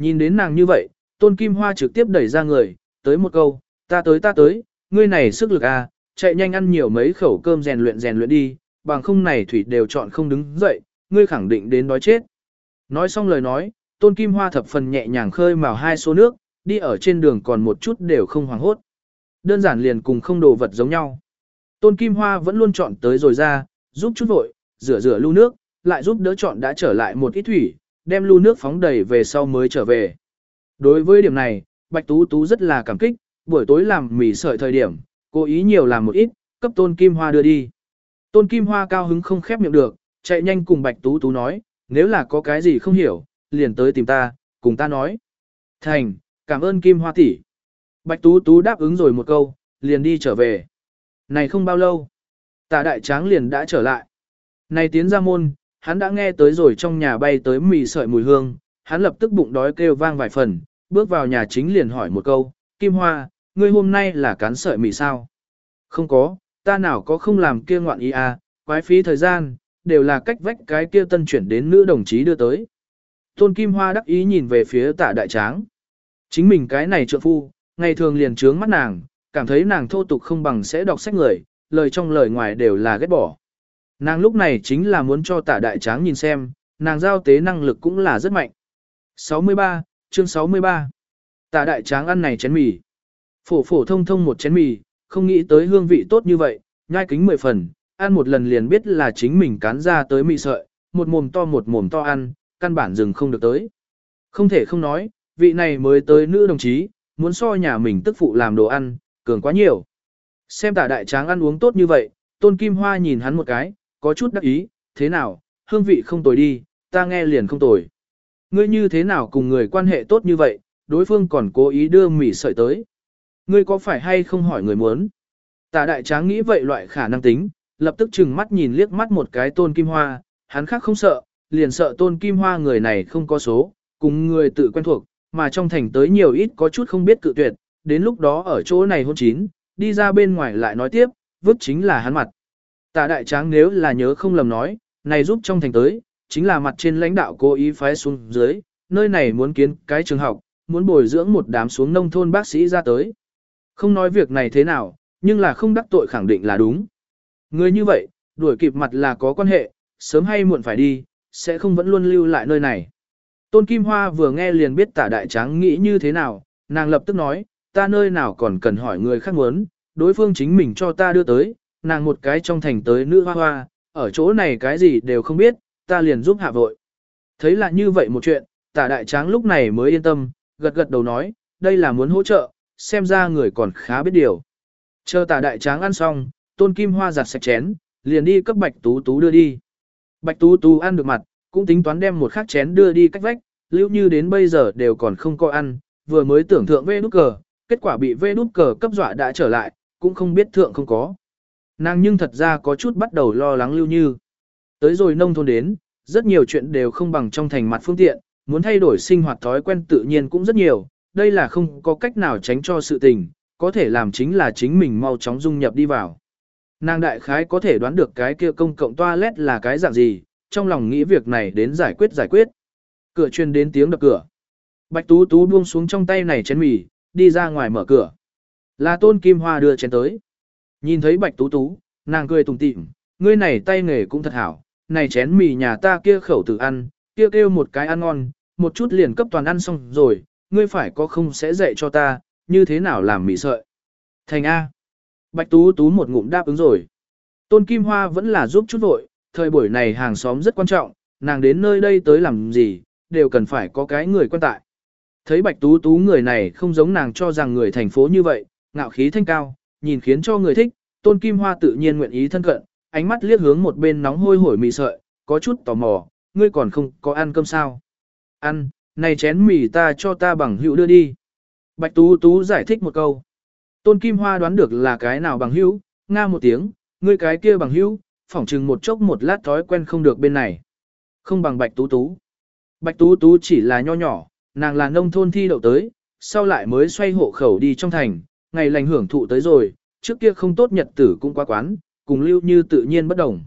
Nhìn đến nàng như vậy, Tôn Kim Hoa trực tiếp đẩy ra người, tới một câu, ta tới ta tới, ngươi này sức lực à, chạy nhanh ăn nhiều mấy khẩu cơm rèn luyện rèn luyện đi, bằng không này thủy đều chọn không đứng dậy, ngươi khẳng định đến đói chết. Nói xong lời nói, Tôn Kim Hoa thập phần nhẹ nhàng khơi mào hai số nước, đi ở trên đường còn một chút đều không hoảng hốt. Đơn giản liền cùng không đồ vật giống nhau. Tôn Kim Hoa vẫn luôn chọn tới rồi ra, giúp chút vội, rửa rửa lưu nước, lại giúp đỡ chọn đã trở lại một ít thủy, đem lưu nước phóng đầy về sau mới trở về. Đối với điểm này, Bạch Tú Tú rất là cảm kích, buổi tối làm mì sợi thời điểm, cố ý nhiều làm một ít, cấp Tôn Kim Hoa đưa đi. Tôn Kim Hoa cao hứng không khép miệng được, chạy nhanh cùng Bạch Tú Tú nói, nếu là có cái gì không hiểu, liền tới tìm ta, cùng ta nói. Thành, cảm ơn Kim Hoa tỷ. Bạch Tú Tú đáp ứng rồi một câu, liền đi trở về. Này không bao lâu, tạ đại tráng liền đã trở lại. Này tiến ra môn, hắn đã nghe tới rồi trong nhà bay tới mì sợi mùi hương, hắn lập tức bụng đói kêu vang vài phần, bước vào nhà chính liền hỏi một câu, Kim Hoa, ngươi hôm nay là cán sợi mì sao? Không có, ta nào có không làm kia ngoạn ý à, quái phí thời gian, đều là cách vách cái kia tân chuyển đến nữ đồng chí đưa tới. Tôn Kim Hoa đắc ý nhìn về phía tạ đại tráng. Chính mình cái này trượng phu, ngày thường liền trướng mắt nàng, cảm thấy nàng thô tục không bằng sẽ đọc sách người, lời trong lời ngoài đều là ghét bỏ. Nàng lúc này chính là muốn cho tạ đại tráng nhìn xem, nàng giao tế năng lực cũng là rất mạnh. 63, chương 63. Tạ đại tráng ăn này chén mì. Phổ phổ thông thông một chén mì, không nghĩ tới hương vị tốt như vậy, nhai kính mười phần, ăn một lần liền biết là chính mình cán ra tới mì sợi, một mồm to một mồm to ăn, căn bản dừng không được tới. Không thể không nói, vị này mới tới nữ đồng chí, muốn so nhà mình tức phụ làm đồ ăn, cường quá nhiều. Xem tả đại tráng ăn uống tốt như vậy, tôn kim hoa nhìn hắn một cái, có chút đắc ý, thế nào, hương vị không tồi đi, ta nghe liền không tồi. Ngươi như thế nào cùng người quan hệ tốt như vậy, đối phương còn cố ý đưa mỉ sợi tới. Ngươi có phải hay không hỏi người muốn? Tả đại tráng nghĩ vậy loại khả năng tính, lập tức chừng mắt nhìn liếc mắt một cái tôn kim hoa, hắn khác không sợ, liền sợ tôn kim hoa người này không có số, cùng người tự quen thuộc, mà trong thành tới nhiều ít có chút không biết cự tuyệt, đến lúc đó ở chỗ này hôn chín, đi ra bên ngoài lại nói tiếp, vứt chính là hắn mặt. Tả đại tráng nếu là nhớ không lầm nói, này giúp trong thành tới, chính là mặt trên lãnh đạo cố ý phái xuống dưới, nơi này muốn kiến cái trường học, muốn bồi dưỡng một đám xuống nông thôn bác sĩ ra tới. Không nói việc này thế nào, nhưng là không đắc tội khẳng định là đúng. Người như vậy, đuổi kịp mặt là có quan hệ, sớm hay muộn phải đi, sẽ không vẫn luôn lưu lại nơi này. Tôn Kim Hoa vừa nghe liền biết tả đại tráng nghĩ như thế nào, nàng lập tức nói, ta nơi nào còn cần hỏi người khác muốn, đối phương chính mình cho ta đưa tới, nàng một cái trong thành tới nữ hoa hoa, ở chỗ này cái gì đều không biết, ta liền giúp hạ vội. Thấy là như vậy một chuyện, tả đại tráng lúc này mới yên tâm, gật gật đầu nói, đây là muốn hỗ trợ, xem ra người còn khá biết điều. Chờ tả đại tráng ăn xong, tôn kim hoa giặt sạch chén, liền đi cấp bạch tú tú đưa đi. Bạch tú tú ăn được mặt, cũng tính toán đem một khắc chén đưa đi cách vách, lưu như đến bây giờ đều còn không có ăn, vừa mới tưởng thượng vê nút cờ, kết quả bị vê nút cờ cấp dọa đã trở lại, cũng không biết thượng không có. Nàng nhưng thật ra có chút bắt đầu lo lắng lưu như. Tới rồi nông thôn đến, rất nhiều chuyện đều không bằng trong thành mặt phương tiện, muốn thay đổi sinh hoạt thói quen tự nhiên cũng rất nhiều, đây là không có cách nào tránh cho sự tình, có thể làm chính là chính mình mau chóng dung nhập đi vào. Nàng đại khái có thể đoán được cái kia công cộng toilet là cái dạng gì, trong lòng nghĩ việc này đến giải quyết giải quyết. Cửa truyền đến tiếng đập cửa. Bạch Tú Tú buông xuống trong tay này chén mì, đi ra ngoài mở cửa. Là Tôn Kim Hoa đưa chén tới. Nhìn thấy Bạch Tú Tú, nàng cười tùng tịm, ngươi này tay nghề cũng thật hảo, này chén mì nhà ta kia khẩu tử ăn, kia kêu, kêu một cái ăn ngon, một chút liền cấp toàn ăn xong rồi, ngươi phải có không sẽ dạy cho ta, như thế nào làm mì sợi. Thành A. Bạch Tú Tú một ngụm đáp ứng rồi. Tôn Kim Hoa vẫn là giúp chút vội, thời buổi này hàng xóm rất quan trọng, nàng đến nơi đây tới làm gì, đều cần phải có cái người quan tại. Thấy Bạch Tú Tú người này không giống nàng cho rằng người thành phố như vậy, ngạo khí thanh cao, nhìn khiến cho người thích, Tôn Kim Hoa tự nhiên nguyện ý thân cận, ánh mắt liếc hướng một bên nóng hôi hổi mì sợi, có chút tò mò, ngươi còn không có ăn cơm sao? Ăn, này chén mì ta cho ta bằng hữu đưa đi. Bạch Tú Tú giải thích một câu. Tôn Kim Hoa đoán được là cái nào bằng hữu, nga một tiếng, ngươi cái kia bằng hữu, phỏng chừng một chốc một lát thói quen không được bên này. Không bằng Bạch Tú Tú. Bạch Tú Tú chỉ là nho nhỏ, nàng là nông thôn thi đậu tới, sau lại mới xoay hộ khẩu đi trong thành, ngày lành hưởng thụ tới rồi, trước kia không tốt nhật tử cũng quá quán, cùng lưu như tự nhiên bất đồng.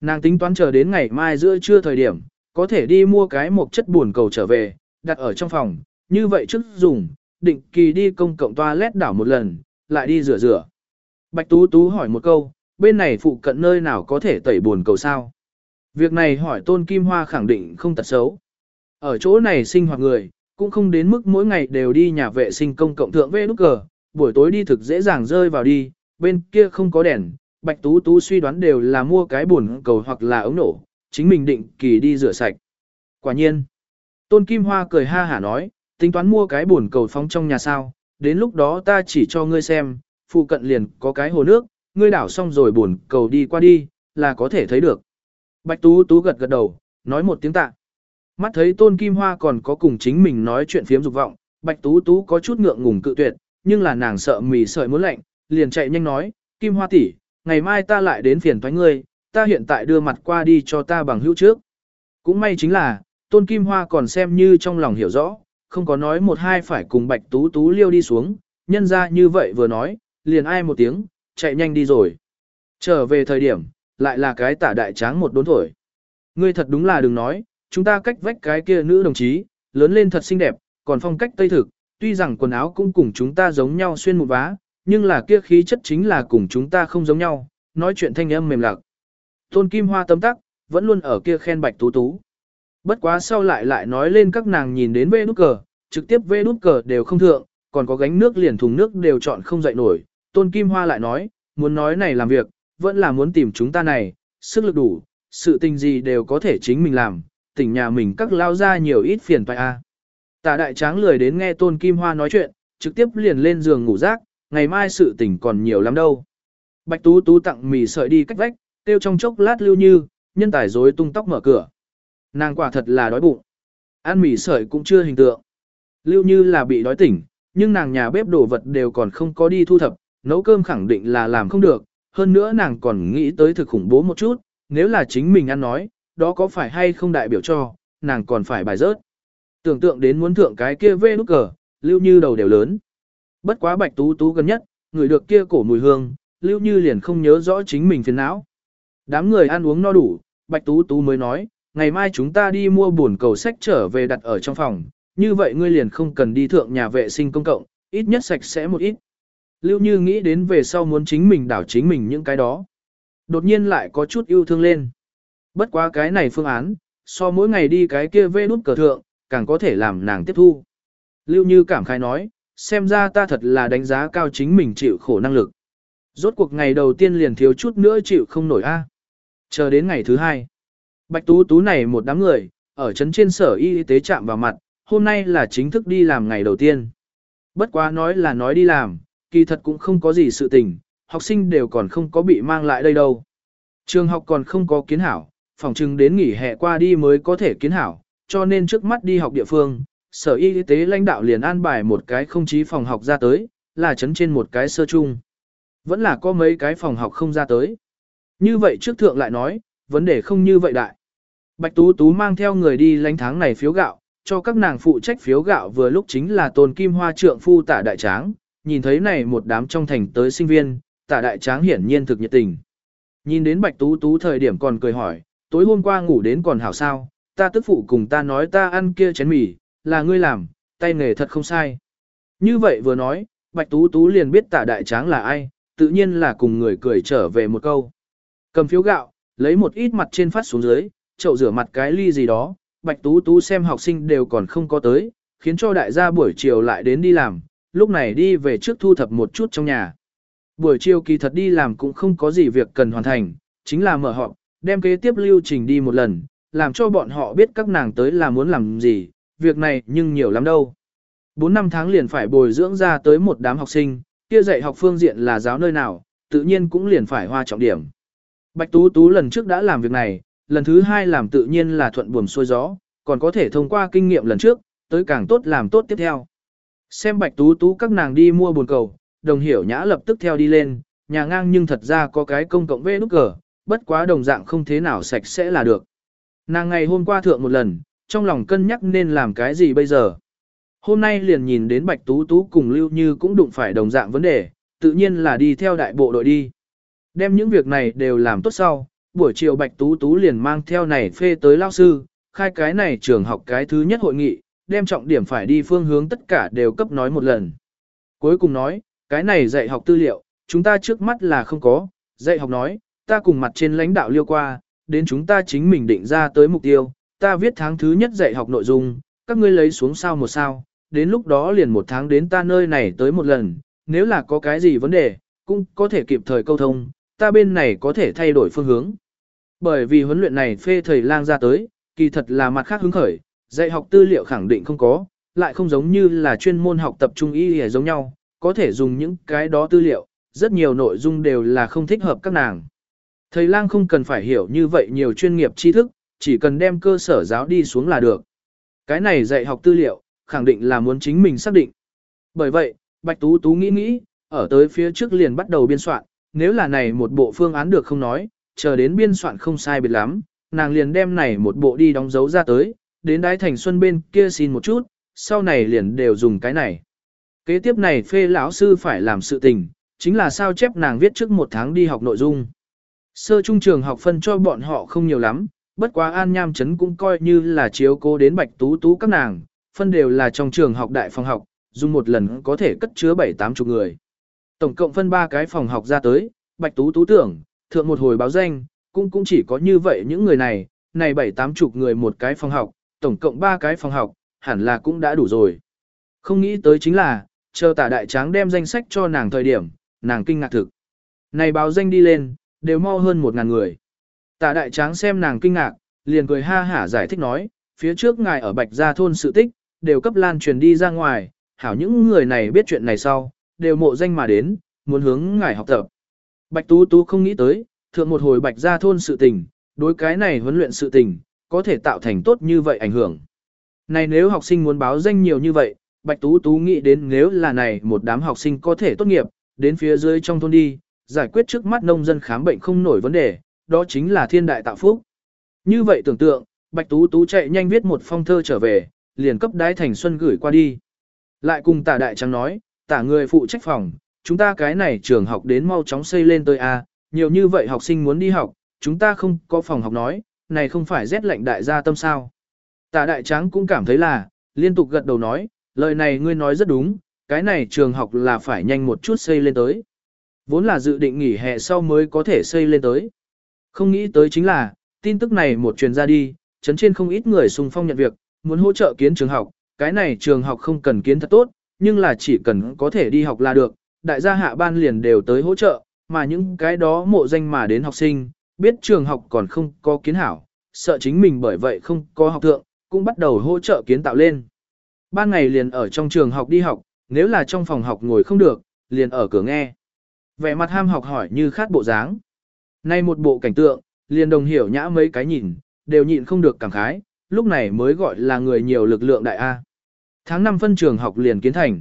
Nàng tính toán chờ đến ngày mai giữa trưa thời điểm, có thể đi mua cái một chất buồn cầu trở về, đặt ở trong phòng, như vậy trước dùng, định kỳ đi công cộng toilet đảo một lần, lại đi rửa rửa. Bạch Tú Tú hỏi một câu, bên này phụ cận nơi nào có thể tẩy buồn cầu sao? Việc này hỏi Tôn Kim Hoa khẳng định không tật xấu. Ở chỗ này sinh hoạt người, cũng không đến mức mỗi ngày đều đi nhà vệ sinh công cộng thượng vệ nút cờ, buổi tối đi thực dễ dàng rơi vào đi, bên kia không có đèn, Bạch Tú Tú suy đoán đều là mua cái buồn cầu hoặc là ống nổ, chính mình định kỳ đi rửa sạch. Quả nhiên, Tôn Kim Hoa cười ha hả nói, tính toán mua cái buồn cầu phóng trong nhà sao, đến lúc đó ta chỉ cho ngươi xem, phụ cận liền có cái hồ nước, ngươi đảo xong rồi buồn cầu đi qua đi, là có thể thấy được. Bạch Tú Tú gật gật đầu, nói một tiếng tạ. Mắt thấy Tôn Kim Hoa còn có cùng chính mình nói chuyện phiếm dục vọng, Bạch Tú Tú có chút ngượng ngùng cự tuyệt, nhưng là nàng sợ mì sợi muốn lạnh, liền chạy nhanh nói, Kim Hoa tỷ, ngày mai ta lại đến phiền thoái ngươi, ta hiện tại đưa mặt qua đi cho ta bằng hữu trước. Cũng may chính là, Tôn Kim Hoa còn xem như trong lòng hiểu rõ, không có nói một hai phải cùng Bạch Tú Tú liêu đi xuống, nhân ra như vậy vừa nói, liền ai một tiếng, chạy nhanh đi rồi. Trở về thời điểm, lại là cái tả đại tráng một đốn thổi. Ngươi thật đúng là đừng nói, chúng ta cách vách cái kia nữ đồng chí, lớn lên thật xinh đẹp, còn phong cách tây thực, tuy rằng quần áo cũng cùng chúng ta giống nhau xuyên một vá, nhưng là kia khí chất chính là cùng chúng ta không giống nhau, nói chuyện thanh âm mềm lạc. Tôn Kim Hoa tấm tắc, vẫn luôn ở kia khen bạch tú tú. Bất quá sau lại lại nói lên các nàng nhìn đến vê nút cờ, trực tiếp vê nút cờ đều không thượng, còn có gánh nước liền thùng nước đều chọn không dậy nổi. Tôn Kim Hoa lại nói, muốn nói này làm việc, vẫn là muốn tìm chúng ta này, sức lực đủ, sự tình gì đều có thể chính mình làm, tỉnh nhà mình các lao ra nhiều ít phiền phải a. À. Tạ đại tráng lười đến nghe Tôn Kim Hoa nói chuyện, trực tiếp liền lên giường ngủ rác, ngày mai sự tỉnh còn nhiều lắm đâu. Bạch Tú Tú tặng mì sợi đi cách vách, tiêu trong chốc lát lưu như, nhân tài rối tung tóc mở cửa. Nàng quả thật là đói bụng. Ăn mì sợi cũng chưa hình tượng. Lưu như là bị đói tỉnh, nhưng nàng nhà bếp đồ vật đều còn không có đi thu thập, nấu cơm khẳng định là làm không được. Hơn nữa nàng còn nghĩ tới thực khủng bố một chút, nếu là chính mình ăn nói, đó có phải hay không đại biểu cho, nàng còn phải bài rớt. Tưởng tượng đến muốn thượng cái kia vê nút cờ, lưu như đầu đều lớn. Bất quá bạch tú tú gần nhất, người được kia cổ mùi hương, lưu như liền không nhớ rõ chính mình phiền não. Đám người ăn uống no đủ, bạch tú tú mới nói, ngày mai chúng ta đi mua buồn cầu sách trở về đặt ở trong phòng, như vậy ngươi liền không cần đi thượng nhà vệ sinh công cộng, ít nhất sạch sẽ một ít. Lưu Như nghĩ đến về sau muốn chính mình đảo chính mình những cái đó. Đột nhiên lại có chút yêu thương lên. Bất quá cái này phương án, so mỗi ngày đi cái kia vê nút cờ thượng, càng có thể làm nàng tiếp thu. Lưu Như cảm khai nói, xem ra ta thật là đánh giá cao chính mình chịu khổ năng lực. Rốt cuộc ngày đầu tiên liền thiếu chút nữa chịu không nổi a. Chờ đến ngày thứ hai. Bạch Tú Tú này một đám người, ở trấn trên sở y tế chạm vào mặt, hôm nay là chính thức đi làm ngày đầu tiên. Bất quá nói là nói đi làm, kỳ thật cũng không có gì sự tình, học sinh đều còn không có bị mang lại đây đâu. Trường học còn không có kiến hảo, phòng trưng đến nghỉ hè qua đi mới có thể kiến hảo, cho nên trước mắt đi học địa phương, sở y tế lãnh đạo liền an bài một cái không chí phòng học ra tới, là chấn trên một cái sơ chung. Vẫn là có mấy cái phòng học không ra tới. Như vậy trước thượng lại nói, vấn đề không như vậy đại. Bạch Tú Tú mang theo người đi lãnh tháng này phiếu gạo, cho các nàng phụ trách phiếu gạo vừa lúc chính là tôn kim hoa trượng phu tả đại tráng, nhìn thấy này một đám trong thành tới sinh viên, tả đại tráng hiển nhiên thực nhiệt tình. Nhìn đến Bạch Tú Tú thời điểm còn cười hỏi, tối hôm qua ngủ đến còn hảo sao, ta tức phụ cùng ta nói ta ăn kia chén mì, là ngươi làm, tay nghề thật không sai. Như vậy vừa nói, Bạch Tú Tú liền biết tả đại tráng là ai, tự nhiên là cùng người cười trở về một câu. Cầm phiếu gạo, lấy một ít mặt trên phát xuống dưới, chậu rửa mặt cái ly gì đó, Bạch Tú Tú xem học sinh đều còn không có tới, khiến cho đại gia buổi chiều lại đến đi làm, lúc này đi về trước thu thập một chút trong nhà. Buổi chiều kỳ thật đi làm cũng không có gì việc cần hoàn thành, chính là mở họp, đem kế tiếp lưu trình đi một lần, làm cho bọn họ biết các nàng tới là muốn làm gì, việc này nhưng nhiều lắm đâu. 4 năm tháng liền phải bồi dưỡng ra tới một đám học sinh, kia dạy học phương diện là giáo nơi nào, tự nhiên cũng liền phải hoa trọng điểm. Bạch Tú Tú lần trước đã làm việc này, lần thứ hai làm tự nhiên là thuận buồm xuôi gió, còn có thể thông qua kinh nghiệm lần trước, tới càng tốt làm tốt tiếp theo. Xem Bạch Tú Tú các nàng đi mua buồn cầu, đồng hiểu nhã lập tức theo đi lên, nhà ngang nhưng thật ra có cái công cộng vê nút cờ, bất quá đồng dạng không thế nào sạch sẽ là được. Nàng ngày hôm qua thượng một lần, trong lòng cân nhắc nên làm cái gì bây giờ. Hôm nay liền nhìn đến Bạch Tú Tú cùng Lưu Như cũng đụng phải đồng dạng vấn đề, tự nhiên là đi theo đại bộ đội đi. Đem những việc này đều làm tốt sau, buổi chiều Bạch Tú Tú liền mang theo này phê tới lao sư, khai cái này trường học cái thứ nhất hội nghị, đem trọng điểm phải đi phương hướng tất cả đều cấp nói một lần. Cuối cùng nói, cái này dạy học tư liệu, chúng ta trước mắt là không có, dạy học nói, ta cùng mặt trên lãnh đạo liêu qua, đến chúng ta chính mình định ra tới mục tiêu, ta viết tháng thứ nhất dạy học nội dung, các ngươi lấy xuống sao một sao, đến lúc đó liền một tháng đến ta nơi này tới một lần, nếu là có cái gì vấn đề, cũng có thể kịp thời câu thông, ta bên này có thể thay đổi phương hướng. Bởi vì huấn luyện này phê thầy lang ra tới, kỳ thật là mặt khác hứng khởi, dạy học tư liệu khẳng định không có, lại không giống như là chuyên môn học tập trung y giống nhau, có thể dùng những cái đó tư liệu, rất nhiều nội dung đều là không thích hợp các nàng. Thầy lang không cần phải hiểu như vậy nhiều chuyên nghiệp tri thức, chỉ cần đem cơ sở giáo đi xuống là được. Cái này dạy học tư liệu, khẳng định là muốn chính mình xác định. Bởi vậy, Bạch Tú Tú nghĩ nghĩ, ở tới phía trước liền bắt đầu biên soạn, nếu là này một bộ phương án được không nói, chờ đến biên soạn không sai biệt lắm, nàng liền đem này một bộ đi đóng dấu ra tới, đến đái thành xuân bên kia xin một chút, sau này liền đều dùng cái này. Kế tiếp này phê lão sư phải làm sự tình, chính là sao chép nàng viết trước một tháng đi học nội dung. Sơ trung trường học phân cho bọn họ không nhiều lắm, bất quá an nham chấn cũng coi như là chiếu cố đến bạch tú tú các nàng, phân đều là trong trường học đại phòng học, dùng một lần có thể cất chứa bảy tám chục người. Tổng cộng phân ba cái phòng học ra tới, bạch tú tú tưởng, thượng một hồi báo danh, cũng cũng chỉ có như vậy những người này, này bảy tám chục người một cái phòng học, tổng cộng ba cái phòng học, hẳn là cũng đã đủ rồi. Không nghĩ tới chính là, chờ tả đại tráng đem danh sách cho nàng thời điểm, nàng kinh ngạc thực. Này báo danh đi lên, đều mau hơn một ngàn người. Tả đại tráng xem nàng kinh ngạc, liền cười ha hả giải thích nói, phía trước ngài ở Bạch Gia thôn sự tích, đều cấp lan truyền đi ra ngoài, hảo những người này biết chuyện này sau, đều mộ danh mà đến, muốn hướng ngài học tập. Bạch Tú Tú không nghĩ tới, thượng một hồi Bạch Gia thôn sự tình, đối cái này huấn luyện sự tình, có thể tạo thành tốt như vậy ảnh hưởng. Này nếu học sinh muốn báo danh nhiều như vậy, Bạch Tú Tú nghĩ đến nếu là này một đám học sinh có thể tốt nghiệp, đến phía dưới trong thôn đi, giải quyết trước mắt nông dân khám bệnh không nổi vấn đề, đó chính là thiên đại tạo phúc. Như vậy tưởng tượng, Bạch Tú Tú chạy nhanh viết một phong thơ trở về, liền cấp đái thành xuân gửi qua đi. Lại cùng tả đại trắng nói, tả người phụ trách phòng, chúng ta cái này trường học đến mau chóng xây lên tới A, nhiều như vậy học sinh muốn đi học, chúng ta không có phòng học nói, này không phải rét lạnh đại gia tâm sao. Tả đại trắng cũng cảm thấy là, liên tục gật đầu nói, lời này ngươi nói rất đúng, cái này trường học là phải nhanh một chút xây lên tới. Vốn là dự định nghỉ hè sau mới có thể xây lên tới. Không nghĩ tới chính là, tin tức này một truyền ra đi, chấn trên không ít người xung phong nhận việc, muốn hỗ trợ kiến trường học, cái này trường học không cần kiến thật tốt, nhưng là chỉ cần có thể đi học là được, đại gia hạ ban liền đều tới hỗ trợ, mà những cái đó mộ danh mà đến học sinh, biết trường học còn không có kiến hảo, sợ chính mình bởi vậy không có học thượng, cũng bắt đầu hỗ trợ kiến tạo lên. Ban ngày liền ở trong trường học đi học, nếu là trong phòng học ngồi không được, liền ở cửa nghe. Vẻ mặt ham học hỏi như khát bộ dáng. Nay một bộ cảnh tượng, liền đồng hiểu nhã mấy cái nhìn, đều nhịn không được cảm khái, lúc này mới gọi là người nhiều lực lượng đại A. Tháng 5 phân trường học liền kiến thành.